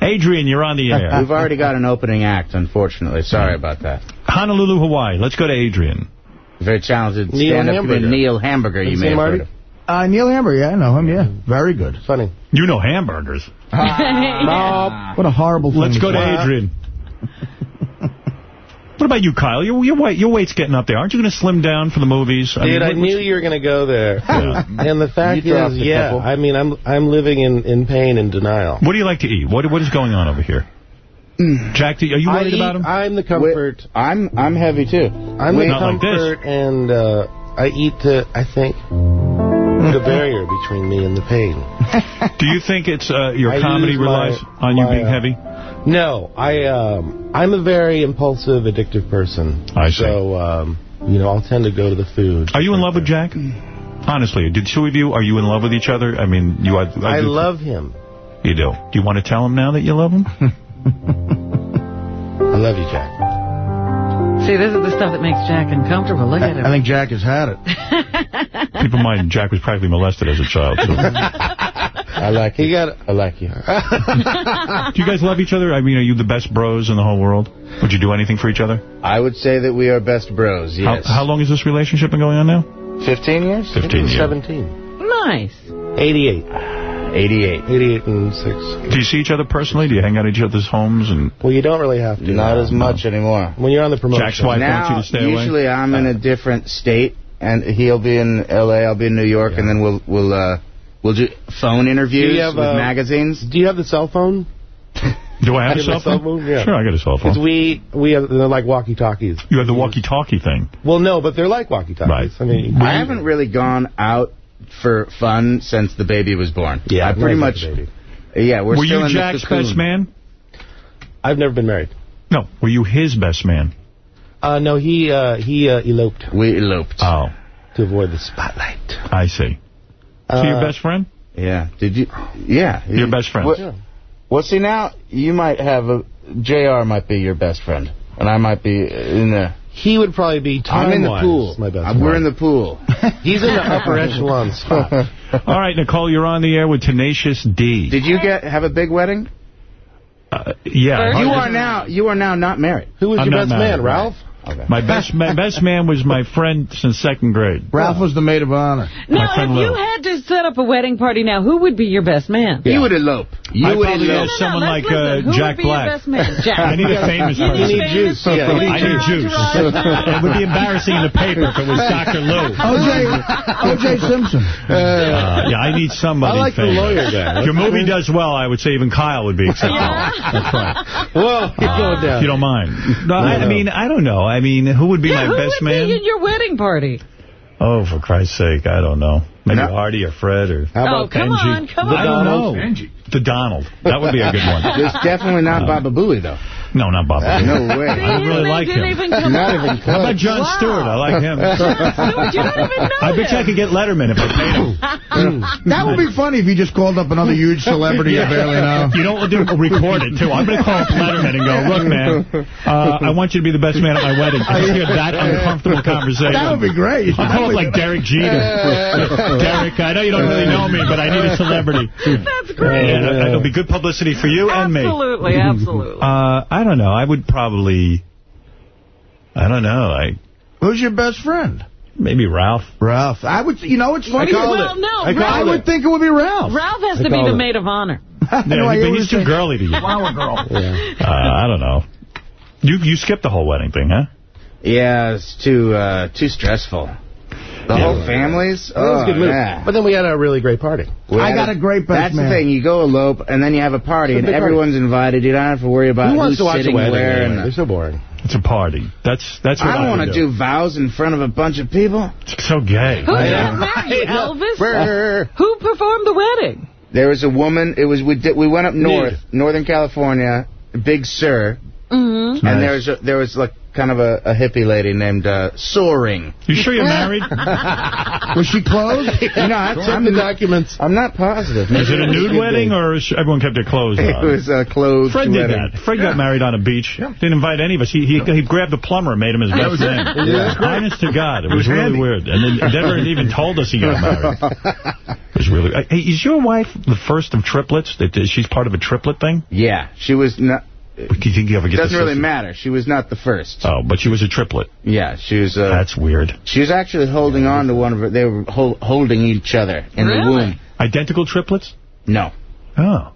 Adrian, you're on the air. <laughs> We've already got an opening act, unfortunately. Sorry about that. Honolulu, Hawaii. Let's go to Adrian. Very talented Neil stand-up Hamburger. comedian, Neil Hamburger, you may have Marty? heard of. Uh, Neil Hamburger, yeah, I know him, yeah. Very good. Funny. You know hamburgers. <laughs> Bob. What a horrible thing. Let's go to say. Adrian. <laughs> What about you, Kyle? Your, your, weight, your weight's getting up there. Aren't you going to slim down for the movies? Dude, mean, I knew you were going to go there. <laughs> and the fact You is, yeah, couple. I mean, I'm I'm living in, in pain and denial. What do you like to eat? What What is going on over here? Jack, are you worried eat- about him? I'm the comfort. I'm I'm heavy too. I'm the Wait, Not like this. and uh, I eat to, I think, barrier between me and the pain. <laughs> Do you think it's uh, your I comedy use my- relies on you my, being uh, heavy? No, I um, I'm a very impulsive, addictive person. I see. So, um, you know, I'll tend to go to the food. Are you in love with Jack? Honestly, did two of you, are you in love with each other? I mean, you. I do- love him. You do. Do you want to tell him now that you love him? <laughs> I love you, Jack. See, this is the stuff that makes Jack uncomfortable. Look at him. I think Jack has had it. <laughs> Keep in mind, Jack was practically molested as a child. too. I like you. got I like you. do you guys love each other? I mean, are you the best bros in the whole world? Would you do anything for each other? I would say that we are best bros, yes. How, how long has this relationship been going on now? 15 years? 15 years. 17. Nice. 88. 88. 88 and 6. Do you see each other personally? Do you hang out at each other's homes? and? Well, you don't really have to. Not as much anymore. When you're on the promotion. Jack's wife wants you to stay away? usually I'm in a different state, and he'll be in L.A., I'll be in New York, and then we'll we'll uh, we'll do phone interviews Do you have, with uh, magazines. Do you have the cell phone? <laughs> Do I have a You cell phone? Yeah. Sure, I got a cell phone. Because phone. we, we have, they're like walkie-talkies. You have the walkie-talkie thing. Well, no, but they're like walkie-talkies. Right. I mean, I haven't really gone out for fun since the baby was born. Yeah, I pretty much. baby. Yeah, we're Were still you in Jack's the cocoon. best man? I've never been married. No. Were you his best man? Uh, no, he uh, he uh, eloped We eloped. Oh, to avoid the spotlight. I see. So Uh, your best friend? Yeah. Did you? Yeah. Your best friend? What- Yeah. Well, see now you might have a Jr. might be your best friend, and I might be in the he would probably be time I'm in the pool. My best We're in the pool. <laughs> He's in the upper <laughs> echelon spot. All right, Nicole, you're on the air with Tenacious D. Did you get have a big wedding? Uh, yeah. You are now you are now not married. Who was I'm your best married, man, Ralph? My best my best man was my friend since second grade. Ralph was the maid of honor. Now, friend if you had to set up a wedding party now, who would be your best man? You would elope. You I would probably elope. had someone let's like listen. uh, Who Jack would be Black. your best man? <laughs> Jack. I need a famous You person. need famous? Yeah, you I need juice. <laughs> it would be embarrassing in the paper if it was Dr. Lou. O.J. O.J. Simpson. Uh, yeah, I need somebody I like the famous. lawyer guy. If your movie does well, I would say even Kyle would be acceptable. That's right. Whoa, you're going If you don't mind. No, I, I mean, I don't know. I mean, who would be Yeah, my who best would man? be in your wedding party? Oh, for Christ's sake, I don't know. Maybe No. Artie or Fred or... How Oh, about come Benji? on, come I on. don't know. The Donald. That would be a good one. <laughs> It's definitely not uh, Baba Booey though. No, not Bob. No way. I See, really like didn't him. even come Not up. even How about. Jon Wow. Stewart? I like him. <laughs> Stewart, you don't even know I bet you I could get Letterman if I paid him. <laughs> That would be funny if you just called up another huge celebrity you barely know. You know what we'll do? We'll record it, too. I'm going to call up Letterman and go, look, man, uh, I want you to be the best man at my wedding. I you hear that uncomfortable conversation? That would be great. I'll call up like Derek Jeter. <laughs> Derek, I know you don't really know me, but I need a celebrity. That's great. Yeah, it'll be good publicity for you and me. Absolutely, absolutely. Uh, I don't know. I would probably, I don't know. I Who's your best friend? Maybe Ralph. Ralph. I would, you know, it's funny. called well, it. no, I Ralph, I would think it would be Ralph. Ralph has I to be the it. maid of honor. <laughs> Yeah, No, I but he's too girly to you. Flower girl. <laughs> Uh, I don't know. You you skipped the whole wedding thing, huh? Yeah, it's too uh, too stressful. The Yeah. whole families. That was a good Oh, move. yeah. But then we had a really great party. We I got a great best That's man. the thing. You go elope, and then you have a party, and big party. everyone's invited. You don't have to worry about Who wants who's to watch a sitting wedding? where. anyway? They're so boring. It's a party. That's that's what I don't want want to do vows in front of a bunch of people. It's so gay. Who I got married? <laughs> I. Elvis? Who performed the wedding? There was a woman. It was we did, we went up north, Northern California, Big Sur, Mm-hmm. and there was a, there was like kind of a, a hippie lady named uh, Soaring. You sure you're married? <laughs> Was she clothed? <laughs> You know, I, I'm the documents. I'm not positive. Is it a nude wedding or is everyone kept their clothes <laughs> It on? was a clothed Fred did that. Fred got married on a beach. Didn't invite any of us. He he, he grabbed the plumber and made him his best was it. man. Yeah. Honest to God, it It was, was really weird. And then never even told us he got married. It was really. Hey, is your wife the first of triplets? That that she's part of a triplet thing? Yeah, she was not. Do you think you ever It get the doesn't really matter. She was not the first. Oh, but she was a triplet. Yeah, she was. Uh, That's weird. she was actually holding on to one of her. They were hol holding each other in the Really? womb. Identical triplets? No. Oh.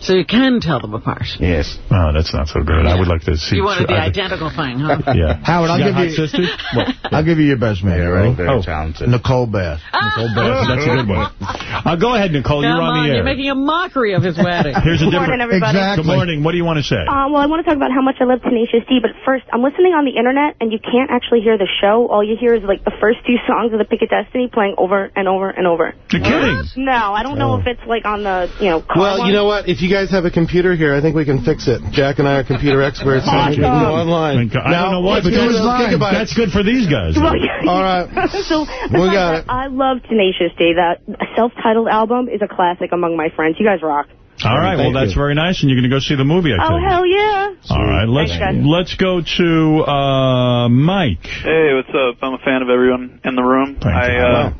So you can tell them apart. Yes. Oh, that's not so good. I would like to see. You wanted the I- identical thing, huh? <laughs> Yeah. <laughs> Howard, I'll give you- sisters? <laughs> What? I'll give you your best man. Yeah, ready? very Oh. talented. Nicole Bass. Nicole Bass. That's a good one. Uh, go ahead, Nicole. Come You're on on, the air. you're making a mockery of his wedding. Here's a Good different. morning, everybody. Good morning. What do you want to say? Uh, well, I want to talk about how much I love Tenacious D, but first, I'm listening on the internet, and you can't actually hear the show. All you hear is, like, the first two songs of The Pick of Destiny playing over and over and over. You're kidding. No, I don't know Oh. if it's, like, on the, you know, Well, one. you know what? If you guys have a computer here, I think we can fix it. Jack and I are computer experts. so we can go online. Thank God. I Now, don't know what, let's but go to that's, those that's good for these guys. Well, All right. <laughs> so, We got that, it. I love Tenacious D. That self-titled album is a classic among my friends. You guys rock. All right. Well, that's you. very nice, and you're going to go see the movie. I Oh, hell yeah. All right. Let's Thanks, let's go to uh, Mike. Hey, what's up? I'm a fan of everyone in the room. Thank I you. uh,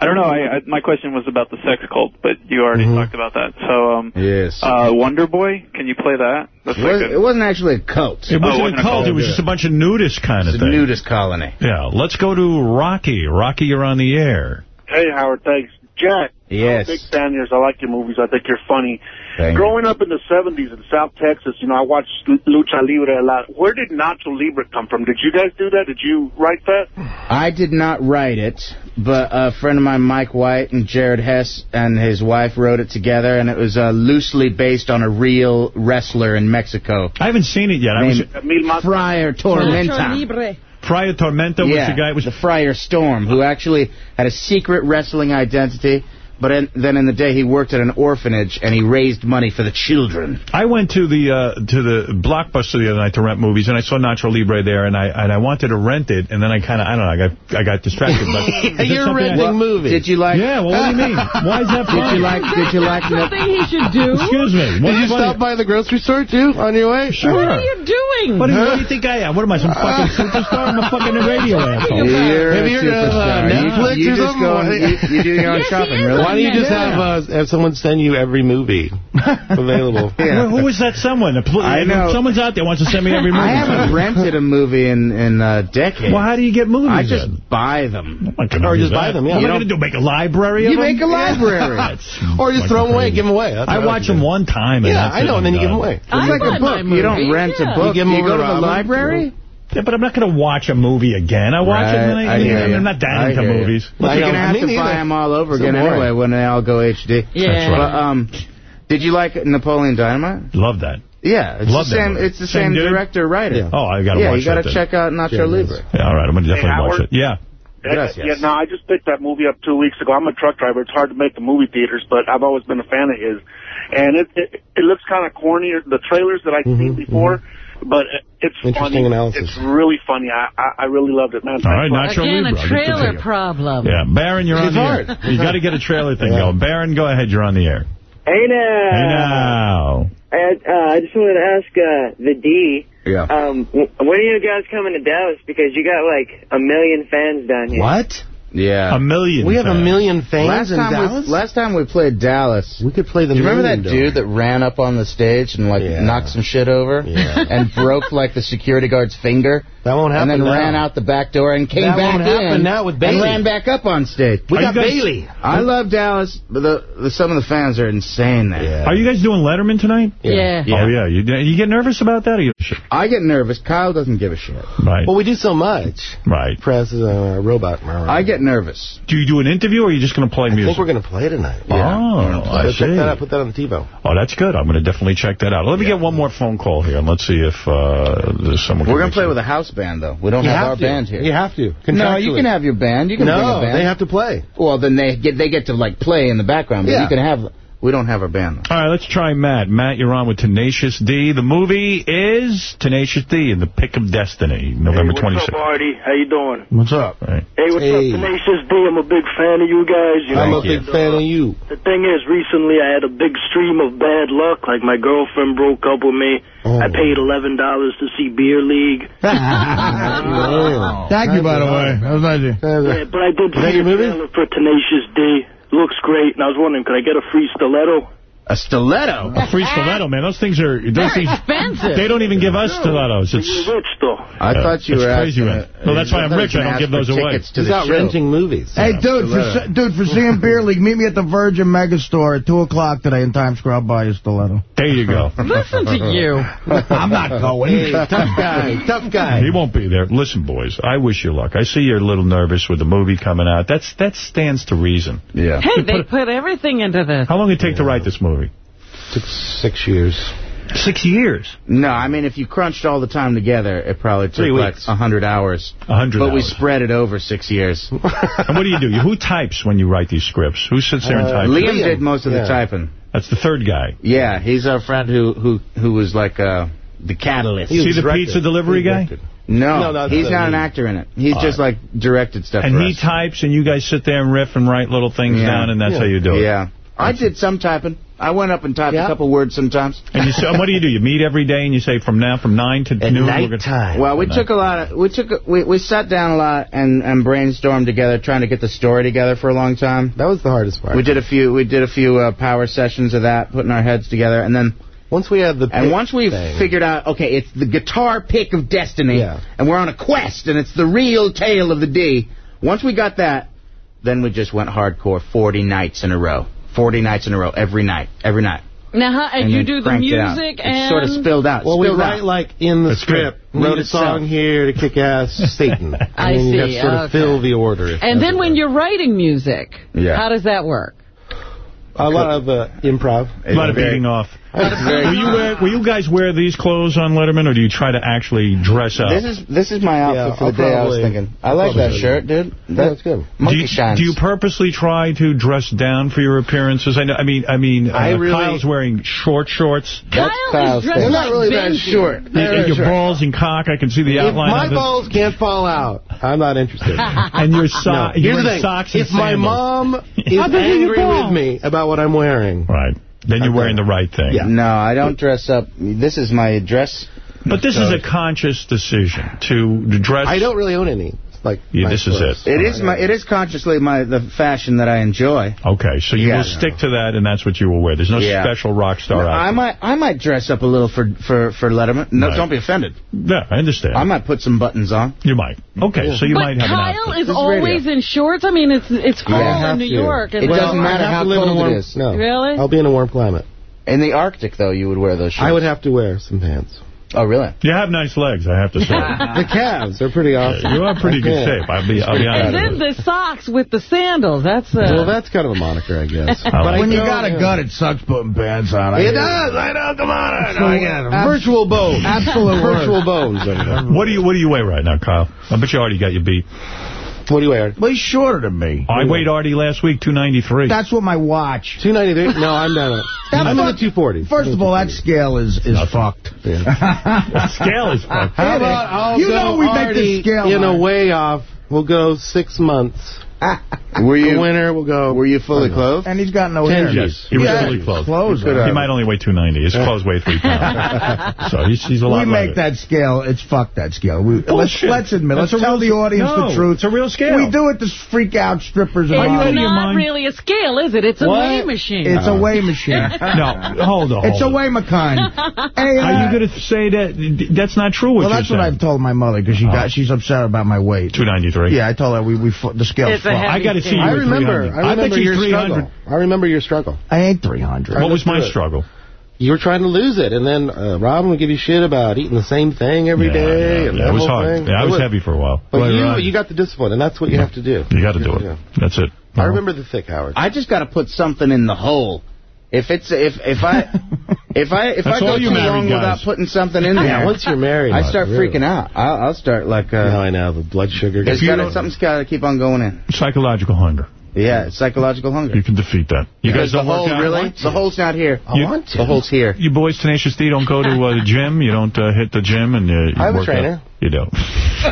I don't know. I, I my question was about the sex cult, but you already Mm-hmm. talked about that. So, um, Yes. uh, Wonder Boy, can you play that? That's it, like was, a, it wasn't actually a cult. It Oh, wasn't wasn't a a cult. cult. It was just a bunch of nudist kind of It's a thing. nudist colony. Yeah. Let's go to Rocky. Rocky, you're on the air. Hey, Howard, thanks. Jack, Yes. I'm a big fan of yours. I like your movies. I think you're funny. Thank. Growing up in the 70s in South Texas, you know, I watched Lucha Libre a lot. Where did Nacho Libre come from? Did you guys do that? Did you write that? I did not write it, but a friend of mine, Mike White, and Jared Hess and his wife wrote it together, and it was uh, loosely based on a real wrestler in Mexico I haven't seen it yet. I was named Emil Mas- Friar Nacho Tormenta. Libre. Friar Tormenta was yeah, the guy. It Was the Friar Storm, who actually had a secret wrestling identity, but in, then in the day he worked at an orphanage and he raised money for the children. I went to the uh, to the Blockbuster the other night to rent movies, and I saw Nacho Libre there, and I and I wanted to rent it, and then I kind of, I don't know, I got I got distracted. But <laughs> is You're renting I, movies. Did you like- Yeah, well, what do you mean? Why is that Did funny? you like- did you like That's the thing he should do. Excuse me. Did you funny? stop by the grocery store, too, on your way? Sure. What are you doing? What do, you, what do you think I am? What am I, some fucking superstar? I'm a fucking radio <laughs> asshole. You're Maybe a you're uh, superstar. You- Netflix you, or just something? go and you, you do your own Yes, shopping, really. On Why don't you just Yeah. have uh, have someone send you every movie <laughs> available? Yeah. Who is that someone? I know. Someone's out there wants to send me every movie. I haven't <laughs> rented a movie in in a decade. Well, how do you get movies I just then? buy them. I'm not gonna Or just that. buy them, yeah. What You am I going to do? Make a library of You them? make a library. <laughs> Or just fucking throw them away, give them away. That's I watch them one time. And Yeah, that's I know, and then you give them away. It's like a book. You don't rent a book. You give You, 'em go to to the library. Yeah, but I'm not going to watch a movie again. I watch it, and then Right, I, I hear I'm not that I into movies. But I you're gonna have to neither. buy them all over So again boring. anyway when they all go HD. Yeah. That's right. But, um, did you like Napoleon Dynamite? Love that. Yeah, it's Love the that same. movie. It's the Same same, director writer. Yeah. Oh, I got to yeah, watch you got to that. then. check out Nacho Yeah, Libre. Yeah, all right, I'm going to definitely Hey, watch it. Yeah. Gracias. Yeah, no, I just picked that movie up two weeks ago. I'm a truck driver. It's hard to make the movie theaters, but I've always been a fan of his. And it it, it looks kind of corny, the trailers that I've seen before, but it's Interesting funny. analysis. It's really funny. I, I I really loved it, man. All right, Thanks a lot. Nacho Again, Libre. a I'll get the trailer problem. Yeah, Baron, you're on the air. You got to get a trailer thing Yeah. going. Baron, go ahead. You're on the air. Hey now. Hey now. I, uh, I just wanted to ask uh, the D. Yeah. Um, when are you guys coming to Dallas? Because you got like a million fans down here. What? Yeah. A million. We have a million fans Last in time, Dallas? we, last time we played Dallas, we could play the do you remember that dude that ran up on the stage and like Yeah. knocked some shit over Yeah. and broke like the security guard's finger? That won't happen. and then now. ran out the back door and came That back won't in happen now with and Bailey. ran back up on stage. We Are got guys- Bailey. I love Dallas, but the, the some of the fans are insane there. Yeah. Are you guys doing Letterman tonight? Yeah. Oh, yeah. You, you get nervous about that? Or you, I get nervous. Kyle doesn't give a shit. right. Well, we do so much. right. Press is a robot. I get nervous. Do you do an interview, or are you just going to play I music? think we're going to play tonight. Oh, I So check that out. Put that on the TiVo. Oh, that's good. I'm going to definitely check that out. Let me get one more phone call here, and let's see if uh, there's someone. We're going gonna play with a house band though. We don't have, have our to. band here. You have to. No, you can have your band. You can bring a No, band. they have to play. Well, then they get they get to like play in the background, but Yeah. you can have. We don't have a band. All right, let's try Matt. Matt, you're on with Tenacious D. The movie is Tenacious D in the Pick of Destiny, November Hey, what's 26th. up, Artie? How you doing? What's up? Right. Hey, what's Hey. up, Tenacious D? I'm a big fan of you guys. You I'm know, a big and, fan uh, of you. The thing is, recently I had a big stream of bad luck. Like my girlfriend broke up with me. Oh. I paid eleven dollars to see Beer League. <laughs> Thank you, by the way. That was nice. of you. Yeah, but I did Is that see your the movie? for Tenacious D. Looks great, and I was wondering, could I get a free stiletto? A stiletto. A free stiletto, man. Those things are those things. expensive. They don't even give us stilettos. It's rich, though. I Yeah, thought you were crazy, asking. man. Well, that's why uh, I'm rich. I don't give those away. Tickets to He's out show. renting movies. Hey, dude, for, se- dude, for seeing Beer League, meet me at the Virgin Megastore at 2 o'clock today in Times Square. I'll buy you a stiletto. there you go. <laughs> Listen to you. <laughs> I'm not going. Hey, tough guy. Tough guy. He won't be there. Listen, boys, I wish you luck. I see you're a little nervous with the movie coming out. That's That stands to reason. Yeah. Hey, they put everything into this. How long did it take to write this movie? Took six years. Six years. No, I mean if you crunched all the time together, it probably took like a hundred hours. A hundred But we spread it over six years. <laughs> And what do you do? Who types when you write these scripts? Who sits there and Uh, types? Liam Liam. did most of the typing. That's the third guy. Yeah, he's our friend who who who was like uh the catalyst. See the pizza delivery guy? No, No, no, he's not an actor in it. He's All just like directed stuff And for he us. types, and you guys sit there and riff and write little things Yeah. down, and that's Yeah. how you do it. Yeah. I did some typing. I went up and typed Yeah. a couple words sometimes. And you say, what do you do? You meet every day, and you say from now from nine to At noon. we're gonna- Well, we At took a lot of we took a, we we sat down a lot and and brainstormed together, trying to get the story together for a long time. That was the hardest part. We did a few we did a few uh, power sessions of that, putting our heads together, and then Once we had the and once we thing, figured out, okay, it's the guitar pick of destiny, Yeah. and we're on a quest, and it's the real tale of the D. Once we got that, then we just went hardcore 40 nights in a row. 40 nights in a row, every night, every night. Now, how, and, And you do the cranked it out. music It and... sort of spilled out. Well, we write out. like in the That's good. script. Read Wrote a itself. song here to kick ass <laughs> Satan. And I then see, to sort of okay. fill the order. And then when you're writing music, Yeah. how does that work? a lot of uh, improv. A lot of beating off. Will you wear, you guys wear these clothes on Letterman, or do you try to actually dress up? This is this is my outfit yeah, for I'll the day. I was thinking. I like that shirt, dude. That's yeah, good. Monkey do you, shines. Do you purposely try to dress down for your appearances? I know. I mean, I mean, uh, I really, Kyle's wearing short shorts. That's Kyle Kyle's dressed They're not really that short. They're your short. balls and cock. I can see the if outline. My balls can't fall out. I'm not interested. <laughs> and your, socks. no. your socks. If sandals. my mom <laughs> is angry with me about what I'm wearing, right? Then you're wearing the right thing. Yeah. No, I don't dress up. This is my dress. But this so. is a conscious decision to dress. I don't really own any like yeah, this clothes. is it. It is my it is consciously my the fashion that I enjoy. Okay, so you yeah, will stick to that, and that's what you will wear. There's no yeah. special rock star. No, I might I might dress up a little for for for Letterman. No, right. don't be offended. Yeah, I understand. I might put some buttons on. You might. Okay, so you but might have. Kyle is always in shorts. I mean, it's it's cold in New to. York. It well, doesn't matter how cold warm, it is. No, really. I'll be in a warm climate. In the Arctic, though, you would wear those shorts. I would have to wear some pants. Oh, really? You have nice legs, I have to say. <laughs> the calves are pretty awesome. You are pretty good shape. I'll be, I'll be honest. And then the socks with the sandals. That's a... Well, that's kind of a moniker, I guess. <laughs> I but like when you got a gut, it sucks putting pants on. I it does. I know. Come on. I know. I virtual bones. Absolute virtual bones. what do you What do you weigh right now, Kyle? I bet you already got your beat. What do you weigh, Well, he's shorter than me. I weighed Artie last week, 293. That's what my watch. 293? No, I'm down <laughs> I'm at 240. First of all, that scale is, is fucked. <laughs> Yeah. scale is fucked. How about I'll you know we Artie make scale in a way off. We'll go six months were you, the winner will go. Were you fully oh, clothed? And he's got no hair. Yes, he was yeah. fully clothed. Clothes, he might only weigh 290. His clothes weigh three pounds. <laughs> so he's, he's a lot. We make that scale. It's fuck that scale. We, let's, let's admit. That's let's tell the audience no, the truth. It's a real scale. We do it to freak out strippers. It's not really a scale, is it? It's a weigh machine. It's a weigh <laughs> machine. no, hold on. It's a weigh machine. <laughs> hey, Are you uh, going to say that? That's not true. well, that's saying. what I've told my mother because she oh. got. She's upset about my weight. 293. Yeah, I told her we we the scale I got to see you I remember, I remember. Your 300. Struggle. I remember your struggle. I had 300. What was my it. struggle? You were trying to lose it, and then uh, Robin would give you shit about eating the same thing every yeah, day. Yeah, and yeah, that was hard. Thing. Yeah, I was, heavy for a while. But right, you, right. you got the discipline, and that's what you have to do. You got to do it. That's it. I remember the thick, Howard. I just got to put something in the hole if it's if if I <laughs> if I if That's I go too long guys. without putting something in there, yeah, once you're married, I start really. freaking out. I'll, I'll start like uh, no, I know the blood sugar. It's gotta, something's got to keep on going in. Psychological hunger. Yeah, psychological hunger. You can defeat that. You guys don't work out. Really? The hole's not here. I you, want to. The hole's here. You boys, Tenacious D, don't go to uh, the gym. You don't uh, hit the gym. and uh, you, you I'm a trainer. Out. You don't.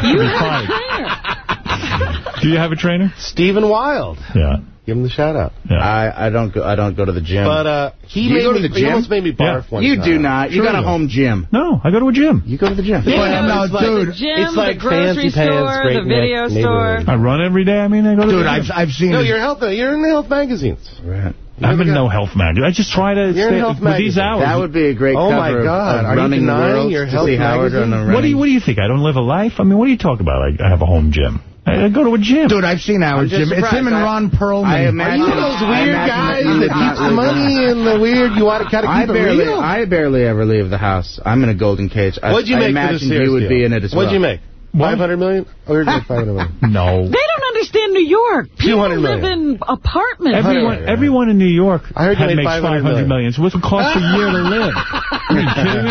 You have a trainer. Do you have a trainer? Stephen Wild. Yeah. Give him the shout out. Yeah. I, I don't go I don't go to the gym. But uh, he made go to the gym. He almost made me barf yeah. one You time. do not. You sure got a home gym. No, I go to a gym. You go to the gym. Yeah, yeah. no, like dude. The gym, it's like the grocery store, pants, the video store. I run every day. I mean, I go to dude, the gym. Dude, I've I've seen. No, it. you're healthy. You're in the health magazines. Right. I'm in no health magazine. I just try to You're stay with magazine. these hours. That would be a great oh my God. Of, Are running you denying your health magazine? What do you What do you think? I don't live a life. I mean, what are you talking about? I, I have a home gym. I go to a gym. Dude, I've seen Howard Jim. Surprised. It's him and Ron Perlman. I imagine, Are you those weird guys that, keep the money in the weird? You want to kind of keep I barely, it real? I barely ever leave the house. I'm in a golden cage. What'd you I make I imagine you would deal? be in it as What'd well. What'd you make? Five hundred million? Oh, you're doing 500 million. <laughs> no. They don't understand New York. People live in apartments. Everyone, yeah. everyone in New York I heard had makes 500, 500 million. million. So what's it cost a year to live? <laughs> Are you kidding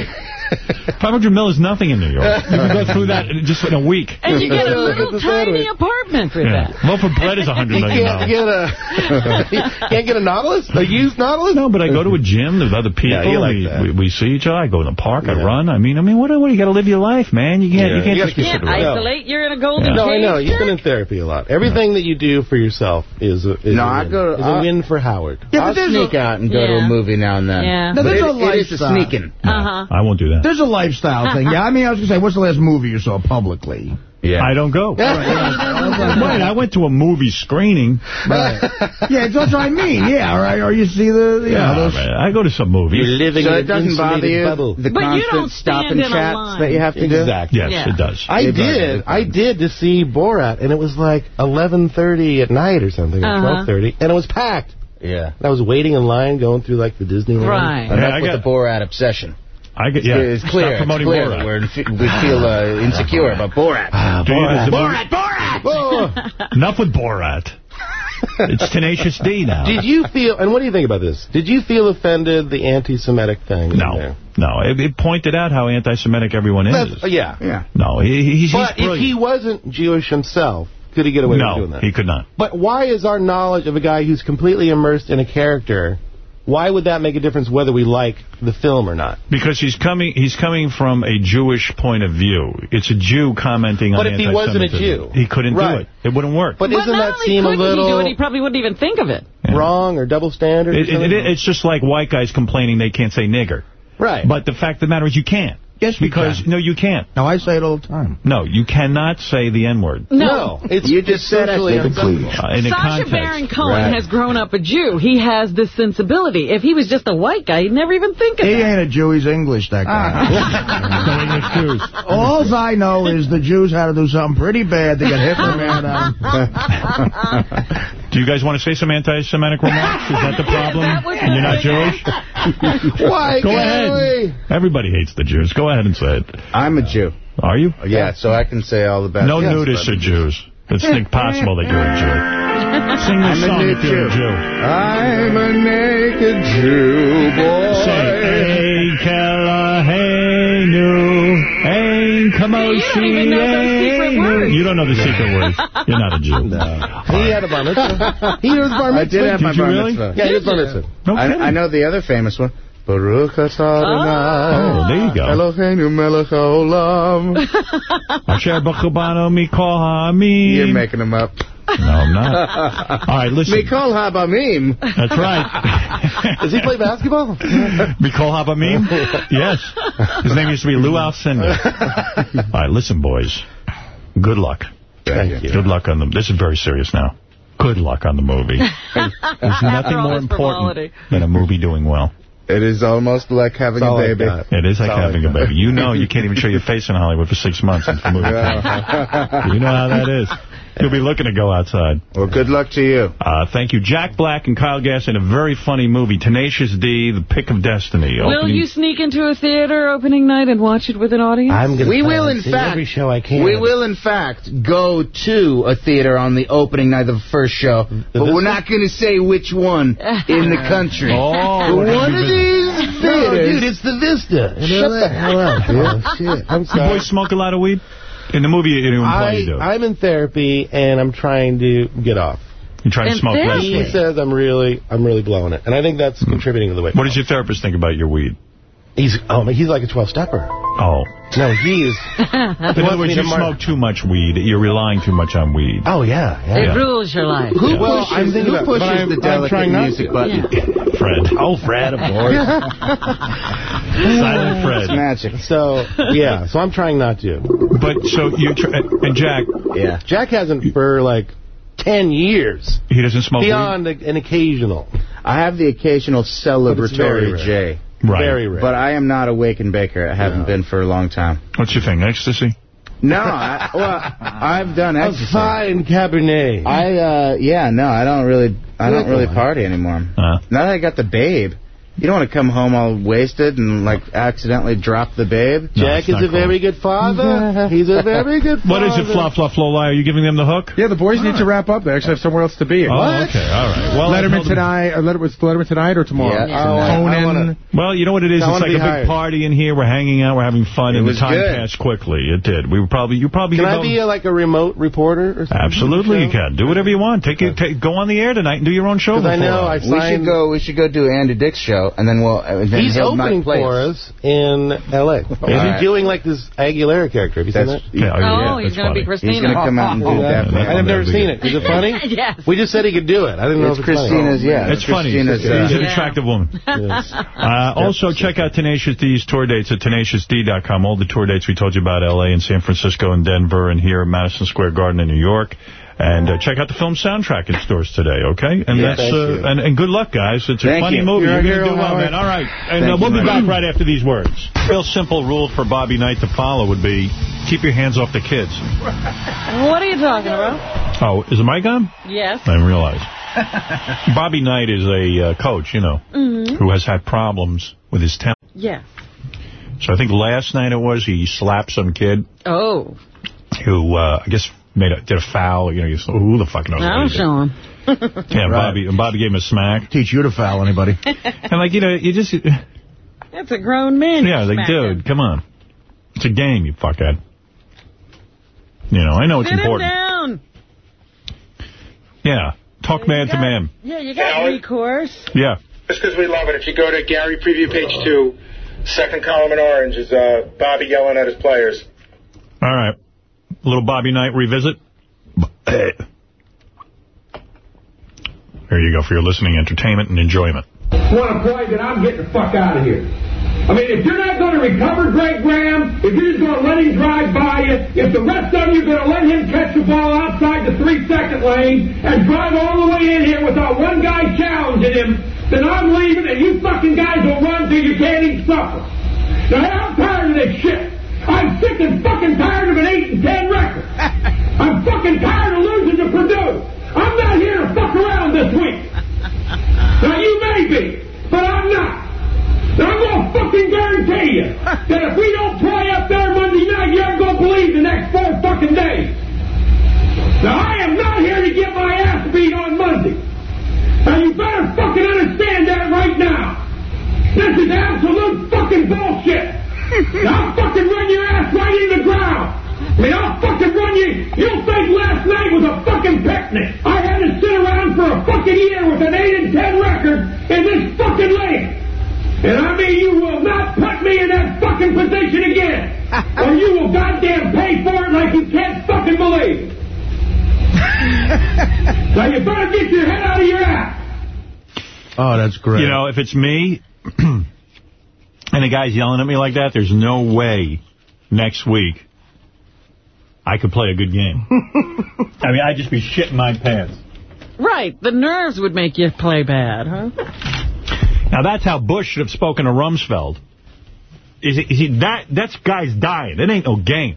me? <laughs> 500 mil is nothing in New York. You can go through that just in a week. And you get a little tiny apartment for yeah. that. Loaf of bread is <laughs> 100 million. You can't get a, <laughs> can't get a Nautilus? A used Nautilus? No, but I go to a gym. There's other people. Yeah, like we, we, we, see each other. I go in the park. Yeah. I run. I mean, I mean, what, what you got to live your life, man? You can't, you can't, you just can't isolate. You're in a golden No, I know. You've been in therapy a lot. Everything that you do for yourself is a, is no, a win. Go to, is a win for Howard. Yeah, I'll sneak a, out and go to a movie now and then. Yeah. No, there's it, a lifestyle. It is a sneaking. Uh-huh. I won't do that. Yeah. There's a lifestyle thing. Yeah, I mean, I was going to say, what's the last movie you saw publicly? Yeah. I don't go. <laughs> I went to a movie screening. Right. yeah, that's what I mean. Yeah, right. Or you see the, yeah, those... right. I go to some movies. You're living so in it doesn't bother you, bubble. the but constant stop and chats that you have to exactly. do? Exactly. Yes, yeah. it does. I it did. I did to see Borat, and it was like 11.30 at night or something, or uh -huh. 12.30, and it was packed. Yeah. And I was waiting in line going through, like, the Disneyland. Right. And yeah, that's what got... the Borat obsession. I get, yeah. It's clear. Stop It's promoting clear Borat. we're we feel uh, insecure about Borat. Do you- is the movie- Borat! Enough with Borat. <laughs> It's Tenacious D now. Did you feel, and what do you think about this? Did you feel offended, the anti-Semitic thing? No. No, it, it pointed out how anti-Semitic everyone is. That's- yeah. Yeah. No, he, he's, But he's if he wasn't Jewish himself, could he get away with doing that? No, that? he could not. But why is our knowledge of a guy who's completely immersed in a character, why would that make a difference whether we like the film or not? Because he's coming he's coming from a Jewish point of view. It's a Jew commenting on. But if he wasn't a. Jew? He couldn't do it. It wouldn't work. But, But doesn't that seem a couldn't he do little it, he probably wouldn't even think of it. wrong or double standard? or It, it, it, it's just like white guys complaining they can't say nigger. right. But the fact of the matter is you can't. Yes, we Because, can. no, you can't. No, I say it all the time. No, you cannot say the N-word. No. it's You just said I socially said it. unacceptable. Uh, in a context. Baron Cohen Right. has grown up a Jew. He has this sensibility. If he was just a white guy, he'd never even think of it. He that. ain't a Jew, he's English, that guy. No English Jews. All I know is the Jews had to do something pretty bad to get Hitler mad at <laughs> Do you guys want to say some anti-Semitic remarks? Is that the problem? <laughs> That and you're not Jewish? Why, Go ahead. Everybody hates the Jews. Go ahead and say it. I'm a Jew. Are you? Yeah, so I can say all the best. No Yes, nudists are Jews. It's impossible <laughs> that you're a Jew. Sing the I'm song if you're a Jew. Jew. I'm a naked Jew boy. Say, Hey, Kelohenu, Ein Kamoshi, You don't even know those secret words. You don't know the secret <laughs> words. You're not a Jew. He had a bar mitzvah. <laughs> he was bar mitzvah. I did have Did you bar really? mitzvah. Yeah, he was bar mitzvah. No kidding. I, I know the other famous one. Baruch atah Oh, there you go. Eloheinu melech haolam. <laughs> Asher b'chubano mikol ha'amim. You're making them up. No, I'm not. <laughs> All right, listen. Mikol habamim. That's right. <laughs> Does he play basketball? Mikol Habamim? Yes. His name used to be Lou Alcindor. All right, listen, boys. Good luck. Thank you. Good luck on them. This is very serious now. Good luck on the movie. There's nothing more important frivolity. than a movie doing well. It is almost like having That's all baby. got. It is like That's all having I a baby. You know you can't even show your face in Hollywood for six months since the movie <laughs> came out. You know how that is. You'll be looking to go outside. Well, good luck to you. Uh, thank you. Jack Black and Kyle Gass in a very funny movie, Tenacious D, The Pick of Destiny. Will Opening- you sneak into a theater opening night and watch it with an audience? I'm gonna We will, in fact, every show I can. we will, in fact, go to a theater on the opening night of the first show, but we're not going to say which one in the country. <laughs> Oh, But what one have of you these No, dude, it's the Vista. Shut the hell up, dude. Shit. I'm You sorry. boys smoke a lot of weed? In the movie, you didn't I, you do. I'm in therapy and I'm trying to get off. You try to In smoke less therapy? He says I'm really, I'm really blowing it, and I think that's hmm. contributing to the weight. What does your therapist think about your weed? He's, oh, man, he's like a 12 stepper. Oh. No, he is. <laughs> In wants other words, me to you mark- smoke too much weed. You're relying too much on weed. Oh yeah, yeah. It Yeah. rules your life. Who Yeah. Well, pushes, I'm thinking who about- pushes I'm- the I'm delicate music to. button? <laughs> Fred. Oh, Fred, of course. <laughs> Silent It's Fred. magic. so yeah, so I'm trying not to. But so you and Jack, Yeah. Jack hasn't for like ten years. he doesn't smoke Beyond a, an occasional. I have the occasional But it's celebratory rare. J. weed. Right. Very rare. But I am not a wake and baker. I haven't No. been for a long time. What's your thing? Ecstasy? No, I, well, I've done a ecstasy. fine Cabernet. I uh yeah no I don't really I don't really party anymore. Uh, Now that I got the babe, you don't want to come home all wasted and like accidentally drop the babe. No, Jack is not a very good father. He's a very good father. <laughs> what is it, Fluff Fluff Lola? Are you giving them the hook? Yeah, the boys need to wrap up. They actually have somewhere else to be. Oh, okay, all right. Well, Letterman tonight. Uh, Letter, was Letterman tonight or tomorrow? Yeah, Oh, I- I Conan. wanna- Well, you know what it is? It's like a big hired. party in here. We're hanging out. We're having fun, It and the time good. passed quickly. It did. We were probably you probably Can I know- be a, like a remote reporter or something? Absolutely, you can. Do whatever you want. Take it. Take, go on the air tonight and do your own show. Because I know I us. We should signed. go. We should go do Andy Dick's show, and then we'll. Uh, then He's opening play for us in L.A. And right. he's doing like this Aguilera character. Have you seen That's- that? Yeah, Oh, yeah, he's going to be. Christina. He's going to come out and do Yeah, that. that- I've never seen good. it. Is it funny? <laughs> yes. We just said he could do it. I didn't know It's if it's Christina's. funny. Yeah, It's funny. Christina's. She's Uh, an attractive woman. <laughs> Yes. Uh, also, check out Tenacious D's tour dates at tenaciousd.com. All the tour dates we told you about, L.A. and San Francisco and Denver and here in Madison Square Garden in New York. And uh, check out the film soundtrack in stores today, okay? And Yeah, that's uh, and, and good luck, guys. It's a Thank funny you. movie. You're You're, a going to hero, do well, man. All right. And uh, we'll you be very back right after these words. Real simple rule for Bobby Knight to follow would be keep your hands off the kids. What are you talking about? Oh, is it my gun? Yes. I didn't realize. <laughs> Bobby Knight is a uh, coach, you know, Mhm. who has had problems with his temper. Yes. So I think last night it was he slapped some kid Oh. who, uh, I guess, made a, did a foul. You know, you said, who the fuck knows? I'll he did. show him. <laughs> Yeah, and Bobby, and Bobby gave him a smack. Teach you to foul anybody. <laughs> and like, you know, you just, <laughs> That's a grown man. Yeah, like, smacking. dude, come on. It's a game, you fuckhead. You know, I know it's important. him down. Yeah, talk man to man. Yeah, you got recourse. Yeah. Just because we love it. If you go to Gary Preview page two, second column in orange is uh, Bobby yelling at his players. All right. A little Bobby Knight revisit. There you go for your listening entertainment and enjoyment. want to play, then I'm getting the fuck out of here. I mean, if you're not going to recover Greg Graham, if you're just going to let him drive by you, if the rest of you are going to let him catch the ball outside the three-second lane and drive all the way in here without one guy challenging him, then I'm leaving and you fucking guys will run till you can't eat supper. Now, I'm tired of this shit. I'm sick and fucking tired of an 8 and 10 record. <laughs> I'm fucking tired of losing to Purdue. I'm not here to fuck around this week. Now, you may be, but I'm not. Now, I'm going to fucking guarantee you that if we don't play up there Monday night, you aren't going to believe the next four fucking days. Now, I am not here to get my ass beat on Monday. Now, you better fucking understand that right now. This is absolute fucking bullshit. Now, I'll fucking run your ass right in the ground. I mean, I'll fucking run you. You'll think last night was a fucking picnic. I had to sit around for a fucking year with an 8 and 10 record in this fucking league. And I mean, you will not put me in that fucking position again. <laughs> or you will goddamn pay for it like you can't fucking believe. <laughs> now, you better get your head out of your ass. Oh, that's great. You know, if it's me <clears throat> and the guy's yelling at me like that, there's no way next week I could play a good game. <laughs> I mean, I'd just be shitting my pants. Right. The nerves would make you play bad, huh? Now, that's how Bush should have spoken to Rumsfeld. Is it, is it that that's guys dying. It ain't no game.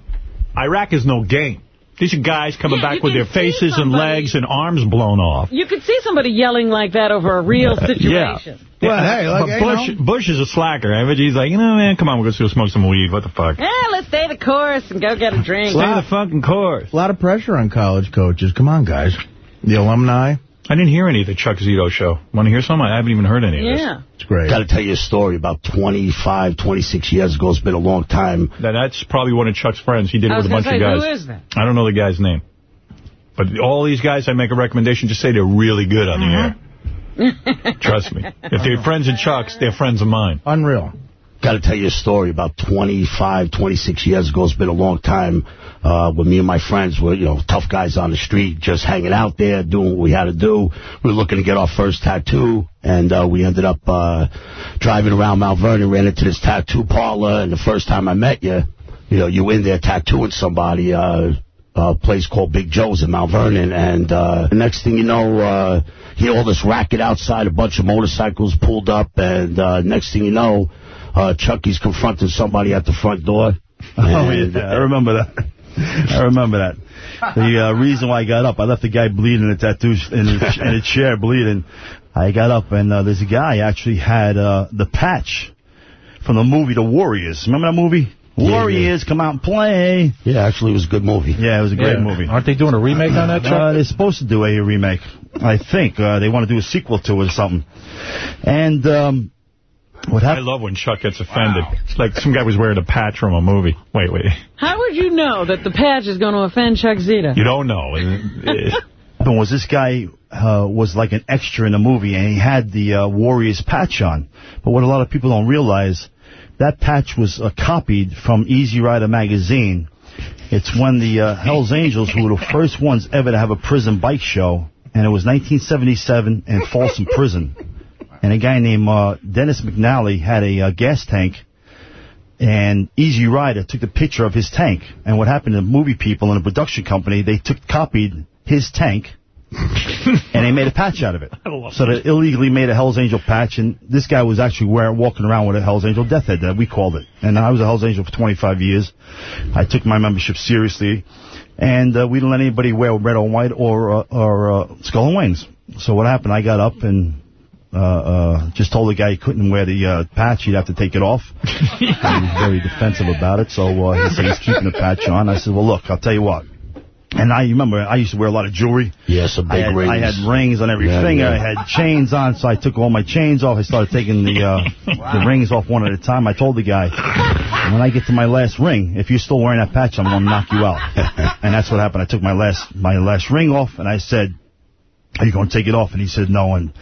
Iraq is no game. These are guys coming Yeah, back with their faces and legs and arms blown off. You could see somebody yelling like that over a real situation. <laughs> Yeah. but Bush, Bush is a slacker. eh? But he's like, you know, man, come on, we're going to go smoke some weed. What the fuck? Yeah, let's stay the course and go get a drink. Stay the fucking course. A lot of pressure on college coaches. Come on, guys. The alumni. I didn't hear any of the Chuck Zito show. Want to hear some? I haven't even heard any of this. Yeah. It's great. Got to tell you a story about 25, 26 years ago. It's been a long time. That, that's probably one of Chuck's friends. He did it I was with a bunch gonna of say, guys. who is that? I don't know the guy's name. But all these guys, I make a recommendation, just say they're really good on the Mm-hmm. air. Trust me. If they're friends of Chuck's, they're friends of mine. Unreal. Got to tell you a story about 25, 26 years ago. It's been a long time. Uh, when me and my friends were, you know, tough guys on the street, just hanging out there, doing what we had to do. We were looking to get our first tattoo, and uh, we ended up uh, driving around Mount Vernon, ran into this tattoo parlor, and the first time I met you, you know, you in there tattooing somebody, uh, a place called Big Joe's in Mount Vernon, and uh, the next thing you know, uh, hear all this racket outside, a bunch of motorcycles pulled up, and uh, next thing you know, uh, Chucky's confronting somebody at the front door. <laughs> Oh, And, yeah, I remember that. I remember that. The uh, reason why I got up, I left the guy bleeding in a tattoo in a, in a chair, bleeding. I got up, and uh, there's a guy actually had uh, the patch from the movie The Warriors. Remember that movie? Yeah, Warriors, come out and play. Yeah, actually, it was a good movie. Yeah, it was a great Yeah. movie. Aren't they doing a remake on that, Chuck? Uh, they're supposed to do a remake. I think uh, they want to do a sequel to it or something. And um, what I love when Chuck gets offended. It's like some guy was wearing a patch from a movie. Wait, wait. How would you know that the patch is going to offend Chuck Zito? You don't know. happened <laughs> was this guy uh, was like an extra in a movie, and he had the uh, Warriors patch on. But what a lot of people don't realize, that patch was uh, copied from Easy Rider magazine. It's when the uh, Hells Angels, who were the first ones ever to have a prison bike show, and it was 1977 in Folsom Prison. And a guy named uh, Dennis McNally had a uh, gas tank, and Easy Rider took the picture of his tank. And what happened to the movie people and the production company, they took copied his tank, <laughs> and they made a patch out of it. <laughs> So they illegally made a Hell's Angel patch, and this guy was actually wearing, walking around with a Hell's Angel death head, that we called it. And I was a Hell's Angel for 25 years. I took my membership seriously, and uh, we didn't let anybody wear red or white or, uh, or uh, skull and wings. So what happened, I got up and uh, uh, just told the guy he couldn't wear the uh, patch, he'd have to take it off. <laughs> he was very defensive about it, so uh, he said he's keeping the patch on. I said, well, look, I'll tell you what. And I remember I used to wear a lot of jewelry. Yes, a big I had, rings. I had rings on every Yeah, finger. yeah. I had chains on, so I took all my chains off. I started taking the uh, <laughs> the rings off one at a time. I told the guy, when I get to my last ring, if you're still wearing that patch, I'm going to knock you out. and that's what happened. I took my last my last ring off, and I said, are you going to take it off? And he said, no. And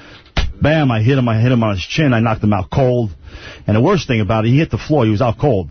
bam, I hit him. I hit him on his chin. I knocked him out cold. And the worst thing about it, he hit the floor. He was out cold.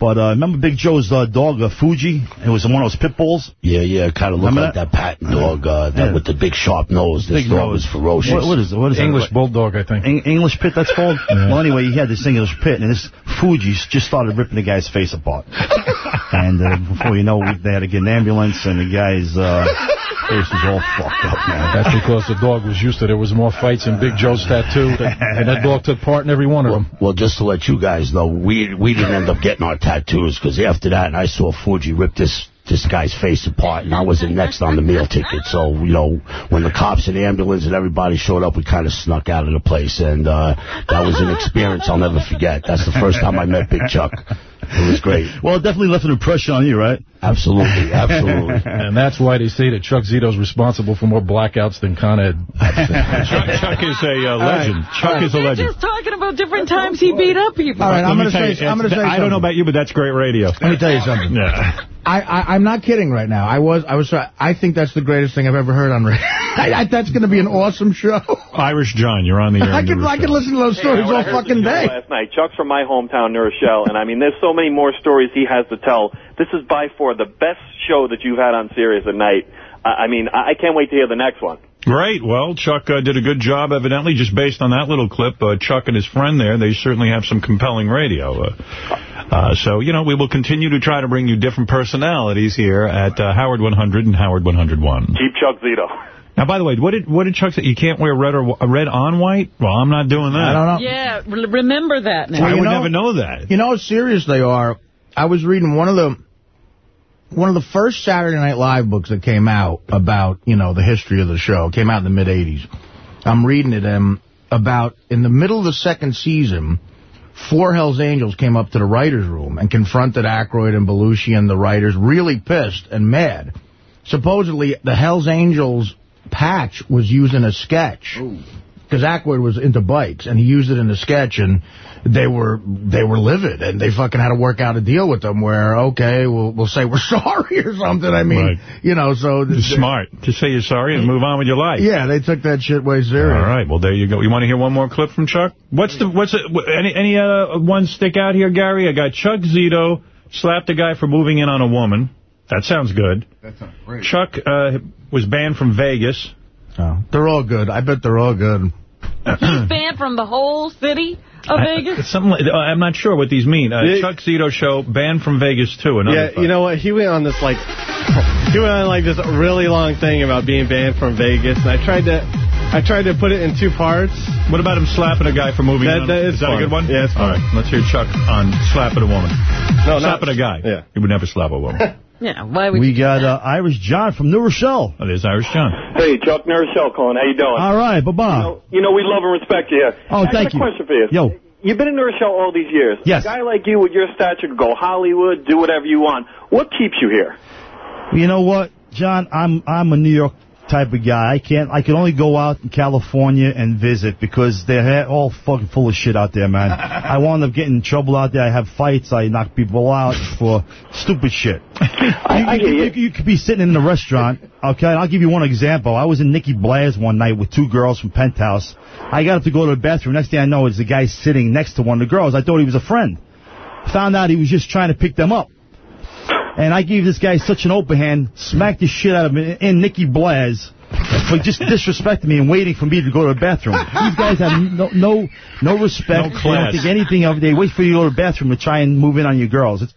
But uh, remember Big Joe's uh, dog, uh, Fuji? It was one of those pit bulls. Yeah, yeah, kind of looked Remember like that, patent dog, uh, that Yeah. with the big sharp nose. This Big dog nose. was ferocious. What, what is it? What is English that? bulldog, I think. Eng- English pit, that's called? <laughs> Well, anyway, he had this English pit, and this Fuji just started ripping the guy's face apart. <laughs> and uh, before you know, we, they had to get an ambulance, and the guy's uh, <laughs> face was all fucked up, man. <laughs> That's because the dog was used to there was more fights in Big Joe's tattoo, and that dog took part in every one of them. Well, just to let you guys know, we we didn't end up getting our tattoos because after that, I saw Fuji rip this this guy's face apart, and I was in next on the meal ticket. So you know, when the cops and the ambulance and everybody showed up, we kind of snuck out of the place, and uh, that was an experience I'll never forget. That's the first time I met Big Chuck. It was great. <laughs> Well, it definitely left an impression on you, right? Absolutely, <laughs> absolutely. And that's why they say that Chuck Zito's responsible for more blackouts than Con Ed. <laughs> Chuck, Chuck is a uh, legend. Chuck is a They're legend. just talking about different times he beat up people. All right, I'm going to say. you, I'm going to it's- say. I don't know about you, but that's great radio. Let me tell you something. Yeah. I, I, I'm not kidding right now. I was, I was, I think that's the greatest thing I've ever heard on radio. I, I, that's going to be an awesome show. Irish John, you're on the air. I on could, I could listen to those stories when all fucking day. Last night, Chuck's from my hometown, New Rochelle, and I mean, there's so many more stories he has to tell. This is by far the best show that you've had on Sirius at night. I I mean, I I can't wait to hear the next one. Great. Well, Chuck uh, did a good job, evidently, just based on that little clip. Uh, Chuck and his friend there, they certainly have some compelling radio. Uh, uh, so, you know, we will continue to try to bring you different personalities here at uh, Howard 100 and Howard 101. Keep Chuck Zito. Now, by the way, what did what did Chuck say? You can't wear red or red on white? Well, I'm not doing that. I don't know. Yeah, re- remember that now. I would know- never know that. You know how serious they are. I was reading one of the one of the first Saturday Night Live books that came out about, you know, the history of the show. It came out in the mid-'80s. I'm reading it, and about in the middle of the second season, four Hells Angels came up to the writer's room and confronted Aykroyd and Belushi and the writers, really pissed and mad. Supposedly, the Hells Angels patch was used in a sketch. Because Aykroyd was into bikes, and he used it in a sketch, and they were they were livid, and they fucking had to work out a deal with them where, okay, we'll, we'll say we're <laughs> sorry or something. I mean, Right. you know, so... You're smart. Just say you're sorry and move on with your life. Yeah, they took that shit way serious. All right. Well, there you go. You want to hear one more clip from Chuck? What's the what's it? Any any uh, ones stick out here, Gary? I got Chuck Zito slapped a guy for moving in on a woman. That sounds good. That sounds great. Chuck uh, was banned from Vegas. Oh, they're all good. I bet they're all good. He's banned from the whole city of I- Vegas. something like, uh, I'm not sure what these mean. Uh, Yeah. Chuck Zito show banned from Vegas too. Another Yeah, you know what? He went on this like, he went on like this really long thing about being banned from Vegas, and I tried to, I tried to put it in two parts. What about him slapping a guy for moving That- on- that is is that a good one? Yeah, it's All fun. right. Let's hear Chuck on slapping a woman. No, not- slapping a guy. Yeah. He would never slap a woman. <laughs> Yeah, why would We got uh, Irish John from New Rochelle. Oh, there's Irish John. Hey, Chuck New Rochelle calling. How you doing? All right, bye-bye. You know, you know, we love and respect you here. Oh, I thank got you. a question for you. Yo. You've been in New Rochelle all these years. Yes. A guy like you with your stature could go Hollywood, do whatever you want. What keeps you here? You know what, John? I'm I'm a New York type of guy. I can't. I can only go out in California and visit because they're all fucking full of shit out there, man. <laughs> I wound up getting in trouble out there. I have fights. I knock people out for stupid shit. <laughs> I, you, you, you. you could be sitting in a restaurant, okay? I'll give you one example. I was in Nicky Blair's one night with two girls from Penthouse. I got up to go to the bathroom. Next thing I know is the guy sitting next to one of the girls. I thought he was a friend. Found out he was just trying to pick them up. And I gave this guy such an open hand, smacked the shit out of him in, in Nicky Blair's for just disrespecting me and waiting for me to go to the bathroom. These guys have no no, no respect. No They class. don't think anything of it. They wait for you to go to the bathroom to try and move in on your girls. It's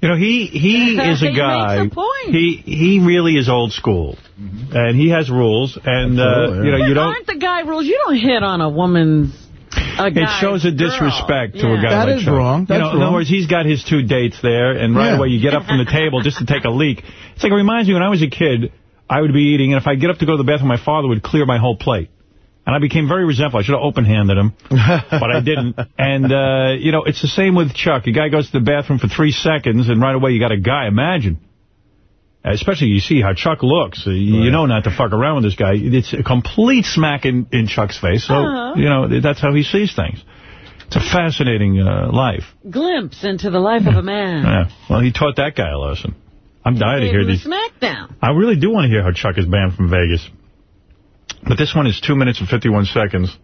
You know, he he <laughs> is He a makes guy. a point. He he really is old school, and he has rules. And uh, you know, you don't. aren't the guy rules. You don't hit on a woman's. A It shows a girl. disrespect to a guy That like is Chuck. wrong. you That's know, in other words, he's got his two dates there, and right Yeah. away you get up from the table just to take a leak. It's like it reminds me when I was a kid, I would be eating, and if I get up to go to the bathroom, my father would clear my whole plate. And I became very resentful. I should have open-handed him, <laughs> but I didn't. And, uh, you know, it's the same with Chuck. A guy goes to the bathroom for three seconds, and right away you got a guy. Imagine. Especially you see how Chuck looks. Uh, You know not to fuck around with this guy. It's a complete smack in, in Chuck's face. So, Uh-huh. you know, that's how he sees things. It's a fascinating uh, life. Glimpse into the life of a man. Yeah. Well, he taught that guy a lesson. I'm dying to hear him a these. smackdown. I really do want to hear how Chuck is banned from Vegas. But this one is 2 minutes and 51 seconds.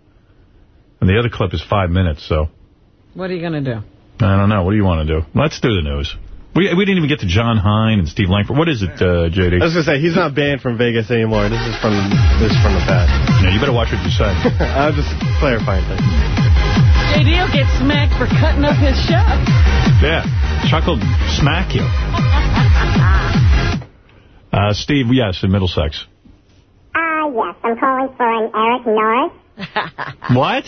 And the other clip is 5 minutes, so What are you going to do? I don't know. What do you want to do? Let's do the news. We we didn't even get to Jon Hein and Steve Langford. What is it, uh, JD? I was going to say, he's not banned from Vegas anymore. This is from this is from the past. Yeah, you better watch what you say. <laughs> I was just clarifying things. JD will get smacked for cutting up his show. Yeah. Chuck will smack you. <laughs> Uh, Steve, yes, in Middlesex. Ah, yes. I'm calling for an Eric Norris. What?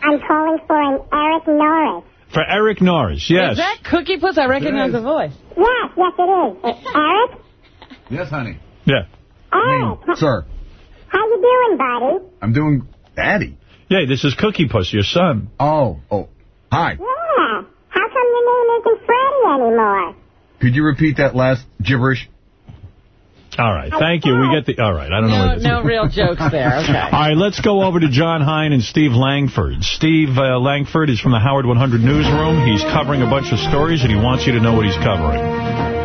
I'm calling for an Eric Norris. For Eric Norris, yes. Is that Cookie Puss? I recognize the voice. Yes, yes, it is. It's Eric. Yes, honey. Yeah. Oh, Eric. Sir, How you doing, buddy? I'm doing Daddy. Yeah, this is Cookie Puss, your son. Oh, oh. Hi. Yeah. How come your name isn't Freddie anymore? Could you repeat that last gibberish? All right, thank you. We get the... All right, I don't know No, what this no <laughs> real jokes there. Okay. All right, let's go over to Jon Hein and Steve Langford. Steve uh, Langford is from the Howard 100 newsroom. He's covering a bunch of stories, and he wants you to know what he's covering.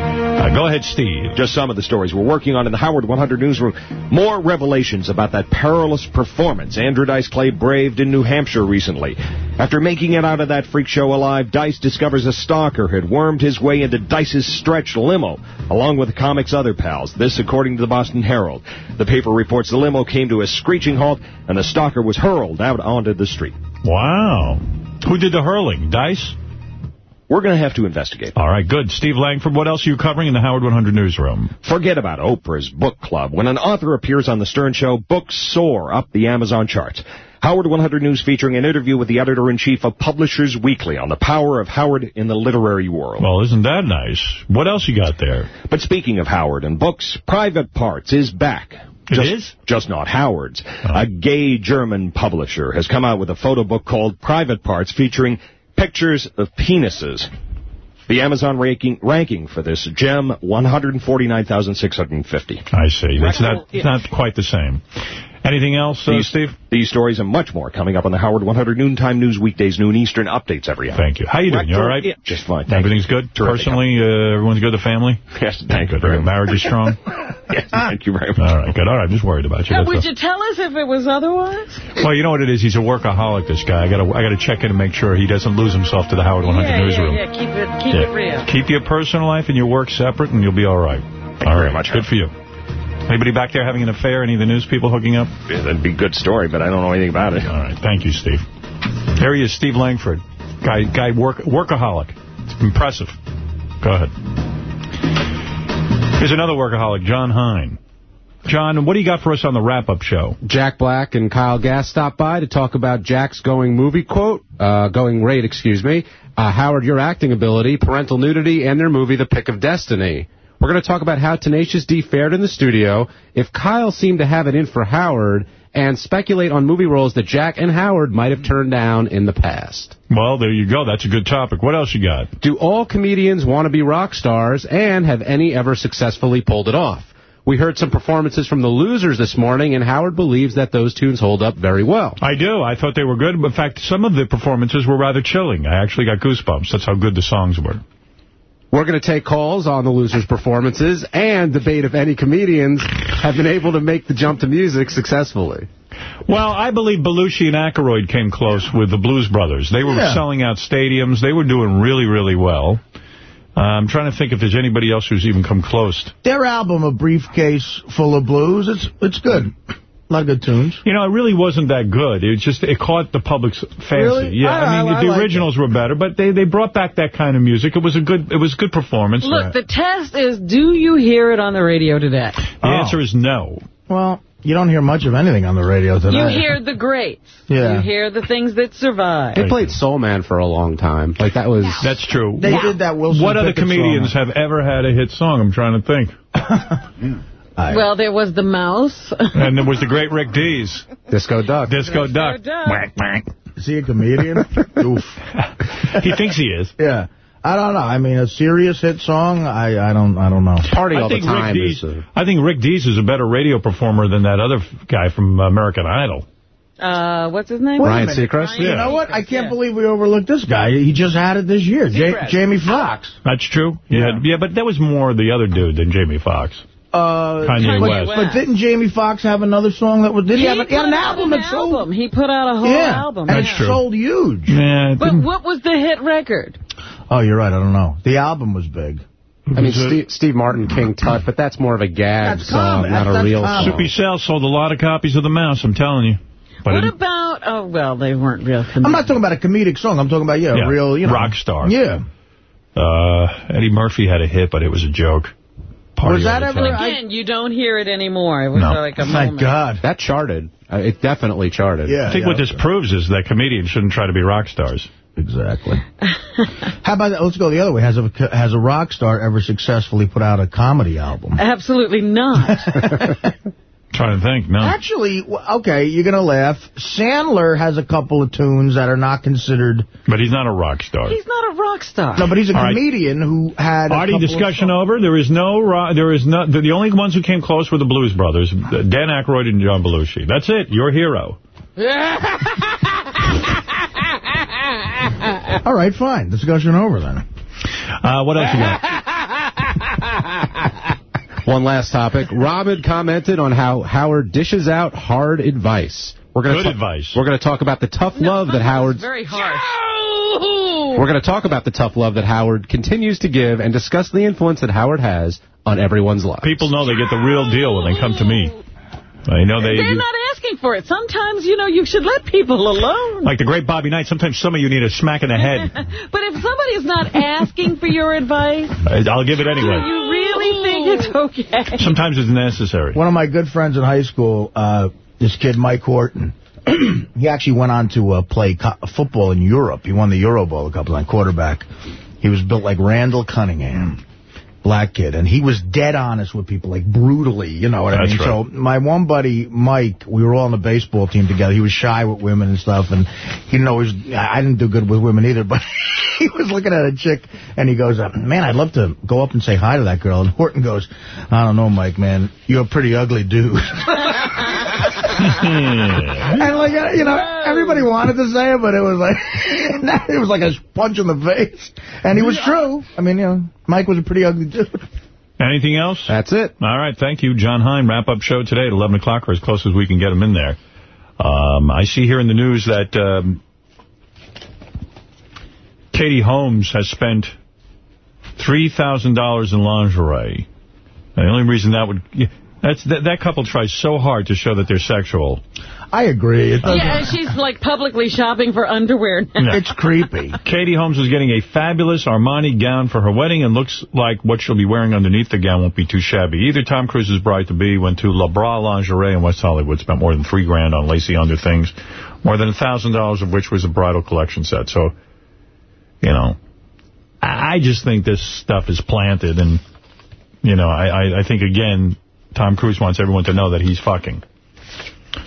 Uh, go ahead, Steve. Just some of the stories we're working on in the Howard 100 newsroom. More revelations about that perilous performance Andrew Dice Clay braved in New Hampshire recently. After making it out of that freak show alive, Dice discovers a stalker had wormed his way into Dice's stretch limo, along with the comic's other pals. This according to the Boston Herald. The paper reports the limo came to a screeching halt, and the stalker was hurled out onto the street. Wow. Who did the hurling? Dice? We're going to have to investigate. All right, good. Steve Langford, what else are you covering in the Howard 100 newsroom? Forget about Oprah's book club. When an author appears on The Stern Show, books soar up the Amazon charts. Howard 100 News featuring an interview with the editor-in-chief of Publishers Weekly on the power of Howard in the literary world. Well, isn't that nice? What else you got there? But speaking of Howard and books, Private Parts is back. It just, is? Just not Howard's. Oh. A gay German publisher has come out with a photo book called Private Parts featuring pictures of penises. The Amazon ranking ranking for this gem, 149,650. I see. That's not, it's not quite the same. Anything else, uh, These, Steve? These stories and much more coming up on the Howard 100 Noontime News weekdays, noon Eastern updates every hour. Thank you. How you doing? You all right? Yeah, just fine. Thank Everything's you. good? Terrific. Personally, uh, everyone's good, the family? Yes, thank you Good. very much. Marriage is strong? <laughs> yes, thank you very much. All right, good. All right, I'm just worried about you. Uh, would all. you tell us if it was otherwise? Well, you know what it is? He's a workaholic, this guy. I got to I gotta check in and make sure he doesn't lose himself to the Howard 100 yeah, newsroom. yeah, yeah. Keep it, keep Yeah. it real. Keep your personal life and your work separate, and you'll be all right. you all very right, much, Good for you. Anybody back there having an affair? Any of the news people hooking up? Yeah, that'd be a good story, but I don't know anything about it. All right, thank you, Steve. Here he is, Steve Langford. Guy, guy, work, workaholic. It's impressive. Go ahead. Here's another workaholic, Jon Hein. John, what do you got for us on the wrap-up show? Jack Black and Kyle Gass stopped by to talk about Jack's going movie quote, uh, going rate, excuse me, uh, Howard, your acting ability, parental nudity, and their movie, The Pick of Destiny. We're going to talk about how Tenacious D fared in the studio, if Kyle seemed to have it in for Howard, and speculate on movie roles that Jack and Howard might have turned down in the past. Well, there you go. That's a good topic. What else you got? Do all comedians want to be rock stars, and have any ever successfully pulled it off? We heard some performances from the losers this morning, and Howard believes that those tunes hold up very well. I do. I thought they were good. In fact, some of the performances were rather chilling. I actually got goosebumps. That's how good the songs were. We're going to take calls on the losers' performances and debate if any comedians have been able to make the jump to music successfully. Well, I believe Belushi and Aykroyd came close with the Blues Brothers. They were Yeah. selling out stadiums. They were doing really, really well. Uh, I'm trying to think if there's anybody else who's even come close. Their album, A Briefcase Full of Blues, it's it's good. A lot of good tunes. You know, it really wasn't that good. It just it caught the public's fancy. Really? Yeah, I- I, mean I- I the like originals were better, but they they brought back that kind of music. It was a good it was good performance. Look, the test is, do you hear it on the radio today? the oh. answer is no. Well, you don't hear much of anything on the radio today. You hear the greats. Yeah. You hear the things that survive. They played Soul Man for a long time. Like, that was... That's true. They did that Wilson What other comedians song. have ever had a hit song? I'm trying to think. <laughs> Well, there was the mouse. <laughs> and there was the great Rick Dees. Disco Duck. Disco Duck. Duck. Whack, whack. Is he a comedian? <laughs> Oof. He thinks he is. Yeah. I don't know. I mean, a serious hit song, I, I don't I don't know. Party I all the time Dees, is. Uh, I think Rick Dees is a better radio performer than that other guy from American Idol. Uh, what's his name? Ryan minute. Seacrest? You know what? I can't believe we overlooked this guy. He just had it this year. Ja Jamie Foxx. That's true. Yeah. yeah, but that was more the other dude than Jamie Foxx. Uh, Kanye but, West. But didn't Jamie Foxx have another song that was? Did he, He have, a, he had an album an that sold? album. He put out a whole yeah, album. and yeah. it sold huge. Yeah, it But what was the hit record? Oh, you're right. I don't know. The album was big. I mean, Steve, Steve Martin, King Tut, but that's more of a gag That's song, common. not That's- a real common. song. Soupy Sales sold a lot of copies of The Mouse, I'm telling you. But what it- about, oh, well, they weren't real. I'm not talking about a comedic song. I'm talking about yeah, Yeah, a real you know rock star. Yeah. uh, Eddie Murphy had a hit, but it was a joke. Party Was that ever- Again, you don't hear it anymore. It was No. like a Thank moment. God. That charted. Uh, it definitely charted. Yeah. I think yeah. what this proves is that comedians shouldn't try to be rock stars. Exactly. <laughs> How about that? Let's go the other way. Has a has a rock star ever successfully put out a comedy album? Absolutely not. <laughs> Trying to think, no. Actually, okay, you're gonna laugh. Sandler has a couple of tunes that are not considered. But he's not a rock star. He's not a rock star. No, but he's a All right. comedian who had. a Party couple of discussion over. There is no rock. There is no. The, the only ones who came close were the Blues Brothers, Dan Aykroyd and John Belushi. That's it. Your hero. <laughs> All right, fine. Discussion over then. Uh, what else you got? <laughs> One last topic. Robin commented on how Howard dishes out hard advice. We're gonna Good advice. We're going to talk about the tough love that Howard's. Very harsh. We're going to talk about the tough love that Howard continues to give and discuss the influence that Howard has on everyone's life. People know they get the real deal when they come to me. I know they. They're not asking for it. Sometimes, you know, you should let people alone. Like the great Bobby Knight, sometimes some of you need a smack in the head. <laughs> But if somebody's not asking for your advice, I'll give it do anyway. you really think it's okay? Sometimes it's necessary. One of my good friends in high school, uh, this kid Mike Horton, <clears throat> he actually went on to uh, play co- football in Europe. He won the Euro Bowl a couple times, quarterback. He was built like Randall Cunningham, black kid, and he was dead honest with people, like brutally, you know what I mean? right. So my one buddy, Mike, we were all on the baseball team together. He was shy with women and stuff, and he didn't always, I didn't do good with women either, <laughs> but he was looking at a chick, and he goes, uh, man, I'd love to go up and say hi to that girl. And Horton goes, I don't know, Mike, man, you're a pretty ugly dude. <laughs> <laughs> And like uh, you know, everybody wanted to say it, but it was like <laughs> it was like a punch in the face. And he was true. I mean, you know, Mike was a pretty ugly dude. Anything else? That's it. All right, thank you, Jon Hein. Wrap-up show today at 11 o'clock, or as close as we can get him in there. Um, I see here in the news that um, Katie Holmes has spent $3,000 in lingerie. And the only reason that would... yeah, That's that, that couple tries so hard to show that they're sexual. I agree. It Yeah, and she's like publicly shopping for underwear <laughs> now. It's creepy. Katie Holmes is getting a fabulous Armani gown for her wedding and looks like what she'll be wearing underneath the gown won't be too shabby. Either Tom Cruise's bride-to-be went to La Bra Lingerie in West Hollywood, spent more than three grand on lacy under things, more than a $1,000 of which was a bridal collection set. So, you know, I I just think this stuff is planted and, you know, I, I, I think, again, Tom Cruise wants everyone to know that he's fucking.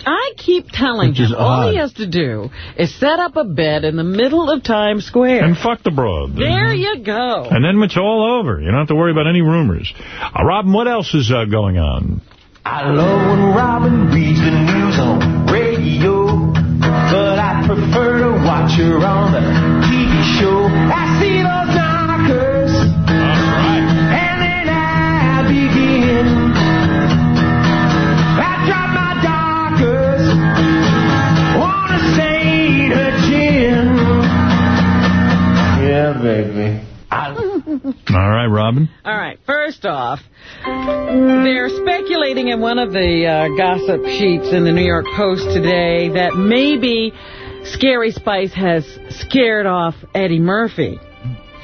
I keep telling Which him all he has to do is set up a bed in the middle of Times Square. And fuck the broad. there you go. And then it's all over. You don't have to worry about any rumors. Uh, Robin, what else is uh, going on? I love when Robin reads the news on radio, but I prefer to watch her on the TV show. I see those Yeah, baby. All right, Robin. All right, first off, they're speculating in one of the uh, gossip sheets in the New York Post today that maybe Scary Spice has scared off Eddie Murphy.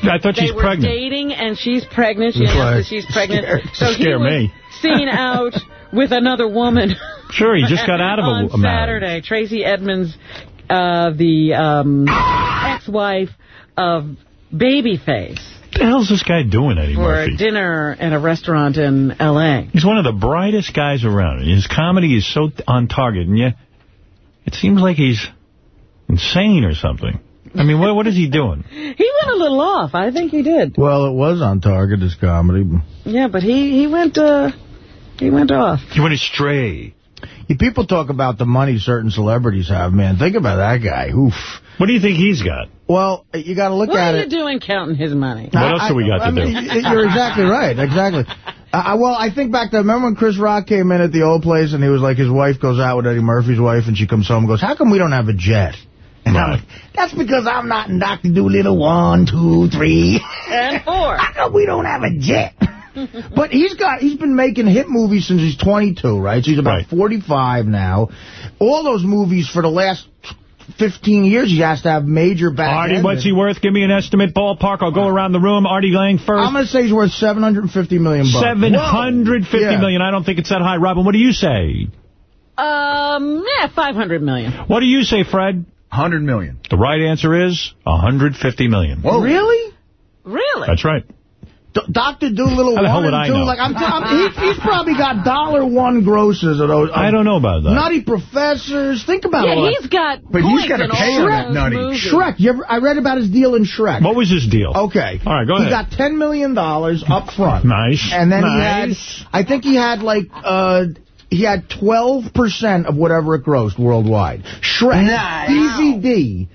I thought they she's were pregnant. dating, and she's pregnant. She Right. announced that she's pregnant. Scare- so he scare was me. seen <laughs> out with another woman. Sure, he just got out of a- on a marriage. Saturday. Tracy Edmonds, uh, the um, ex-wife of Babyface, What the hell's this guy doing, Eddie for Murphy? dinner at a restaurant in L.A. He's one of the brightest guys around. His comedy is so on target, and yet it seems like he's insane or something. I mean, what what is he doing? <laughs> He went a little off. I think he did. Well, it was on target, his comedy. Yeah, but he, he went, uh, he went off. He went astray. Yeah, people talk about the money certain celebrities have, man. Think about that guy. Oof. What do you think he's got? Well, you got to look What at it. What are you doing counting his money? What else do we got I to do? mean, You're exactly right. Exactly. Uh, well, I think back to, remember when Chris Rock came in at the old place and he was like, his wife goes out with Eddie Murphy's wife and she comes home and goes, how come we don't have a jet? And I'm like, that's because I'm not in Dr. Doolittle one, two, three. And four. <laughs> How come we don't have a jet? <laughs> but he's got he's been making hit movies since he's 22, right? So he's about 45 now. All those movies for the last 15 years, he has to have major back Artie, end. what's he worth? Give me an estimate, ballpark. I'll go around the room. Artie Lang first. I'm going to say he's worth 750 million bucks. Seven hundred fifty Yeah. million. I don't think it's that high. Robin, what do you say? Um, yeah, 500 million. What do you say, Fred? 100 million. The right answer is 150 million. Really? Really? That's right. D- Dr. Doolittle How 1 would and 2, like, I'm, t- I'm, he, he's probably got dollar one grosses of those. I don't know about that. Nutty Professors. Think about Yeah, it. he's got But he's points got to in pay all on that nutty. movies. Shrek. You ever, I read about his deal in Shrek. What was his deal? Okay. All right, go he ahead. He got $10 million up front. Nice. And then Nice. he had, I think he had like, uh, he had 12% of whatever it grossed worldwide. Shrek, Nice. DVD,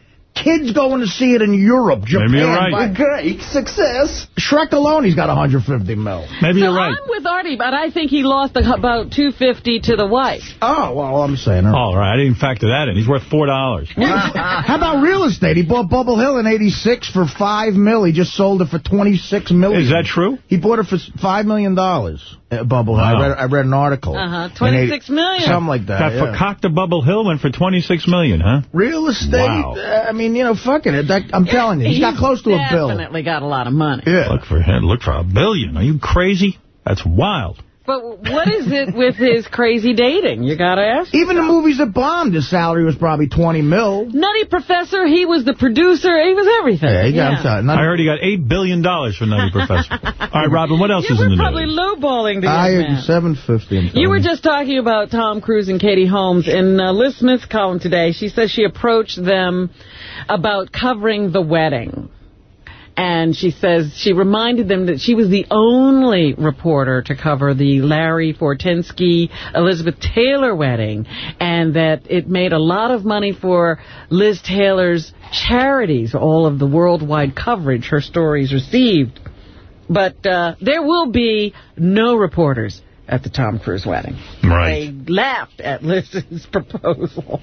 kids going to see it in Europe, Japan. Maybe you're right. Great success. Shrek alone, he's got 150 mil. Maybe So you're right. I'm with Artie, but I think he lost about 250 to the wife. Oh, well, I'm saying. All right, I didn't factor that in. He's worth $4. <laughs> How about real estate? He bought Bubble Hill in 86 for 5 mil. He just sold it for 26 million. Is that true? He bought it for $5 million, dollars, Bubble Hill. Wow. I, read, I read an article. Uh-huh, In 26 eighty- million. Something like that, That yeah. for to Bubble Hill went for 26 million, huh? Real estate, Wow. uh, I mean, you know, fucking it. That, I'm telling you, he's got close to a bill. definitely got a lot of money. Yeah. Look for him. Look for a billion. Are you crazy? That's wild. But what is it with his crazy dating? You got to ask. Even the movies that bombed, his salary was probably 20 mil. Nutty Professor, he was the producer. He was everything. Yeah, he got, I'm telling you, I heard he got $8 billion for Nutty Professor. <laughs> All right, Robin, what else You is in were the probably news? lowballing the I, young man. 750 I'm You were just talking about Tom Cruise and Katie Holmes. In uh, Liz Smith's column today, she says she approached them about covering the wedding. And she says she reminded them that she was the only reporter to cover the Larry Fortensky Elizabeth Taylor wedding, and that it made a lot of money for Liz Taylor's charities, all of the worldwide coverage her stories received. But uh, there will be no reporters at the Tom Cruise wedding. Right. They laughed at Liz's <laughs> proposal.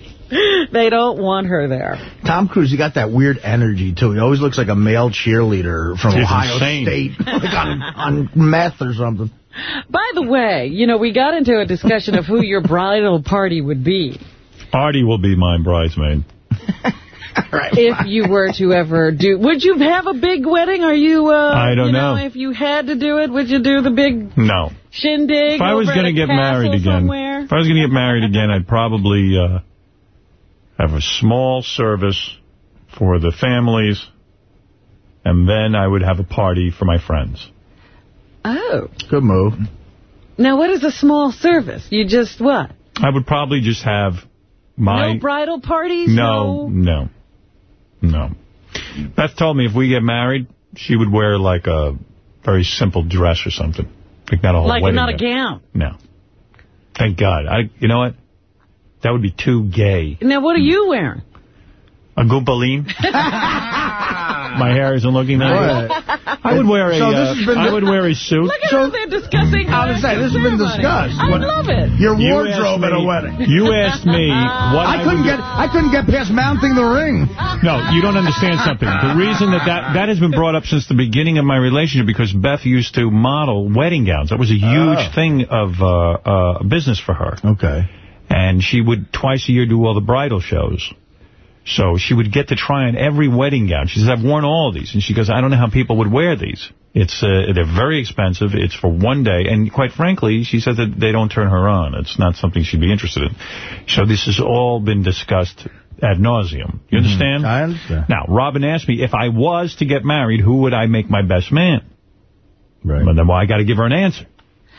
they don't want her there. Tom Cruise, he got that weird energy, too. He always looks like a male cheerleader from He's Ohio insane. State, <laughs> like on, on meth or something. By the way, you know, we got into a discussion of who your bridal party would be Artie will be my bridesmaid. <laughs> <laughs> if you were to ever do. Would you have a big wedding? Are you, uh, I don't you know, know. if you had to do it, would you do the big No. shindig? If I was going going to get married again, somewhere? if I was going to get married again, I'd probably uh, have a small service for the families, and then I would have a party for my friends. Oh. Good move. Now, what is a small service? You just what? I would probably just have my... no bridal parties? No, no, no. Beth told me if we get married, she would wear like a very simple dress or something. Like not a whole Like wedding not a gown. No. Thank God. I. You know what? That would be too gay. Now, what are you wearing? A goompaline? <laughs> My hair isn't looking that Right. good. I would wear a. So this uh, has been I would wear a <laughs> suit. Look at how they're discussing. I was saying, this has been discussed. I What- love it. Your You wardrobe asked at a wedding. You asked me what I couldn't would get I couldn't get past mounting the ring. No, you don't understand something. The reason that, that that has been brought up since the beginning of my relationship because Beth used to model wedding gowns. That was a huge Oh. thing of uh, uh, business for her. Okay. And she would twice a year do all the bridal shows. So she would get to try on every wedding gown. She says, I've worn all of these. And she goes, I don't know how people would wear these. It's uh, They're very expensive. It's for one day. And quite frankly, she says that they don't turn her on. It's not something she'd be interested in. So this has all been discussed ad nauseum. You understand? I understand. Now, Robin asked me, if I was to get married, who would I make my best man? Right. But then, well, I got to give her an answer.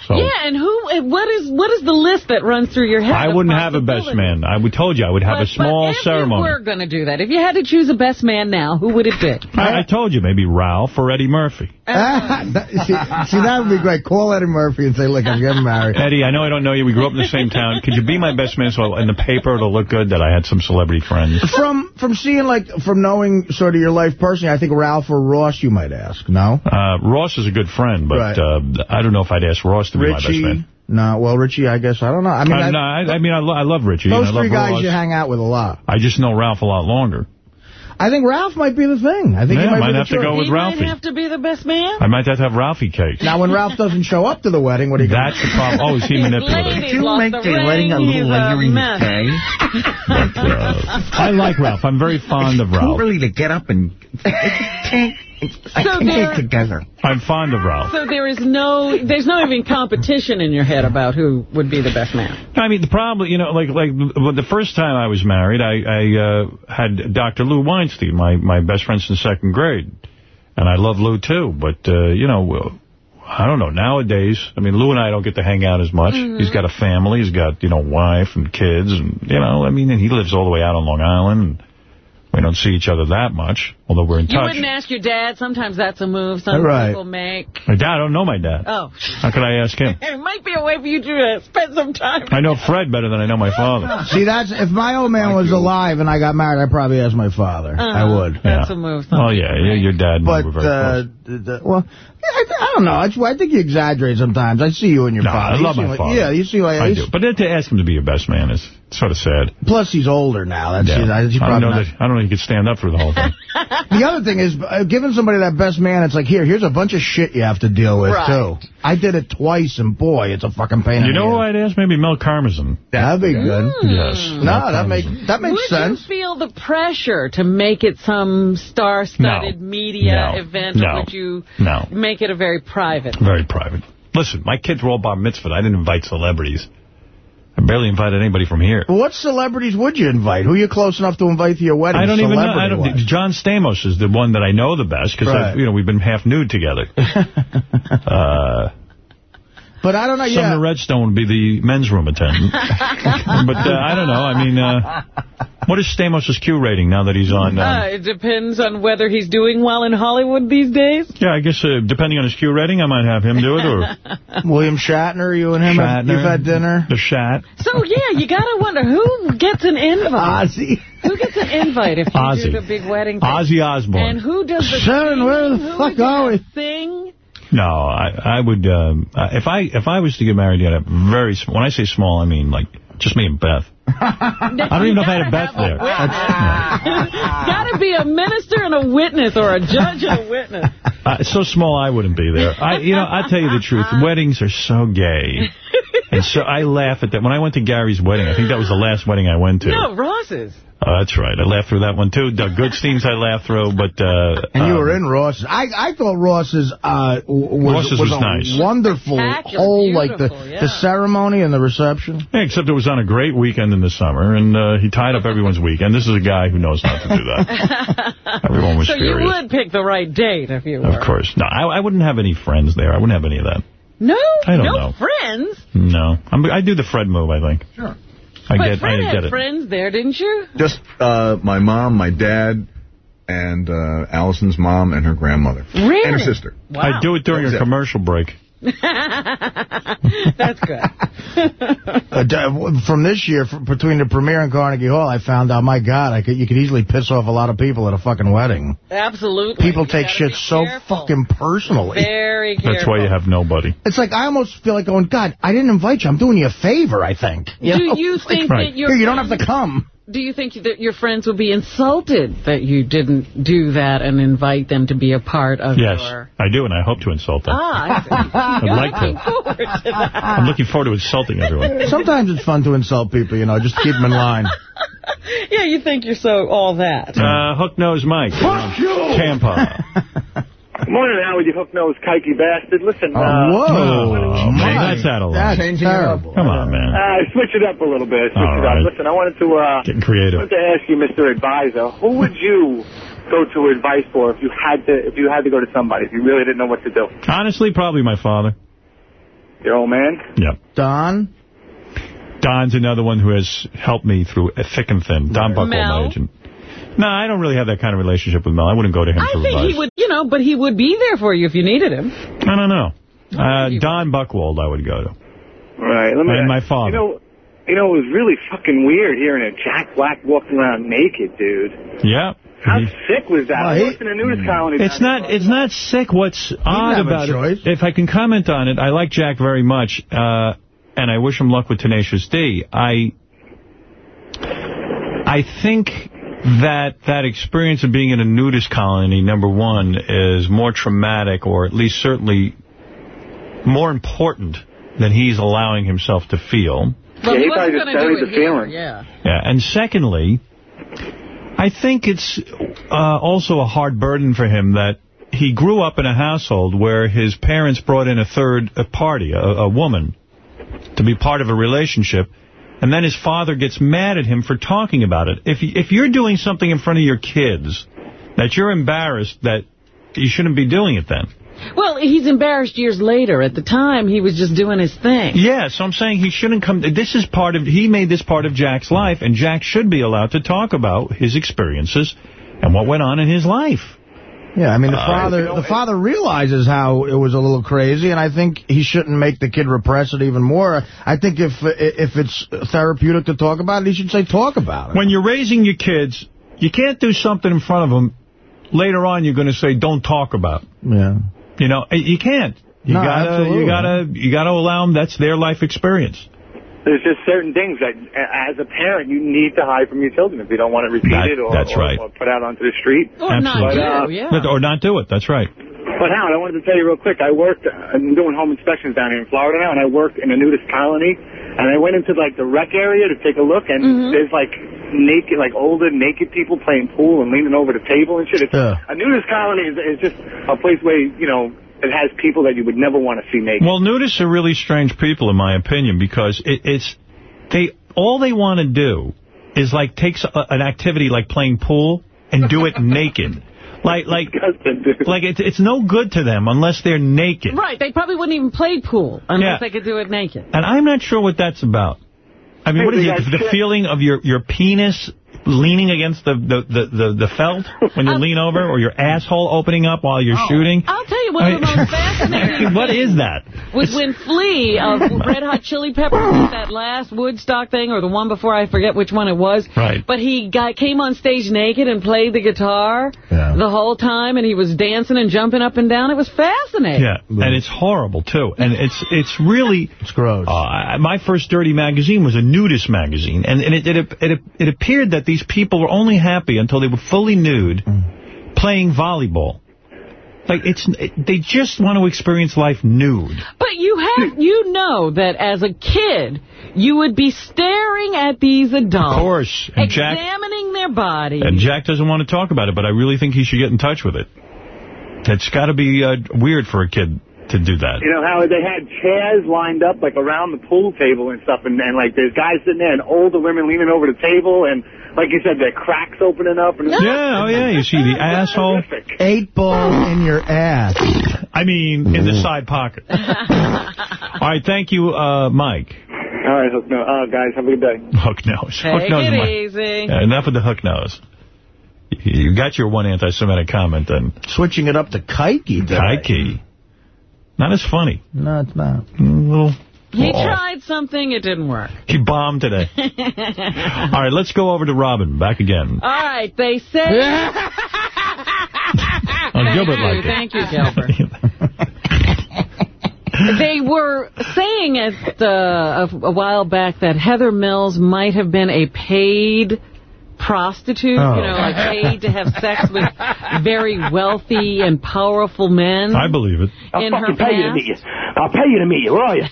So Yeah, and who? What is what is the list that runs through your head? I wouldn't have a best man. I would told you I would have a small but if ceremony. We're going to do that, if you had to choose a best man now, who would it be? I, I told you maybe Ralph or Eddie Murphy. That- <laughs> see, see, that would be great. Call Eddie Murphy and say, look, I'm getting married. Eddie, I know I don't know you. We grew up in the same town. Could you be my best man so in the paper it'll look good that I had some celebrity friends? From from seeing, like, from knowing sort of your life personally, I think Ralph or Ross you might ask, no? Uh, Ross is a good friend, but Right. uh, I don't know if I'd ask Ross to be my best Richie? man. No, well, Richie, I guess, I don't know. I mean, Uh, I, no, I, I mean, I, lo I love Richie. those three guys Ross. you hang out with a lot. I just know Ralph a lot longer. I think Ralph might be the thing. I think Yeah, he might, might be the have to choice. go with he Ralphie. might have to be the best man. I might have to have Ralphie cake. Now, when Ralph doesn't show up to the wedding, what do you That's the problem. Oh, is he manipulative? Lady lost the ring, he's a mess. Uh, <laughs> I like Ralph. I'm very fond of Ralph. really to get up and <laughs> So there, together. I'm fond of Ralph. so there is no, there's not even competition in your head about who would be the best man. I mean, the problem, you know, like like the first time I was married, I, I uh, had Dr. Lou Weinstein, my, my best friend since second grade. And I love Lou, too. But, uh, you know, I don't know. Nowadays, I mean, Lou and I don't get to hang out as much. Mm-hmm. He's got a family. He's got, you know, wife and kids. And, you know, I mean, and he lives all the way out on Long Island. And we don't see each other that much, although we're in You touch. wouldn't ask your dad. Sometimes that's a move some Right. people make. My dad, I don't know my dad. Oh. How could I ask him? <laughs> It might be a way for you to uh, spend some time. I know Fred better than I know my father. <laughs> See, that's if my old man was alive and I got married, I'd probably ask my father. I Uh-huh. would. That's a move. Oh, yeah, yeah, your dad and But, we were very uh, close. the- the- well, yeah, I, I don't know. I, I think you exaggerate sometimes. I see you and your No, father. I love seem my like- father. Yeah, you see like I he's- do. But to ask him to be your best man is sort of sad. Plus, he's older now. That's Yeah. I, he's I, don't know not- that, I don't know if he could stand up through the whole thing. <laughs> The other thing is, uh, giving somebody that best man, it's like, here, here's a bunch of shit you have to deal with, Right. too. I did it twice, and boy, it's a fucking pain you in know who I'd ask? Maybe Mel Karmazin. That'd be good. Yes. No, Mel that makes that makes Would sense. you feel the pressure to make it some star-studded No. media No. event, No. would you No. make it a very private? Very private. Listen, my kids were all bar mitzvah. I didn't invite celebrities. I barely invited anybody from here. What celebrities would you invite? Who are you close enough to invite to your wedding? I don't even know. I don't. John Stamos is the one that I know the best because Right. you know we've been half nude together. <laughs> uh, But I don't know. Yeah. Sumner Redstone would be the men's room attendant. <laughs> but uh, I don't know. I mean, uh, what is Stamos' Q rating now that he's on? Uh, Uh, it depends on whether he's doing well in Hollywood these days. yeah, I guess uh, depending on his Q rating, I might have him do it or <laughs> William Shatner, you and him, have, Shatner. you've had dinner. the Shat. So, yeah, you got to wonder who gets an invite. Ozzy. Who gets an invite if you Ozzy. do the big wedding thing? Ozzy Osbourne. And who does the Sharon, sing? where the Who fuck are we? Sing? No, I I would um, uh, if I if I was to get married, I'd have very sm- when I say small, I mean like just me and Beth. I don't even know if I had a Beth there. <laughs> <laughs> got to be a minister and a witness, or a judge and a witness. Uh, so small, I wouldn't be there. I, you know, I'll tell you the truth. <laughs> Weddings are so gay. And so I laugh at that. When I went to Gary's wedding, I think that was the last wedding I went to. No, Ross's. Oh, that's right. I laughed through that one, too. Doug Goodstein's I laughed through, but... Uh, And you um, were in Ross's. I, I thought Ross's uh, was, Ross's was a nice. wonderful Spectacular, whole, like the, yeah. the ceremony and the reception. Yeah, except it was on a great weekend in the summer, and uh, he tied up everyone's weekend. This is a guy who knows not to do that. <laughs> Everyone was so you would pick the right date if you were. Of course. No, I, I wouldn't have any friends there. I wouldn't have any of that. No, I don't no know. friends. No. I'm, I do the Fred move, I think. Sure. I but get, Fred I had get it. friends there, didn't you? Just uh, my mom, my dad, and uh, Allison's mom and her grandmother. Really? And her sister. I do it during That's a it. commercial break. <laughs> That's good. <laughs> Uh, from this year, f between the premiere and Carnegie Hall, I found out, my God, I could, you could easily piss off a lot of people at a fucking wedding. Absolutely. People You take shit so fucking personally. Very careful. That's why you have nobody. It's like I almost feel like going, God, I didn't invite you. I'm doing you a favor, I think. Do you <laughs> Like, think Right. that your Here, you don't have to come. Do you think that your friends would be insulted that you didn't do that and invite them to be a part of Yes, your... I do, and I hope to insult them. Ah, I see. <laughs> I'd You're like looking to. forward to that. I'm looking forward to insulting everyone. <laughs> Sometimes it's fun to insult people, you know, just to keep them in line. <laughs> Yeah, you think you're so all that. Uh, Hook Nose Mike. Fuck you! Tampa. Good morning, Howard, you hook-nosed, kikey bastard. Listen, Oh, uh, whoa. Oh, man, Mike, that's out of That's line. terrible. Come on, man. uh, switch it up a little bit. Switch All it right. up. Listen, I wanted to, uh, Getting creative. wanted to ask you, Mr. Advisor, who would you go to advice for if you had to, if you had to go to somebody, if you really didn't know what to do? Honestly, probably my father. Your old man? Yeah. Don? Don's another one who has helped me through thick and thin. Don Buchwald, Mel? my agent. No, I don't really have that kind of relationship with Mel. I wouldn't go to him I for think advice. he would, you know, but he would be there for you if you needed him. I don't know. Uh, Don Buchwald I would go to. Right. Let me, And my father. You know, you know, it was really fucking weird hearing a Jack Black walking around naked, dude. Yeah. How sick was that? I worked in a nudist colony. It's not it's not sick. What's odd have a about it, if I can comment on it, I like Jack very much, uh, and I wish him luck with Tenacious D. I I think that that experience of being in a nudist colony, number one, is more traumatic, or at least certainly more important than he's allowing himself to feel. Well, Yeah, he he probably just to do buried it the here, feeling. yeah. Yeah, and secondly, I think it's uh, also a hard burden for him that he grew up in a household where his parents brought in a third a party, a, a woman, to be part of a relationship, and then his father gets mad at him for talking about it. If if you're doing something in front of your kids that you're embarrassed that you shouldn't be doing it then. Well, he's embarrassed years later. At the time, he was just doing his thing. Yeah, so I'm saying he shouldn't come. This is part of, he made this part of Jack's life, and Jack should be allowed to talk about his experiences and what went on in his life. Yeah, I mean, the Uh, father the father realizes how it was a little crazy, and I think he shouldn't make the kid repress it even more. I think if if it's therapeutic to talk about it, he should say talk about it. When you're raising your kids, you can't do something in front of them. Later on, you're going to say, don't talk about. it. Yeah. You know, you can't. You No, gotta, absolutely. you gotta, you gotta allow them. That's their life experience. There's just certain things that, as a parent, you need to hide from your children if you don't want it repeated or, that's or, right. or put out onto the street. Absolutely. But, uh, Or not do it. That's right. But Howard, I wanted to tell you real quick. I worked, I'm doing home inspections down here in Florida now, and I worked in a nudist colony. And I went into like the rec area to take a look, and there's like naked, like older naked people playing pool and leaning over the table and shit. It's, Yeah. A nudist colony is, is just a place where you know it has people that you would never want to see naked. Well, nudists are really strange people, in my opinion, because it, it's they all they want to do is like take s- a- an activity like playing pool and do it <laughs> naked. Like, like, like it's it's no good to them unless they're naked. Right, they probably wouldn't even play pool unless Yeah. they could do it naked. And I'm not sure what that's about. I mean, Hey, what is it? The shit. feeling of your, your penis leaning against the, the, the, the, the felt when you <laughs> lean over, or your asshole opening up while you're shooting? I'll tell you, one of the most fascinating <laughs> what is that? was when Flea of Red Hot Chili Peppers did that last Woodstock thing, or the one before, I forget which one it was. Right. But he got came on stage naked and played the guitar the whole time, and he was dancing and jumping up and down. It was fascinating. Yeah, and it's horrible, too. And it's it's really... It's gross. Uh, my first dirty magazine was a nudist magazine, and, and it, it, it, it appeared that these people were only happy until they were fully nude playing volleyball. Like, it's it, they just want to experience life nude. But you have, you know that as a kid, you would be staring at these adults. Of course. And Jack, examining their body. and Jack doesn't want to talk about it, but I really think he should get in touch with it. It's got to be uh, weird for a kid to do that. You know, Howard, they had chairs lined up, like, around the pool table and stuff, and, and like, there's guys sitting there and older women leaning over the table, and, like you said, the cracks opening up. And Yeah, oh yeah, you see the <laughs> asshole. Eight ball in your ass. I mean, in the side pocket. <laughs> All right, thank you, uh, Mike. All right, Hook Nose. Uh, guys, have a good day. Hook nose. Hook Take nose, it Mike. easy. Yeah, enough of the hook nose. You got your one anti-Semitic comment, then. Switching it up to Kikey today. Not as funny. No, it's not. A little... He Oh. tried something, it didn't work. He bombed today. <laughs> All right, let's go over to Robin. Back again. All right, they say... <laughs> Oh, Gilbert Thank you, liked it. Thank you, Gilbert. <laughs> they were saying at uh, a, a while back that Heather Mills might have been a paid prostitute, Oh. you know, like paid to have sex with very wealthy and powerful men. I believe it. I'll in her pay you to meet you. I'll pay you to meet you. Where are you?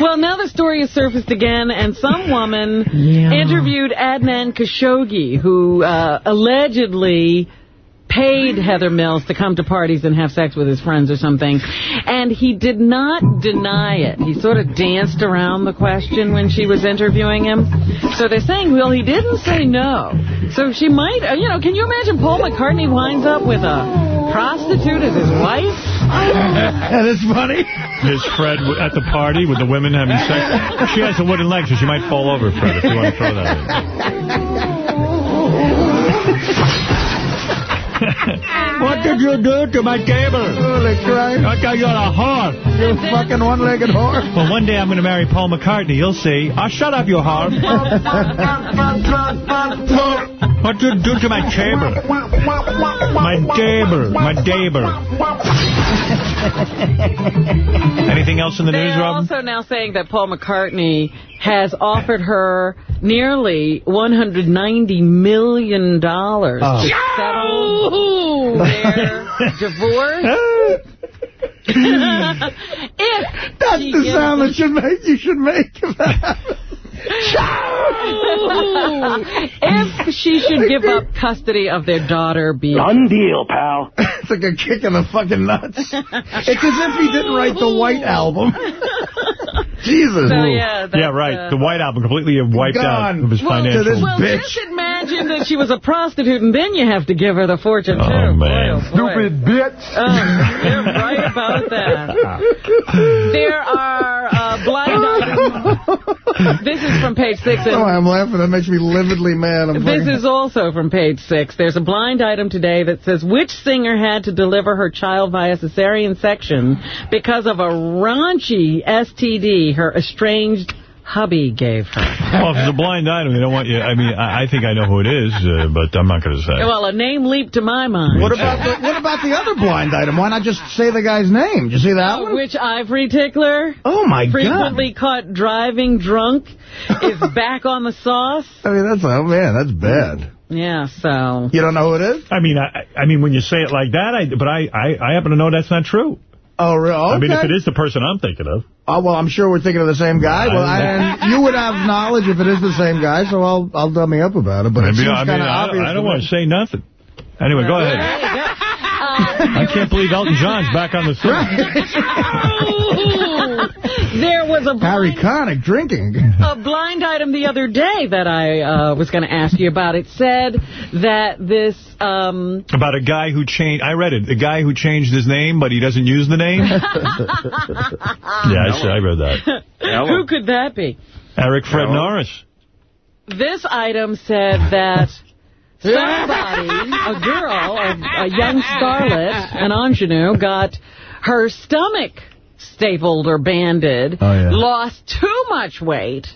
Well, now the story has surfaced again, and some woman Yeah. interviewed Adnan Khashoggi, who uh, allegedly paid Heather Mills to come to parties and have sex with his friends or something, and he did not deny it. He sort of danced around the question when she was interviewing him. So they're saying, well, he didn't say no. So she might, uh, you know, can you imagine Paul McCartney winds up with a prostitute as his wife? <laughs> that is funny. There's Fred at the party with the women having sex. She has a wooden leg, so she might fall over, Fred, if you want to throw that in. <laughs> <laughs> what did you do to my table? Holy Christ. I got you on a whore. You fucking one-legged whore. <laughs> Well, one day I'm going to marry Paul McCartney. You'll see. Oh, shut up, you whore. <laughs> what did you do to my table? My table. My table. Anything else in the news, They're Robin? also now saying that Paul McCartney has offered her nearly $190 million Oh. to settle <laughs> their divorce. <laughs> if That's she the sound them- that should make you should make. if she should give up custody of their daughter, be Done deal, pal. <laughs> it's like a kick in the fucking nuts. it's as if he didn't write the White Album. <laughs> Jesus. So, yeah, yeah, right. uh, the White Album completely wiped out of his Well, financial... well just imagine that she was a prostitute, and then you have to give her the fortune, Oh, too. man. Boy, oh, boy. Stupid bitch. Oh, you're right about There are uh, blind items. This is from page six. Oh, I'm laughing. That makes me lividly mad. I'm this is also from page six. There's a blind item today that says which singer had to deliver her child via cesarean section because of a raunchy STD her estranged hubby gave her. <laughs> Well, if it's a blind item, they don't want you... I mean, I, I think I know who it is, uh, but I'm not going to say. Well, a name leaped to my mind. What about the what about the other blind item? Why not just say the guy's name? Did you see that one? Which Ivory Tickler, Oh my frequently caught driving drunk, <laughs> is back on the sauce. I mean, that's oh man, that's bad. Yeah, so. You don't know who it is? I mean, I, I mean, when you say it like that, I, but I, I, I happen to know that's not true. Oh, really? Okay. I mean, if it is the person I'm thinking of. Oh, well, I'm sure we're thinking of the same guy. Well, I, and you would have knowledge if it is the same guy, so I'll I'll dummy up about it. But it Maybe, seems I mean, kind I, obvious. I don't want to say nothing. Anyway, go ahead. I can't believe Elton John's back on the scene. <laughs> there was a Harry blind, Connick drinking. a blind item the other day that I uh, was going to ask you about. It said that this... Um, About a guy who changed, I read it, A guy who changed his name, but he doesn't use the name. <laughs> yeah, I, see, I read that. <laughs> who could that be? Eric Fred Norris. This item said that somebody, a girl, a, a young starlet, an ingenue, got her stomach stapled or banded, Oh, yeah. lost too much weight,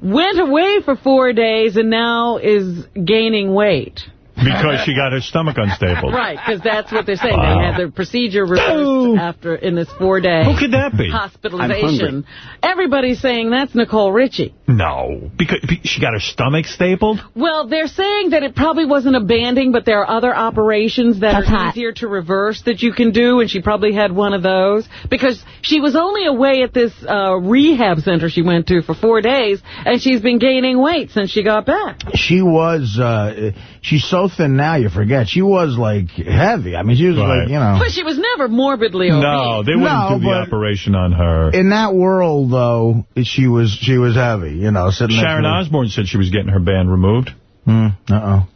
went away for four days, and now is gaining weight. Because she got her stomach unstapled. Right, because that's what they're saying. Wow. They had the procedure reversed after in this four-day Who could that be? hospitalization. Everybody's saying that's Nicole Richie. No, because she got her stomach stapled? Well, they're saying that it probably wasn't a banding, but there are other operations that That's are hot. easier to reverse that you can do, and she probably had one of those. Because she was only away at this uh, rehab center she went to for four days, and she's been gaining weight since she got back. She was, uh, she's so thin now, you forget. She was, like, heavy. I mean, she was, Right. like, you know. But she was never morbidly obese. No, they wouldn't No, do the operation on her. In that world, though, she was she was heavy, you know, sitting next Sharon to- Osbourne said she was getting her band removed, Hmm, uh-oh.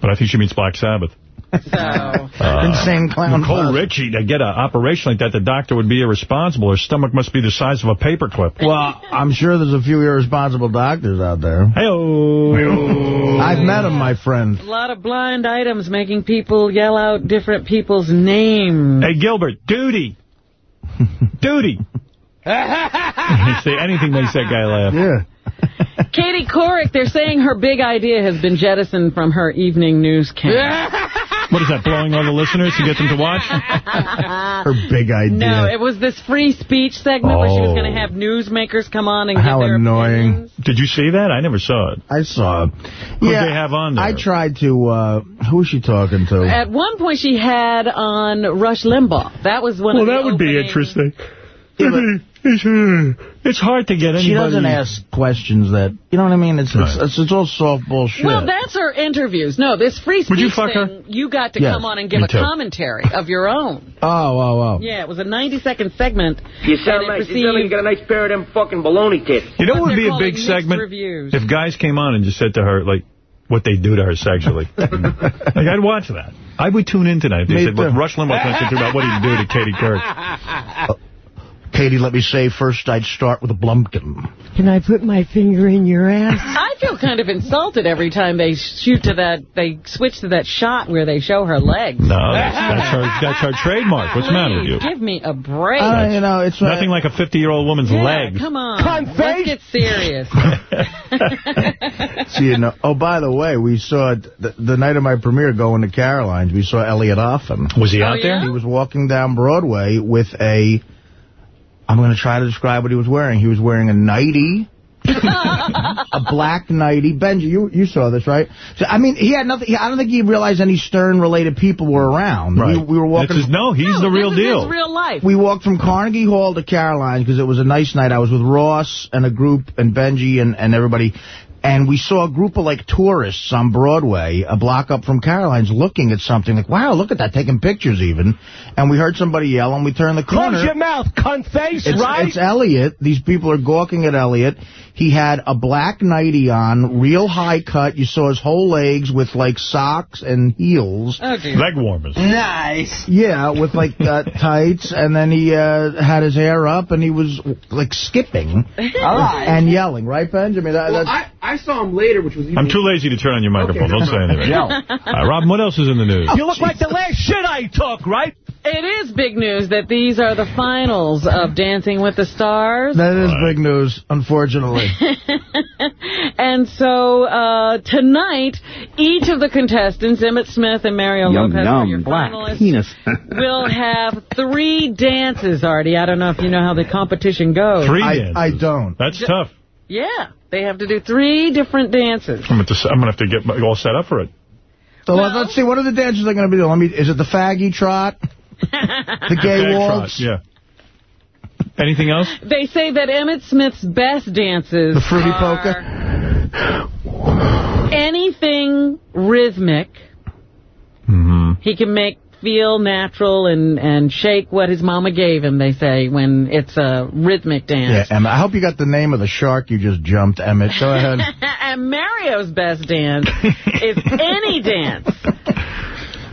but I think she means Black Sabbath. So, <laughs> Uh, Insane clown. Nicole bus. Richie, to get an operation like that, the doctor would be irresponsible. Her stomach must be the size of a paperclip. <laughs> Well, I'm sure there's a few irresponsible doctors out there. Hey-oh. I've met them, my friend. a lot of blind items making people yell out different people's names. Hey, Gilbert, duty. <laughs> duty. See, anything makes that guy laugh. Yeah. <laughs> Katie Couric, they're saying her big idea has been jettisoned from her evening newscast. <laughs> What is that, blowing all the listeners to get them to watch? Her big idea. No, it was this free speech segment where she was Oh. going to have newsmakers come on and How give their annoying. opinions. Did you see that? I never saw it. I saw. Who'd yeah, they have on there? I tried to. Uh, who was she talking to? At one point, she had on Rush Limbaugh. That was one Well, of the that would be opening- interesting. <laughs> It's, uh, it's hard to get anybody... She doesn't ask questions that you know what I mean. It's it's, it's, it's all soft bullshit. Well, that's her interviews. No, this free speech Would you fuck her? you got to Yes, come on and give me a too. commentary of your own. <laughs> oh, oh, oh. Yeah, it was a 90-second segment. You and sound it nice. You sound like you got a nice pair of them fucking baloney tits. You know What what would be a big segment? reviews. If guys came on and just said to her, like, what they do to her sexually. <laughs> like, I'd watch that. I would tune in tonight. if They Me said, well, too. Rush Limbaugh's going to talk about what he'd do to Katie Couric. <laughs> Katie, let me say, first I'd start with a Blumpkin. Can I put my finger in your ass? <laughs> I feel kind of insulted every time they shoot to that, they switch to that shot where they show her legs. No, that's, that's, our, that's our trademark. What's the matter with you? Give me a break. Uh, you know, it's Nothing like a 50-year-old woman's yeah, legs. come on. Let's get serious. <laughs> <laughs> See, you know, oh, by the way, we saw the, the night of my premiere going to Caroline's. We saw Elliot Offen. Was he out Oh, there? He was walking down Broadway with a. I'm going to try to describe what he was wearing. He was wearing a nightie. <laughs> a black nightie. Benji, you you saw this, right? So, I mean, he had nothing. He, I don't think he realized any Stern-related people were around. Right. We, we were walking. This is- no, he's the real this is deal. his real life. We walked from Carnegie Hall to Caroline because it was a nice night. I was with Ross and a group and Benji and, and everybody. And we saw a group of, like, tourists on Broadway, a block up from Caroline's, looking at something. Like, wow, look at that, taking pictures even. And we heard somebody yell, and we turned the corner. Close your mouth, cunt face, It's, right? it's Elliot. These people are gawking at Elliot. He had a black nightie on, real high cut. You saw his whole legs with, like, socks and heels. Oh. Leg warmers. Nice. Yeah, with, like, uh, <laughs> tights. And then he uh, had his hair up, and he was, like, skipping <laughs> right. and yelling. Right, Benj? I mean, that, Well, that's... I, I saw him later, which was even... I'm too lazy to turn on your microphone. Don't say anything. Yell. All right, Robin, what else is in the news? You look like the last shit I took, right? It is big news that these are the finals of Dancing with the Stars. That is big news, unfortunately. <laughs> and so uh, tonight, each of the contestants, Emmitt Smith and Mario Yum, Lopez, yum. your Black finalists, <laughs> will have three dances, Artie. I don't know if you know how the competition goes. Three I, dances. I don't. That's Ju- tough. Yeah, they have to do three different dances. I'm going to I'm gonna have to get all set up for it. So let- let's see, what are the dances they're going to be doing? Let me, is it the faggy trot? <laughs> the gay Gag waltz? trot, Yeah. Anything else? They say that Emmitt Smith's best dances The fruity are polka? anything rhythmic. Mm-hmm. He can make feel natural and, and shake what his mama gave him, they say, when it's a rhythmic dance. Yeah. Emmitt. I hope you got the name of the shark you just jumped, Emmitt. Go ahead. and <laughs> Mario's best dance is any dance. <laughs>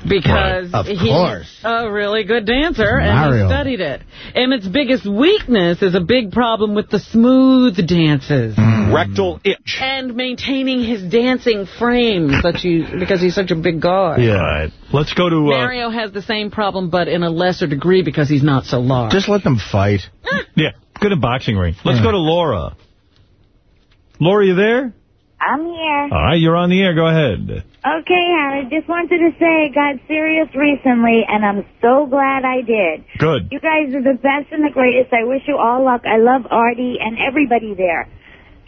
Because Right, he's course. a really good dancer and Mario. he studied it. Emmitt's biggest weakness is a big problem with the smooth dances. Mm. Rectal itch. And maintaining his dancing frame such he, because he's such a big guy. Yeah. All right. Let's go to... Uh, Mario has the same problem, but in a lesser degree because he's not so large. Just let them fight. yeah, good at boxing ring. Let's go to Laura. Laura, you there? I'm here. All right, you're on the air. Go ahead. Okay, Howard, just wanted to say I got serious recently, and I'm so glad I did. Good. You guys are the best and the greatest. I wish you all luck. I love Artie and everybody there.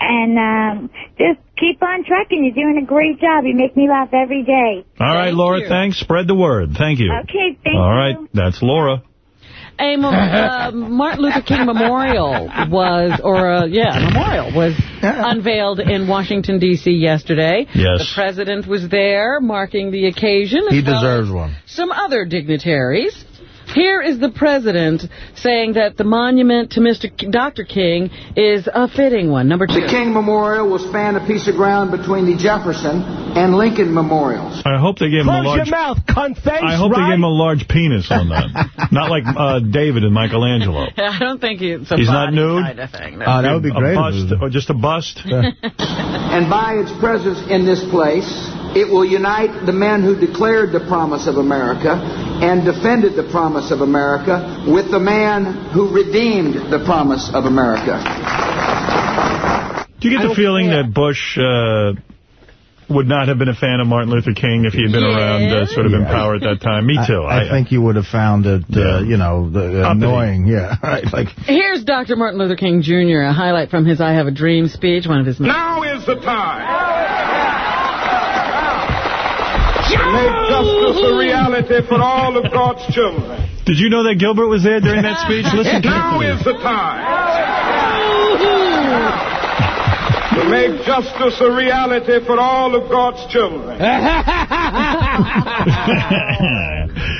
And um, just keep on trucking. You're doing a great job. You make me laugh every day. All right, Laura, thanks. Spread the word. Thank you. Okay, thank All you. right, that's Laura. A mo- <laughs> uh, Martin Luther King Memorial was, or uh, yeah, memorial was unveiled in Washington, D.C. yesterday. Yes. The president was there marking the occasion. He deserves one. Some other dignitaries. Here is the president saying that the monument to Mr. K- Dr. King is a fitting one. Number two. The King Memorial will span a piece of ground between the Jefferson and Lincoln memorials. I hope they gave him a Close large... your mouth, cunt face, I hope they right? gave him a large penis on that. <laughs> not like uh, David and Michelangelo. <laughs> I don't think it's a He's not body nude? kind of thing. no. A bust, or just a bust. <laughs> And by its presence in this place, it will unite the men who declared the promise of America and defended the promise of America with the man who redeemed the promise of America. Do you get the feeling that Bush uh, would not have been a fan of Martin Luther King if he had been around uh, sort of in power at that time? Me too. I, I think you would have found it, uh, you know, the, annoying. Yeah, <laughs> right. Like, Here's Dr. Martin Luther King Jr., a highlight from his I Have a Dream speech, one of his... Now is the time make justice a reality for all of God's children. Did you know that Gilbert was there during that speech? Listen Now carefully. is the time to make justice a reality for all of God's children. <laughs> <laughs>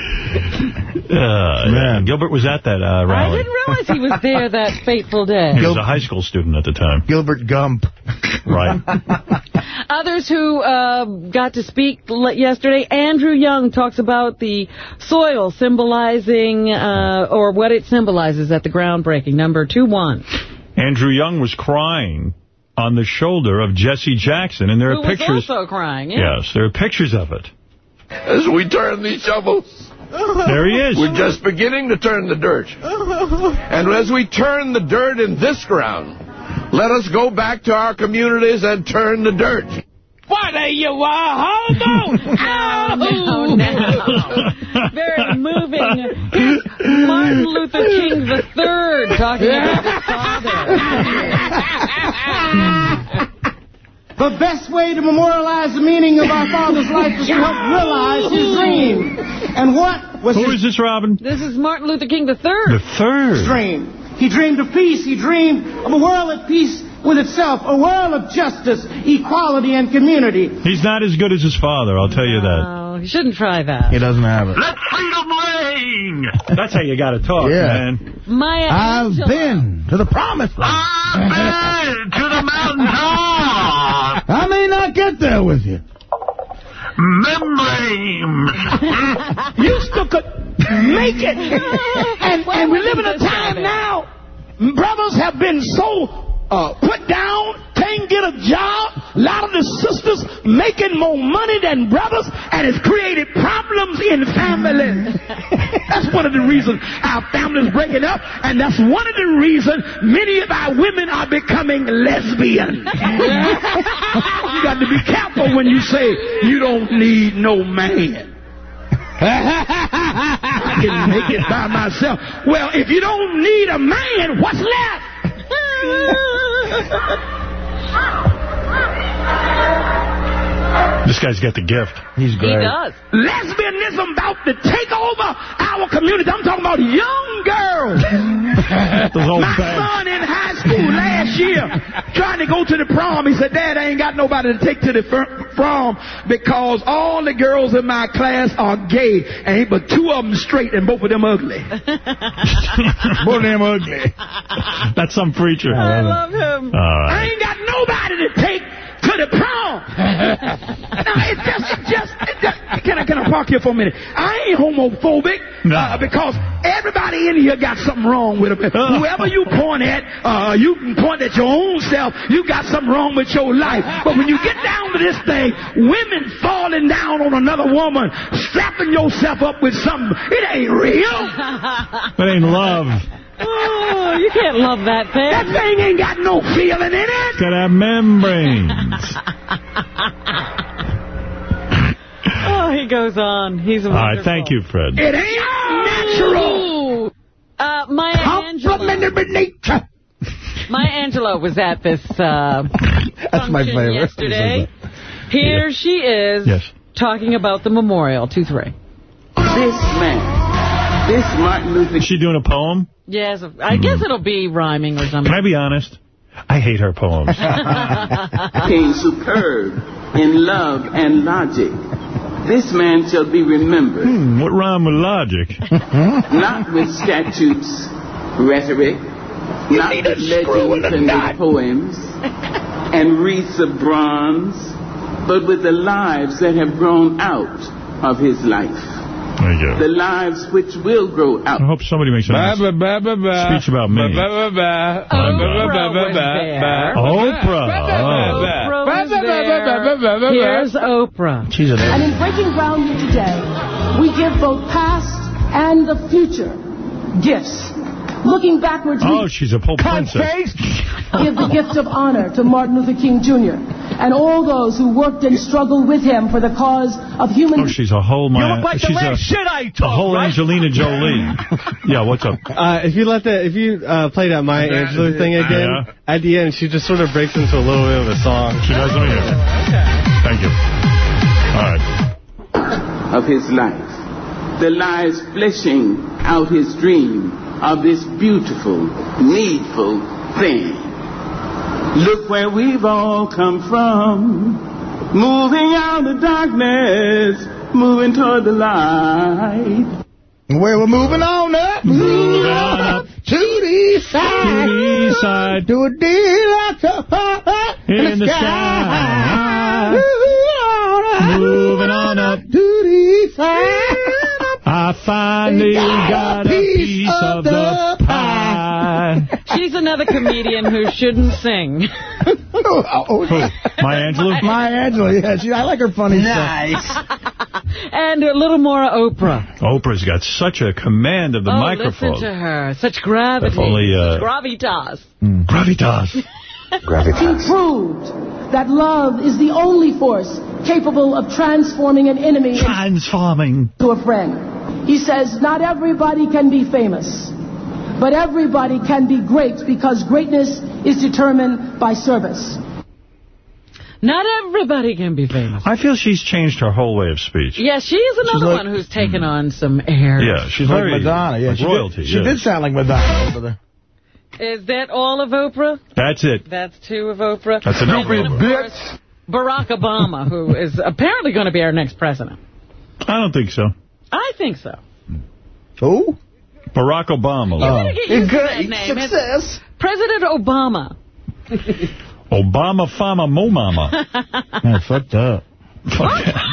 Uh, Man. Gilbert was at that uh, I didn't realize he was there that <laughs> fateful day. He was a high school student at the time. Gilbert Gump. Right. <laughs> Others who uh, got to speak l- yesterday, Andrew Young talks about the soil symbolizing, uh, or what it symbolizes at the groundbreaking, number 2-1. Andrew Young was crying on the shoulder of Jesse Jackson, and there Who are pictures. was also crying, yeah. Yes, there are pictures of it. As we turn these shovels. There he is. We're just beginning to turn the dirt. And as we turn the dirt in this ground, let us go back to our communities and turn the dirt. Why, there you are, Hondo! <laughs> Oh, no, oh, no. Very moving. Here's Martin Luther King III talking about his father. <laughs> The best way to memorialize the meaning of our father's life is to help realize his dream. And what was Who his is this, Robin? This is Martin Luther King III. The third. dream? He dreamed of peace. He dreamed of a world at peace with itself, a world of justice, equality, and community. He's not as good as his father, I'll tell you that. Oh. You shouldn't try that. He doesn't have it. Let freedom ring! That's how you got to talk, Yeah. man. Maya I've Angelou. been to the promised land. I've been to the mountaintop. <laughs> I may not get there with you. Membrane. <laughs> You still could make it. <laughs> and, and we live in a time now, brothers have been so uh, put down, can't get a job. A lot of the sisters making more money than brothers, and it's created problems in families. <laughs> that's one of the reasons our families breaking up, and that's one of the reasons many of our women are becoming lesbian. <laughs> you got to be careful when you say you don't need no man. <laughs> I can make it by myself. Well, if you don't need a man, what's left? 一二二二三 This guy's got the gift. He's great. He does. Lesbianism about to take over our community. I'm talking about young girls. <laughs> Those old My bags. son in high school last year trying to go to the prom. He said, Dad, I ain't got nobody to take to the fir- prom because all the girls in my class are gay, and but two of them straight and both of them ugly. <laughs> Both of them ugly. <laughs> That's some preacher. I love him. All I ain't got nobody to take to the prom. <laughs> now, it just, it just, it just, can I, can I park here for a minute? I ain't homophobic No. uh, because everybody in here got something wrong with them. <laughs> Whoever you point at, uh, you can point at your own self. You got something wrong with your life. But when you get down to this thing, women falling down on another woman, slapping yourself up with something, it ain't real. That ain't love. Oh, you can't love that thing. That thing ain't got no feeling in it. Got to have membranes. Oh, he goes on. He's All wonderful. right, thank you, Fred. It ain't natural. Ooh. Uh, Maya Angelou. Complementary nature. Maya Angelou was at this uh, <laughs> That's my function favorite. yesterday. Here she is Yes. talking about the memorial, 2-3. This man, this Martin Luther Is she doing a poem? Yes, I guess it'll be rhyming or something. Can I be honest? I hate her poems. <laughs> King, superb in love and logic. This man shall be remembered Hmm, what rhyme with logic? <laughs> not with statutes, rhetoric, not with legends and with poems and wreaths of bronze, but with the lives that have grown out of his life. Thank you. The lives which will grow out. I hope somebody makes a nice speech about me. Oprah. Oprah was there. Here's Oprah. She's an And in breaking ground here today, we give both past and the future gifts. Looking backwards, Oh, we she's a Pope princess. give the gift of honor to Martin Luther King Jr. and all those who worked and struggled with him for the cause of human Oh, she's a whole Maya. look like the she's last a, shit I a talked, whole right? Angelina Jolie. <laughs> yeah, what's up? Uh, if you let that, if you uh, play that Maya Angelou thing again, Yeah. at the end she just sort of breaks into a little bit of a song. She does. Let me hear. Thank you. All right. of his life. The lives fleshing out his dream of this beautiful, needful thing. Look where we've all come from, moving out of darkness, moving toward the light. Where we're moving on up. Moving on up to the side. To the east side. To a deluxe In the sky. Moving on up. To the east side. I finally got a piece of the pie. <laughs> She's another comedian who shouldn't sing. <laughs> oh, Maya Angelou? <laughs> Maya Angelou, yeah. She, I like her funny Nice. and a little more Oprah. Oprah's got such a command of the oh, microphone. listen to her. Such gravity. If only, uh, Gravitas. Gravitas. He proved that love is the only force capable of transforming an enemy Transforming. into a friend. He says, not everybody can be famous, but everybody can be great because greatness is determined by service. Not everybody can be famous. I feel she's changed her whole way of speech. Yeah, she is another like- one who's taken on some air. Yeah, she's like Madonna. Yeah, like she royalty. Did, she yeah. did sound like Madonna over there. Is that all of Oprah? That's it. That's two of Oprah. That's enough. And then, of course, Barack Obama, who is apparently going to be our next president. I don't think so. I think so. Who? Barack Obama. You get used to that Great name. It's success. President Obama. <laughs> Obama Fama Mo Mama. <laughs> Man, fucked up. Fuck that.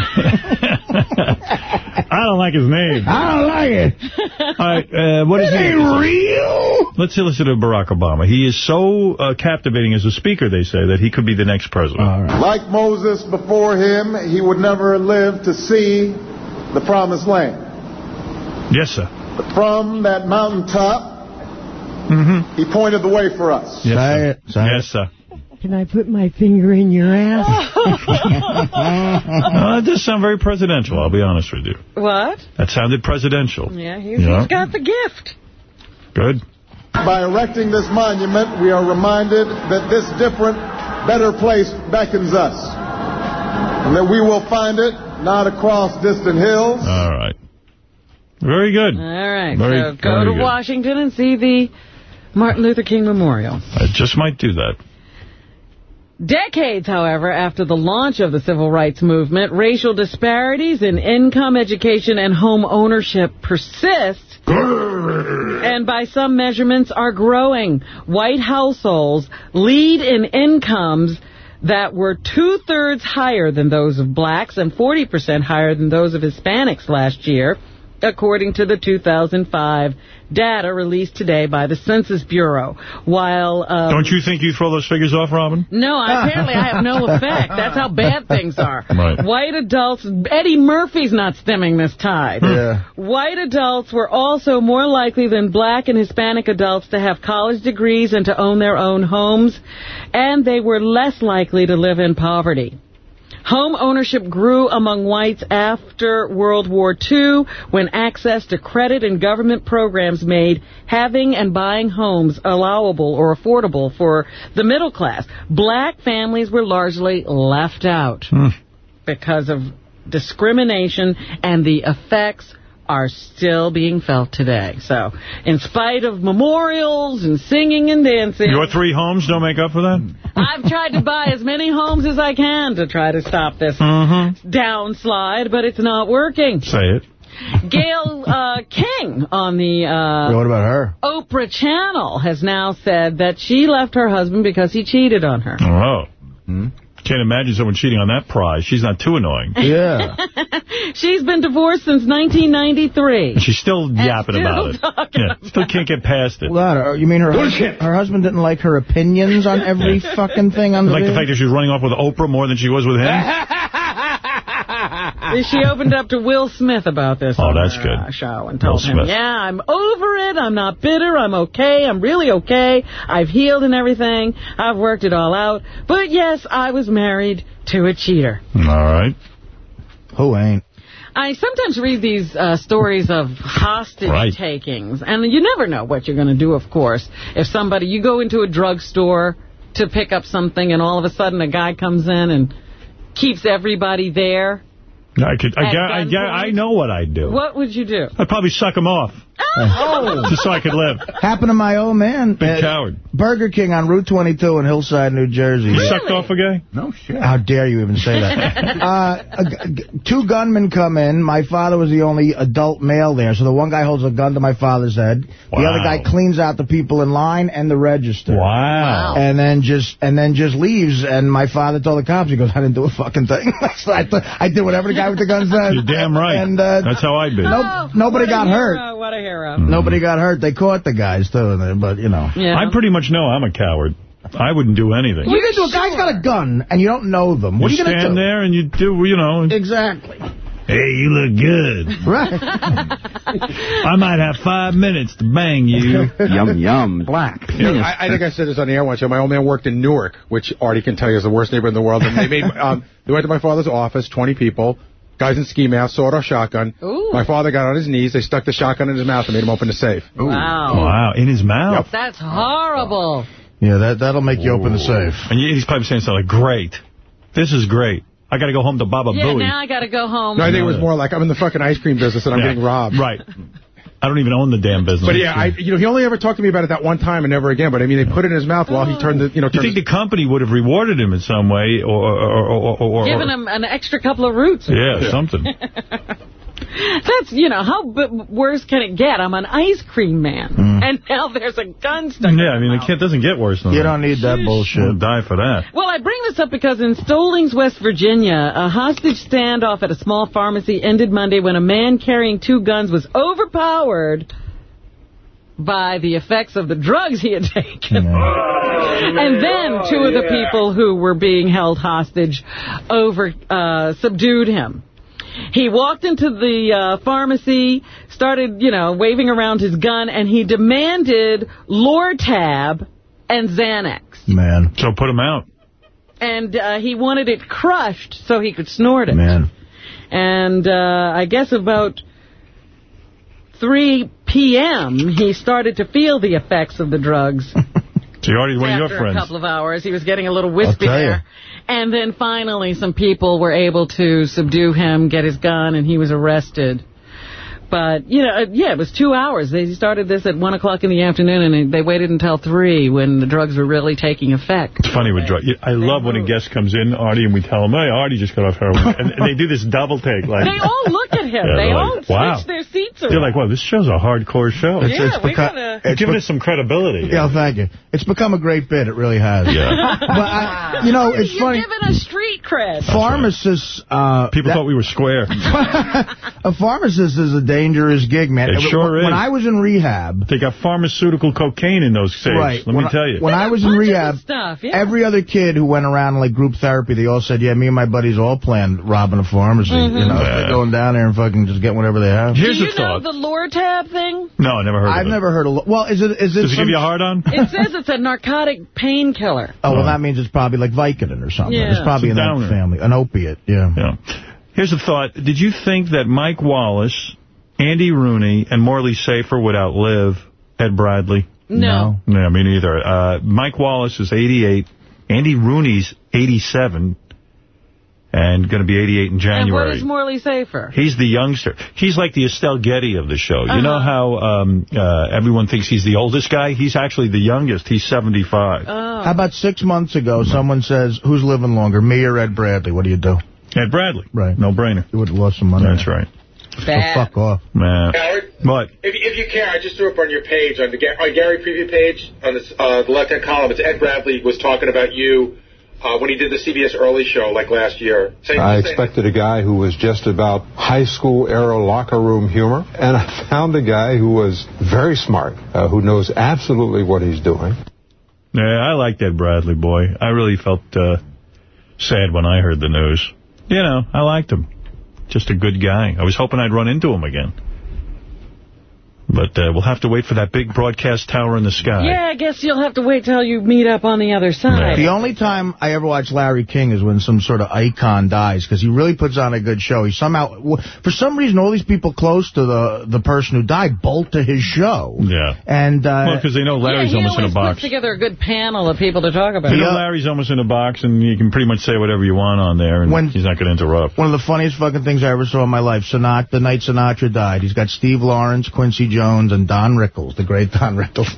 <laughs> I don't like his name. I don't like it. All right, uh, what is It he? ain't real. Let's listen to Barack Obama. He is so uh, captivating as a speaker, they say, that he could be the next president. Like Moses before him, he would never live to see the promised land. Yes, sir. But from that mountaintop, Mm-hmm. he pointed the way for us. Yes, Say sir. it. Say Yes, sir. Can I put my finger in your ass? <laughs> Uh, it does sound very presidential, I'll be honest with you. What? That sounded presidential. Yeah, he's, Yeah. he's got the gift. Good. By erecting this monument, we are reminded that this different, better place beckons us. And that we will find it not across distant hills, All right. Very good. All right, Very- so go to good. Washington and see the Martin Luther King Memorial. I just might do that. Decades, however, after the launch of the civil rights movement, racial disparities in income, education, and home ownership persist. And by some measurements are growing. White households lead in incomes that were two-thirds higher than those of blacks and 40% higher than those of Hispanics last year, according to the 2005 data released today by the Census Bureau. While um, Don't you think you throw those figures off, Robin? no, I- <laughs> apparently I have no effect. That's how bad things are. Right. White adults, Eddie Murphy's not stemming this tide. Yeah. White adults were also more likely than black and Hispanic adults to have college degrees and to own their own homes, and they were less likely to live in poverty. Home ownership grew among whites after World War II when access to credit and government programs made having and buying homes allowable or affordable for the middle class. Black families were largely left out hmm. because of discrimination and the effects are still being felt today. So, in spite of memorials and singing and dancing, Your three homes don't make up for that? I've tried to buy as many homes as I can to try to stop this Mm-hmm. downslide, but it's not working. Say it. Gayle uh, King on the uh, what about her? Oprah channel has now said that she left her husband because he cheated on her. Oh. Hmm? Can't imagine someone cheating on that prize. She's not too annoying. <laughs> Yeah. <laughs> She's been divorced since 1993. And she's still yapping still about it. talking Yeah, still can't get past it. Well, you mean her Bullshit. her husband didn't like her opinions on every fucking thing on the Like the fact that she was running off with Oprah more than she was with him? <laughs> <laughs> She opened up to Will Smith about this Oh, that's her, good. uh, show and told Will him, Smith. yeah, I'm over it. I'm not bitter. I'm okay. I'm really okay. I've healed and everything. I've worked it all out. But yes, I was married to a cheater. All right. Who ain't? I sometimes read these uh, stories of hostage Right. takings, and you never know what you're going to do, of course. If somebody, you go into a drugstore to pick up something, and all of a sudden a guy comes in and keeps everybody there, I could. I, At I, ga- I know what I'd do. what would you do? I'd probably suck him off. Oh. <laughs> Just so I could live. Happened to my old man. Big Uh, coward. Burger King on Route 22 in Hillside, New Jersey. You sucked off a guy? No shit. How dare you even say that? <laughs> uh, a g- g- two gunmen come in. My father was the only adult male there. So the one guy holds a gun to my father's head. The other guy cleans out the people in line and the register. Wow. And then just and then just leaves. And my father told the cops, he goes, I didn't do a fucking thing. <laughs> so I, th I did whatever the guy with the gun said. You're damn right. And uh, That's how I'd be. Nope, nobody What a got hurt. What a hero. Nobody got hurt. They caught the guys, too. But, you know. Yeah. I pretty much know I'm a coward. I wouldn't do anything. What are you going to do? A guy's got a gun, and you don't know them. What you are you going to do? stand do? there and you do, you know. Exactly. Hey, you look good. Right. <laughs> I might have five minutes to bang you. <laughs> yum, yum. Black. Yeah, I, I think I said this on the air once. My old man worked in Newark, which Artie can tell you is the worst neighborhood in the world. And they made, <laughs> um, they went to my father's office, 20 people, guys in ski masks, sawed-off shotgun. Ooh. My father got on his knees. They stuck the shotgun in his mouth and made him open the safe. Wow. Wow, in his mouth. That's horrible. Yeah, that, that'll make you open the safe. And he's probably saying something like, great. This is great. I got to go home to Baba Yeah, Booey. now I got to go home. No, I think it was more like I'm in the fucking ice cream business and I'm Yeah. getting robbed. Right. <laughs> I don't even own the damn business. But yeah, I, you know, he only ever talked to me about it that one time and never again. But I mean, they put it in his mouth while he turned the, you know, you think the company would have rewarded him in some way, or, or, or, or, or Giving him an extra couple of roots. yeah, something. <laughs> That's, you know, how b worse can it get? I'm an ice cream man. Mm. And now there's a gun stuck Yeah, I mean, the kid doesn't get worse than You that. don't need that bullshit. We'll die for that. Well, I bring this up because in Stollings, West Virginia, a hostage standoff at a small pharmacy ended Monday when a man carrying two guns was overpowered by the effects of the drugs he had <laughs> taken. and then two of the people who were being held hostage over uh, subdued him. He walked into the uh, pharmacy, started, you know, waving around his gun, and he demanded Lortab and Xanax. Man. So put him out. And uh, he wanted it crushed so he could snort it. Man. And uh, I guess about 3 p.m., he started to feel the effects of the drugs. <laughs> So you're already one of your After a couple of hours, he was getting a little wispy there. And then finally, some people were able to subdue him, get his gun, and he was arrested. But, you know, uh, yeah, it was two hours. They started this at 1 o'clock in the afternoon, and they waited until 3 when the drugs were really taking effect. It's funny with drugs. I love when a guest comes in, Artie, and we tell him, hey, Artie just got off heroin. and, and they do this double take. like They all look at him. Yeah, they all like, wow. switch their seats around. They're like, wow, this show's a hardcore show. It's- it's Yeah, we beca- gotta- It's giving us some credibility. Yeah, thank you. It's become a great bit. It really has. Yeah. but, I, you know, it's You're funny. giving us street cred. Pharmacists... Uh, People thought we were square. <laughs> a pharmacist is a dangerous gig, man. It sure when is. I was in rehab... They got pharmaceutical cocaine in those safes. Right. Let when me tell you. When I was in rehab, stuff, yeah. every other kid who went around like group therapy, they all said, yeah, me and my buddies all planned robbing a pharmacy. Mhm. You know, Yeah. going down there and fucking just getting whatever they have. Do you know the Lortab thing? No, I never heard I've of it. never heard of... Well, is it... Is it Does it give you a hard on? It says it's a narcotic painkiller. Oh, well, that means it's probably like Vicodin or something. Yeah. It's probably It's in a that family. An opiate, yeah. Yeah. Here's a thought. Did you think that Mike Wallace, Andy Rooney, and Morley Safer would outlive Ed Bradley? No. No, me neither. Uh, Mike Wallace is 88. Andy Rooney's 87. And going to be 88 in January. And what January. is Morley Safer? He's the youngster. He's like the Estelle Getty of the show. You know Uh-huh. how um, uh, everyone thinks he's the oldest guy? He's actually the youngest. He's 75. Oh. How about six months ago, someone says, who's living longer, me or Ed Bradley? What do you do? Ed Bradley. Right. No brainer. You would have lost some money. That's right. So fuck off. Man. Howard? What? If, if you care, I just threw up on your page, on the Ga- on Gary Preview page, on this, uh, the left-hand column. It's Ed Bradley was talking about you uh, when he did the CBS Early Show, like last year. Saying, I saying- expected a guy who was just about high school era locker room humor, and I found a guy who was very smart, uh, who knows absolutely what he's doing. Yeah, I liked Ed Bradley, boy. I really felt uh, sad when I heard the news. You know, I liked him. Just a good guy. I was hoping I'd run into him again. But uh, we'll have to wait for that big broadcast tower in the sky. Yeah, I guess you'll have to wait till you meet up on the other side. The only time I ever watch Larry King is when some sort of icon dies, because he really puts on a good show. He somehow, for some reason, all these people close to the the person who died bolt to his show. Yeah. And uh, Well, because they know Larry's yeah, almost in a always box. puts together a good panel of people to talk about. You know Larry's almost in a box, and you can pretty much say whatever you want on there, and When- he's not going to interrupt. One of the funniest fucking things I ever saw in my life. Sinatra, the night Sinatra died. He's got Steve Lawrence, Quincy Jones and Don Rickles, the great <laughs> Don Rickles.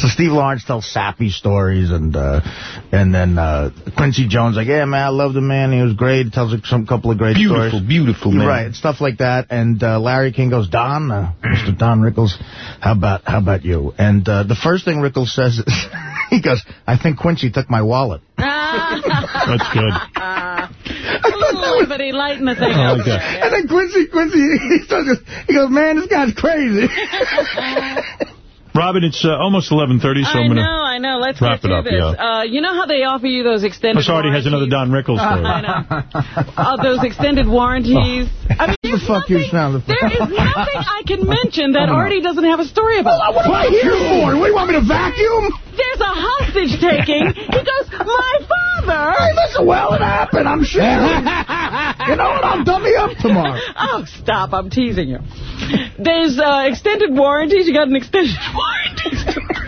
so Steve Lawrence tells sappy stories, and uh, and then uh, Quincy Jones like, yeah, man, I love the man. He was great. He Tells some couple of great Beautiful, stories. beautiful man. Right, stuff like that. And uh, Larry King goes, Don, uh, Mr. Don Rickles, how about how about you? And uh, the first thing Rickles says is, <laughs> he goes, I think Quincy took my wallet. That's good. A little levity, lighten the thing I up. like. And then Quincy, Quincy, <laughs> he, starts, he goes, man, this guy's crazy. <laughs> Robin, it's uh, almost 11.30, so I I'm going know, to... I know. Let's wrap get it up, this. yeah. Uh, you know how they offer you those extended Plus, Artie has another Don Rickles story. <laughs> I know. Uh, those extended warranties. I mean, the fuck you sound there is nothing I can mention that Artie doesn't have a story about. Well, what am I here for? What, do you want me to vacuum? There's a hostage taking. He goes, my father. Hey, listen, well, it happened. I'm sure. <laughs> you know what? I'll dummy up tomorrow. Oh, stop. I'm teasing you. There's uh, extended warranties. You got an extended <laughs> warranty.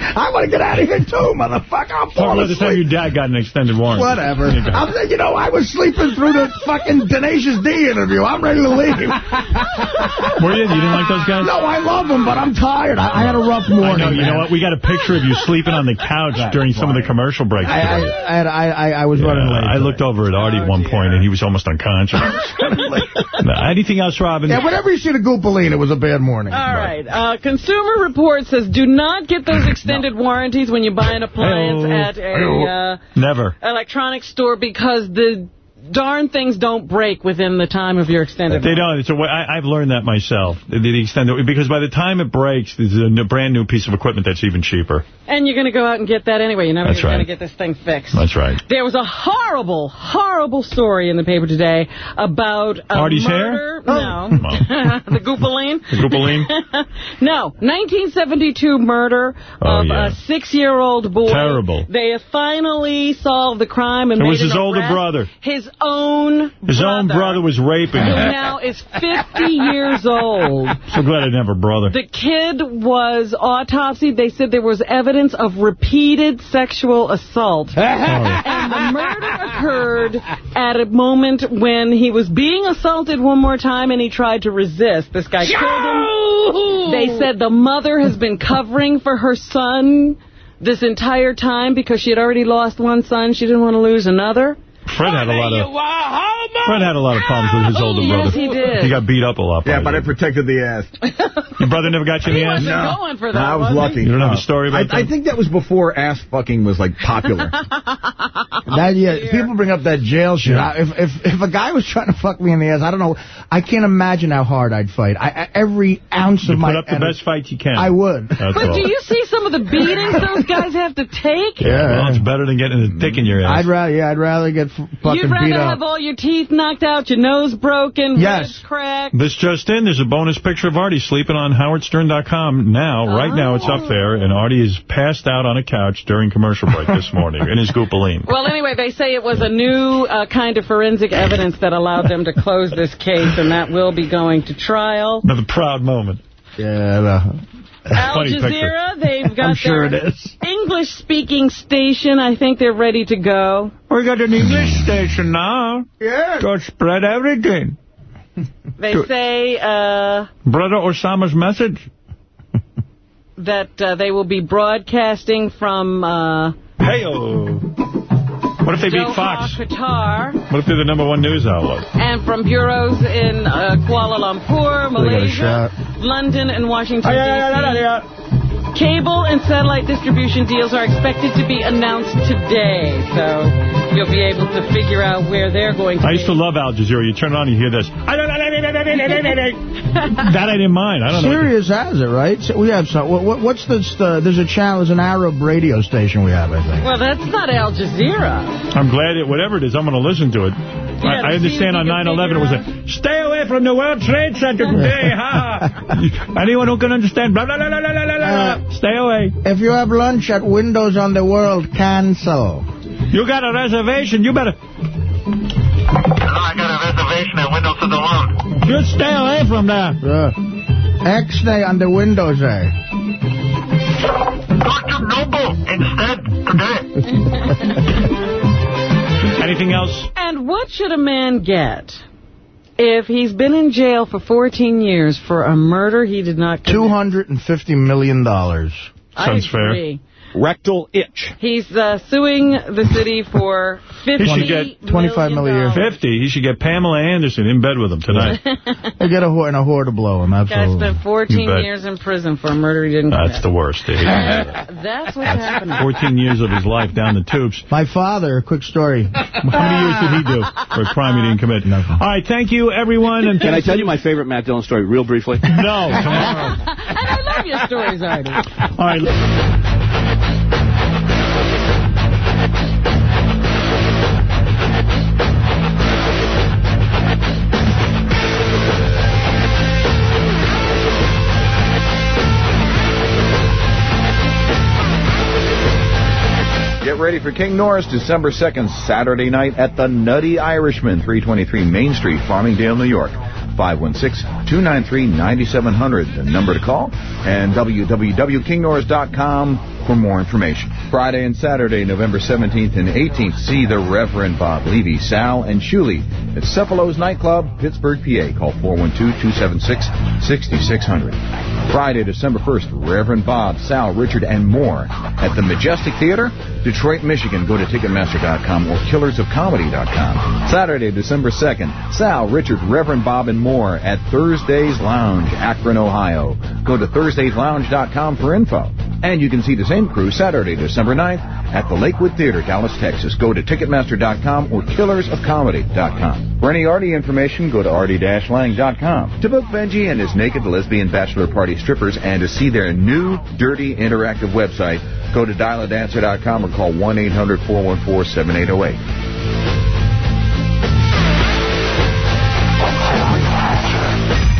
I want to get out of here, too, motherfucker. I'm Talk falling about the time your dad got an extended warranty. Whatever. You. I'm you know, I was sleeping through the fucking Tenacious D interview. I'm ready to leave. <laughs> Were you? You didn't like those guys? No, I love them, but I'm tired. I, I had a rough morning. I know. You man. know what? We got a picture of you sleeping on the couch during some of the commercial breaks. I, I, I, I, I, I was running late. I looked over at Artie at one point, and he was almost unconscious. <laughs> No, Anything else, Robin? Yeah, whenever you see the Goopaline, it was a bad morning. All right. Uh, Consumer Report says do not get those extended warranties when you buy an appliance at a uh, Never. electronics store because the darn things don't break within the time of your extended They don't. It's a way, I, I've learned that myself. The, the extended because by the time it breaks, there's a brand new piece of equipment that's even cheaper. And you're going to go out and get that anyway. You're never That's going right. to get this thing fixed. That's right. There was a horrible, horrible story in the paper today about a Artie's murder. hair? No. <laughs> the Goopaline? The Goopaline? <laughs> no. 1972 murder Oh, of yeah. a six-year-old boy. Terrible. They finally solved the crime and It made was his older brother. His own His own brother was raping who him. now is 50 years old. <laughs> So glad I didn't have a brother. The kid was autopsied. They said there was evidence of repeated sexual assault. <laughs> and the murder occurred at a moment when he was being assaulted one more time and he tried to resist. This guy killed him. They said the mother has been covering for her son this entire time because she had already lost one son. She didn't want to lose another. Fred had a lot of Fred had a lot of problems with his oh, older brother. Yes, brother. he did. He got beat up a lot. Yeah, by but I protected the ass. <laughs> Your brother never got you in the ass? wasn't going for that, I was was lucky. You don't have a story about I, I think that was before ass fucking was, like, popular. <laughs> That yeah, oh, people bring up that jail shit. I, if if if a guy was trying to fuck me in the ass, I don't know. I can't imagine how hard I'd fight. I, I every ounce You of my put up the best fight you can. I would. That's But all. do you see some of the beatings those guys have to take? Yeah, well, it's better than getting a dick in your ass. I'd rather yeah, I'd rather get f- fucking You'd rather beat up. have all your teeth knocked out, your nose broken, Yes. ribs cracked. This just in, there's a bonus picture of Artie sleeping on howardstern.com now. Right now, it's up there, and Artie is passed out on a couch during commercial break this morning in his goopaline. Well, anyway, they say it was a new uh, kind of forensic evidence that allowed them to close this case, and that will be going to trial. Another proud moment. Yeah, no. Al Jazeera, they've got sure their. English-speaking station. I think they're ready to go. We got an English station now. Yeah. To spread everything. They say uh, Brother Osama's message. that uh, they will be broadcasting from uh, hey What if they beat Doha, Fox? Qatar. What if they're the number one news outlet? and from bureaus in uh, Kuala Lumpur, Malaysia, London, and Washington, D.C. Cable and satellite distribution deals are expected to be announced today, so you'll be able to figure out where they're going to I be. used to love Al Jazeera. You turn it on, you hear this. that I didn't mind. I don't know. Sirius has it, right? So we have some. What, what, what's this? Uh, there's a channel. There's an Arab radio station we have, I think. Well, that's not Al Jazeera. I'm glad it, whatever it is, I'm going to listen to it. Yeah, I, I understand on 9-11 it was a, stay away from the World Trade Center <laughs> today, ha ha. <laughs> Anyone who can understand, blah, blah, blah, blah, blah, blah, blah, Uh. Stay away. If you have lunch at Windows on the World, cancel. You got a reservation, you better... I got a reservation at Windows of the World. Just stay away from there. Uh, X-Day on the Windows, eh? Go to Nobu instead today. <laughs> Anything else? And what should a man get If he's been in jail for 14 years for a murder he did not commit, 250 million. dollars. I agree. Rectal itch. He's uh, suing the city for fifty. He should $50 get 25 million a year. 50. He should get Pamela Anderson in bed with him tonight. <laughs> They get a whore and a whore to blow him. Guy Absolutely. spent 14 years in prison for a murder he didn't That's commit. the worst. I hate to hear that. That's what's happening. 14 years of his life down the tubes. My father, quick story. <laughs> How many years did he do for a crime he didn't commit? Nothing. All right, thank you, everyone. And Can I tell you my favorite Matt Dillon story real briefly? No, tomorrow. <laughs> and I love your stories, Artie. All right. For King Norris December 2nd, Saturday night at the Nutty Irishman, 323 Main Street, Farmingdale, New York. 516-293-9700, the number to call, and www.kingnorris.com for more information. Friday and Saturday, November 17th and 18th, see the Reverend Bob Levy, Sal, and Shuli at Cefalo's Nightclub, Pittsburgh, PA. Call 412-276-6600. Friday, December 1st, Reverend Bob, Sal, Richard, and more at the Majestic Theater, Detroit, Michigan. Go to Ticketmaster.com or KillersOfComedy.com. Saturday, December 2nd, Sal, Richard, Reverend Bob, and more at Thursday's Lounge, Akron, Ohio. Go to ThursdaysLounge.com for info. And you can see the same crew Saturday, December 9th at the Lakewood Theater, Dallas, Texas. Go to Ticketmaster.com or KillersOfComedy.com. For any Artie information, go to Artie-Lang.com. To book Benji and his naked lesbian bachelor party strippers and to see their new, dirty, interactive website, go to dialadancer.com or call 1-800-414-7808.